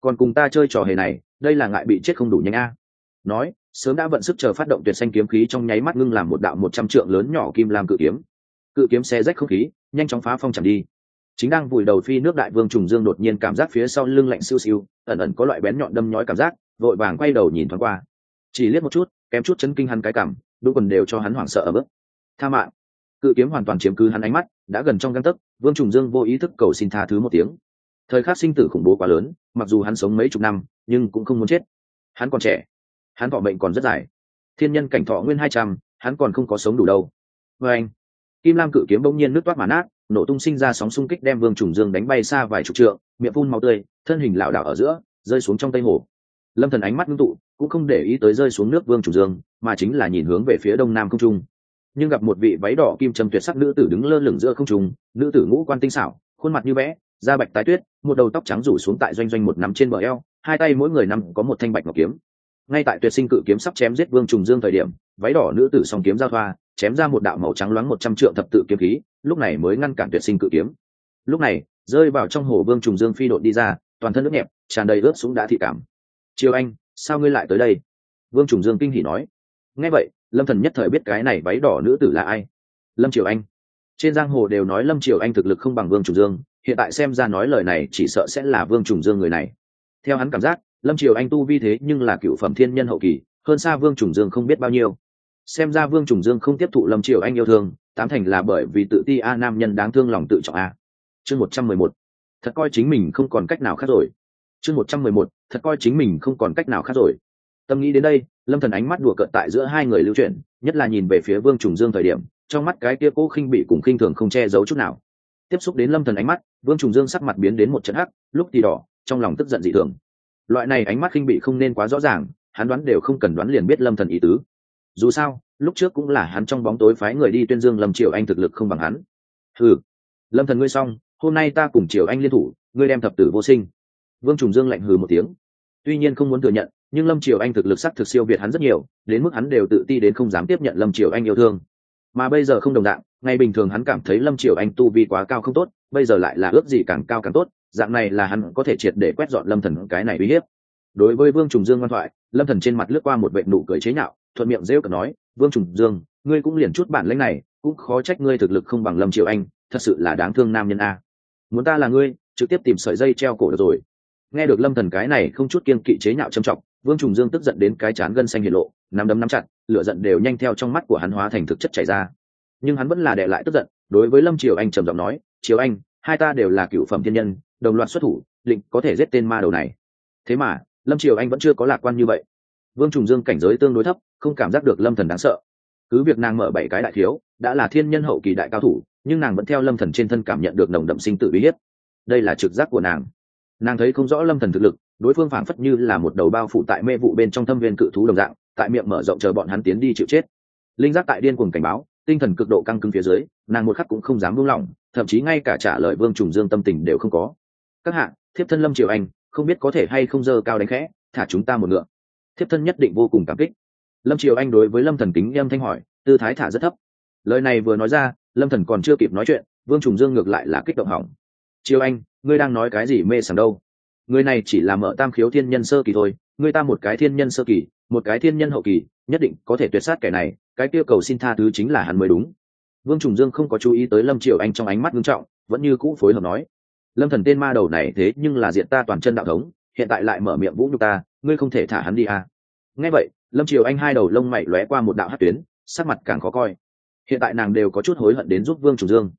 còn cùng ta chơi trò hề này, đây là ngại bị chết không đủ nhanh a. Nói, sớm đã vận sức chờ phát động tuyệt xanh kiếm khí trong nháy mắt ngưng làm một đạo một trăm trượng lớn nhỏ kim làm cự kiếm. Cự kiếm xe rách không khí, nhanh chóng phá phong chẳng đi. Chính đang vùi đầu phi nước đại vương trùng dương đột nhiên cảm giác phía sau lưng lạnh siêu siêu, ẩn ẩn có loại bén nhọn đâm nhói cảm giác vội vàng quay đầu nhìn thoáng qua. Chỉ liếc một chút, kém chút chấn kinh hắn cái cảm đôi quần đều cho hắn hoảng sợ ở bước tha mạng. Cự kiếm hoàn toàn chiếm cứ hắn ánh mắt, đã gần trong găng tấc, vương trùng dương vô ý thức cầu xin tha thứ một tiếng. Thời khắc sinh tử khủng bố quá lớn, mặc dù hắn sống mấy chục năm, nhưng cũng không muốn chết. Hắn còn trẻ. Hắn thọ mệnh còn rất dài. Thiên nhân cảnh thọ nguyên hai trăm, hắn còn không có sống đủ đâu. Vê anh, kim lam cự kiếm bỗng nhiên nước toát màn át nổ tung sinh ra sóng xung kích đem vương trùng dương đánh bay xa vài chục trượng, miệng phun màu tươi, thân hình lảo đảo ở giữa, rơi xuống trong tây hồ lâm thần ánh mắt ngưng tụ, cũng không để ý tới rơi xuống nước vương trùng dương, mà chính là nhìn hướng về phía đông nam không trung. Nhưng gặp một vị váy đỏ kim châm tuyệt sắc nữ tử đứng lơ lửng giữa không trung, nữ tử ngũ quan tinh xảo, khuôn mặt như vẽ, da bạch tái tuyết, một đầu tóc trắng rủ xuống tại doanh doanh một nắm trên bờ eo, hai tay mỗi người nằm có một thanh bạch ngọc kiếm. Ngay tại tuyệt sinh cự kiếm sắp chém giết vương trùng dương thời điểm, váy đỏ nữ tử song kiếm giao thoa, chém ra một đạo màu trắng loáng một trăm trượng thập tự kiếm khí, lúc này mới ngăn cản tuyệt sinh cự kiếm. Lúc này, rơi vào trong hồ vương trùng dương phi đội đi ra, toàn thân nước nhẹp, tràn đầy ướt súng đã thị cảm triều anh, sao ngươi lại tới đây? Vương trùng dương kinh hỉ nói. Nghe vậy, lâm thần nhất thời biết cái này váy đỏ nữ tử là ai. Lâm triều anh. Trên giang hồ đều nói lâm triều anh thực lực không bằng vương trùng dương, hiện tại xem ra nói lời này chỉ sợ sẽ là vương trùng dương người này. Theo hắn cảm giác, lâm triều anh tu vi thế nhưng là cựu phẩm thiên nhân hậu kỳ, hơn xa vương trùng dương không biết bao nhiêu. Xem ra vương trùng dương không tiếp thụ lâm triều anh yêu thương, tám thành là bởi vì tự ti a nam nhân đáng thương lòng tự trọng a. Chương một trăm mười một. Thật coi chính mình không còn cách nào khác rồi. Chương một trăm mười một thật coi chính mình không còn cách nào khác rồi. Tâm nghĩ đến đây, lâm thần ánh mắt đùa cợt tại giữa hai người lưu chuyển, nhất là nhìn về phía vương trùng dương thời điểm, trong mắt cái kia cố khinh bị cùng khinh thường không che giấu chút nào. Tiếp xúc đến lâm thần ánh mắt, vương trùng dương sắc mặt biến đến một trận hắc, lúc thì đỏ, trong lòng tức giận dị thường. Loại này ánh mắt khinh bị không nên quá rõ ràng, hắn đoán đều không cần đoán liền biết lâm thần ý tứ. Dù sao, lúc trước cũng là hắn trong bóng tối phái người đi tuyên dương lâm triều anh thực lực không bằng hắn. Ừ lâm thần ngươi xong, hôm nay ta cùng triều anh liên thủ, ngươi đem thập tử vô sinh. Vương trùng dương lạnh hừ một tiếng tuy nhiên không muốn thừa nhận, nhưng lâm triều anh thực lực sắc thực siêu việt hắn rất nhiều, đến mức hắn đều tự ti đến không dám tiếp nhận lâm triều anh yêu thương. Mà bây giờ không đồng dạng ngày bình thường hắn cảm thấy lâm triều anh tu vi quá cao không tốt, bây giờ lại là ước gì càng cao càng tốt, dạng này là hắn có thể triệt để quét dọn lâm thần cái này uy hiếp. Đối với vương trùng dương ngoan thoại, lâm thần trên mặt lướt qua một vệ nụ cười chế nhạo, thuận miệng rêu cờ nói, vương trùng dương, ngươi cũng liền chút bản lĩnh này, cũng khó trách ngươi thực lực không bằng lâm triều anh, thật sự là đáng thương nam nhân a. Muốn ta là ngươi, trực tiếp tìm sợi dây treo cổ được rồi nghe được lâm thần cái này không chút kiên kỵ chế nhạo trầm trọng, vương trùng dương tức giận đến cái chán gân xanh hiện lộ, nắm đấm nắm chặt, lửa giận đều nhanh theo trong mắt của hắn hóa thành thực chất chảy ra. Nhưng hắn vẫn là đệ lại tức giận, đối với lâm triều anh trầm giọng nói, triều anh, hai ta đều là cựu phẩm thiên nhân, đồng loạt xuất thủ, định có thể giết tên ma đầu này. Thế mà, lâm triều anh vẫn chưa có lạc quan như vậy. Vương trùng dương cảnh giới tương đối thấp, không cảm giác được lâm thần đáng sợ. Cứ việc nàng mở bảy cái đại thiếu, đã là thiên nhân hậu kỳ đại cao thủ, nhưng nàng vẫn theo lâm thần trên thân cảm nhận được nồng đậm sinh tử uy hiếp. Đây là trực giác của nàng nàng thấy không rõ lâm thần thực lực, đối phương phảng phất như là một đầu bao phủ tại mê vụ bên trong thâm viên cự thú đồng dạng, tại miệng mở rộng chờ bọn hắn tiến đi chịu chết. Linh giác tại điên cuồng cảnh báo, tinh thần cực độ căng cứng phía dưới, nàng một khắc cũng không dám buông lỏng, thậm chí ngay cả trả lời vương trùng dương tâm tình đều không có. Các hạ, thiếp thân lâm triều anh, không biết có thể hay không dơ cao đánh khẽ, thả chúng ta một ngựa. Thiếp thân nhất định vô cùng cảm kích. Lâm triều anh đối với lâm thần kính em thanh hỏi, tư thái thả rất thấp. Lời này vừa nói ra, lâm thần còn chưa kịp nói chuyện, vương trùng dương ngược lại là kích động hỏng. Triều anh ngươi đang nói cái gì mê sảng đâu? Người này chỉ là mở tam khiếu thiên nhân sơ kỳ thôi người ta một cái thiên nhân sơ kỳ, một cái thiên nhân hậu kỳ, nhất định có thể tuyệt sát kẻ này, cái kia cầu xin tha thứ chính là hắn mới đúng. Vương trùng dương không có chú ý tới lâm triều anh trong ánh mắt nghiêm trọng, vẫn như cũ phối hợp nói, lâm thần tên ma đầu này thế nhưng là diện ta toàn chân đạo thống, hiện tại lại mở miệng vũ nhục ta, ngươi không thể thả hắn đi à. nghe vậy, lâm triều anh hai đầu lông mày lóe qua một đạo hát tuyến, sắc mặt càng khó coi. Hiện tại nàng đều có chút hối hận đến giúp vương trùng dương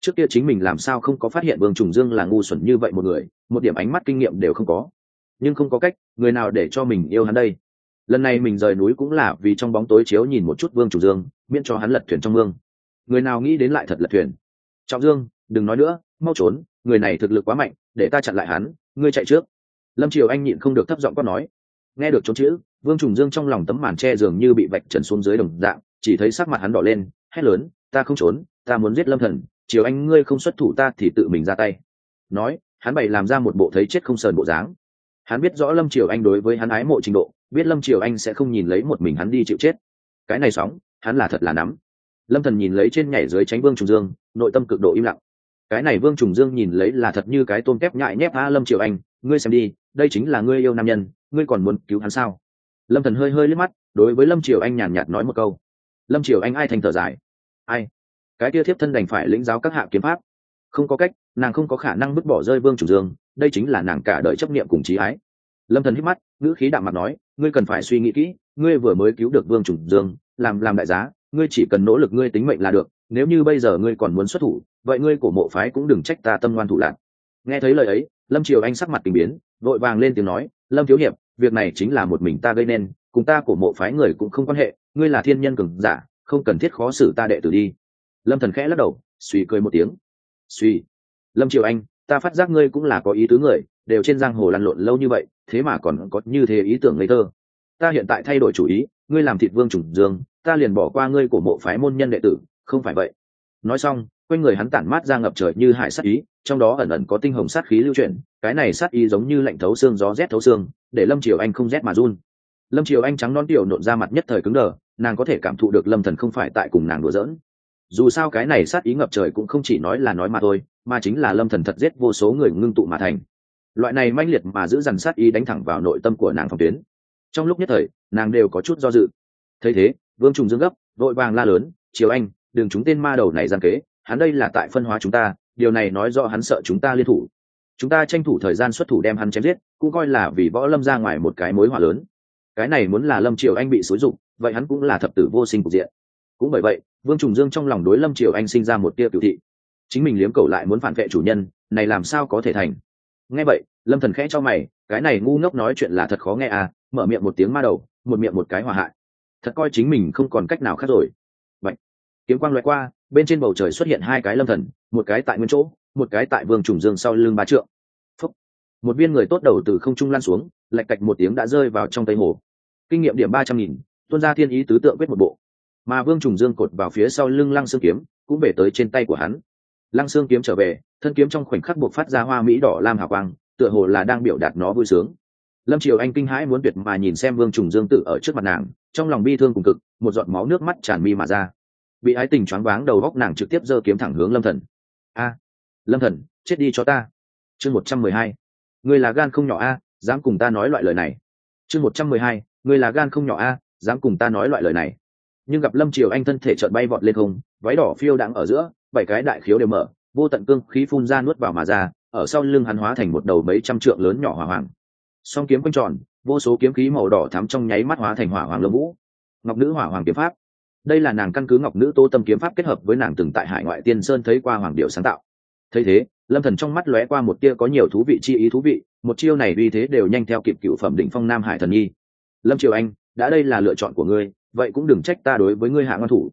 trước kia chính mình làm sao không có phát hiện vương trùng dương là ngu xuẩn như vậy một người, một điểm ánh mắt kinh nghiệm đều không có. Nhưng không có cách, người nào để cho mình yêu hắn đây? Lần này mình rời núi cũng là vì trong bóng tối chiếu nhìn một chút vương trùng dương, miễn cho hắn lật thuyền trong mương. Người nào nghĩ đến lại thật lật thuyền? Trọng dương, đừng nói nữa, mau trốn, người này thực lực quá mạnh, để ta chặn lại hắn, ngươi chạy trước. Lâm triều anh nhịn không được thấp giọng quát nói. Nghe được trốn chữ, vương trùng dương trong lòng tấm màn tre dường như bị vạch trần xuống dưới đồng dạng, chỉ thấy sắc mặt hắn đỏ lên, hét lớn, ta không trốn, ta muốn giết lâm thần chiều anh ngươi không xuất thủ ta thì tự mình ra tay. Nói, hắn bày làm ra một bộ thấy chết không sờn bộ dáng. Hắn biết rõ lâm triều anh đối với hắn ái mộ trình độ, biết lâm triều anh sẽ không nhìn lấy một mình hắn đi chịu chết. Cái này sóng, hắn là thật là nắm. Lâm thần nhìn lấy trên nhảy dưới tránh vương trùng dương, nội tâm cực độ im lặng. Cái này vương trùng dương nhìn lấy là thật như cái tôm tép nhại nhép a lâm triều anh, ngươi xem đi, đây chính là ngươi yêu nam nhân, ngươi còn muốn cứu hắn sao? Lâm thần hơi hơi liếc mắt, đối với lâm triều anh nhàn nhạt nói một câu. Lâm triều anh ai thành thở dài? Ai cái kia thiếp thân đành phải lĩnh giáo các hạ kiếm pháp. Không có cách, nàng không có khả năng vứt bỏ rơi vương chủ dương, đây chính là nàng cả đời chấp niệm cùng trí ái. Lâm thần hít mắt, ngữ khí đạm mặt nói, ngươi cần phải suy nghĩ kỹ, ngươi vừa mới cứu được vương chủ dương, làm làm đại giá, ngươi chỉ cần nỗ lực ngươi tính mệnh là được, nếu như bây giờ ngươi còn muốn xuất thủ, vậy ngươi của mộ phái cũng đừng trách ta tâm ngoan thủ lạc. Nghe thấy lời ấy, lâm triều anh sắc mặt tình biến, vội vàng lên tiếng nói, lâm thiếu hiệp, việc này chính là một mình ta gây nên, cùng ta của mộ phái người cũng không quan hệ, ngươi là thiên nhân cường giả, không cần thiết khó xử ta đệ tử đi lâm thần khẽ lắc đầu, suy cười một tiếng. Suy. Lâm triều anh, ta phát giác ngươi cũng là có ý tứ người, đều trên giang hồ lăn lộn lâu như vậy, thế mà còn có như thế ý tưởng ngây thơ. Ta hiện tại thay đổi chủ ý, ngươi làm thịt vương trùng dương, ta liền bỏ qua ngươi của mộ phái môn nhân đệ tử, không phải vậy. Nói xong, quanh người hắn tản mát ra ngập trời như hải sát ý, trong đó ẩn ẩn có tinh hồng sát khí lưu chuyển, cái này sát ý giống như lạnh thấu xương gió rét thấu xương, để lâm triều anh không rét mà run. Lâm triều anh trắng non tiểu nộn ra mặt nhất thời cứng đờ, nàng có thể cảm thụ được lâm thần không phải tại cùng nàng đùa giỡn dù sao cái này sát ý ngập trời cũng không chỉ nói là nói mà thôi, mà chính là lâm thần thật giết vô số người ngưng tụ mà thành. Loại này manh liệt mà giữ dằn sát ý đánh thẳng vào nội tâm của nàng phòng tuyến. Trong lúc nhất thời, nàng đều có chút do dự. Thấy thế, vương trùng dương gấp, vội vàng la lớn chiều anh, đừng chúng tên ma đầu này gian kế, hắn đây là tại phân hóa chúng ta, điều này nói do hắn sợ chúng ta liên thủ. Chúng ta tranh thủ thời gian xuất thủ đem hắn chém giết, cũng coi là vì võ lâm ra ngoài một cái mối hỏa lớn. Cái này muốn là lâm triều anh bị xúi dụng vậy hắn cũng là thập tử vô sinh cục diện. Cũng bởi vậy vương trùng dương trong lòng đối lâm triều anh sinh ra một tia cựu thị. Chính mình liếm cầu lại muốn phản vệ chủ nhân, này làm sao có thể thành? Nghe vậy, lâm thần khẽ cho mày, cái này ngu ngốc nói chuyện là thật khó nghe à mở miệng một tiếng ma đầu, một miệng một cái hòa hại. Thật coi chính mình không còn cách nào khác rồi. Vậy kiếm quang loại qua, bên trên bầu trời xuất hiện hai cái lâm thần, một cái tại nguyên chỗ, một cái tại vương trùng dương sau lưng ba trượng. Phúc. một viên người tốt đầu từ không trung lan xuống lạch cạch một tiếng đã rơi vào trong tây hồ. Kinh nghiệm điểm ba trăm nghìn, tuân ra thiên ý tứ tượng quyết một bộ mà vương trùng dương cột vào phía sau lưng lăng xương kiếm, cũng về tới trên tay của hắn. Lăng xương kiếm trở về, thân kiếm trong khoảnh khắc buộc phát ra hoa mỹ đỏ lam hào quang, tựa hồ là đang biểu đạt nó vui sướng. Lâm triều anh kinh hãi muốn tuyệt mà nhìn xem vương trùng dương tự ở trước mặt nàng, trong lòng bi thương cùng cực, một giọt máu nước mắt tràn mi mà ra. Bị ái tình choáng váng đầu góc nàng trực tiếp giơ kiếm thẳng hướng lâm thần. A, lâm thần, chết đi cho ta. Chương một trăm mười hai. Người là gan không nhỏ a, dám cùng ta nói loại lời này. Chương một trăm mười hai. Người là gan không nhỏ a, dám cùng ta nói loại lời này nhưng gặp lâm triều anh thân thể trợn bay vọt lên không, váy đỏ phiêu đãng ở giữa, bảy cái đại khiếu đều mở, vô tận cương khí phun ra nuốt vào mà ra, ở sau lưng hắn hóa thành một đầu mấy trăm trượng lớn nhỏ hỏa hoàng song kiếm quanh tròn, vô số kiếm khí màu đỏ thắm trong nháy mắt hóa thành hỏa hoàng lâm vũ. Ngọc nữ hỏa hoàng kiếm pháp. Đây là nàng căn cứ ngọc nữ tô tâm kiếm pháp kết hợp với nàng từng tại hải ngoại tiên sơn thấy qua hoàng điệu sáng tạo. Thấy thế, lâm thần trong mắt lóe qua một tia có nhiều thú vị chi ý thú vị, một chiêu này uy thế đều nhanh theo kịp cựu phẩm đỉnh phong nam hải thần nhi. Lâm triều anh, đã đây là lựa chọn của ngươi vậy cũng đừng trách ta đối với ngươi hạ ngon thủ.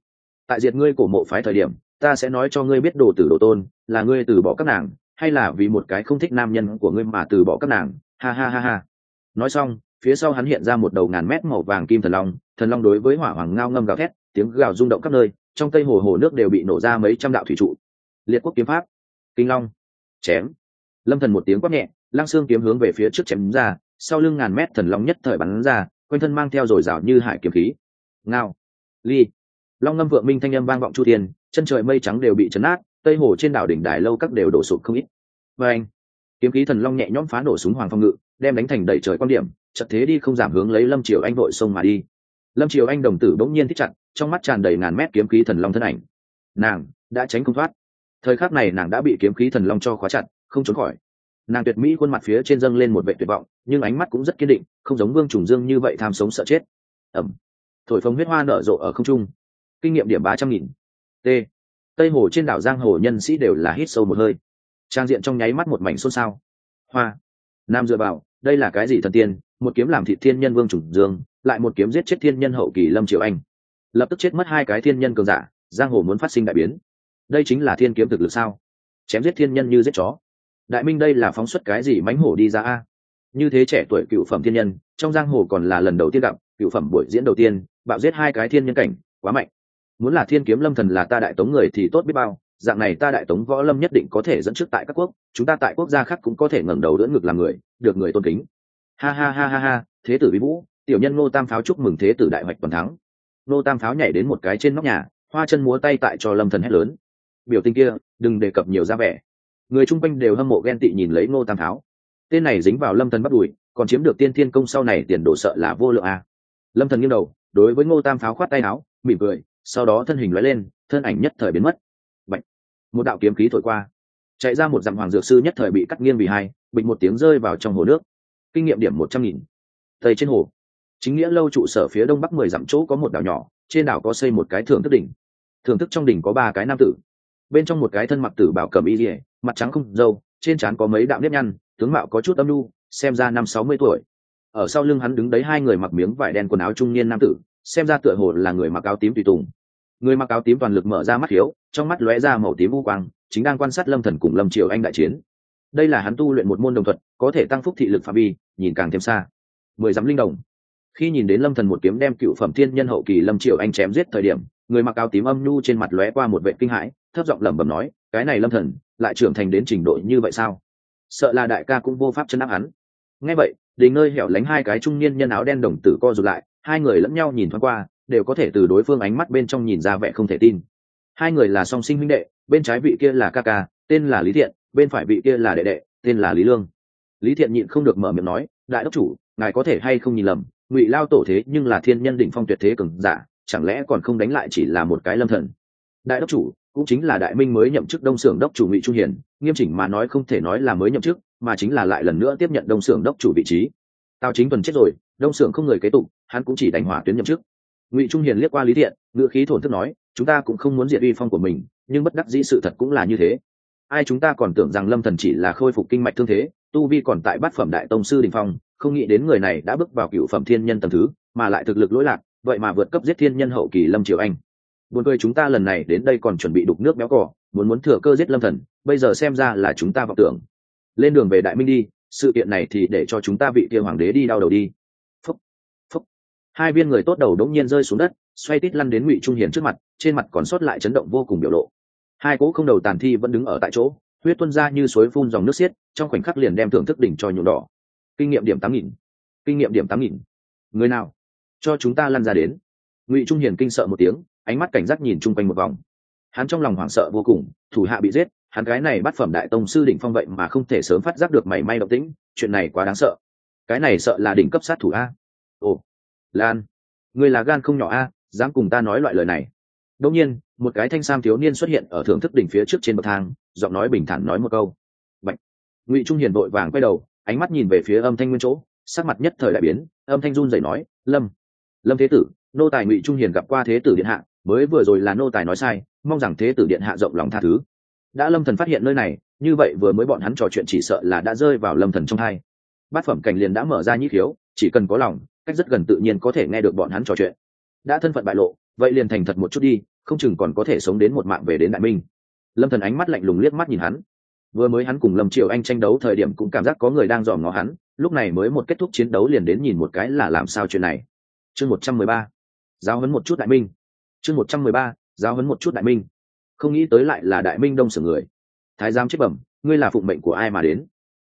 Tại diệt ngươi cổ mộ phái thời điểm, ta sẽ nói cho ngươi biết đồ tử đồ tôn, là ngươi từ bỏ các nàng, hay là vì một cái không thích nam nhân của ngươi mà từ bỏ các nàng. Ha ha ha ha. Nói xong, phía sau hắn hiện ra một đầu ngàn mét màu vàng kim thần long thần long đối với hỏa hoàng ngao ngâm gào thét, tiếng gào rung động khắp nơi, trong tây hồ hồ nước đều bị nổ ra mấy trăm đạo thủy trụ. Liệt quốc kiếm pháp, kinh long, chém. Lâm thần một tiếng quát nhẹ lang xương kiếm hướng về phía trước chém ra, sau lưng ngàn mét thần long nhất thời bắn ra, quanh thân mang theo dồi rào như hải kiếm khí ngao, ly. Long ngâm vượng minh thanh âm vang vọng chu thiên, chân trời mây trắng đều bị chấn át tây hồ trên đảo đỉnh đài lâu các đều đổ sụp không ít. Và anh, kiếm khí thần long nhẹ nhõm phá nổ súng hoàng phong ngự, đem đánh thành đẩy trời quan điểm chật thế đi không giảm hướng lấy lâm triều anh vội sông mà đi. Lâm triều anh đồng tử bỗng nhiên thích chặt, trong mắt tràn đầy ngàn mét kiếm khí thần long thân ảnh. Nàng đã tránh không thoát. Thời khắc này nàng đã bị kiếm khí thần long cho khóa chặt, không trốn khỏi. Nàng tuyệt mỹ khuôn mặt phía trên dâng lên một vệ tuyệt vọng, nhưng ánh mắt cũng rất kiên định, không giống vương trùng dương như vậy tham sống sợ chết. Ẩm thổi phồng huyết hoa nở rộ ở không trung. Kinh nghiệm điểm ba trăm nghìn. T. Tây hồ trên đảo giang hồ nhân sĩ đều là hít sâu một hơi. Trang diện trong nháy mắt một mảnh xôn xao. Hoa. Nam dựa vào, đây là cái gì thần tiên? Một kiếm làm thị thiên nhân vương trùng dương, lại một kiếm giết chết thiên nhân hậu kỳ lâm triệu anh. Lập tức chết mất hai cái thiên nhân cường giả, giang hồ muốn phát sinh đại biến. Đây chính là thiên kiếm thực lực sao? Chém giết thiên nhân như giết chó. Đại minh đây là phóng xuất cái gì mánh hổ đi ra a? Như thế trẻ tuổi cựu phẩm thiên nhân, trong giang hồ còn là lần đầu tiên gặp, cựu phẩm buổi diễn đầu tiên bạo giết hai cái thiên nhân cảnh, quá mạnh. Muốn là thiên kiếm lâm thần là ta đại tống người thì tốt biết bao, dạng này ta đại tống võ lâm nhất định có thể dẫn trước tại các quốc, chúng ta tại quốc gia khác cũng có thể ngẩng đầu đỡ ngực làm người, được người tôn kính. Ha ha ha ha ha, thế tử vi vũ, tiểu nhân ngô tam pháo chúc mừng thế tử đại hoạch toàn thắng. Ngô tam pháo nhảy đến một cái trên nóc nhà, hoa chân múa tay tại cho lâm thần hét lớn. Biểu tình kia, đừng đề cập nhiều ra vẻ. Người chung quanh đều hâm mộ ghen tị nhìn lấy ngô tam pháo. Tên này dính vào lâm thần bắt đùi, còn chiếm được tiên thiên công sau này tiền đồ sợ là vô lượng à. lâm thần nghiêng đầu đối với ngô tam pháo khoát tay áo mỉm cười sau đó thân hình lóe lên thân ảnh nhất thời biến mất. Bạch. một đạo kiếm khí thổi qua. Chạy ra một dặm hoàng dược sư nhất thời bị cắt nghiêng vì hai bịch một tiếng rơi vào trong hồ nước. Kinh nghiệm điểm một trăm nghìn. Tây trên hồ. Chính nghĩa lâu trụ sở phía đông bắc mười dặm chỗ có một đảo nhỏ trên đảo có xây một cái thưởng thức đỉnh. Thưởng thức trong đỉnh có ba cái nam tử. Bên trong một cái thân mặc tử bảo cầm y dỉa mặt trắng không dâu trên trán có mấy đạo nếp nhăn tướng mạo có chút âm lu, xem ra năm sáu mươi tuổi ở sau lưng hắn đứng đấy hai người mặc miếng vải đen quần áo trung niên nam tử, xem ra tựa hồ là người mặc áo tím tùy tùng. Người mặc áo tím toàn lực mở ra mắt hiếu, trong mắt lóe ra màu tím u quang, chính đang quan sát lâm thần cùng lâm triều anh đại chiến. Đây là hắn tu luyện một môn đồng thuật, có thể tăng phúc thị lực phạm vi, nhìn càng thêm xa. Mười dặm linh đồng. Khi nhìn đến lâm thần một kiếm đem cựu phẩm thiên nhân hậu kỳ lâm triều anh chém giết thời điểm, người mặc áo tím âm nhu trên mặt lóe qua một vệ kinh hãi, thấp giọng lẩm bẩm nói, cái này lâm thần, lại trưởng thành đến trình độ như vậy sao? Sợ là đại ca cũng vô pháp chân áp hắn. Nghe vậy đình nơi hẻo lánh hai cái trung niên nhân áo đen đồng tử co rụt lại, hai người lẫn nhau nhìn thoáng qua, đều có thể từ đối phương ánh mắt bên trong nhìn ra vẻ không thể tin. Hai người là song sinh huynh đệ, bên trái vị kia là ca ca, tên là lý thiện, bên phải vị kia là đệ đệ, tên là lý lương. Lý thiện nhịn không được mở miệng nói, đại đốc chủ, ngài có thể hay không nhìn lầm, ngụy lao tổ thế nhưng là thiên nhân đỉnh phong tuyệt thế cường giả, chẳng lẽ còn không đánh lại chỉ là một cái lâm thần? Đại đốc chủ, cũng chính là đại minh mới nhậm chức đông xưởng đốc chủ ngụy trung hiền, nghiêm chỉnh mà nói không thể nói là mới nhậm chức mà chính là lại lần nữa tiếp nhận đông xưởng đốc chủ vị trí. Tào chính tuần chết rồi, đông xưởng không người kế tục, hắn cũng chỉ đánh hỏa tuyến nhậm chức. Ngụy trung hiền liếc qua lý thiện ngựa khí thổn thức nói, chúng ta cũng không muốn diệt uy phong của mình, nhưng bất đắc dĩ sự thật cũng là như thế. Ai chúng ta còn tưởng rằng lâm thần chỉ là khôi phục kinh mạch thương thế, tu vi còn tại bát phẩm đại tông sư đình phong, không nghĩ đến người này đã bước vào cựu phẩm thiên nhân tầm thứ, mà lại thực lực lỗi lạc, vậy mà vượt cấp giết thiên nhân hậu kỳ lâm triều anh. Buồn cười chúng ta lần này đến đây còn chuẩn bị đục nước béo cỏ muốn muốn thừa cơ giết lâm thần, bây giờ xem ra là chúng ta vọng tưởng lên đường về đại minh đi, sự kiện này thì để cho chúng ta vị kia hoàng đế đi đau đầu đi. Phúc phúc. Hai viên người tốt đầu đống nhiên rơi xuống đất, xoay tít lăn đến ngụy trung hiền trước mặt, trên mặt còn sót lại chấn động vô cùng biểu lộ. Hai cỗ không đầu tàn thi vẫn đứng ở tại chỗ, huyết tuôn ra như suối phun dòng nước xiết, trong khoảnh khắc liền đem thưởng thức đỉnh cho nhuộm đỏ. Kinh nghiệm điểm tám nghìn, kinh nghiệm điểm tám nghìn. Người nào? Cho chúng ta lăn ra đến. Ngụy trung hiền kinh sợ một tiếng, ánh mắt cảnh giác nhìn chung quanh một vòng. Hắn trong lòng hoảng sợ vô cùng, thủ hạ bị giết hắn gái này bắt phẩm đại tông sư đỉnh phong vậy mà không thể sớm phát giác được mảy may động tĩnh, chuyện này quá đáng sợ. Cái này sợ là đỉnh cấp sát thủ a. Ồ, lan, người là gan không nhỏ a, dám cùng ta nói loại lời này. Đông nhiên, một cái thanh sam thiếu niên xuất hiện ở thưởng thức đỉnh phía trước trên bậc thang, giọng nói bình thản nói một câu. Bạch. ngụy trung hiền vội vàng quay đầu, ánh mắt nhìn về phía âm thanh nguyên chỗ, sắc mặt nhất thời đại biến, âm thanh run rẩy nói, lâm lâm thế tử, nô tài ngụy trung hiền gặp qua thế tử điện hạ, mới vừa rồi là nô tài nói sai, mong rằng thế tử điện hạ rộng lòng tha thứ đã lâm thần phát hiện nơi này, như vậy vừa mới bọn hắn trò chuyện chỉ sợ là đã rơi vào lâm thần trong hai. Bát phẩm cảnh liền đã mở ra nhĩ khiếu, chỉ cần có lòng, cách rất gần tự nhiên có thể nghe được bọn hắn trò chuyện. Đã thân phận bại lộ, vậy liền thành thật một chút đi, không chừng còn có thể sống đến một mạng về đến đại minh. Lâm thần ánh mắt lạnh lùng liếc mắt nhìn hắn. Vừa mới hắn cùng lâm triều anh tranh đấu thời điểm cũng cảm giác có người đang dòm ngó hắn, lúc này mới một kết thúc chiến đấu liền đến nhìn một cái là làm sao chuyện này. Chương một trăm mười ba. Giáo huấn một chút đại minh. Chương một trăm mười ba. Giáo huấn một chút đại minh không nghĩ tới lại là đại minh đông sửa người. Thái giám chết bẩm, ngươi là phụng mệnh của ai mà đến?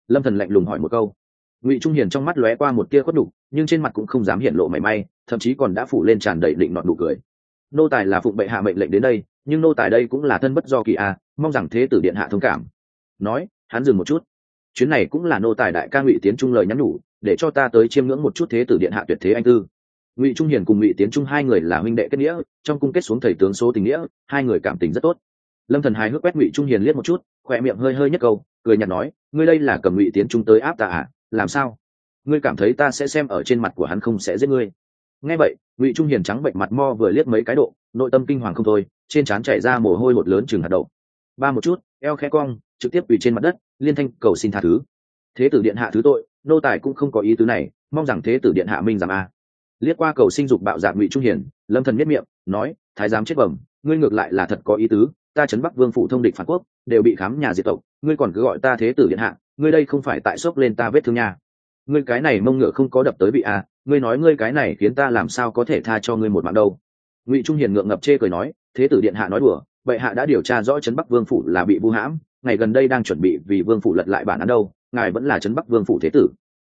Lâm thần lạnh lùng hỏi một câu. Ngụy trung hiền trong mắt lóe qua một tia khuất đục nhưng trên mặt cũng không dám hiện lộ mảy may, thậm chí còn đã phủ lên tràn đầy định nọn nụ cười. Nô tài là phụng bệ hạ mệnh lệnh đến đây, nhưng nô tài đây cũng là thân bất do kỳ a à, mong rằng thế tử điện hạ thông cảm. Nói, hắn dừng một chút. Chuyến này cũng là nô tài đại ca ngụy tiến trung lời nhắn nhủ, để cho ta tới chiêm ngưỡng một chút thế tử điện hạ tuyệt thế anh tư ngụy trung hiền cùng ngụy tiến trung hai người là huynh đệ kết nghĩa trong cung kết xuống thầy tướng số tình nghĩa hai người cảm tình rất tốt lâm thần hài hước quét ngụy trung hiền liếc một chút khoe miệng hơi hơi nhất câu cười nhạt nói ngươi đây là cầm ngụy tiến trung tới áp ta à làm sao? ngươi cảm thấy ta sẽ xem ở trên mặt của hắn không sẽ giết ngươi? Nghe vậy, ngụy trung hiền trắng bệnh mặt mo vừa liếc mấy cái độ, nội tâm kinh hoàng không thôi, trên trán chảy ra mồ hôi một lớn chừng hạt đậu. Ba một chút, eo khẽ cong, trực tiếp ủy trên mặt đất, liên thanh cầu xin tha thứ. Thế tử điện hạ thứ tội, nô tài cũng không có ý tứ này, mong rằng thế tử điện hạ minh giảm a liếc qua cầu sinh dục bạo dạng ngụy trung hiền, lâm thần miết miệng, nói, thái giám chết bẩm, ngươi ngược lại là thật có ý tứ, ta chấn bắc vương phủ thông địch phản quốc, đều bị khám nhà diệt tộc, ngươi còn cứ gọi ta thế tử điện hạ, ngươi đây không phải tại sốc lên ta vết thương nha. Ngươi cái này mông ngựa không có đập tới bị a ngươi nói ngươi cái này khiến ta làm sao có thể tha cho ngươi một mạng đâu. Ngụy trung hiền ngượng ngập chê cười nói, thế tử điện hạ nói đùa, bệ hạ đã điều tra rõ trấn bắc vương phủ là bị vu hãm, ngày gần đây đang chuẩn bị vì vương phủ lật lại bản án đâu, ngài vẫn là trấn bắc vương phủ thế tử.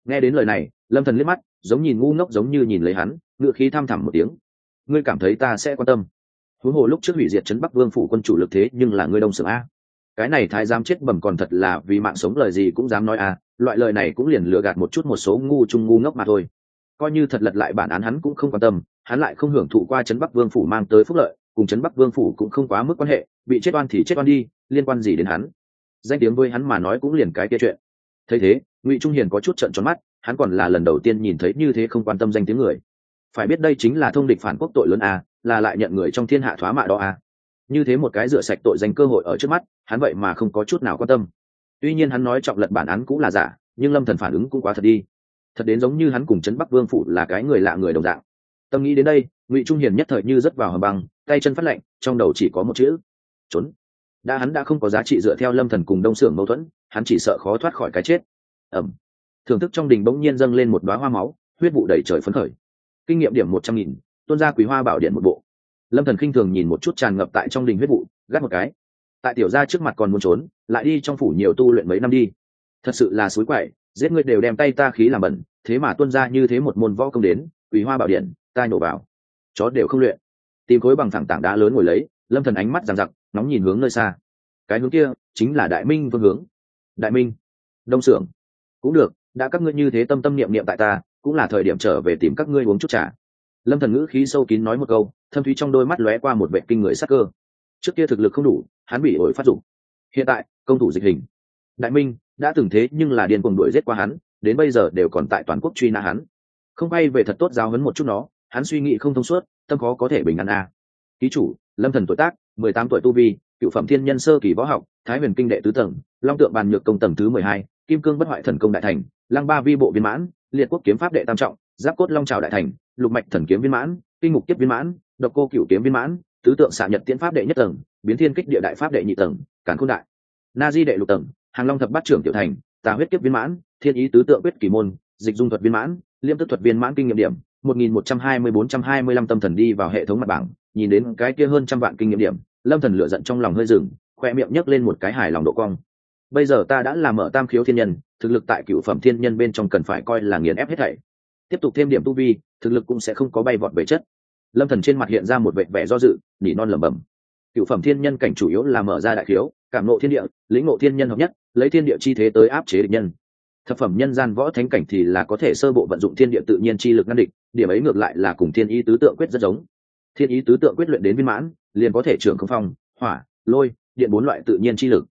Nghe đến lời này lâm thần liếc mắt, giống nhìn ngu ngốc giống như nhìn lấy hắn, ngựa khí tham thẳm một tiếng. Ngươi cảm thấy ta sẽ quan tâm. Huống hồ lúc trước hủy diệt trấn bắc vương phủ quân chủ lực thế, nhưng là ngươi đông sưởng a. Cái này thái giám chết bẩm còn thật là vì mạng sống lời gì cũng dám nói a, loại lời này cũng liền lừa gạt một chút một số ngu trung ngu ngốc mà thôi. Coi như thật lật lại bản án hắn cũng không quan tâm, hắn lại không hưởng thụ qua trấn bắc vương phủ mang tới phúc lợi, cùng trấn bắc vương phủ cũng không quá mức quan hệ, bị chết oan thì chết oan đi, liên quan gì đến hắn? Danh tiếng với hắn mà nói cũng liền cái kia chuyện. Thấy thế, ngụy trung hiền có chút trận tròn mắt hắn còn là lần đầu tiên nhìn thấy như thế không quan tâm danh tiếng người. Phải biết đây chính là thông địch phản quốc tội lớn a, là lại nhận người trong thiên hạ thoá mạ đó a. Như thế một cái rửa sạch tội danh cơ hội ở trước mắt, hắn vậy mà không có chút nào quan tâm. Tuy nhiên hắn nói trọng lật bản án cũng là giả, nhưng lâm thần phản ứng cũng quá thật đi. Thật đến giống như hắn cùng trấn bắc vương phụ là cái người lạ người đồng dạng. Tâm nghĩ đến đây, ngụy trung hiền nhất thời như rất vào hầm băng, tay chân phát lạnh trong đầu chỉ có một chữ, trốn. Đã hắn đã không có giá trị dựa theo lâm thần cùng đông xưởng mâu thuẫn, hắn chỉ sợ khó thoát khỏi cái chết. Ẩm thưởng thức trong đình bỗng nhiên dâng lên một đoá hoa máu, huyết vụ đầy trời phấn khởi. Kinh nghiệm điểm một trăm nghìn, tuôn ra quý hoa bảo điện một bộ. Lâm thần khinh thường nhìn một chút tràn ngập tại trong đình huyết vụ, gắt một cái. Tại tiểu gia trước mặt còn muốn trốn, lại đi trong phủ nhiều tu luyện mấy năm đi. Thật sự là suối quậy, giết người đều đem tay ta khí làm bẩn, thế mà tuân ra như thế một môn võ công đến, quý hoa bảo điện, ta nhổ vào. Chó đều không luyện. Tìm khối bằng thẳng tảng đá lớn ngồi lấy, lâm thần ánh mắt giằng giặc nóng nhìn hướng nơi xa. Cái hướng kia chính là đại minh vương hướng. Đại minh, đông xưởng cũng được đã các ngươi như thế tâm tâm niệm niệm tại ta, cũng là thời điểm trở về tìm các ngươi uống chút trà. Lâm thần ngữ khí sâu kín nói một câu, thâm thúy trong đôi mắt lóe qua một vệ kinh người sắc cơ. Trước kia thực lực không đủ, hắn bị ổi phát dụng hiện tại, công thủ dịch hình. Đại minh, đã từng thế nhưng là điên cuồng đuổi giết qua hắn, đến bây giờ đều còn tại toàn quốc truy nã hắn. Không bay về thật tốt giáo hấn một chút nó, hắn suy nghĩ không thông suốt, tâm khó có thể bình an a. À. ký chủ, lâm thần tuổi tác, mười tám tuổi tu vi, cựu phẩm thiên nhân sơ kỳ võ học, thái huyền kinh đệ tứ tầng, long tượng bàn nhược công tầng thứ mười hai, kim cương bất hoại thần công đại thành lăng ba vi bộ viên mãn, liệt quốc kiếm pháp đệ tam trọng, giáp cốt long trào đại thành, lục mạch thần kiếm viên mãn, kinh mục kiếp viên mãn, độc cô cựu kiếm viên mãn, tứ tượng xạ nhật tiễn pháp đệ nhất tầng, biến thiên kích địa đại pháp đệ nhị tầng cản khôn đại, na di đệ lục tầng, hàng long thập bát trưởng tiểu thành, tà huyết kiếp viên mãn, thiên ý tứ tượng quyết kỳ môn, dịch dung thuật viên mãn, liêm tức thuật viên mãn kinh nghiệm điểm, một nghìn một trăm hai mươi bốn trăm hai mươi lăm tâm thần đi vào hệ thống mặt bảng, nhìn đến cái kia hơn trăm vạn kinh nghiệm điểm, lâm thần lựa giận trong lòng hơi rừng khoe miệng nhấc lên một cái hài lòng độ cong bây giờ ta đã làm mở tam khiếu thiên nhân, thực lực tại cựu phẩm thiên nhân bên trong cần phải coi là nghiền ép hết thảy. Tiếp tục thêm điểm tu vi, thực lực cũng sẽ không có bay vọt về chất. Lâm thần trên mặt hiện ra một vẻ vẻ do dự, nỉ non lẩm bẩm. Cựu phẩm thiên nhân cảnh chủ yếu là mở ra đại khiếu, cảm nộ thiên địa, lĩnh ngộ thiên nhân hợp nhất, lấy thiên địa chi thế tới áp chế địch nhân. Thập phẩm nhân gian võ thánh cảnh thì là có thể sơ bộ vận dụng thiên địa tự nhiên chi lực ngăn địch, điểm ấy ngược lại là cùng thiên ý tứ tượng quyết rất giống. Thiên ý tứ tượng quyết luyện đến viên mãn, liền có thể trưởng không phong, hỏa, lôi, điện bốn loại tự nhiên chi lực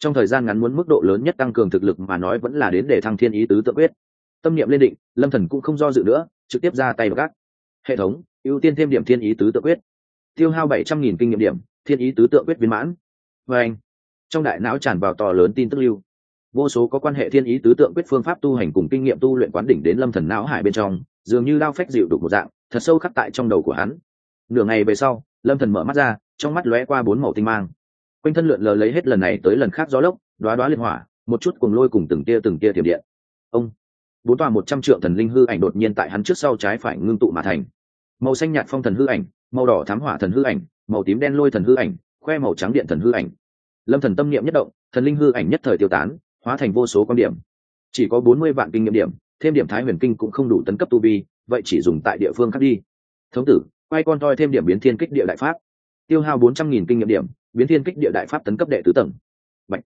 trong thời gian ngắn muốn mức độ lớn nhất tăng cường thực lực mà nói vẫn là đến để thăng thiên ý tứ tự quyết. Tâm niệm lên định, lâm thần cũng không do dự nữa, trực tiếp ra tay vào gác. Hệ thống, ưu tiên thêm điểm thiên ý tứ tự quyết. Tiêu hao bảy trăm nghìn kinh nghiệm điểm, thiên ý tứ tự quyết viên mãn. Và anh, trong đại não tràn vào to lớn tin tức lưu. Vô số có quan hệ thiên ý tứ tượng quyết phương pháp tu hành cùng kinh nghiệm tu luyện quán đỉnh đến lâm thần não hải bên trong, dường như lao phách dịu đục một dạng, thật sâu khắc tại trong đầu của hắn. Nửa ngày về sau, lâm thần mở mắt ra, trong mắt lóe qua bốn màu tinh mang quanh thân lượn lờ lấy hết lần này tới lần khác gió lốc đoá đoá liên hỏa, một chút cùng lôi cùng từng tia từng tia tiềm điện. Ông, bốn tòa một trăm triệu thần linh hư ảnh đột nhiên tại hắn trước sau trái phải ngưng tụ mà thành. Màu xanh nhạt phong thần hư ảnh, màu đỏ thám hỏa thần hư ảnh, màu tím đen lôi thần hư ảnh, khoe màu trắng điện thần hư ảnh. Lâm thần tâm niệm nhất động, thần linh hư ảnh nhất thời tiêu tán, hóa thành vô số quan điểm. Chỉ có bốn mươi vạn kinh nghiệm điểm, thêm điểm thái huyền kinh cũng không đủ tấn cấp tu vi, vậy chỉ dùng tại địa phương khác đi. Thống tử, quay con toi thêm điểm biến thiên kích địa đại pháp. Tiêu hao bốn trăm nghìn kinh nghiệm điểm biến thiên kích địa đại pháp tấn cấp đệ tứ tầng. Bạch.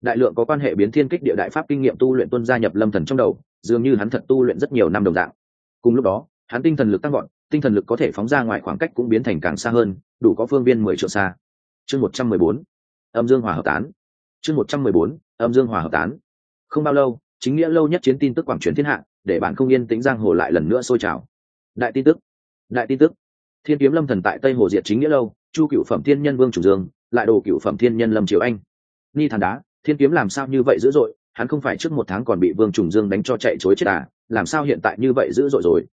đại lượng có quan hệ biến thiên kích địa đại pháp kinh nghiệm tu luyện tuân gia nhập lâm thần trong đầu, dường như hắn thật tu luyện rất nhiều năm đồng dạng. Cùng lúc đó, hắn tinh thần lực tăng gọn tinh thần lực có thể phóng ra ngoài khoảng cách cũng biến thành càng xa hơn, đủ có phương viên mười triệu xa. Chương một trăm mười bốn. Âm dương hòa hợp tán. Chương một trăm mười bốn. Âm dương hòa hợp tán. Không bao lâu, chính nghĩa lâu nhất chiến tin tức quảng truyền thiên hạ, để bạn không yên tĩnh giang hồ lại lần nữa sôi trào. Đại tin tức. Đại tin tức. Thiên kiếm lâm thần tại tây hồ diệt chính nghĩa lâu, chu cựu phẩm thiên nhân vương chủ dương lại đồ cựu phẩm thiên nhân lâm triều anh. Ni thàn đá, thiên kiếm làm sao như vậy dữ dội? Hắn không phải trước một tháng còn bị vương trùng dương đánh cho chạy chối chết à? Làm sao hiện tại như vậy dữ dội rồi?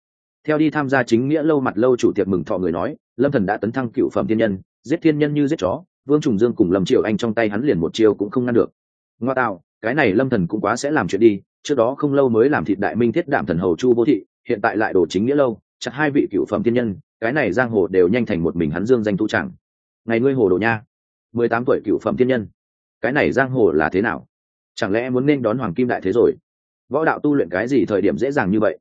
Theo đi tham gia chính nghĩa lâu mặt lâu chủ tiệc mừng thọ người nói, lâm thần đã tấn thăng cựu phẩm thiên nhân, giết thiên nhân như giết chó, vương trùng dương cùng lâm triều anh trong tay hắn liền một chiêu cũng không ngăn được. Ngoa tạo, cái này lâm thần cũng quá sẽ làm chuyện đi, trước đó không lâu mới làm thịt đại minh thiết đạm thần hầu chu vô thị, hiện tại lại đổ chính nghĩa lâu, chặt hai vị cựu phẩm thiên nhân, cái này giang hồ đều nhanh thành một mình hắn dương danh tu chẳng ngày ngươi hồ đồ nha mười tám tuổi cựu phẩm thiên nhân. Cái này giang hồ là thế nào? Chẳng lẽ muốn nên đón hoàng kim đại thế rồi? Võ đạo tu luyện cái gì thời điểm dễ dàng như vậy?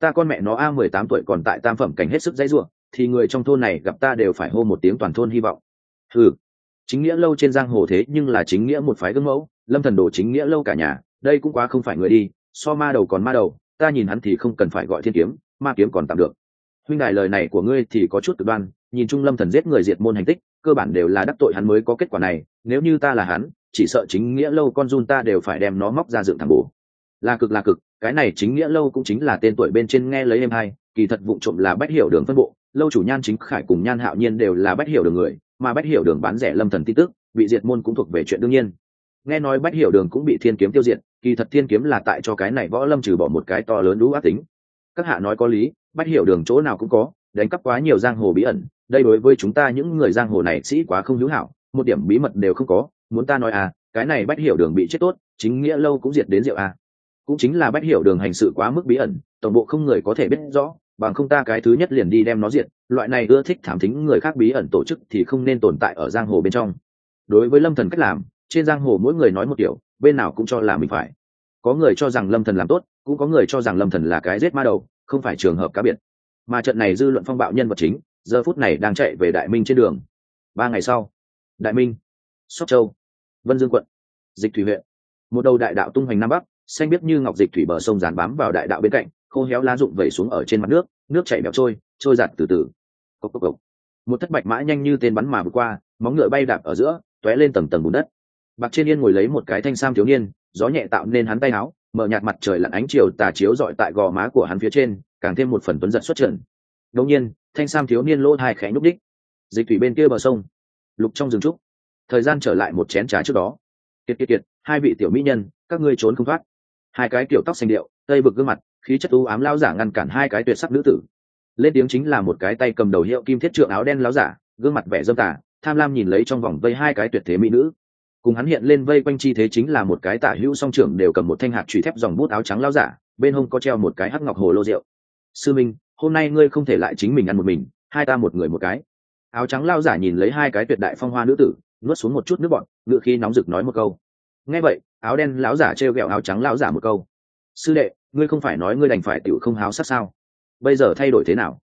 Ta con mẹ nó a, mười tám tuổi còn tại tam phẩm cảnh hết sức dãy ruộng thì người trong thôn này gặp ta đều phải hô một tiếng toàn thôn hy vọng. Ừ chính nghĩa lâu trên giang hồ thế nhưng là chính nghĩa một phái gương mẫu, lâm thần đồ chính nghĩa lâu cả nhà, đây cũng quá không phải người đi, so ma đầu còn ma đầu, ta nhìn hắn thì không cần phải gọi thiên kiếm, ma kiếm còn tạm được. Huynh đại lời này của ngươi thì có chút cực đoan, nhìn trung lâm thần giết người diệt môn hành tích cơ bản đều là đắc tội hắn mới có kết quả này, nếu như ta là hắn, chỉ sợ chính nghĩa lâu con run ta đều phải đem nó móc ra dựng thẳng bổ. Là cực là cực, cái này chính nghĩa lâu cũng chính là tên tuổi bên trên nghe lấy em hai kỳ thật vụ trộm là bách hiểu đường phân bộ, lâu chủ nhan chính khải cùng nhan hạo nhiên đều là bách hiểu đường người, mà bách hiểu đường bán rẻ lâm thần tin tức, bị diệt môn cũng thuộc về chuyện đương nhiên. Nghe nói bách hiểu đường cũng bị thiên kiếm tiêu diệt, kỳ thật thiên kiếm là tại cho cái này võ lâm trừ bỏ một cái to lớn đũ ác tính. Các hạ nói có lý, bách hiểu đường chỗ nào cũng có, đánh cắp quá nhiều giang hồ bí ẩn đây đối với chúng ta những người giang hồ này sĩ quá không hữu hảo, một điểm bí mật đều không có, muốn ta nói à cái này bách hiểu đường bị chết tốt, chính nghĩa lâu cũng diệt đến rượu à. Cũng chính là bách hiểu đường hành sự quá mức bí ẩn, tổng bộ không người có thể biết rõ, bằng không ta cái thứ nhất liền đi đem nó diệt, loại này ưa thích thảm thính người khác bí ẩn tổ chức thì không nên tồn tại ở giang hồ bên trong. Đối với lâm thần cách làm, trên giang hồ mỗi người nói một kiểu, bên nào cũng cho là mình phải. Có người cho rằng lâm thần làm tốt, cũng có người cho rằng lâm thần là cái giết ma đầu, không phải trường hợp cá biệt. Mà trận này dư luận phong bạo nhân vật chính giờ phút này đang chạy về đại minh trên đường. Ba ngày sau, đại minh, sóc châu, vân dương quận, dịch thủy huyện. Một đầu đại đạo tung hoành nam bắc, xanh biết như ngọc dịch thủy bờ sông dán bám vào đại đạo bên cạnh, khô héo lá rụng vẩy xuống ở trên mặt nước nước chảy bẹo trôi trôi giặt từ từ. Cốc cốc cốc. một thất bạch mã nhanh như tên bắn mà vượt qua, móng ngựa bay đạp ở giữa t lên tầng tầng bùn đất. Bạc trên yên ngồi lấy một cái thanh sam thiếu niên, gió nhẹ tạo nên hắn tay áo, mở nhạt mặt trời lặn ánh chiều tà chiếu dọi tại gò má của hắn phía trên, càng thêm một phần tuấn giật xuất trận đông nhiên thanh sam thiếu niên lỗ hai khẽ nhúc đích dịch thủy bên kia bờ sông, lục trong rừng trúc. Thời gian trở lại một chén trà trước đó. Kiệt kiệt kiệt, hai vị tiểu mỹ nhân, các ngươi trốn không thoát. Hai cái kiểu tóc xanh điệu, tây bực gương mặt, khí chất u ám lao giả ngăn cản hai cái tuyệt sắc nữ tử. Lên tiếng chính là một cái tay cầm đầu hiệu kim thiết trượng áo đen láo giả, gương mặt vẻ dâm tả tham lam nhìn lấy trong vòng vây hai cái tuyệt thế mỹ nữ. Cùng hắn hiện lên vây quanh chi thế chính là một cái tả hữu song trưởng đều cầm một thanh hạt trùy thép dòng bút áo trắng lao giả, bên hông có treo một cái hắc ngọc hồ lô rượu. Sư minh hôm nay ngươi không thể lại chính mình ăn một mình, hai ta một người một cái. Áo trắng lao giả nhìn lấy hai cái tuyệt đại phong hoa nữ tử, nuốt xuống một chút nước bọn ngựa khi nóng rực nói một câu. Nghe vậy, áo đen lão giả trêu ghẹo áo trắng lão giả một câu. Sư đệ, ngươi không phải nói ngươi đành phải tiểu không háo sắc sao? Bây giờ thay đổi thế nào?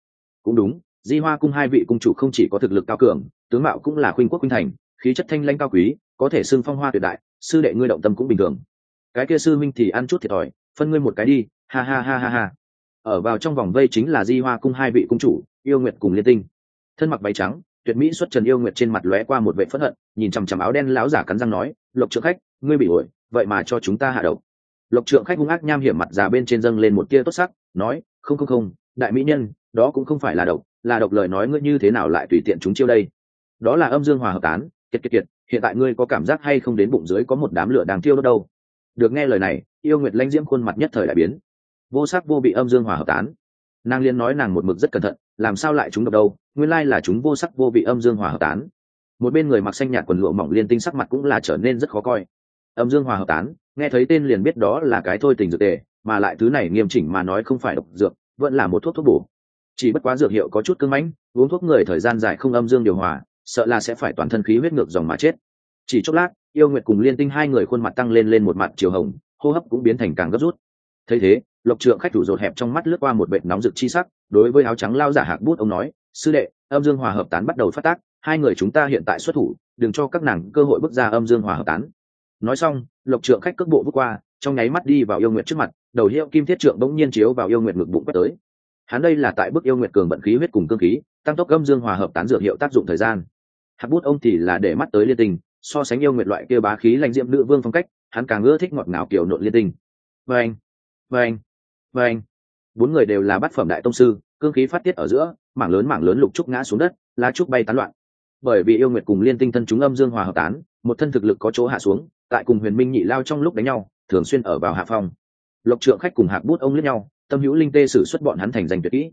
Cũng đúng, di hoa cung hai vị cung chủ không chỉ có thực lực cao cường, tướng mạo cũng là khuynh quốc khuynh thành, khí chất thanh lanh cao quý, có thể xưng phong hoa tuyệt đại, sư đệ ngươi động tâm cũng bình thường. Cái kia sư minh thì ăn chút thiệt thòi, phân ngươi một cái đi, ha ha ha ha ha ở vào trong vòng vây chính là di hoa cung hai vị cung chủ, yêu nguyệt cùng liên tinh. Thân mặc váy trắng, tuyệt mỹ xuất trần yêu nguyệt trên mặt lóe qua một vệ phẫn hận, nhìn chằm chằm áo đen láo giả cắn răng nói, lộc trượng khách, ngươi bị ổi, vậy mà cho chúng ta hạ độc. Lộc trượng khách hung ác nham hiểm mặt già bên trên dâng lên một tia tốt sắc, nói, không không không, đại mỹ nhân, đó cũng không phải là độc là độc lời nói ngươi như thế nào lại tùy tiện chúng chiêu đây? Đó là âm dương hòa hợp tán kiệt kiệt kiệt, hiện tại ngươi có cảm giác hay không đến bụng dưới có một đám lửa đang thiêu đốt đâu? Được nghe lời này, yêu nguyệt lãnh diễm khuôn mặt nhất thời đại biến vô sắc vô bị âm dương hòa hợp tán. Nàng liên nói nàng một mực rất cẩn thận, làm sao lại chúng độc đâu, nguyên lai là chúng vô sắc vô vị âm dương hòa hợp tán. Một bên người mặc xanh nhạt quần lụa mỏng liên tinh sắc mặt cũng là trở nên rất khó coi. Âm dương hòa hợp tán, nghe thấy tên liền biết đó là cái thôi tình dược tề, mà lại thứ này nghiêm chỉnh mà nói không phải độc dược, vẫn là một thuốc thuốc bổ. Chỉ bất quá dược hiệu có chút cưng mãnh, uống thuốc người thời gian dài không âm dương điều hòa, sợ là sẽ phải toàn thân khí huyết ngược dòng mà chết. Chỉ chốc lát, yêu nguyệt cùng liên tinh hai người khuôn mặt tăng lên lên một mặt chiều hồng, hô hấp cũng biến thành càng gấp rút thấy thế, lộc trượng khách thủ rột hẹp trong mắt lướt qua một vệt nóng rực chi sắc, đối với áo trắng lao giả hạc bút ông nói, sư đệ, âm dương hòa hợp tán bắt đầu phát tác, hai người chúng ta hiện tại xuất thủ, đừng cho các nàng cơ hội bước ra âm dương hòa hợp tán. Nói xong, lộc trượng khách cước bộ bước qua, trong nháy mắt đi vào yêu nguyệt trước mặt, đầu hiệu kim thiết trượng bỗng nhiên chiếu vào yêu nguyệt ngực bụng quét tới. Hắn đây là tại bước yêu nguyệt cường bận khí huyết cùng cương khí, tăng tốc âm dương hòa hợp tán dược hiệu tác dụng thời gian. Hạc bút ông thì là để mắt tới liên tình, so sánh yêu nguyệt loại kia bá khí lãnh diệm nữ vương phong cách, hắn càng ưa thích ngọt ngào kiểu nội liên tình. Anh vâng vâng bốn người đều là bát phẩm đại tông sư, cương khí phát tiết ở giữa, mảng lớn mảng lớn lục trúc ngã xuống đất, lá trúc bay tán loạn. Bởi vì yêu nguyệt cùng liên tinh thân chúng âm dương hòa hợp tán, một thân thực lực có chỗ hạ xuống, tại cùng huyền minh nhị lao trong lúc đánh nhau, thường xuyên ở vào hạ phong. Lộc trượng khách cùng hạc bút ông lẫn nhau, tâm hữu linh tê sử xuất bọn hắn thành danh tuyệt kỹ.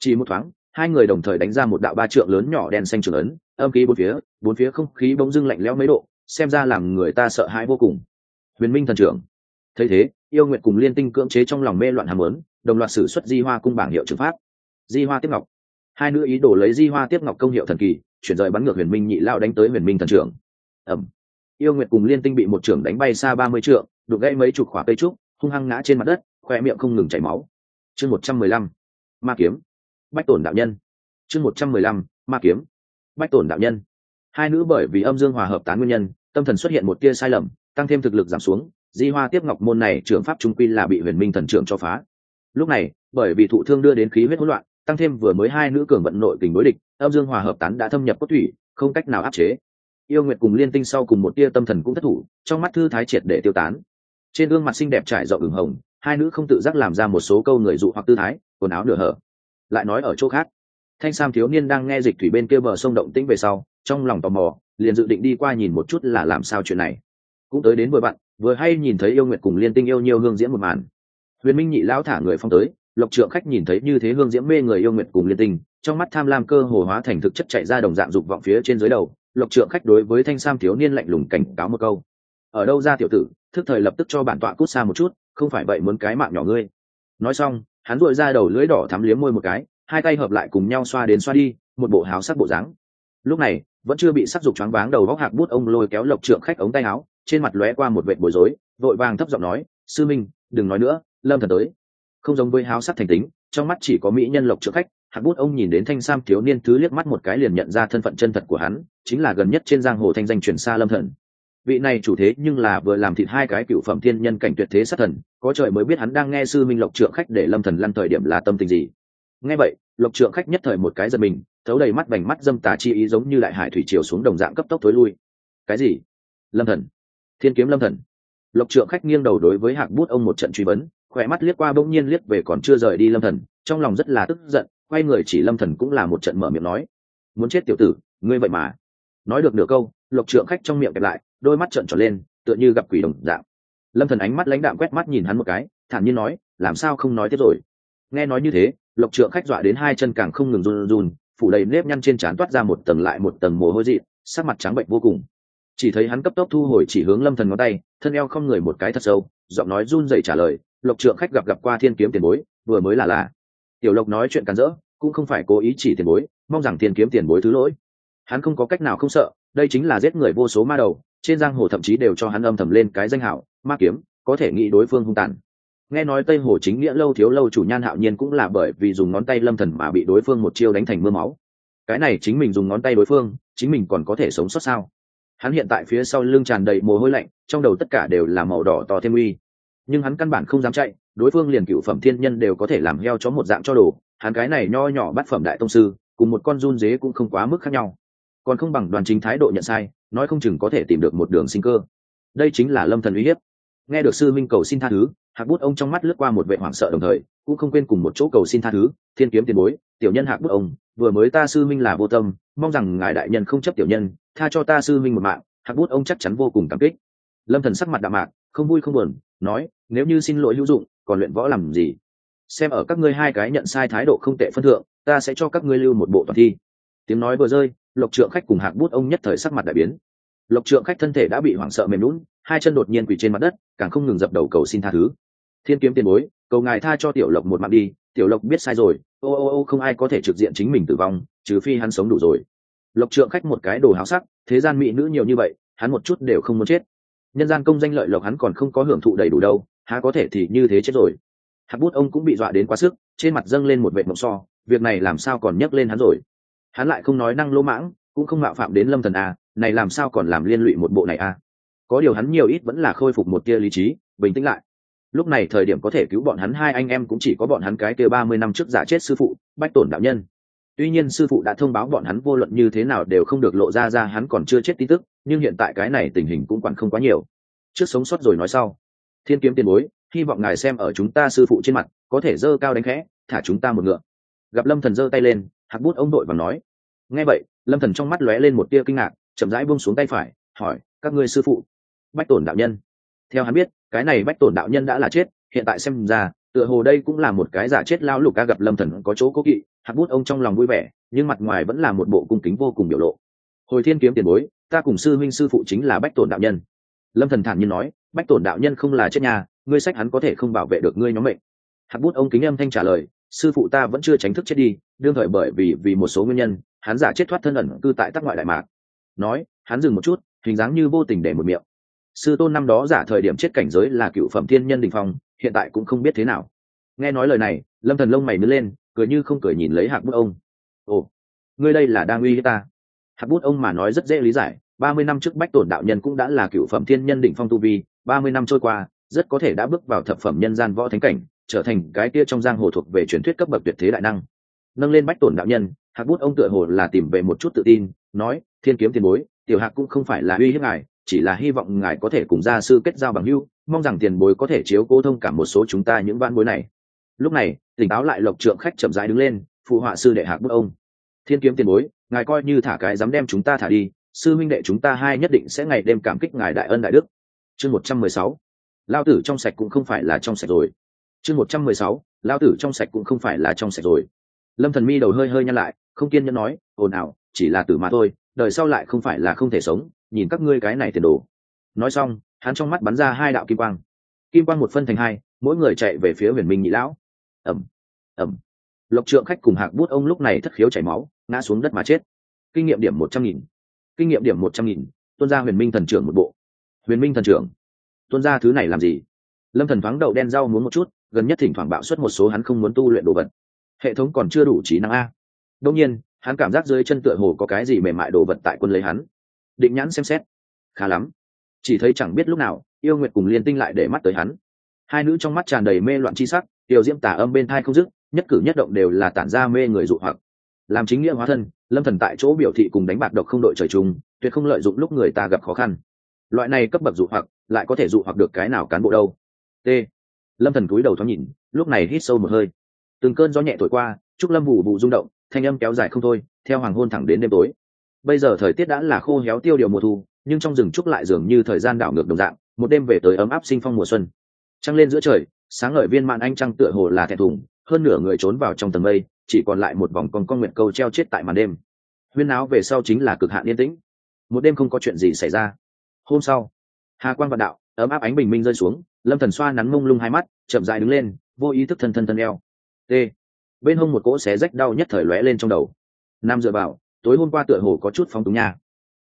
Chỉ một thoáng, hai người đồng thời đánh ra một đạo ba trượng lớn nhỏ đen xanh trường ấn, âm khí bốn phía bốn phía không khí bỗng dưng lạnh lẽo mấy độ, xem ra làm người ta sợ hãi vô cùng. Huyền minh thần trưởng. Thấy thế yêu nguyện cùng liên tinh cưỡng chế trong lòng mê loạn hàm lớn đồng loạt xử xuất di hoa cung bảng hiệu trừng pháp. Di hoa tiếp ngọc. Hai nữ ý đồ lấy di hoa tiếp ngọc công hiệu thần kỳ, chuyển rời bắn ngược huyền minh nhị lao đánh tới huyền minh thần trưởng. Ẩm. Yêu nguyệt cùng liên tinh bị một trưởng đánh bay xa ba mươi trượng, đục gãy mấy chục khỏa cây trúc, hung hăng ngã trên mặt đất, khoe miệng không ngừng chảy máu. Chương một trăm mười lăm. Ma kiếm. Bách tổn đạo nhân. Chương một trăm mười lăm. Ma kiếm. Bách tổn đạo nhân. Hai nữ bởi vì âm dương hòa hợp tán nguyên nhân, tâm thần xuất hiện một tia sai lầm, tăng thêm thực lực giảm xuống di hoa tiếp ngọc môn này trưởng pháp trung quy là bị huyền minh thần trưởng cho phá. Lúc này, bởi vì thụ thương đưa đến khí huyết hỗn loạn, tăng thêm vừa mới hai nữ cường vận nội tình đối địch, âm dương hòa hợp tán đã thâm nhập cốt thủy, không cách nào áp chế. Yêu nguyệt cùng liên tinh sau cùng một tia tâm thần cũng thất thủ, trong mắt thư thái triệt để tiêu tán. Trên gương mặt xinh đẹp trải rộng ửng hồng, hai nữ không tự giác làm ra một số câu người dụ hoặc tư thái, quần áo nửa hở. Lại nói ở chỗ khác, thanh sam thiếu niên đang nghe dịch thủy bên kia bờ sông động tĩnh về sau, trong lòng tò mò, liền dự định đi qua nhìn một chút là làm sao chuyện này cũng tới đến vừa bạn, vừa hay nhìn thấy yêu nguyệt cùng liên tinh yêu nhiều hương diễm một màn. Huyền minh nhị lão thả người phong tới, lộc trượng khách nhìn thấy như thế hương diễm mê người yêu nguyệt cùng liên tinh, trong mắt tham lam cơ hồ hóa thành thực chất chạy ra đồng dạng dục vọng phía trên dưới đầu, lộc trượng khách đối với thanh sam thiếu niên lạnh lùng cảnh cáo một câu. Ở đâu ra tiểu tử, thức thời lập tức cho bản tọa cút xa một chút, không phải vậy muốn cái mạng nhỏ ngươi. Nói xong, hắn dội ra đầu lưỡi đỏ thắm liếm môi một cái, hai tay hợp lại cùng nhau xoa đến xoa đi, một bộ háo sắc bộ dáng. Lúc này, vẫn chưa bị sắc dục choáng váng đầu góc hạc bút ông lôi kéo lộc trượng khách ống tay áo trên mặt lóe qua một vệt bối rối, vội vàng thấp giọng nói, sư minh, đừng nói nữa, lâm thần tới. Không giống với háo sắc thành tính, trong mắt chỉ có mỹ nhân lộc trượng khách hạc bút ông nhìn đến thanh sam thiếu niên thứ liếc mắt một cái liền nhận ra thân phận chân thật của hắn, chính là gần nhất trên giang hồ thanh danh truyền xa lâm thần. Vị này chủ thế nhưng là vừa làm thịt hai cái cựu phẩm thiên nhân cảnh tuyệt thế sát thần, có trời mới biết hắn đang nghe sư minh lộc trượng khách để lâm thần lăn thời điểm là tâm tình gì. Nghe vậy, lộc trượng khách nhất thời một cái giật mình, thấu đầy mắt vành mắt dâm tà chi ý giống như đại hải thủy triều xuống đồng dạng cấp tốc thối lui. Cái gì? Lâm thần thiên kiếm lâm thần. Lộc trượng khách nghiêng đầu đối với hạc bút ông một trận truy vấn, khỏe mắt liếc qua bỗng nhiên liếc về còn chưa rời đi lâm thần, trong lòng rất là tức giận, quay người chỉ lâm thần cũng là một trận mở miệng nói, muốn chết tiểu tử, ngươi vậy mà. Nói được nửa câu, lộc trượng khách trong miệng kẹp lại, đôi mắt trợn tròn lên, tựa như gặp quỷ đồng dạng. Lâm thần ánh mắt lãnh đạm quét mắt nhìn hắn một cái, thản nhiên nói, làm sao không nói tiếp rồi? Nghe nói như thế, lộc trượng khách dọa đến hai chân càng không ngừng run run, phủ đầy nếp nhăn trên trán toát ra một tầng lại một tầng mồ hôi dị, sắc mặt trắng bệnh vô cùng chỉ thấy hắn cấp tốc thu hồi chỉ hướng lâm thần ngón tay, thân eo không người một cái thật sâu, giọng nói run dậy trả lời, lộc trượng khách gặp gặp qua thiên kiếm tiền bối, vừa mới là lạ tiểu lộc nói chuyện cắn rỡ, cũng không phải cố ý chỉ tiền bối, mong rằng thiên kiếm tiền bối thứ lỗi. Hắn không có cách nào không sợ, đây chính là giết người vô số ma đầu, trên giang hồ thậm chí đều cho hắn âm thầm lên cái danh hảo, ma kiếm, có thể nghĩ đối phương hung tàn. Nghe nói tây hồ chính nghĩa lâu thiếu lâu chủ nhan hạo nhiên cũng là bởi vì dùng ngón tay lâm thần mà bị đối phương một chiêu đánh thành mưa máu. Cái này chính mình dùng ngón tay đối phương, chính mình còn có thể sống sót sao? Hắn hiện tại phía sau lưng tràn đầy mồ hôi lạnh, trong đầu tất cả đều là màu đỏ to thêm uy. Nhưng hắn căn bản không dám chạy, đối phương liền cựu phẩm thiên nhân đều có thể làm heo chó một dạng cho đồ. Hắn cái này nho nhỏ bắt phẩm đại tông sư, cùng một con run dế cũng không quá mức khác nhau. Còn không bằng đoàn chính thái độ nhận sai, nói không chừng có thể tìm được một đường sinh cơ. Đây chính là lâm thần uy hiếp. Nghe được sư minh cầu xin tha thứ, hạc bút ông trong mắt lướt qua một vệ hoảng sợ đồng thời, cũng không quên cùng một chỗ cầu xin tha thứ, thiên kiếm tiền bối, tiểu nhân hạc bút ông, vừa mới ta sư minh là vô tâm, mong rằng ngài đại nhân không chấp tiểu nhân tha cho ta sư minh một mạng, hạc bút ông chắc chắn vô cùng cảm kích. Lâm thần sắc mặt đạm mạc, không vui không buồn, nói, nếu như xin lỗi hữu dụng, còn luyện võ làm gì? Xem ở các ngươi hai cái nhận sai thái độ không tệ phân thượng, ta sẽ cho các ngươi lưu một bộ toàn thi. Tiếng nói vừa rơi, lộc trượng khách cùng hạc bút ông nhất thời sắc mặt đại biến. Lộc trượng khách thân thể đã bị hoảng sợ mềm lún hai chân đột nhiên quỳ trên mặt đất, càng không ngừng dập đầu cầu xin tha thứ. Thiên kiếm tiền bối, cầu ngài tha cho tiểu lộc một mạng đi, tiểu lộc biết sai rồi, ô ô ô không ai có thể trực diện chính mình tử vong, trừ phi hắn sống đủ rồi lộc trượng khách một cái đồ háo sắc, thế gian mỹ nữ nhiều như vậy, hắn một chút đều không muốn chết. Nhân gian công danh lợi lộc hắn còn không có hưởng thụ đầy đủ đâu, há có thể thì như thế chết rồi. Hạt bút ông cũng bị dọa đến quá sức, trên mặt dâng lên một vệ mộng so, việc này làm sao còn nhấc lên hắn rồi? Hắn lại không nói năng lỗ mãng, cũng không mạo phạm đến lâm thần a, này làm sao còn làm liên lụy một bộ này a? Có điều hắn nhiều ít vẫn là khôi phục một tia lý trí, bình tĩnh lại. Lúc này thời điểm có thể cứu bọn hắn hai anh em cũng chỉ có bọn hắn cái kia ba mươi năm trước giả chết sư phụ, bách tổn đạo nhân tuy nhiên sư phụ đã thông báo bọn hắn vô luận như thế nào đều không được lộ ra ra hắn còn chưa chết tin tức, nhưng hiện tại cái này tình hình cũng quản không quá nhiều. Trước sống sót rồi nói sau. Thiên kiếm tiền bối, hy vọng ngài xem ở chúng ta sư phụ trên mặt, có thể dơ cao đánh khẽ, thả chúng ta một ngựa. Gặp lâm thần giơ tay lên hạc bút ông đội và nói. Nghe vậy, lâm thần trong mắt lóe lên một tia kinh ngạc, chậm rãi buông xuống tay phải, hỏi, các ngươi sư phụ? Bách tổn đạo nhân. Theo hắn biết, cái này bách tổn đạo nhân đã là chết, hiện tại xem ra, tựa hồ đây cũng là một cái giả chết lao lục ca gặp lâm thần có chỗ cố kỵ hạt bút ông trong lòng vui vẻ, nhưng mặt ngoài vẫn là một bộ cung kính vô cùng biểu lộ. Hồi thiên kiếm tiền bối, ta cùng sư huynh sư phụ chính là bách tổn đạo nhân. Lâm thần thản nhiên nói, bách tổn đạo nhân không là chết nhà ngươi sách hắn có thể không bảo vệ được ngươi nhóm mệnh. Hạt bút ông kính âm thanh trả lời, sư phụ ta vẫn chưa tránh thức chết đi, đương thời bởi vì vì một số nguyên nhân, hắn giả chết thoát thân ẩn cư tại tắc ngoại đại mạc. Nói, hắn dừng một chút, hình dáng như vô tình để một miệng. Sư tôn năm đó giả thời điểm chết cảnh giới là cựu phẩm thiên nhân đình phong, hiện tại cũng không biết thế nào. Nghe nói lời này, lâm thần lông mày nứt lên cười như không cười nhìn lấy hạc bút ông. Ồ, ngươi đây là đang uy hiếp ta. Hạc bút ông mà nói rất dễ lý giải, ba mươi năm trước bách tổn đạo nhân cũng đã là cựu phẩm thiên nhân đỉnh phong tu vi, ba mươi năm trôi qua, rất có thể đã bước vào thập phẩm nhân gian võ thánh cảnh, trở thành cái kia trong giang hồ thuộc về truyền thuyết cấp bậc tuyệt thế đại năng. Nâng lên bách tổn đạo nhân, hạc bút ông tựa hồ là tìm về một chút tự tin, nói, thiên kiếm tiền bối, tiểu hạc cũng không phải là uy hiếp ngài, chỉ là hy vọng ngài có thể cùng gia sư kết giao bằng hữu, mong rằng tiền bối có thể chiếu cố thông cảm một số chúng ta những van bối này lúc này, tỉnh táo lại lộc trượng khách chậm rãi đứng lên, phụ họa sư đệ hạc bút ông. Thiên kiếm tiền bối, ngài coi như thả cái dám đem chúng ta thả đi, sư huynh đệ chúng ta hai nhất định sẽ ngày đêm cảm kích ngài đại ân đại đức. Chương một trăm mười sáu, lao tử trong sạch cũng không phải là trong sạch rồi. Chương một trăm mười sáu, lao tử trong sạch cũng không phải là trong sạch rồi. Lâm thần mi đầu hơi hơi nhăn lại, không kiên nhẫn nói, ồn ào, chỉ là tử mà thôi, đời sau lại không phải là không thể sống, nhìn các ngươi cái này tiền đồ. Nói xong, hắn trong mắt bắn ra hai đạo kim quang. Kim quang một phân thành hai, mỗi người chạy về phía huyền minh nhị lão ẩm ẩm lộc trượng khách cùng hạc bút ông lúc này thất khiếu chảy máu, ngã xuống đất mà chết. Kinh nghiệm điểm một trăm nghìn. Kinh nghiệm điểm một trăm nghìn. Tuân ra huyền minh thần trưởng một bộ. Huyền minh thần trưởng. Tuân ra thứ này làm gì? Lâm thần thoáng đậu đen rau muốn một chút, gần nhất thỉnh thoảng bạo xuất một số hắn không muốn tu luyện đồ vật. Hệ thống còn chưa đủ trí năng a. Đông nhiên, hắn cảm giác dưới chân tựa hồ có cái gì mềm mại đồ vật tại quân lấy hắn. Định nhãn xem xét. Khá lắm. Chỉ thấy chẳng biết lúc nào, yêu nguyệt cùng liên tinh lại để mắt tới hắn. Hai nữ trong mắt tràn đầy mê loạn chi sắc tiểu diễm tả âm bên thai không dứt, nhất cử nhất động đều là tản ra mê người dụ hoặc. Làm chính nghĩa hóa thân, lâm thần tại chỗ biểu thị cùng đánh bạc độc không đội trời chung, tuyệt không lợi dụng lúc người ta gặp khó khăn. Loại này cấp bậc dụ hoặc, lại có thể dụ hoặc được cái nào cán bộ đâu? T. Lâm thần cúi đầu thoáng nhìn, lúc này hít sâu một hơi. Từng cơn gió nhẹ thổi qua, trúc lâm vụ vụ rung động, thanh âm kéo dài không thôi, theo hoàng hôn thẳng đến đêm tối. Bây giờ thời tiết đã là khô héo tiêu điều mùa thu, nhưng trong rừng trúc lại dường như thời gian đảo ngược đồng dạng, một đêm về tới ấm áp sinh phong mùa xuân. Trăng lên giữa trời sáng ngời viên mạn anh trăng tựa hồ là thẹn thùng, hơn nửa người trốn vào trong tầng mây, chỉ còn lại một vòng con con nguyện câu treo chết tại màn đêm. Huyên áo về sau chính là cực hạn yên tĩnh. Một đêm không có chuyện gì xảy ra. Hôm sau, hà quang vạn đạo, ấm áp ánh bình minh rơi xuống, lâm thần xoa nắn mông lung hai mắt, chậm dại đứng lên, vô ý thức thân thân thân eo. T. Bên hông một cỗ xé rách đau nhất thời lóe lên trong đầu. Nam dựa vào, tối hôm qua tựa hồ có chút phóng túng nha.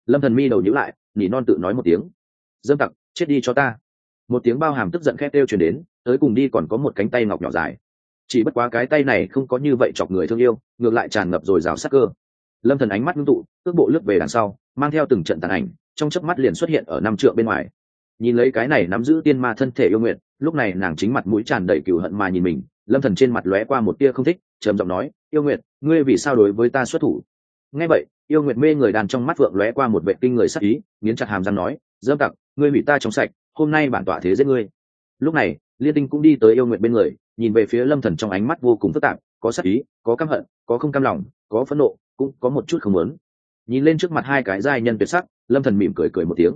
Lâm thần mi đầu nhíu lại nỉ non tự nói một tiếng. Dâm tặc, chết đi cho ta. Một tiếng bao hàm tức giận khét kêu truyền đến tới cùng đi còn có một cánh tay ngọc nhỏ dài. Chỉ bất quá cái tay này không có như vậy chọc người thương yêu, ngược lại tràn ngập rồi rào sắc cơ. Lâm thần ánh mắt ngưng tụ ước bộ lướt về đằng sau, mang theo từng trận tàn ảnh, trong chớp mắt liền xuất hiện ở năm trượng bên ngoài. Nhìn lấy cái này nắm giữ tiên ma thân thể yêu nguyện lúc này nàng chính mặt mũi tràn đầy cừu hận mà nhìn mình, lâm thần trên mặt lóe qua một tia không thích, trầm giọng nói, yêu nguyện ngươi vì sao đối với ta xuất thủ? Nghe vậy, yêu nguyện mê người đàn trong mắt vượng lóe qua một vệ kinh người sắc ý, nghiến chặt hàm răng nói, dâm tặc, ngươi hủy ta trong sạch, hôm nay bản tọa thế giết ngươi. Lúc này liên tinh cũng đi tới yêu nguyện bên người, nhìn về phía lâm thần trong ánh mắt vô cùng phức tạp, có sắc ý, có căm hận, có không cam lòng, có phẫn nộ, cũng có một chút không muốn. Nhìn lên trước mặt hai cái giai nhân tuyệt sắc, lâm thần mỉm cười cười một tiếng.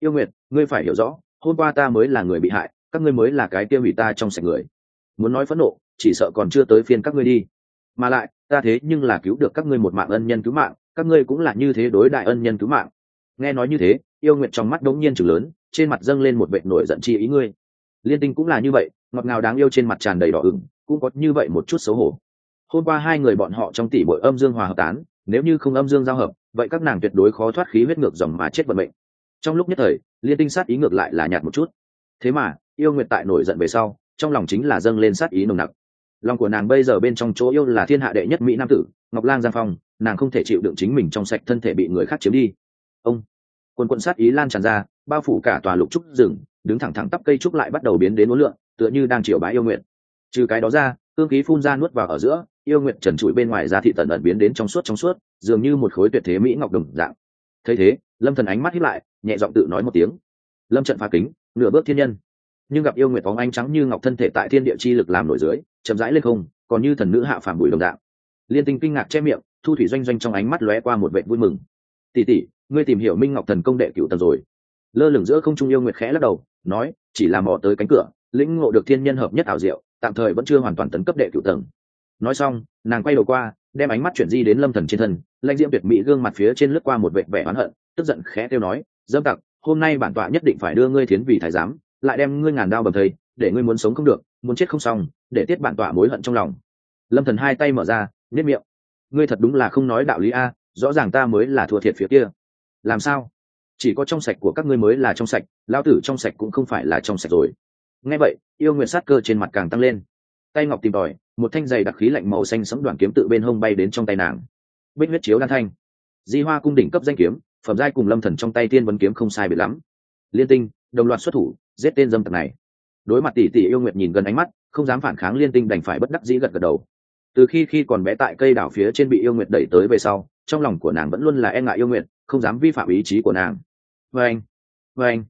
Yêu nguyệt, ngươi phải hiểu rõ, hôm qua ta mới là người bị hại, các ngươi mới là cái kia hủy ta trong sạch người. Muốn nói phẫn nộ, chỉ sợ còn chưa tới phiên các ngươi đi. Mà lại, ta thế nhưng là cứu được các ngươi một mạng ân nhân cứu mạng, các ngươi cũng là như thế đối đại ân nhân cứu mạng. Nghe nói như thế, yêu nguyện trong mắt đống nhiên chừng lớn, trên mặt dâng lên một vệ nổi giận chi ý ngươi liên tinh cũng là như vậy, ngọt ngào đáng yêu trên mặt tràn đầy đỏ ửng, cũng có như vậy một chút xấu hổ. Hôm qua hai người bọn họ trong tỷ bội âm dương hòa hợp tán, nếu như không âm dương giao hợp, vậy các nàng tuyệt đối khó thoát khí huyết ngược dòng mà chết vận mệnh. Trong lúc nhất thời, liên tinh sát ý ngược lại là nhạt một chút. Thế mà, yêu nguyệt tại nổi giận về sau, trong lòng chính là dâng lên sát ý nồng nặc. Lòng của nàng bây giờ bên trong chỗ yêu là thiên hạ đệ nhất mỹ nam tử, ngọc lang giang phong, nàng không thể chịu đựng chính mình trong sạch thân thể bị người khác chiếm đi. Ông quân quân sát ý lan tràn ra, bao phủ cả tòa lục trúc rừng đứng thẳng thẳng tắp cây trúc lại bắt đầu biến đến uốn lượn, tựa như đang chiều bái yêu nguyện. Trừ cái đó ra, cương khí phun ra nuốt vào ở giữa, yêu nguyện trần trụi bên ngoài ra thị tận ẩn biến đến trong suốt trong suốt, dường như một khối tuyệt thế mỹ ngọc đồng dạng. Thấy thế, lâm thần ánh mắt hiếp lại, nhẹ giọng tự nói một tiếng. Lâm trận phá kính, nửa bước thiên nhân. Nhưng gặp yêu nguyện phóng ánh trắng như ngọc thân thể tại thiên địa chi lực làm nổi dưới, chậm rãi lên không, còn như thần nữ hạ phàm bụi đồng dạng. Liên tinh kinh ngạc che miệng, thu thủy doanh doanh trong ánh mắt lóe qua một vệ vui mừng. Tỷ tỷ, ngươi tìm hiểu minh ngọc thần công đệ cửu tầng rồi lơ lửng giữa không trung yêu nguyệt khẽ lắc đầu, nói, chỉ là mò tới cánh cửa, lĩnh ngộ được thiên nhân hợp nhất ảo diệu, tạm thời vẫn chưa hoàn toàn tấn cấp đệ cựu tầng. Nói xong, nàng quay đầu qua, đem ánh mắt chuyển di đến lâm thần trên thân, lãnh diễm tuyệt mỹ gương mặt phía trên lướt qua một vệ vẻ oán hận, tức giận khẽ kêu nói, dâm tặc, hôm nay bản tọa nhất định phải đưa ngươi thiến vì thái giám, lại đem ngươi ngàn đao bầm thầy, để ngươi muốn sống không được, muốn chết không xong, để tiết bản tọa mối hận trong lòng. Lâm thần hai tay mở ra nếp miệng. Ngươi thật đúng là không nói đạo lý a, rõ ràng ta mới là thua thiệt phía kia. Làm sao? Chỉ có trong sạch của các ngươi mới là trong sạch lao tử trong sạch cũng không phải là trong sạch rồi. Nghe vậy, yêu nguyện sát cơ trên mặt càng tăng lên. Tay ngọc tìm tòi, một thanh giày đặc khí lạnh màu xanh sẫm đoàn kiếm tự bên hông bay đến trong tay nàng. Bích huyết chiếu đan thanh. Di hoa cung đỉnh cấp danh kiếm, phẩm giai cùng lâm thần trong tay tiên vấn kiếm không sai biệt lắm. Liên tinh, đồng loạt xuất thủ, giết tên dâm tặc này. Đối mặt tỷ tỷ yêu nguyệt nhìn gần ánh mắt, không dám phản kháng liên tinh đành phải bất đắc dĩ gật gật đầu. Từ khi khi còn bé tại cây đảo phía trên bị yêu nguyệt đẩy tới về sau, trong lòng của nàng vẫn luôn là e ngại yêu nguyệt không dám vi phạm ý chí của nàng. Vê anh vê anh.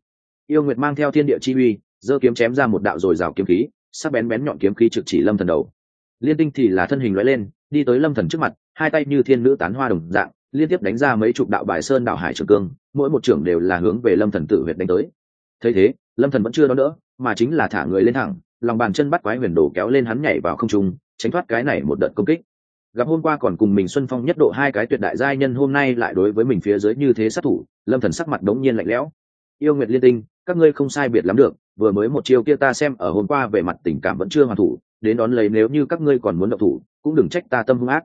Yêu nguyệt mang theo thiên địa chi uy, giơ kiếm chém ra một đạo rồi rào kiếm khí, sắc bén bén nhọn kiếm khí trực chỉ lâm thần đầu. Liên tinh thì là thân hình lóe lên, đi tới lâm thần trước mặt, hai tay như thiên nữ tán hoa đồng dạng, liên tiếp đánh ra mấy chục đạo bài sơn đạo hải trường cương, mỗi một trưởng đều là hướng về lâm thần tự huyệt đánh tới. Thấy thế, lâm thần vẫn chưa đón đỡ, mà chính là thả người lên thẳng, lòng bàn chân bắt quái huyền đồ kéo lên hắn nhảy vào không trung, tránh thoát cái này một đợt công kích gặp hôm qua còn cùng mình xuân phong nhất độ hai cái tuyệt đại giai nhân, hôm nay lại đối với mình phía dưới như thế sát thủ, lâm thần sắc mặt đống nhiên lạnh lẽo. Yêu nguyệt liên tinh, các ngươi không sai biệt lắm được, vừa mới một chiêu kia ta xem ở hôm qua về mặt tình cảm vẫn chưa hoàn thủ, đến đón lấy nếu như các ngươi còn muốn động thủ, cũng đừng trách ta tâm hung ác.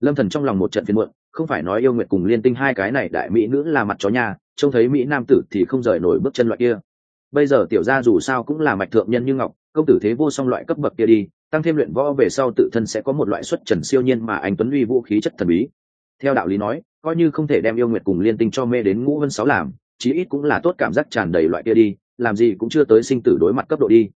Lâm thần trong lòng một trận phiền muộn, không phải nói yêu nguyệt cùng liên tinh hai cái này đại mỹ nữ là mặt chó nhà, trông thấy mỹ nam tử thì không rời nổi bước chân loại kia. Bây giờ tiểu gia dù sao cũng là mạch thượng nhân như ngọc, công tử thế vô song loại cấp bậc kia đi tăng thêm luyện võ về sau tự thân sẽ có một loại xuất trần siêu nhiên mà anh tuấn uy vũ khí chất thần bí. Theo đạo lý nói, coi như không thể đem yêu nguyệt cùng liên tinh cho mê đến ngũ vân sáu làm, chí ít cũng là tốt cảm giác tràn đầy loại kia đi, làm gì cũng chưa tới sinh tử đối mặt cấp độ đi.